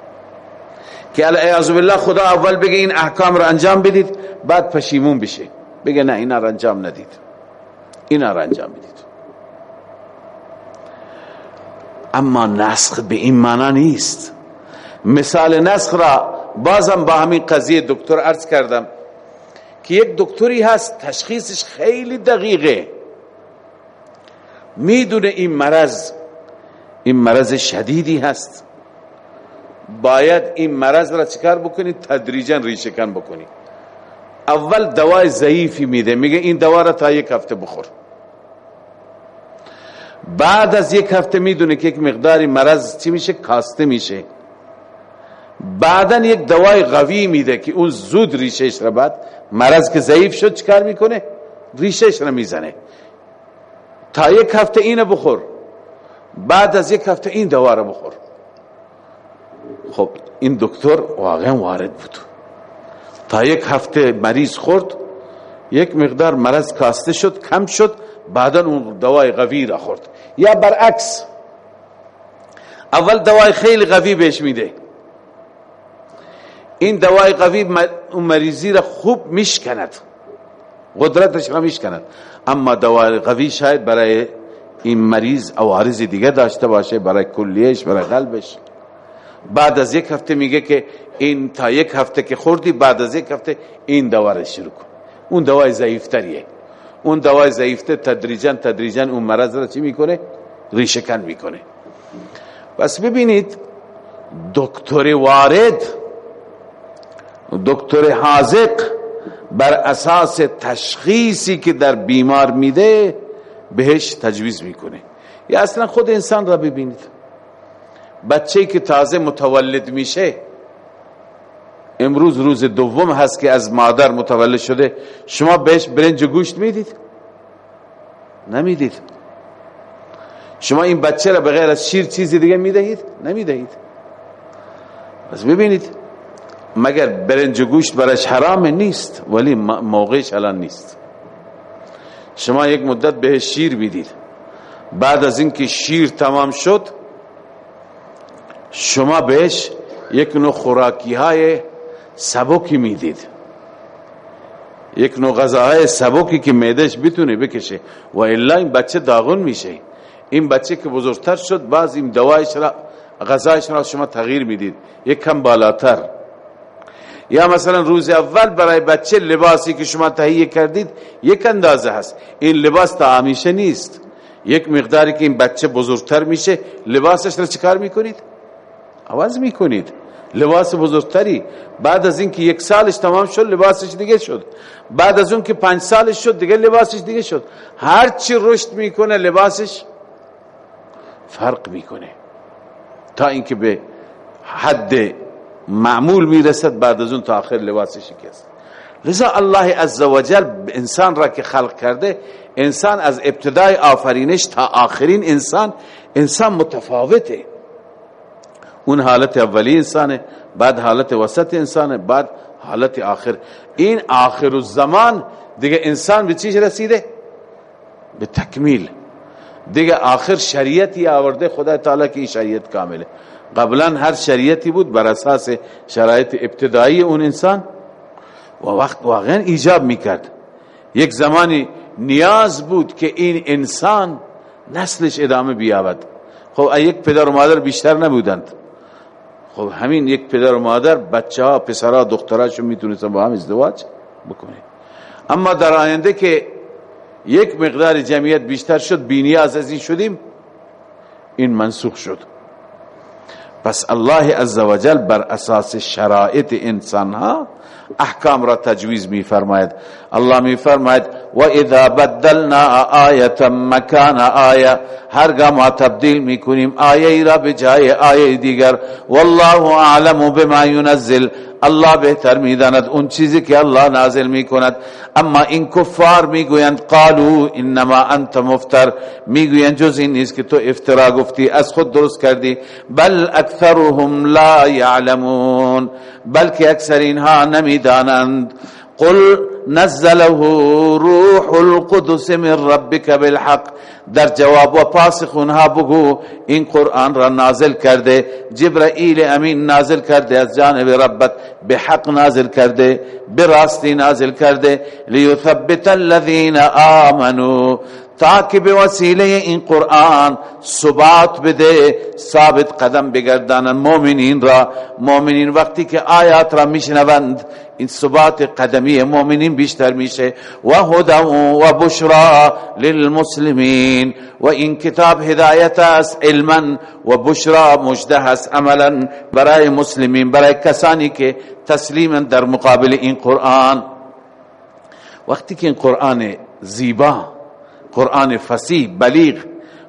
که اعوذ بالله خدا اول بگه این احکام را انجام بدید، بعد پشیمون بشه بگه نه، اینا را انجام ندید. اینا را انجام بدید. اما نسخ به این معنا نیست. مثال نسخ را بازم با همین قضیه دکتر عرض کردم که یک دکتری هست، تشخیصش خیلی دقیقه. میدونه این مرض این مرض شدیدی هست. باید این مرض را چکار بکنی؟ تدریجا ریشکن بکنی. اول دوای ضعیفی میده. میگه این دوا را تا یک هفته بخور. بعد از یک هفته میدونه که یک مقداری مرض چی میشه؟ کاسته میشه. بعدا یک دوای قوی میده که اون زود ریشش را بعد مرض که ضعیف شد چکار میکنه؟ ریشش را میزنه. تا یک هفته اینو بخور. بعد از یک هفته این دوا را بخور. خب، این دکتر واقعا وارد بود. تا یک هفته مریض خورد، یک مقدار مرض کاسته شد، کم شد، بعدا اون دوای قوی را خورد. یا برعکس، اول دوای خیلی قوی بهش میده. این دوای قوی اون مریضی را خوب میشکند. قدرتش را میشکند. اما دوای قوی شاید برای این مریض عوارض دیگه داشته باشه، برای کلیهش برای قلبش. بعد از یک هفته میگه که این تا یک هفته که خوردی، بعد از یک هفته این دوا را شروع کن. اون دوای ضعیفتریه. اون دوای ضعیفته تدریجا تدریجا اون مرض را چی میکنه؟ ریشکن میکنه. بس ببینید، دکتر وارد، دکتر حاضق بر اساس تشخیصی که در بیمار میده، بهش تجویز میکنه. یا اصلا خود انسان را ببینید. بچه که تازه متولد میشه امروز روز دوم هست که از مادر متولد شده شما بهش برنج گوشت میدید؟ نمیدید۔ شما این بچه را بغیر از شیر چیزی دیگه میدهید؟ نمیدهید۔ پس ببینید، مگر برنج گوشت برش حرام نیست، ولی موقعش الان نیست۔ شما یک مدت به شیر بیدید بعد از اینکه شیر تمام شد شما بهش یک نوع خوراکی های سبکی میدید. یک نوع غذاهای سبکی که میدهش بتونه بکشه و الا این بچه داغون میشه. این بچه که بزرگتر شد باز این دوایش را، غذایش را شما تغییر میدید. یک کم بالاتر. یا مثلا روز اول برای بچه لباسی که شما تهیه کردید، یک اندازه هست. این لباس تا همیشه نیست. یک مقداری که این بچه بزرگتر میشه، لباسش را چکار میکنید؟ عوض میکنید. لباس بزرگتری. بعد از اینکه یک سالش تمام شد، لباسش دیگه شد. بعد از اون که پنج سالش شد، دیگه لباسش دیگه شد. هر چی رشد میکنه، لباسش فرق میکنه. تا اینکه به حد معمول میرسد، بعد از اون تا آخر لباسش شکست. لذا الله عزوجل انسان را که خلق کرده، انسان از ابتدای آفرینش تا آخرین انسان انسان متفاوته. اون حالت اولی انسانه بعد حالت وسط انسانه بعد حالت آخر۔ این آخر الزمان، دیگه انسان به چیش رسیده؟ به تکمیل۔ دیگه آخر شریعتی آورده خدا تعالی که این شریعت کامله۔ قبلا هر شریعتی بود، بر اساس شرایط ابتدایی اون انسان، و وقت واقعا ایجاب میکرد۔ یک زمانی نیاز بود که این انسان نسلش ادامه بیابد۔ خب یک پدر و مادر بیشتر نبودند۔ خب همین یک پدر و مادر، بچه ها، پسر ها دختراشون میتونستن با هم ازدواج بکنه اما در آینده که یک مقدار جمعیت بیشتر شد، بینیاز از این شدیم، این منسوخ شد. پس الله عزوجل بر اساس شرایط انسان ها احکام را تجویز می فرماید الله می فرماید و اذا بدلنا آیتا مکان آیه هرگاه ما تبدیل می کنیم آیه را به جای آیه دیگر۔ والله اعلم بما ينزل الله بهتر میداند اون چیزی که الله نازل میکند اما این کفار میگویند قالو انما انت مفتر۔ میگویند جز این نیست که تو افترا گفتی، از خود درست کردی۔ بل اکثرهم لا یعلمون، بلکه اکثر اینها نمیدانند قل نزله روح القدس من ربك بالحق. در جواب و پاسخ اونها بگو، این قرآن را نازل کرده. جبرائیل امین نازل کرده از جانب ربت. بحق حق نازل کرده براستی راستی نازل کرده. لیثبت الذین آمنوا. تاکہ به وسیله این قرآن ثبات بده ثابت قدم بگردانن مؤمنین را. مؤمنین وقتی که آیات را میشنوند، این ثبات قدمی مؤمنین بیشتر میشه. و هدا و بشرا للمسلمین. و این کتاب هدایت است، علما. و بشرا مجده است، عملا. برای مسلمین، برای کسانی که تسلیم در مقابل این قرآن. وقتی که این قرآن زیبا قرآن فصیح، بلیغ،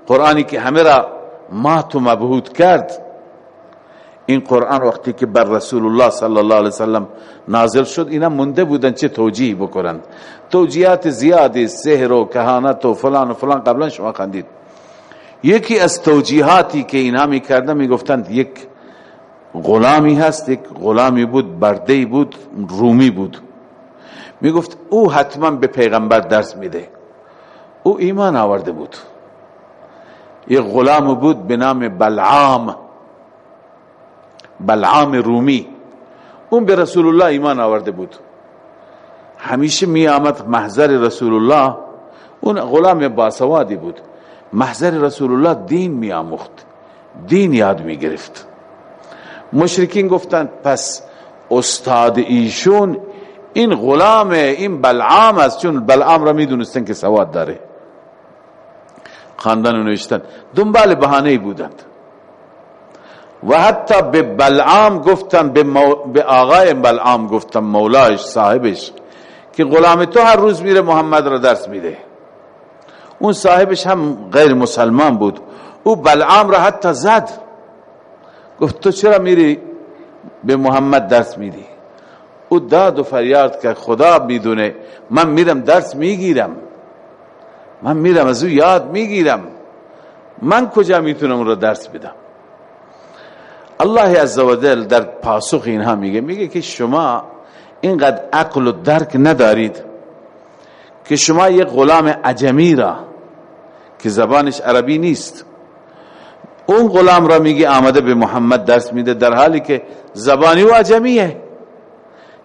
قرآنی که همه را مات و مبهود کرد. این قرآن وقتی که بر رسول الله صلی الله علیه وسلم نازل شد، اینا منده بودن چه توجیه بکنن توجیهات زیادی، سحر و کهانت و فلان و فلان، قبلا شما خندید. یکی از توجیهاتی که اینا می کردن، می گفتند یک غلامی هست، یک غلامی بود برده بود، رومی بود. می گفت، او حتما به پیغمبر درس میده. او ایمان آورده بود. یک غلام بود به نام بلعام. بلعام رومی. اون به رسول الله ایمان آورده بود. همیشه می آمد محضر رسول الله. اون غلام باسوادی بود. محضر رسول الله دین می آموخت دین یاد می گرفت مشرکین گفتند پس استاد ایشون این غلام این بلعام است، چون بلعام را می دونستن که سواد داره. خاندان نوشتن. دنبال بهانه بودند. و حتی به بلعام گفتن به, مو... به آقای بلعام گفتن مولایش صاحبش که غلام تو هر روز میره محمد را درس میده. اون صاحبش هم غیر مسلمان بود. او بلعام را حتی زد. گفت تو چرا میری به محمد درس میدی؟ او داد و فریاد که خدا میدونه من میرم درس میگیرم. من میرم، از او یاد میگیرم. من کجا میتونم را درس بدم؟ الله عزوجل در پاسخ اینها میگه میگه که شما اینقدر عقل و درک ندارید که شما یک غلام عجمی را، که زبانش عربی نیست، اون غلام را میگه آمده به محمد درس میده در حالی که زبانی و عجمیه.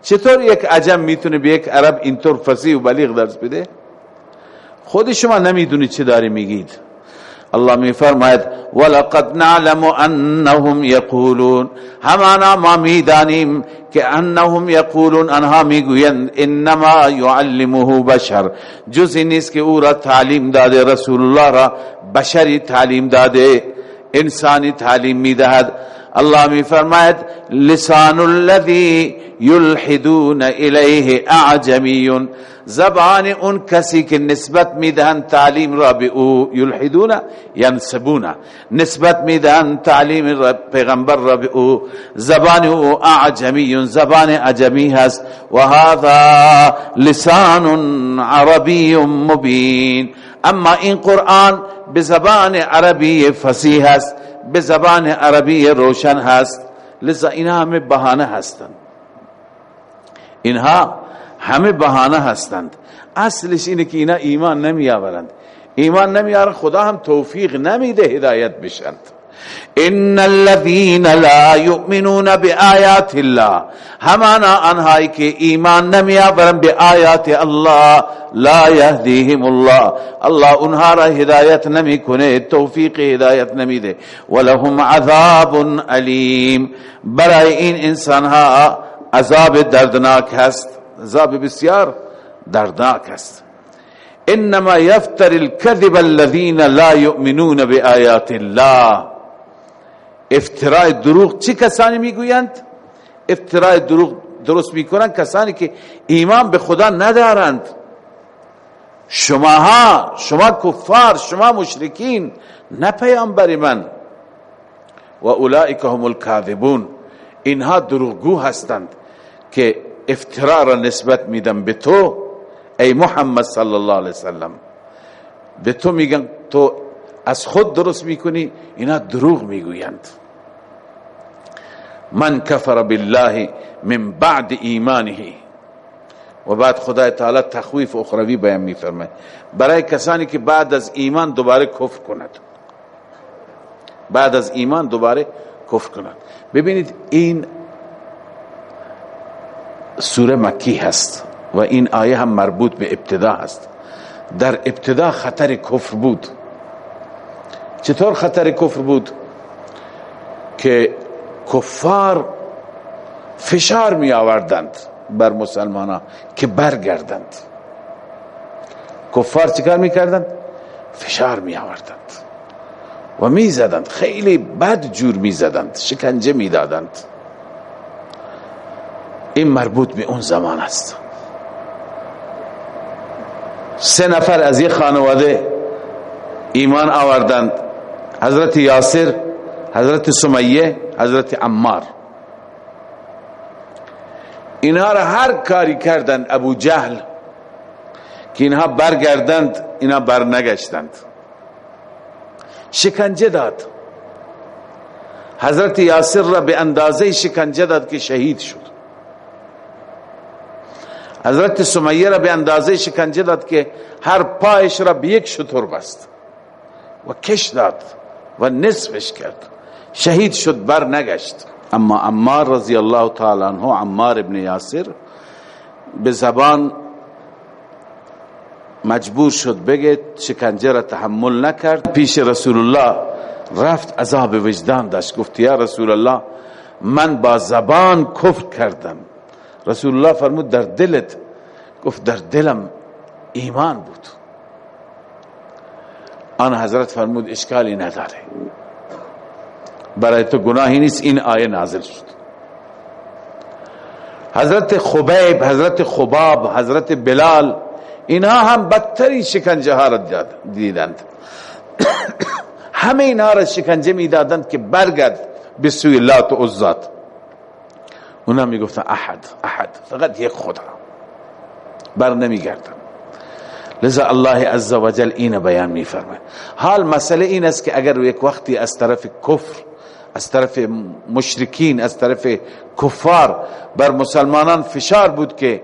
چطور یک عجم میتونه به یک عرب اینطور فصیح و بلیغ درس بده؟ خود شما نمیدونید چه داری میگید. الله می فرماید ولقد نعلم انهم یقولون. همانا ما میدانیم که انهم یقولون، انها میگویند، انما يعلمه بشر. جزی نیست که او را تعلیم داده، رسول الله را بشری تعلیم داده، انسانی تعلیم میدهد. الله می فرماید لسان الذي يلحدون الیه اعجمی زبان اون کسی که نسبت میدهن تعلیم را به او یلحدون، ینسبون. نسبت میدهن تعلیم را پیغمبر را به او. زبان او اعجمی زبان عجمی هست. و هذا لسان عربی مبین. اما این قرآن به زبان عربی فصیح است به زبان عربی روشن هست. لذا اینها همه بهانه هستند اینها همه بهانه هستند اصلش اینه که اینا ایمان نمی آورند۔ ایمان نمی آورند، خدا هم توفیق نمیده هدایت بشند۔ ان الذين لا يؤمنون بآيات الله همانا انهایی که ایمان نمی آورند به آیات الله لا يهديهم الله الله اونها را هدایت نمی کنه توفیق هدایت نمیده ولهم عذاب علیم۔ برای این انسان ها عذاب دردناک هست عذاب بسیار دردناک است. انما یفتر الكذب الذين لا يؤمنون بآیات الله افتراء دروغ چی کسانی میگویند؟ افتراء دروغ درست میکنن کسانی که ایمان به خدا ندارند. شماها شما کفار، شما مشرکین، نه پیامبر من. و اولئک هم الكاذبون اینها دروغگو هستند که افترا را نسبت میدن به تو، ای محمد صلی الله علیه وسلم. به تو میگن تو از خود درست میکنی، اینا دروغ میگویند. من کفر بالله من بعد ایمانه. و بعد خدای تعالی تخویف اخروی بیان میفرمه برای کسانی که بعد از ایمان دوباره کفر کند. بعد از ایمان دوباره کفر کند. ببینید، این سوره مکی هست و این آیه هم مربوط به ابتدا هست. در ابتدا خطر کفر بود. چطور خطر کفر بود؟ که کفار فشار می آوردند بر مسلمان ها که برگردند. کفار چکار می کردند؟ فشار می آوردند. و می زدند. خیلی بد جور می زدند. شکنجه می دادند. این مربوط به اون زمان است. سه نفر از یک خانواده ایمان آوردند. حضرت یاسر، حضرت سمیه، حضرت عمار. اینها را هر کاری کردند ابو جهل که اینها برگردند، اینها برنگشتند. شکنجه داد. حضرت یاسر را به اندازه شکنجه داد که شهید شد. حضرت سمیه را به اندازه شکنجه داد که هر پایش را به یک شطور بست و کش داد و نصفش کرد شهید شد بر نگشت اما عمار رضی الله تعالی عنہ عمار ابن یاسر به زبان مجبور شد بگه شکنجه را تحمل نکرد پیش رسول الله رفت عذاب وجدان داشت گفت یا رسول الله من با زبان کفر کردم رسول الله فرمود، در دلت؟ گفت، در دلم ایمان بود. آن حضرت فرمود، اشکالی نداره. برای تو گناهی نیست، این آیه نازل شد. حضرت خبیب، حضرت خباب، حضرت بلال اینها هم بدترین شکنجه ها را دیدند. همه اینها را شکنجه می دادند که برگرد به سوی لات و عزات اونا می گفتن احد احد. فقط یک خدا. بر نمی گردن لذا الله عز وجل این بیان می فرمه حال مسئله این است که اگر یک وقتی از طرف کفر، از طرف مشرکین، از طرف کفار بر مسلمانان فشار بود که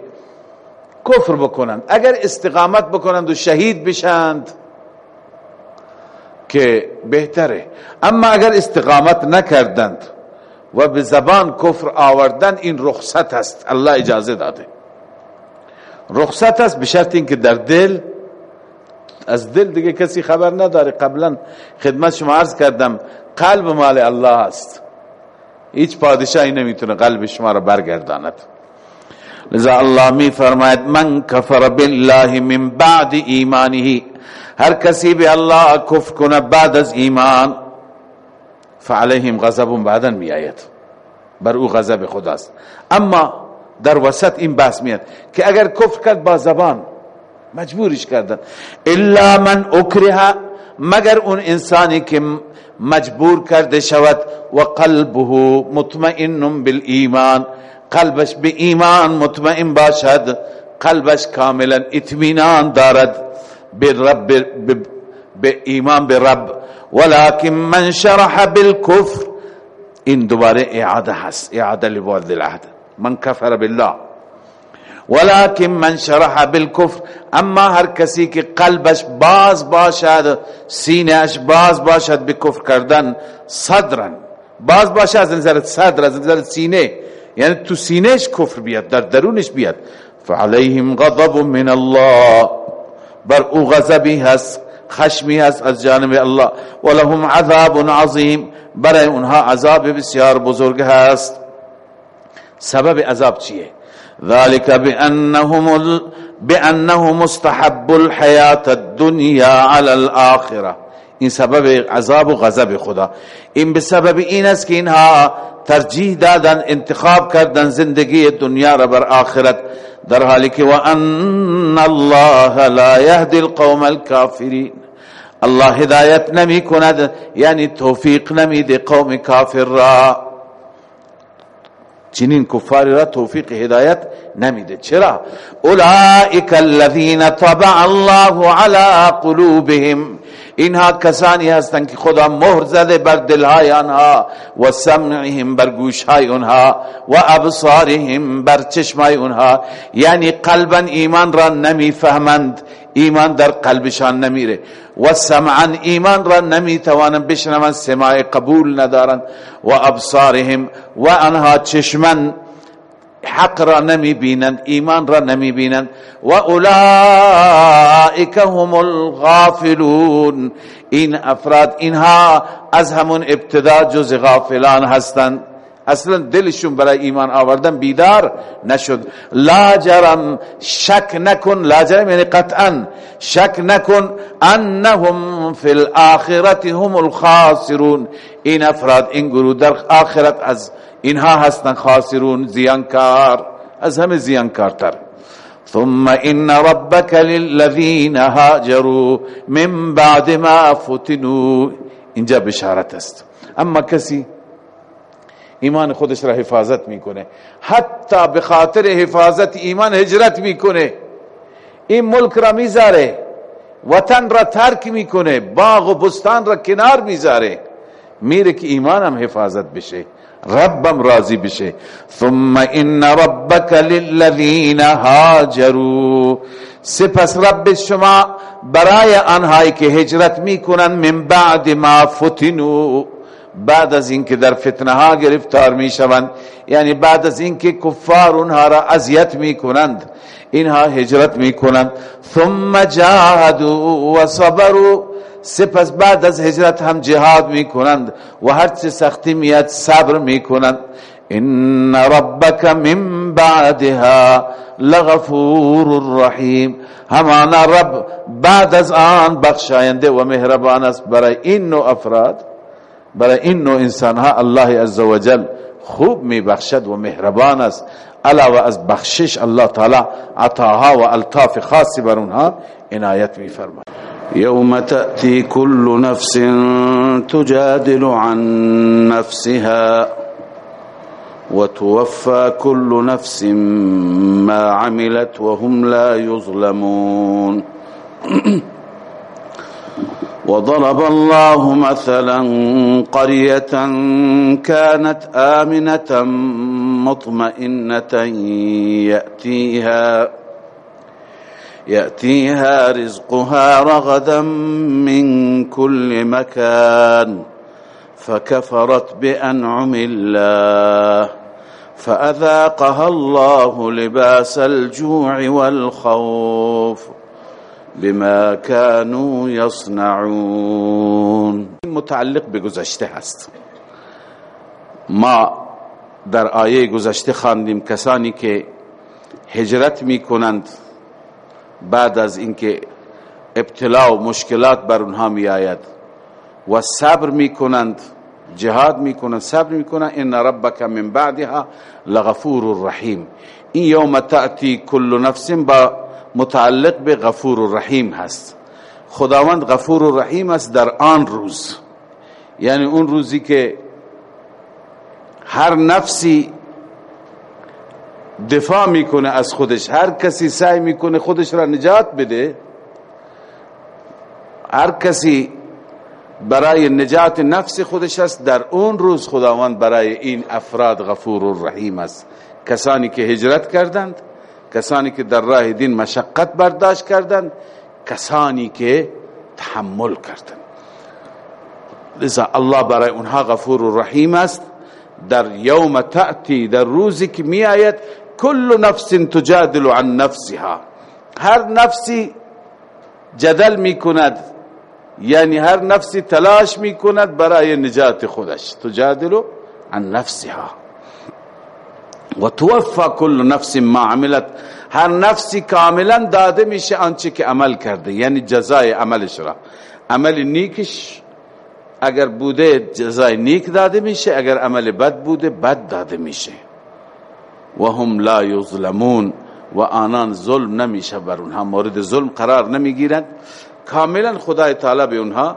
کفر بکنند، اگر استقامت بکنند و شهید بشند، که بهتره. اما اگر استقامت نکردند و به زبان کفر آوردن این رخصت است. الله اجازه داده. رخصت است به شرط اینکه در دل، از دل دیگه کسی خبر نداره. قبلا خدمت شما عرض کردم، قلب مال الله است. هیچ پادشاهی نمیتونه قلب شما را برگرداند. لذا الله می فرماید من کفر بالله من بعد ایمانه. هر کسی به الله کفر کنه بعد از ایمان فعليهم غضب بعدا می آید بر او غضب خداست. اما در وسط این بحث میاد که اگر کفر کرد با زبان مجبورش کردن. الا من اکره، مگر اون انسانی که مجبور کرده شود، و قلبه مطمئن بالایمان. قلبش به ایمان مطمئن باشد، قلبش کاملا اطمینان دارد. به رب به ایمان، به رب. ولكن من شرح بالكفر این دوباره اعاده هست اعاده لبعض العهد من کفر بالله ولكن من شرح بالكفر، اما هر کسی که قلبش باز باشد سینهش باز باشد به کفر کردن صدرن باز باشد از نظر صدر از نظر سینه یعنی تو سینهش کفر بیاد، در درونش بیاد. فعليهم غضب من الله بر او غضبی هست. خشمی هست از جانب الله و لهم عذاب عظیم. برای اونها عذاب بسیار بزرگ هست. سبب عذاب چیه؟ ذلك بانهم بانهم مستحب الحیات الدنیا علی الاخره این سبب عذاب و غضب خدا. این به سبب این است که اینها ترجیح دادن، انتخاب کردن زندگی دنیا را بر آخرت، در حالی که وان الله لا يهدي القوم الكافرين. الله هدایت نمی کند یعنی توفیق نمی ده قوم کافر را. چنین کفاری را توفیق هدایت نمیده چرا؟ اولئک الذین طبع الله على قلوبهم اینها کسانی هستند که خدا مهر زده بر دلهای آنها و سمعهم بر گوشهای آنها و ابصارهم بر چشمای آنها یعنی قلبا ایمان را نمیفهمند ایمان در قلبشان نمیره و سمعا ایمان را نمیتوانند بشنوند سماع قبول ندارند۔ و ابصارهم و انها چشمن حق را نمی بینند ایمان را نمی بینند و اولئک هم الغافلون. این افراد، اینها از همون ابتدا جز غافلان هستند. اصلا دلشون برای ایمان آوردن بیدار نشد. لا جرم شک نکن لا جرم یعنی قطعا شک نکن انهم فی الاخرت هم الخاسرون. این افراد، این گروه در آخرت از اینها هستن خاسرون، زیانکار، از همه زیانکارتر. ثم ان ربك للذين هاجروا من بعد ما فتنوا. اینجا بشارت است. اما کسی ایمان خودش را حفاظت میکنه. حتی به خاطر حفاظت ایمان هجرت میکنه. این ملک را میذاره. وطن را ترک میکنه. باغ و بستان را کنار میذاره. میره که ایمانم حفاظت بشه. ربم راضی بشه. ثم ان ربك للذین هاجروا. سپس رب شما برای آنهایی که هجرت میکنن من بعد ما فتنوا. بعد از اینکه در فتنه ها گرفتار می شوند یعنی بعد از اینکه کفار اونها را اذیت می کنند اینها هجرت می کنند ثم جاهدوا و صبروا، سپس بعد از هجرت هم جهاد می کنند و هر چه سختی میاد صبر می کنند ان ربك من بعدها لغفور رحیم. همانا رب بعد از آن بخشاینده و مهربان است برای این نوع افراد. برای این نوع انسان ها الله عزوجل خوب می بخشد و مهربان است. علاوه از بخشش الله تعالی عطاها و الطاف خاصی بر اونها عنایت می فرماید يوم تأتي كل نفس تجادل عن نفسها وتوفى كل نفس ما عملت وهم لا يظلمون وضرب الله مثلا قرية كانت آمنة مطمئنة يأتيها يأتيها رزقها رغدا من كل مكان فكفرت بأنعم الله فأذاقها الله لباس الجوع والخوف بما كانوا يصنعون. متعلق به گذشته هست. ما در آیه گذشته خواندیم کسانی که هجرت می کنند بعد از اینکه ابتلا و مشکلات بر اونها می آید و صبر می کنند جهاد می کنند صبر می کنند ان ربک من بعدها لغفور الرحیم این یوم تأتی کل نفس با متعلق به غفور و رحیم هست. خداوند غفور و رحیم است در آن روز. یعنی اون روزی که هر نفسی دفاع میکنه از خودش، هر کسی سعی میکنه خودش را نجات بده، هر کسی برای نجات نفس خودش است، در اون روز خداوند برای این افراد غفور و رحیم است. کسانی که هجرت کردند کسانی که در راه دین مشقت برداشت کردند، کسانی که تحمل کردند. لذا الله برای اونها غفور و رحیم است. در یوم تأتی، در روزی که می آید کل نفس تجادل عن نفسها. هر نفسی جدل می کند یعنی هر نفسی تلاش می کند برای نجات خودش. تجادل عن نفسها. و توفا کل نفس ما عملت. هر نفسی کاملا داده میشه آنچه که عمل کرده یعنی جزای عملش را. عمل نیکش اگر بوده جزای نیک داده میشه، اگر عمل بد بوده، بد داده میشه. و هم لا یظلمون و آنان ظلم نمیشه بر اونها. مورد ظلم قرار نمیگیرند. کاملا خدای تعالی به اونها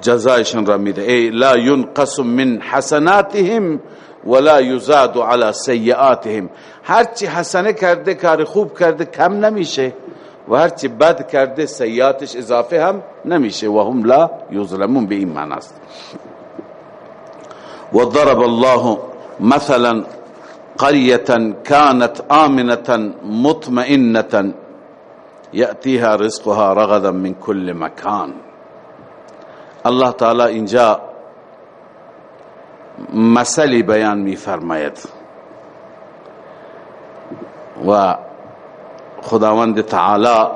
جزایشون را میده ای لا ينقص من حسناتهم ولا يزاد على سیئاتهم. هرچی حسنه کرده، کار خوب کرده، کم نمیشه. و هرچی بد کرده، سیئاتش اضافه هم نمیشه. و هم لا یظلمون به این معنی است. و ضرب الله مثلا قرية كانت آمنة مطمئنة. يأتيها رزقها رغدا من كل مكان. الله تعالی اینجا مسئله بیان می فرماید. و خداوند تعالی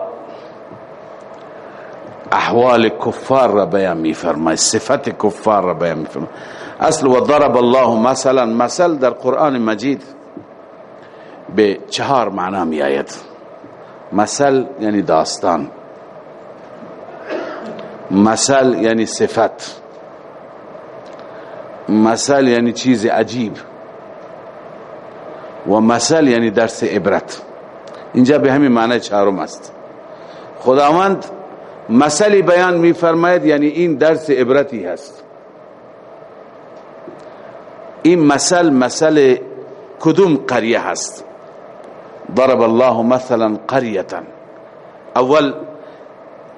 احوال کفار را بیان می فرماید، صفت کفار را بیان می فرماید. اصل و ضرب الله مثلا، مثل در قرآن مجید به چهار معنا می آید. مثل یعنی داستان. مثل یعنی صفت مثل یعنی چیز عجیب و مثل یعنی درس عبرت اینجا به همین معنی چهارم است خداوند مثلی بیان می فرماید یعنی این درس عبرتی هست این مثل مثل کدوم قریه هست ضرب الله مثلا قریه اول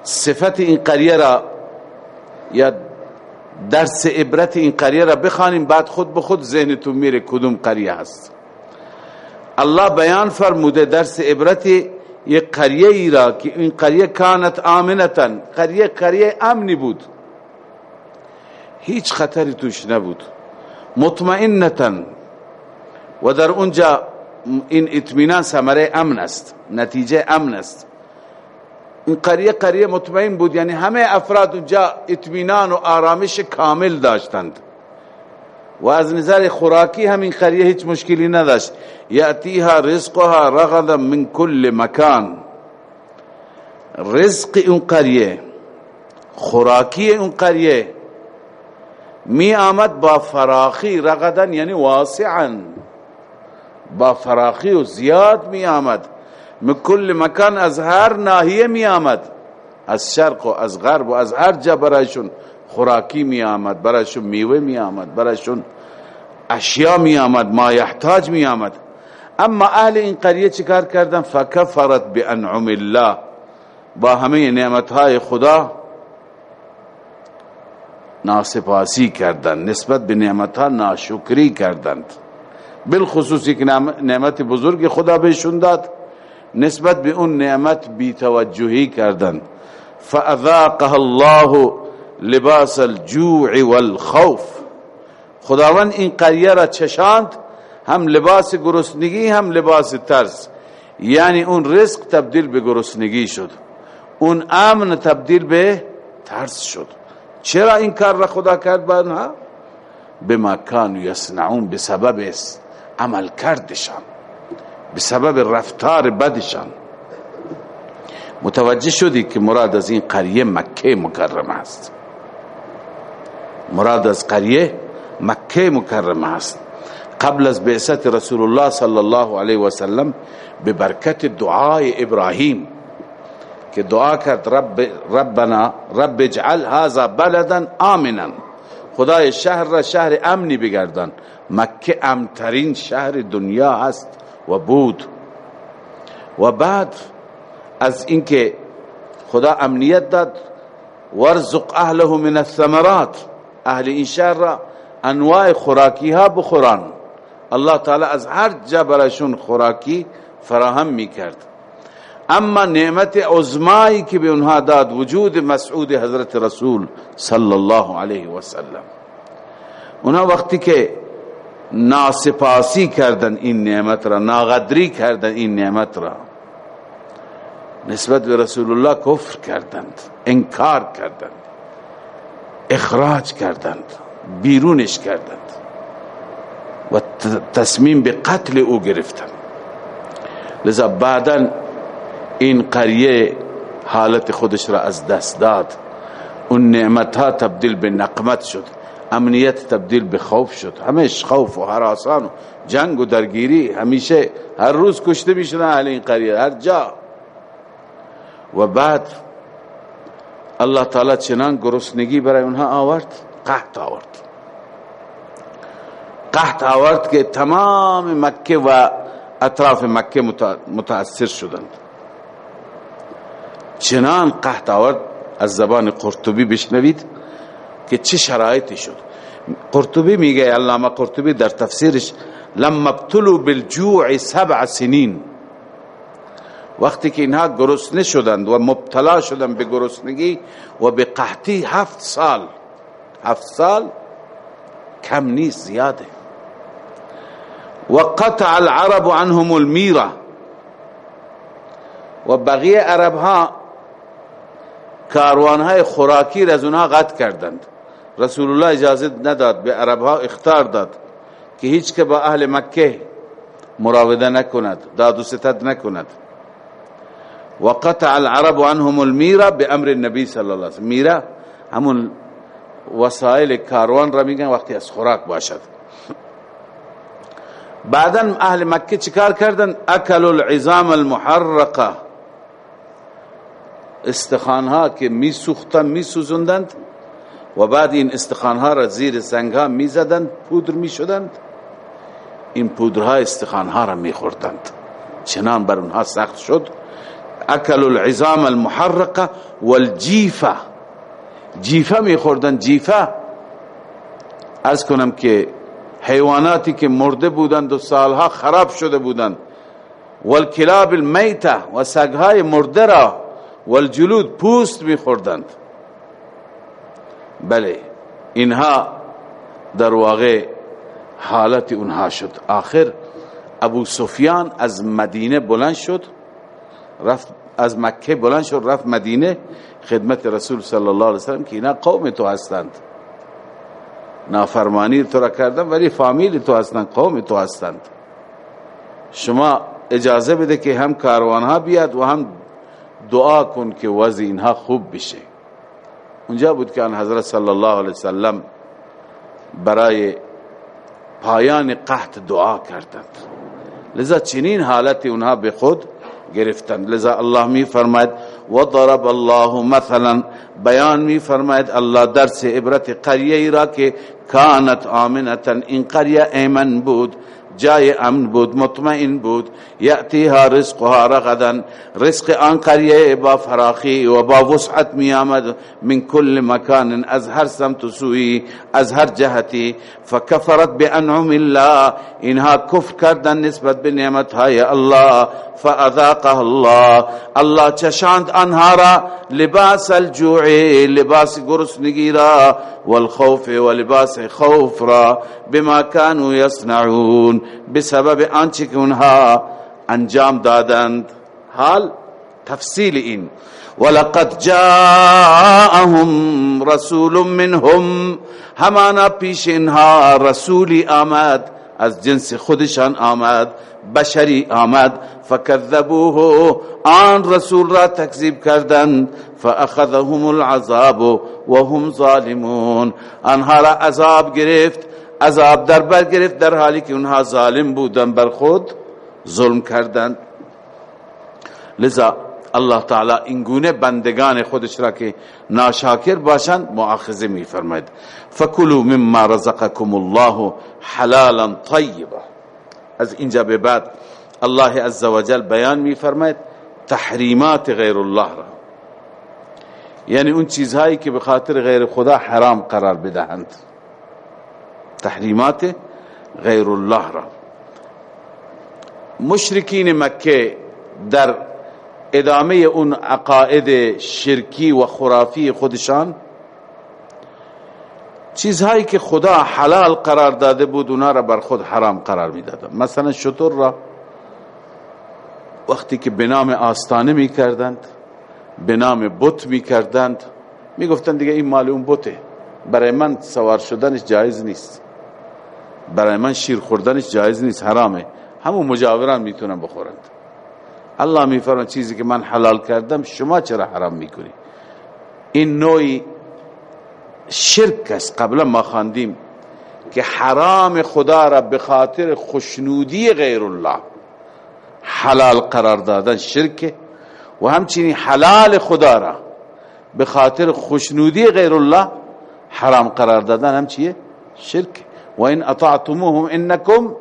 صفت این قریه را یا درس عبرت این قریه را بخوانیم، بعد خود به خود ذهنتون میره کدوم قریه هست. الله بیان فرموده درس عبرت یک قریه ای را که این قریه کانت آمنتا، قریه قریه امنی بود. هیچ خطری توش نبود. مطمئنتا. و در اونجا این اطمینان ثمره امن است. نتیجه امن است. این قریه قریه مطمئن بود یعنی همه افراد اونجا اطمینان و آرامش کامل داشتند. و از نظر خوراکی هم این قریه هیچ مشکلی نداشت. یعطیها رزقها رغدا من کل مکان. رزق اون قریه، خوراکی اون قریه می آمد با فراخی رغدا یعنی واسعا. با فراخی و زیاد می آمد. من کل مکان از هر ناحیه می آمد از شرق و از غرب و از هر جا برایشون خوراکی می آمد برایشون میوه می آمد برایشون اشیاء می آمد ما یحتاج می آمد اما اهل این قریه چیکار کردن؟ فکفرت بانعم الله. با همه نعمتهای خدا ناسپاسی کردند نسبت به نعمتها ناشکری کردند. بالخصوص یک نعمت بزرگ خدا بهشون داد. نسبت به اون نعمت بی توجهی کردند فاذاقها الله لباس الجوع والخوف. خداوند این قریه را چشاند، هم لباس گرسنگی، هم لباس ترس. یعنی اون رزق تبدیل به گرسنگی شد. اون امن تبدیل به ترس شد. چرا این کار را خدا کرد با اونها؟ بما کانو یصنعون بسبب عمل کردشان. بسبب رفتار بدشان. متوجه شدی که مراد از این قریه مکه مکرمه است. مراد از قریه مکه مکرمه است. قبل از بعثت رسول الله صلی الله علیه و سلم به برکت دعای ابراهیم که دعا کرد، رب ربنا رب اجعل هذا بلدا آمنا. خدای شهر را شهر امنی بگردان. مکه امترین شهر دنیا هست و بود و بعد از اینکه خدا امنیت داد ورزق اهله من الثمرات، اهل این شهر را انواع خوراکی ها بخوران الله تعالی از هر جا برایشون خوراکی فراهم میکرد. اما نعمت عظمایی که به اونها داد وجود مسعود حضرت رسول صلی الله علیه و سلم. اونها وقتی که ناسپاسی کردن این نعمت را، ناغدری کردن این نعمت را. نسبت به رسول الله کفر کردند، انکار کردند، اخراج کردند، بیرونش کردند و تصمیم به قتل او گرفتند. لذا بعدا این قریه حالت خودش را از دست داد. اون نعمت ها تبدیل به نقمت شد. امنیت تبدیل به خوف شد. همیش خوف و حراسان و جنگ و درگیری همیشه هر روز کشته میشدن اهل این قریه، هر جا. و بعد الله تعالی چنان گرسنگی برای اونها آورد، قحط آورد. قحط آورد که تمام مکه و اطراف مکه متاثر شدند. چنان قحط آورد، از زبان قرطبی بشنوید. که چه شرایطی شد۔ قرطبی میگه علامه قرطبی در تفسیرش لما ابتلوا بالجوع سبع سنین۔ وقتی که اینها گرسنه شدند و مبتلا شدند به گرسنگی و به قحطی هفت سال۔ هفت سال کم نیست زیاده و قطع العرب عنهم المیره و بقیه عرب ہاں ها کاروان های خوراکی را از اونها قطع کردند۔ رسول الله اجازه نداد به عرب ها اختار داد که هیچ که با اهل مکه مراوده نکند داد و ستد نکند و قطع العرب عنهم المیره به امر النبی صلی الله علیه وسلم میره همون وسایل کاروان را میگن وقتی از خوراک باشد بعدا اهل مکه چیکار کردن اکل العظام المحرقه استخوان ها که می سوختن می سوزندند و بعد این استخوان ها را زیر سنگ ها می زدند پودر می شدند این پودرها استخوان ها را می خوردند چنان بر اونها سخت شد. اکل العظام المحرقه والجیفه. جیفه می خوردند جیفه از کنم که حیواناتی که مرده بودند و سالها خراب شده بودند. والکلاب المیته و سگهای مرده را، والجلود پوست می خوردند بله اینها در واقع حالت اونها شد۔ آخر، ابو سفیان از مدینه بلند شد، رفت، از مکه بلند شد، رفت مدینه خدمت رسول صلی الله علیه وسلم که اینا قوم تو هستند نافرمانی تو را کردن ولی فامیل تو هستند، قوم تو هستند. شما اجازه بده که هم کاروان ها بیاد و هم دعا کن که وضع اینها خوب بشه. اونجا بود که ان حضرت صلی الله علیه وسلم برای پایان قحط دعا کردند. لذا چنین حالت اونها به خود گرفتند. لذا الله می فرماید و ضرب الله مثلا. بیان می فرماید، الله درس عبرت قریه را که کانت آمنتا. این قریه ایمن بود. جای امن بود، مطمئن بود. یأتیها رزقها رغدا. رزق آن قریه با فراخی و با وسعت می آمد. من کل مکان، از هر سمت سوی، از هر جهتی. فکفرت بانعم الله. اینها کفر کردن نسبت به نعمت های الله. فاذاقه الله. الله چشاند آنها را. لباس الجوع، لباس گرسنگی را. والخوف ولباس خوف را. بما كانوا يصنعون. بسبب آنچه که اونها انجام دادند۔ حال تفصیل این ولقد جاءهم رسول منهم۔ همانا پیش اینها رسولی آمد۔ از جنس خودشان آمد۔ بشری آمد۔ فکذبوه۔ آن رسول را تکذیب کردند۔ فاخذهم العذاب وهم ظالمون۔ آنها را عذاب گرفت۔ عذاب در بر گرفت، در حالی که اونها ظالم بودن، بر خود ظلم کردند. لذا الله تعالی این گونه بندگان خودش را که ناشاکر باشند، مؤاخذه می فرماید فکلوا مما رزقکم الله حلالا طیبا. از اینجا به بعد الله عزوجل بیان می فرماید تحریمات غیر الله را. یعنی اون چیزهایی که به خاطر غیر خدا حرام قرار بدهند. تحریمات غیر الله را. مشرکین مکه در ادامه اون عقاید شرکی و خرافی خودشان، چیزهایی که خدا حلال قرار داده بود، اونا را بر خود حرام قرار میدادند مثلا شطور را، وقتی که به نام آستانه می کردند به نام بت می کردند می گفتند دیگه این مال اون بته. برای من سوار شدنش جایز نیست. برای من شیر خوردنش جایز نیست، حرامه. همون مجاوران میتونن بخورند الله میفرماید چیزی که من حلال کردم، شما چرا حرام میکنی؟ این نوعی شرک است. قبلا ما خواندیم که حرام خدا را به خاطر خوشنودی غیر الله حلال قرار دادن شرک. و همچنین حلال خدا را به خاطر خوشنودی غیر الله حرام قرار دادن هم چیه؟ شرک. و این اطاعتموهم انکم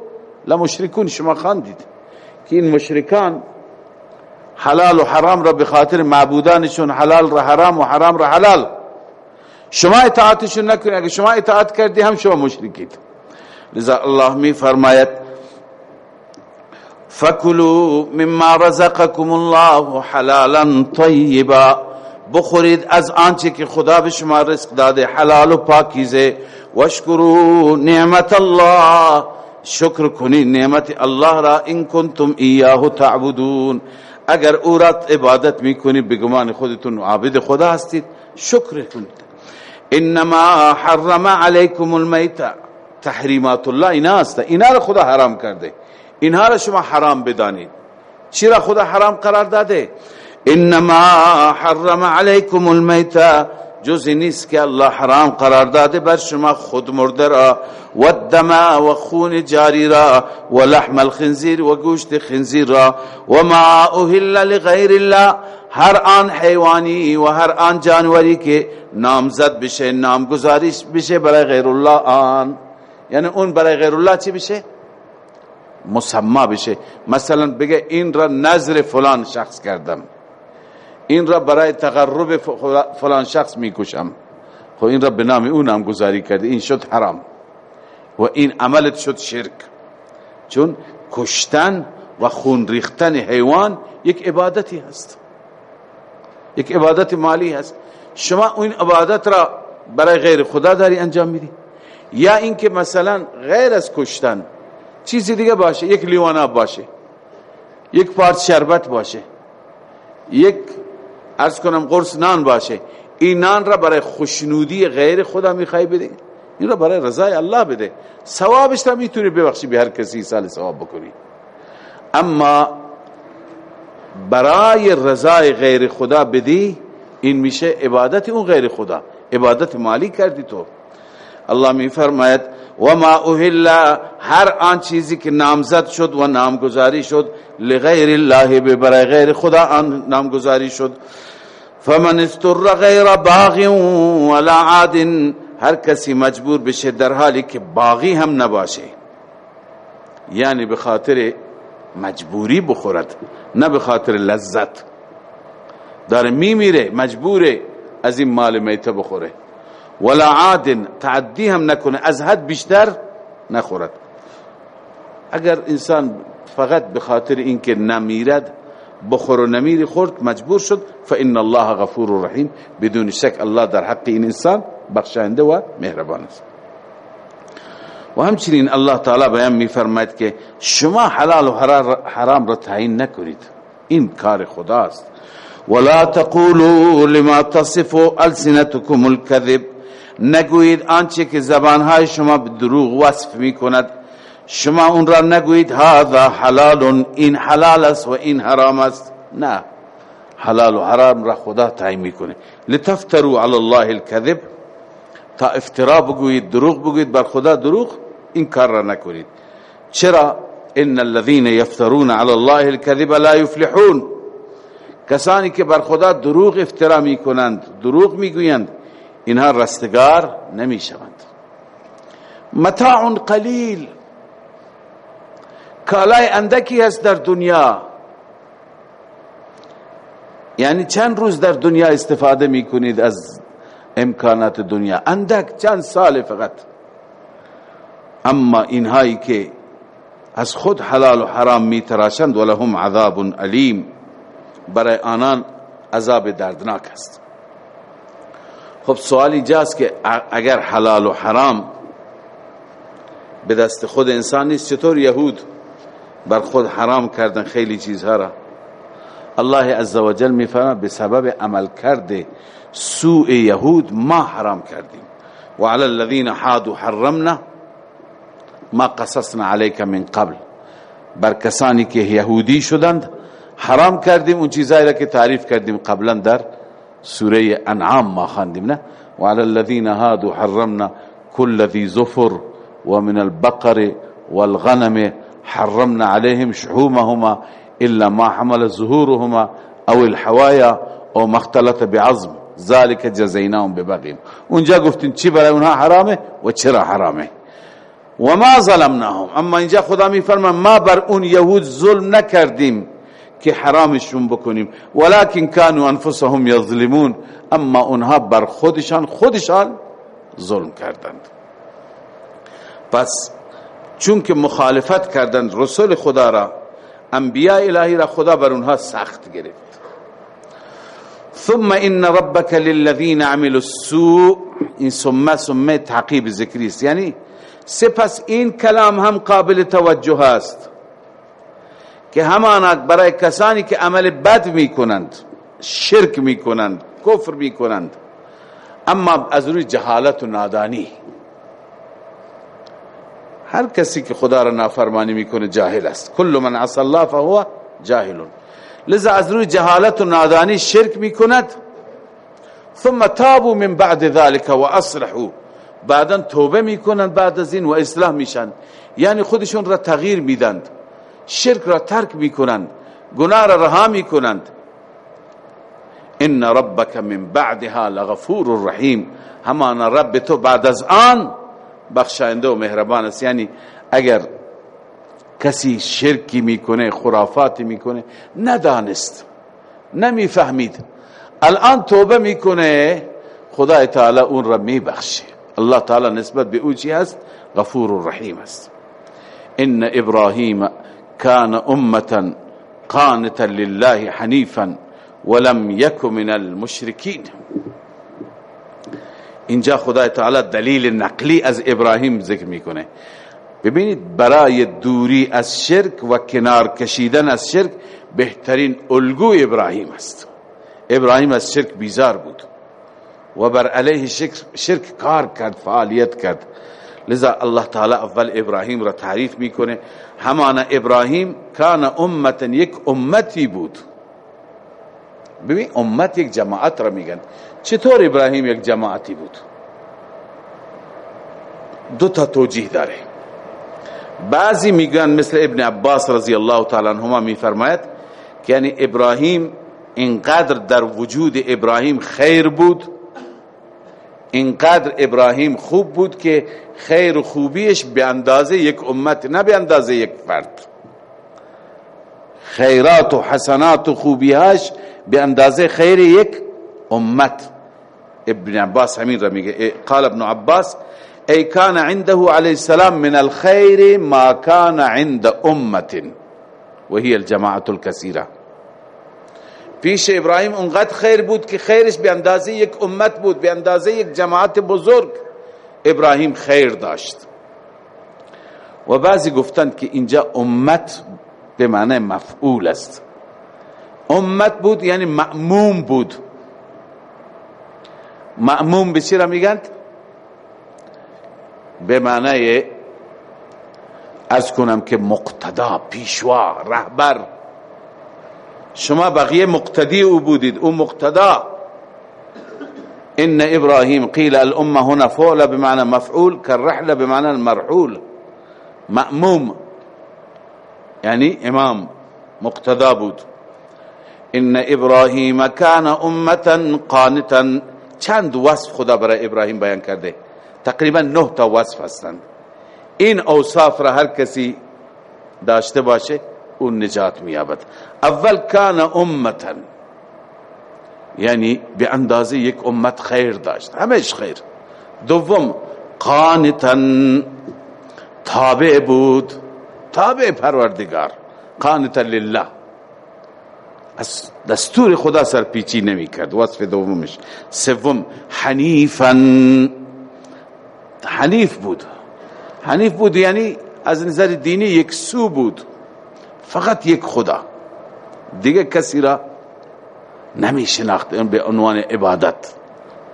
لمشرکون شما خواندید که این مشرکان حلال و حرام را به خاطر معبودانشون، حلال را حرام و حرام را حلال. شما اطاعتشون نکنید، اگر شما اطاعت کردی هم شما مشرکید. لذا الله می فرماید، فکلوا مما رزقكم الله حلالا طیبا. بخورید از آنچه که خدا به شما رزق داده، حلال و پاکیزه. واشکروا نعمت الله شکر کنید نعمت الله را ان کنتم ایاه تعبدون۔ اگر او را عبادت میکنید بگمان خودتون عابد خدا هستید، شکر کنید انما حرم علیکم المیت، تحریمات الله اینا است، اینا را خدا حرام کرده۔ اینها را شما حرام بدانید۔ چرا خدا حرام قرار داده؟ انما حرم علیکم المیت جزی نیست که الله حرام قرار داده، بر شما خود مرده را و الدم و خون جاری را و لحم الخنزیر و گوشت خنزیر را و ما اهل لغیر الله، هر آن حیوانی و هر آن جانوری که نامزد بشه نامگذاریش بشه برای غیر الله آن. یعنی اون برای غیر الله چی بشه؟ مسمى بشه. مثلا بگه این را نظر فلان شخص کردم. این را برای تقرب فلان شخص میکشم. خب این را به نام او نامگذاری کرده. این شد حرام. و این عملت شد شرک. چون کشتن و خون ریختن حیوان یک عبادتی هست. یک عبادت مالی هست. شما این عبادت را برای غیر خدا داری انجام میدی. یا اینکه مثلا غیر از کشتن چیزی دیگه باشه. یک لیوان آب باشه. یک پارت شربت باشه. یک ارز کنم قرص نان باشه. این نان را برای خوشنودی غیر خدا میخوای بده این را برای رضای الله بده. ثوابش را میتونی ببخشی به هر کسی سال ثواب بکنی. اما برای رضای غیر خدا بدی، این میشه عبادت اون غیر خدا. عبادت مالی کردی تو. الله می فرماید و ما اوهل هر آن چیزی که نامزد شد و نامگذاری شد، لغیر الله به برای غیر خدا آن نامگذاری شد. فمن استر غیر باغ ولا عاد هر کسی مجبور بشه در حالی که باغی هم نباشه یعنی به خاطر مجبوری بخورد نه به خاطر لذت۔ داره میمیره مجبوره از این مال میته بخوره ولا عاد، تعدی هم نکنه از حد بیشتر نخورد اگر انسان فقط به خاطر اینکه نمیرد بخور و نمیری خورد، مجبور شد. فان الله غفور و رحیم. بدون شک الله در حق این انسان بخشنده و مهربان است. و همچنین الله تعالی بیان میفرماید که شما حلال و حرام را تعیین نکنید. این کار خداست. ولا تقولوا لما تصف السنتكم الكذب. نگویید آنچه که زبانهای شما به دروغ وصف می کند شما اون را نگویید، هذا حلال، این حلال است و این حرام است. نه. حلال و حرام را خدا تعیین میکنه. لتفتروا علی الله الكذب. تا افترا بگویید، دروغ بگویید، بر خدا دروغ این کار را نکنید. چرا؟ ان الذين يفترون على الله الكذب لا يفلحون کسانی که بر خدا دروغ افترا میکنند، دروغ میگویند، اینها رستگار نمی شوند متاع قلیل. کالای اندکی هست در دنیا. یعنی چند روز در دنیا استفاده می کنید از امکانات دنیا؟ اندک چند سال فقط. اما اینهایی که از خود حلال و حرام می تراشند ولهم عذاب علیم. برای آنان عذاب دردناک است. خب سوال اینجاست که اگر حلال و حرام به دست خود انسان نیست، چطور یهود بر خود حرام کردن خیلی چیزها را. الله عزوجل میفرما به سبب عمل کرده سوء یهود ما حرام کردیم. و علی الذین حادوا حرمنا ما قصصنا علیک من قبل. بر کسانی که یهودی شدند، حرام کردیم اون چیزایی را که تعریف کردیم قبلا در سوره انعام ما خواندیم، نه؟ وعلى الذين هادوا حرمنا كل ذي زفر ومن البقر والغنم حرمنا عليهم شحومهما الا ما حمل ظهورهما او الحوايا او مختلط بعظم. ذلك جزيناهم ببغيهم. اونجا گفتین چی برای اونها حرامه و چرا حرامه؟ و ما ظلمناهم. اما اینجا خدا می فرما ما بر اون یهود ظلم نکردیم که حرامشون بکنیم. ولكن كانوا انفسهم يظلمون اما اونها بر خودشان خودشان ظلم کردند. پس چون که مخالفت کردند رسول خدا را، انبیاء الهی را خدا بر اونها سخت گرفت. ثم ان ربك للذين عملوا السوء، این ثم ثم تعقیب ذکری است. یعنی سپس این کلام هم قابل توجه است که همانت برای کسانی که عمل بد می کنند شرک می کنند کفر می کنند اما از روی جهالت و نادانی. هر کسی که خدا را نافرمانی میکنه جاهل است. کل من عصى الله فهو جاهل لذا از روی جهالت و نادانی شرک میکند. ثم تابوا من بعد ذلك واصلحوا بعدا توبه میکنند بعد از این و اصلاح میشن. یعنی خودشون را تغییر میدند. شرک را ترک میکنند. گناه را رها میکنند. ان ربک من بعدها لغفور الرحیم همان رب تو بعد از آن بخشاینده و مهربان است. یعنی اگر کسی شرکی میکنه، خرافاتی میکنه، ندانست، نمیفهمید. الان توبه میکنه خدا تعالی اون را میبخشه. الله تعالی نسبت به او چی هست؟ غفور الرحیم است. ان ابراهیم كان امه قانتا لله حنيفا ولم يكن من المشركين اینجا خدای تعالی دلیل نقلی از ابراهیم ذکر میکنه. ببینید برای دوری از شرک و کنار کشیدن از شرک بهترین الگو ابراهیم است. ابراهیم از شرک بیزار بود. و بر علیه شرک, شرک کار کرد فعالیت کرد. لذا الله تعالی اول ابراهیم را تعریف میکنه. همان ابراهیم کان امتا یک امتی بود. ببین امت یک جماعت را میگن. چطور ابراهیم یک جماعتی بود؟ دو تا توجیه داره. بعضی میگن مثل ابن عباس رضی الله تعالی عنهما میفرماید که یعنی ابراهیم اینقدر در وجود ابراهیم خیر بود، اینقدر ابراهیم خوب بود که خیر و خوبیش به اندازه یک امت، نه به اندازه یک فرد. خیرات و حسنات و خوبیهاش به اندازه خیر یک امت ابن عباس همین را میگه قال ابن عباس ای کان عنده علیه السلام من الخیر ما کان عند امت وهي الجماعت الكثيره پیش ابراهیم اونقدر خیر بود که خیرش به اندازه یک امت بود به اندازه یک جماعت بزرگ. ابراهیم خیر داشت. و بعضی گفتند که اینجا امت به معنی مفعول است. امت بود یعنی مأموم بود. مأموم به چی را میگند به معنی از کنم که مقتدا پیشوا رهبر. شما بقیه مقتدی او بودید او مقتدا ان ابراهیم قیل الامه هنا فعل بمعنى مفعول كالرحله بمعنى المرحول. مأموم. یعنی امام مقتدا بود. ان ابراهیم کان امتا قانتا. چند وصف خدا برای ابراهیم بیان کرده. تقریباً نه تا وصف هستند این اوصاف را هر کسی داشته باشه، اون نجات میابد اول کان امتا یعنی به اندازه یک امت خیر داشت. همش خیر. دوم قانتا تابع بود. تابع پروردگار. قانتا لله. از دستور خدا سرپیچی نمی کرد. وصف دومش. سوم، حنیفا. حنیف بود. حنیف بود یعنی از نظر دینی یک سو بود. فقط یک خدا. دیگه کسی را نمی شناخت. به عنوان عبادت.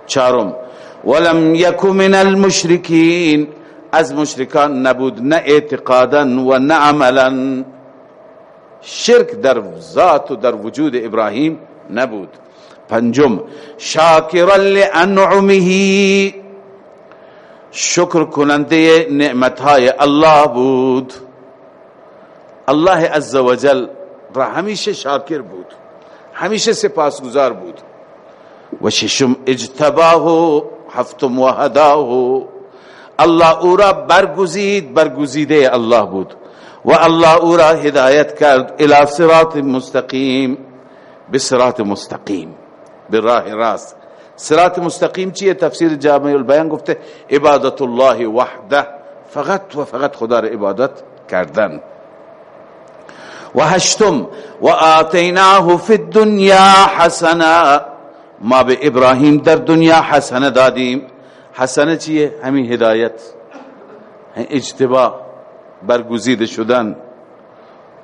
چارم ولم یک من المشرکین. از مشرکان نبود. نه اعتقادا و نه عملا. شرک در ذات و در وجود ابراهیم نبود۔ پنجم شاکر لانعمه، شکر کننده نعمتهای الله بود۔ الله عزوجل را همیشه شاکر بود، همیشه سپاسگزار بود۔ و ششم، اجتباه، هفتم و هداه الله او را برگزید، برگزیده الله بود۔ و الله او را هدایت کرد الى صراط مستقیم، بصراط مستقیم براه راست۔ صراط مستقیم چیه تفسیر جامع البیان گفته عبادت الله وحده فقط و فقط خدا را عبادت کردن۔ و هشتم و آتیناه فی الدنیا حسنا، ما به ابراهیم در دنیا حسنه دادیم۔ حسنه چیه همین هدایت اجتبا برگزیده شدن.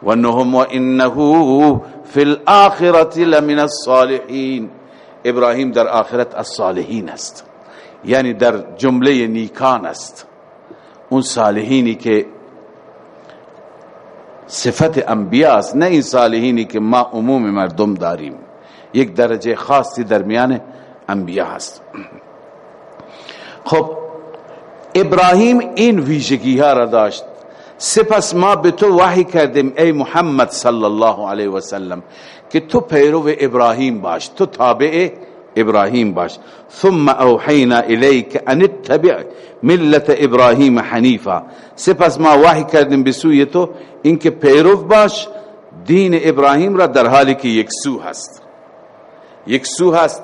و نهم و انه فی الاخرة لمن الصالحین. ابراهیم در آخرت الصالحین است. یعنی در جمله نیکان است. اون صالحینی که صفت انبیاء است، نه این صالحینی که ما عموم مردم داریم. یک درجه خاصی درمیان انبیاء هست. خب، ابراهیم این ویژگی ها را داشت. سپس ما به تو وحی کردیم، ای محمد صلی الله علیه و سلم که تو پیرو ابراهیم باش، تو تابع ابراهیم باش. ثم اوحینا الیک ان اتبع ملت ابراهیم حنیفا. سپس ما وحی کردیم به سوی تو، اینکه پیرو باش، دین ابراهیم را در حالی که یک سو هست. یک سو هست.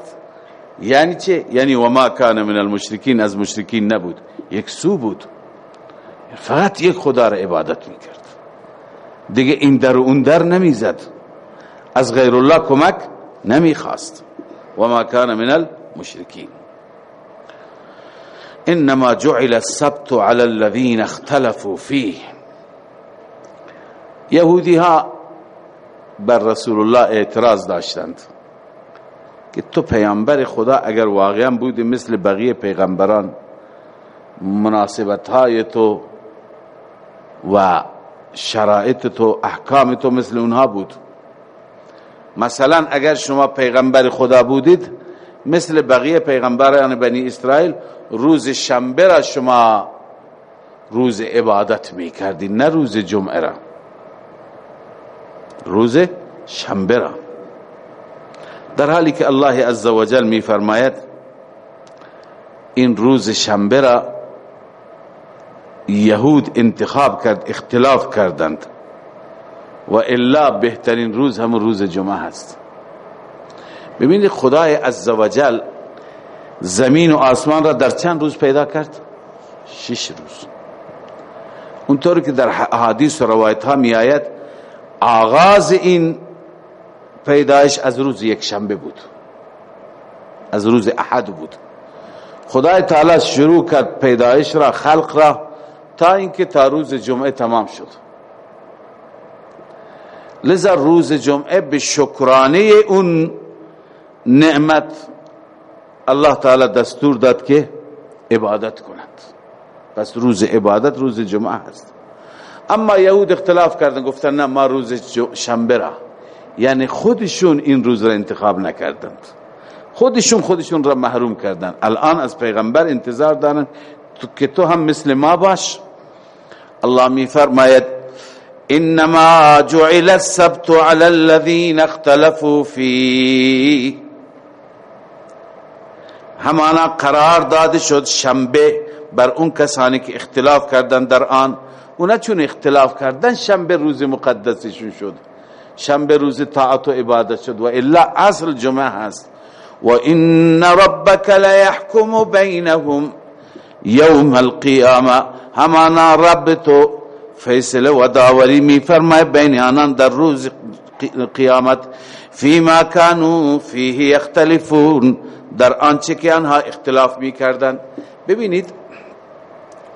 یعنی چه؟ یعنی وما کان من المشرکین، از مشرکین نبود. یک سو بود. فقط یک خدا را عبادت میکرد. دیگه این در و اون در نمیزد. از غیر الله کمک نمیخواست. وما كان من المشركين انما جعل السبت على الذين اختلفوا فيه یهودی ها بر رسول الله اعتراض داشتند که تو پیامبر خدا اگر واقعا بودی مثل بقیه پیغمبران مناسبت های تو و شرائط تو، احکام تو مثل اونها بود. مثلا اگر شما پیغمبر خدا بودید، مثل بقیه پیغمبران بنی اسرائیل، روز شنبه را شما روز عبادت می کردید نه روز جمعه را. روز شنبه را. در حالی که الله عزوجل می فرماید این روز شنبه را یهود انتخاب کرد، اختلاف کردند. و الا بهترین روز هم روز جمعه هست. ببینید خدای عزوجل زمین و آسمان را در چند روز پیدا کرد؟ شش روز. اونطور که در حدیث و روایت ها می آید آغاز این پیدایش از روز یک شنبه بود. از روز احد بود. خدای تعالی شروع کرد پیدایش را، خلق را. تا اینکه تا روز جمعه تمام شد. لذا روز جمعه به شکرانه اون نعمت الله تعالی دستور داد که عبادت کنند پس روز عبادت روز جمعه هست. اما یهود اختلاف کردن، گفتن نه، ما روز شنبه را. یعنی خودشون این روز را انتخاب نکردند. خودشون خودشون را محروم کردند الان از پیغمبر انتظار دارن که تو هم مثل ما باش. الله می فرماید، انما جعل السبت على الذين اختلفوا فيه همانا قرار داده شد شنبه بر اون کسانی که اختلاف کردن در آن، اونا چون اختلاف کردن شنبه روز مقدسشون شد. شنبه روز طاعت و عبادت شد. و الا اصل جمعه هست. و ان ربك ليحكم بينهم يوم القيامه همانا رب تو فیصله و داوری می فرمائے بین آنان در روز قیامت فیما کانو فیه اختلفون در آنچه که آنها اختلاف می کردن ببینید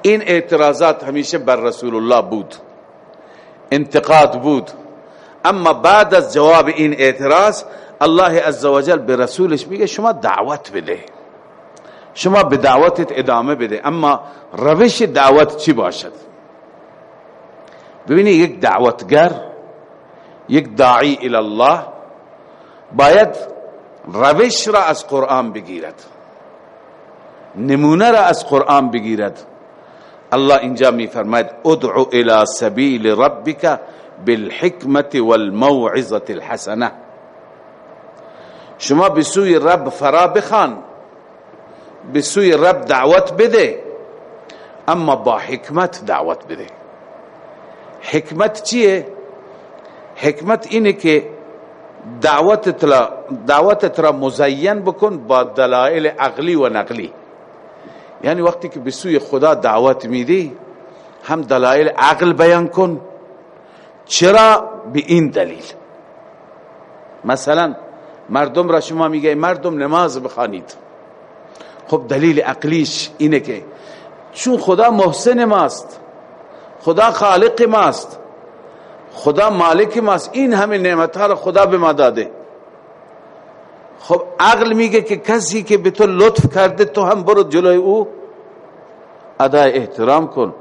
این اعتراضات همیشه بر رسول الله بود، انتقاد بود، اما بعد از جواب این اعتراض الله عزوجل به رسولش میگه شما دعوت بده. شما به دعوتت ادامه بده. اما روش دعوت چی باشد؟ ببینید یک دعوتگر، یک داعی الله باید روش را از قرآن بگیرد. نمونه را از قرآن بگیرد. الله اینجا می فرماید ادعو الى سبیل ربک بالحکمت والموعظة الحسنه شما به سوی رب فرا بخوان. به سوی رب دعوت بده اما با حکمت دعوت بده حکمت چیه حکمت اینه که دعوت را دعوت را مزین بکن با دلائل عقلی و نقلی۔ یعنی وقتی که به سوی خدا دعوت میدی هم دلائل عقل بیان کن۔ چرا؟ به این دلیل۔ مثلا، مردم را شما میگه مردم، نماز بخوانید. خب دلیل عقلیش اینه که چون خدا محسن ماست، خدا خالق ماست، خدا مالک ماست، این همه نعمت ها را خدا به ما داده. خب عقل میگه که کسی که به تو لطف کرده، تو هم برو جلوی او. ادای احترام کن،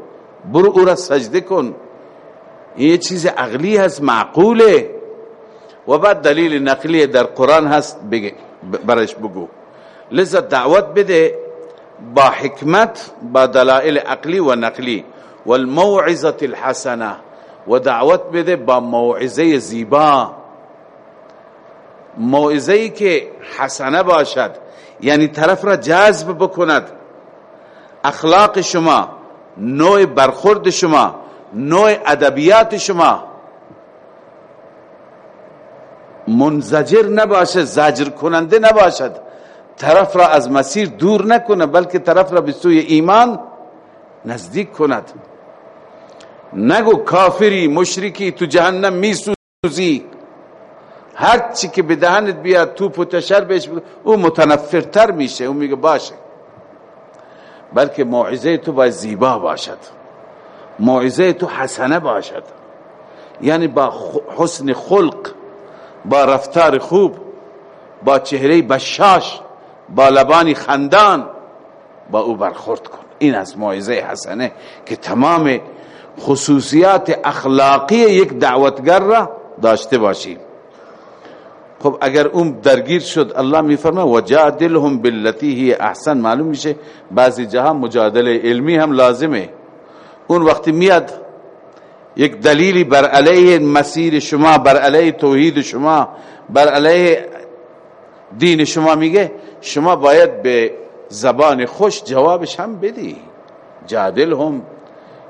برو او را سجده کن. این چیز عقلی هست، معقوله. و بعد دلیل نقلی در قرآن هست، بگه برش بگو. لذا دعوت بده با حکمت، با دلائل عقلی و نقلی. والموعظه الحسنه و دعوت بده با موعظه زیبا. موعظه که حسنه باشد. یعنی طرف را جذب بکند. اخلاق شما، نوع برخورد شما، نوع ادبیات شما. منزجر نباشد زجر کننده نباشد. طرف را از مسیر دور نکنه، بلکه طرف را به سوی ایمان نزدیک کند. نگو کافری، مشرکی تو جهنم میسوزی. هر چی که به دهنت بیاد تو پتشر بهش او متنفرتر میشه، او میگه باشه. بلکه موعظه تو باید زیبا باشد. موعظه تو حسنه باشد. یعنی با حسن خلق، با رفتار خوب، با چهره بشاش. با لبانی خندان، با او برخورد کن. این از موعظه حسنه که تمام خصوصیات اخلاقی یک دعوتگر را داشته باشی خب اگر اون درگیر شد، الله میفرمه وجادلهم بالتي هي احسن. معلوم میشه بعضی جاها مجادله علمی هم لازمه. اون وقتی میاد یک دلیلی بر علیه مسیر شما، بر علیه توحید شما، بر علیه دین شما میگه شما باید به زبان خوش جوابش هم بدی. جادل هم.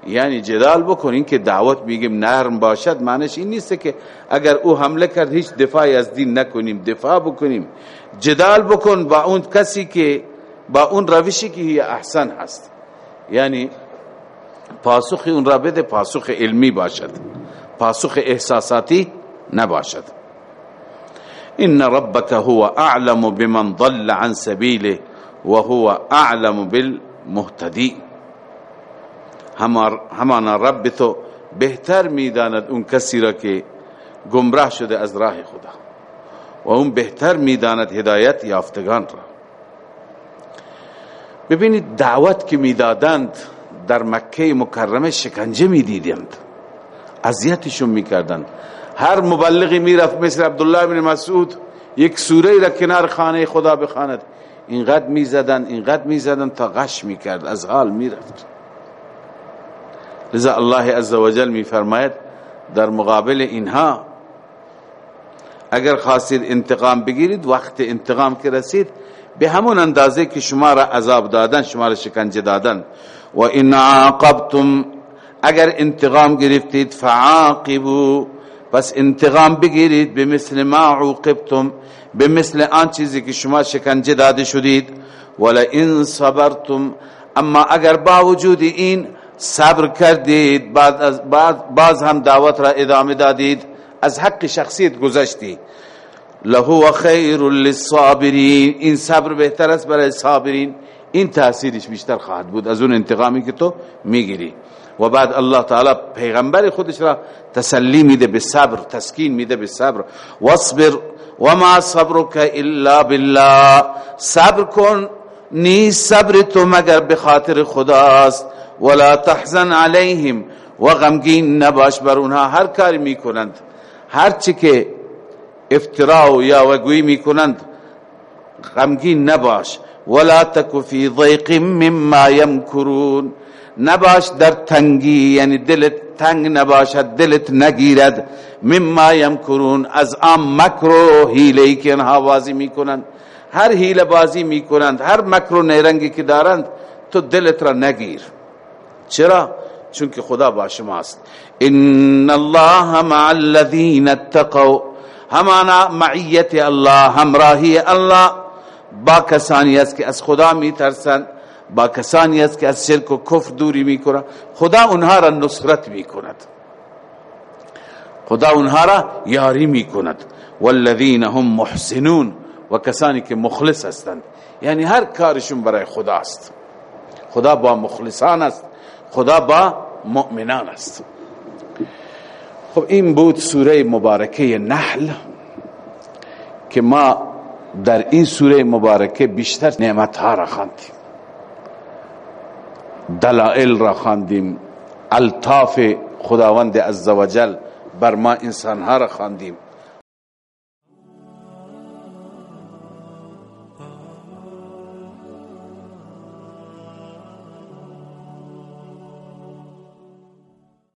یعنی جدال بکنین که دعوت میگیم نرم باشد، معنیش این نیست که اگر او حمله کرد هیچ دفاعی از دین نکنیم، دفاع بکنیم. جدال بکن با اون کسی که با اون روشی که احسن هست. یعنی پاسخ اون را بده، پاسخ علمی باشد. پاسخ احساساتی نباشد. ان ربك هو اعلم بمن ضل عن سبيله وهو اعلم بالمهتدي. همانا رب تو بهتر میداند اون کسی را که گمراه شده از راه خدا و اون بهتر میداند هدایت یافتگان را. ببینید دعوت که میدادند در مکه مکرمه شکنجه میدیدند اذیتشون میکردند هر مبلغی میرفت مثل عبدالله بن مسعود، یک سوره را کنار خانه خدا بخواند. اینقدر میزدن اینقدر میزدن تا غش میکرد، از حال میرفت. لذا الله عزوجل میفرماید، در مقابل اینها، اگر خواستید انتقام بگیرید، وقت انتقام که رسید، به همون اندازه که شما را عذاب دادن، شما را شکنجه دادن. و ان عاقبتم، اگر انتقام گرفتید فعاقبوا پس انتقام بگیرید به مثل ما عوقبتم به مثل آن چیزی که شما شکنجه داده شدید. ولا ان صبرتم، اما اگر با وجود این صبر کردید، بعد از بعد باز هم دعوت را ادامه دادید، از حق شخصیت گذشتی له خیر للصابرین، این صبر بهتر است برای صابرین. این تاثیرش بیشتر خواهد بود از اون انتقامی که تو میگیری. و بعد الله تعالی پیغمبر خودش را تسلی میده به صبر، تسکین میده به صبر. واصبر وما صبرك الا بالله. صبر کن نی صبر تو مگر به خاطر خداست. ولا تحزن عليهم و غمگین نباش بر اونها. هر کاری میکنند هرچی که افتراء یا وگوی میکنند، غمگین نباش. ولا تک فی ضیق مما یمکرون. نباش در تنگی یعنی دلت تنگ نباشد دلت نگیرد. مما یمکرون، از آم مکر و حیله که انها بازی میکنند. هر حیله بازی میکنند، هر مکر و نیرنگی که دارند، تو دلت را نگیر. چرا؟ چونکه خدا با شماست ان الله مع الذين اتقوا. همانا معیت الله، همراهی الله با کسانی است که از خدا می ترسند با کسانی است که از شرک و کفر دوری می خدا اونها را نصرت می کند خدا اونها را یاری می کند والذین هم محسنون و کسانی که مخلص هستند. یعنی هر کارشون برای خدا است. خدا با مخلصان است. خدا با مؤمنان است. خب این بود سوره مبارکه نحل که ما در این سوره مبارکه بیشتر نعمت ها را خواندیم. دلائل را خواندیم. الطاف خداوند عزوجل بر ما انسان ها را خواندیم.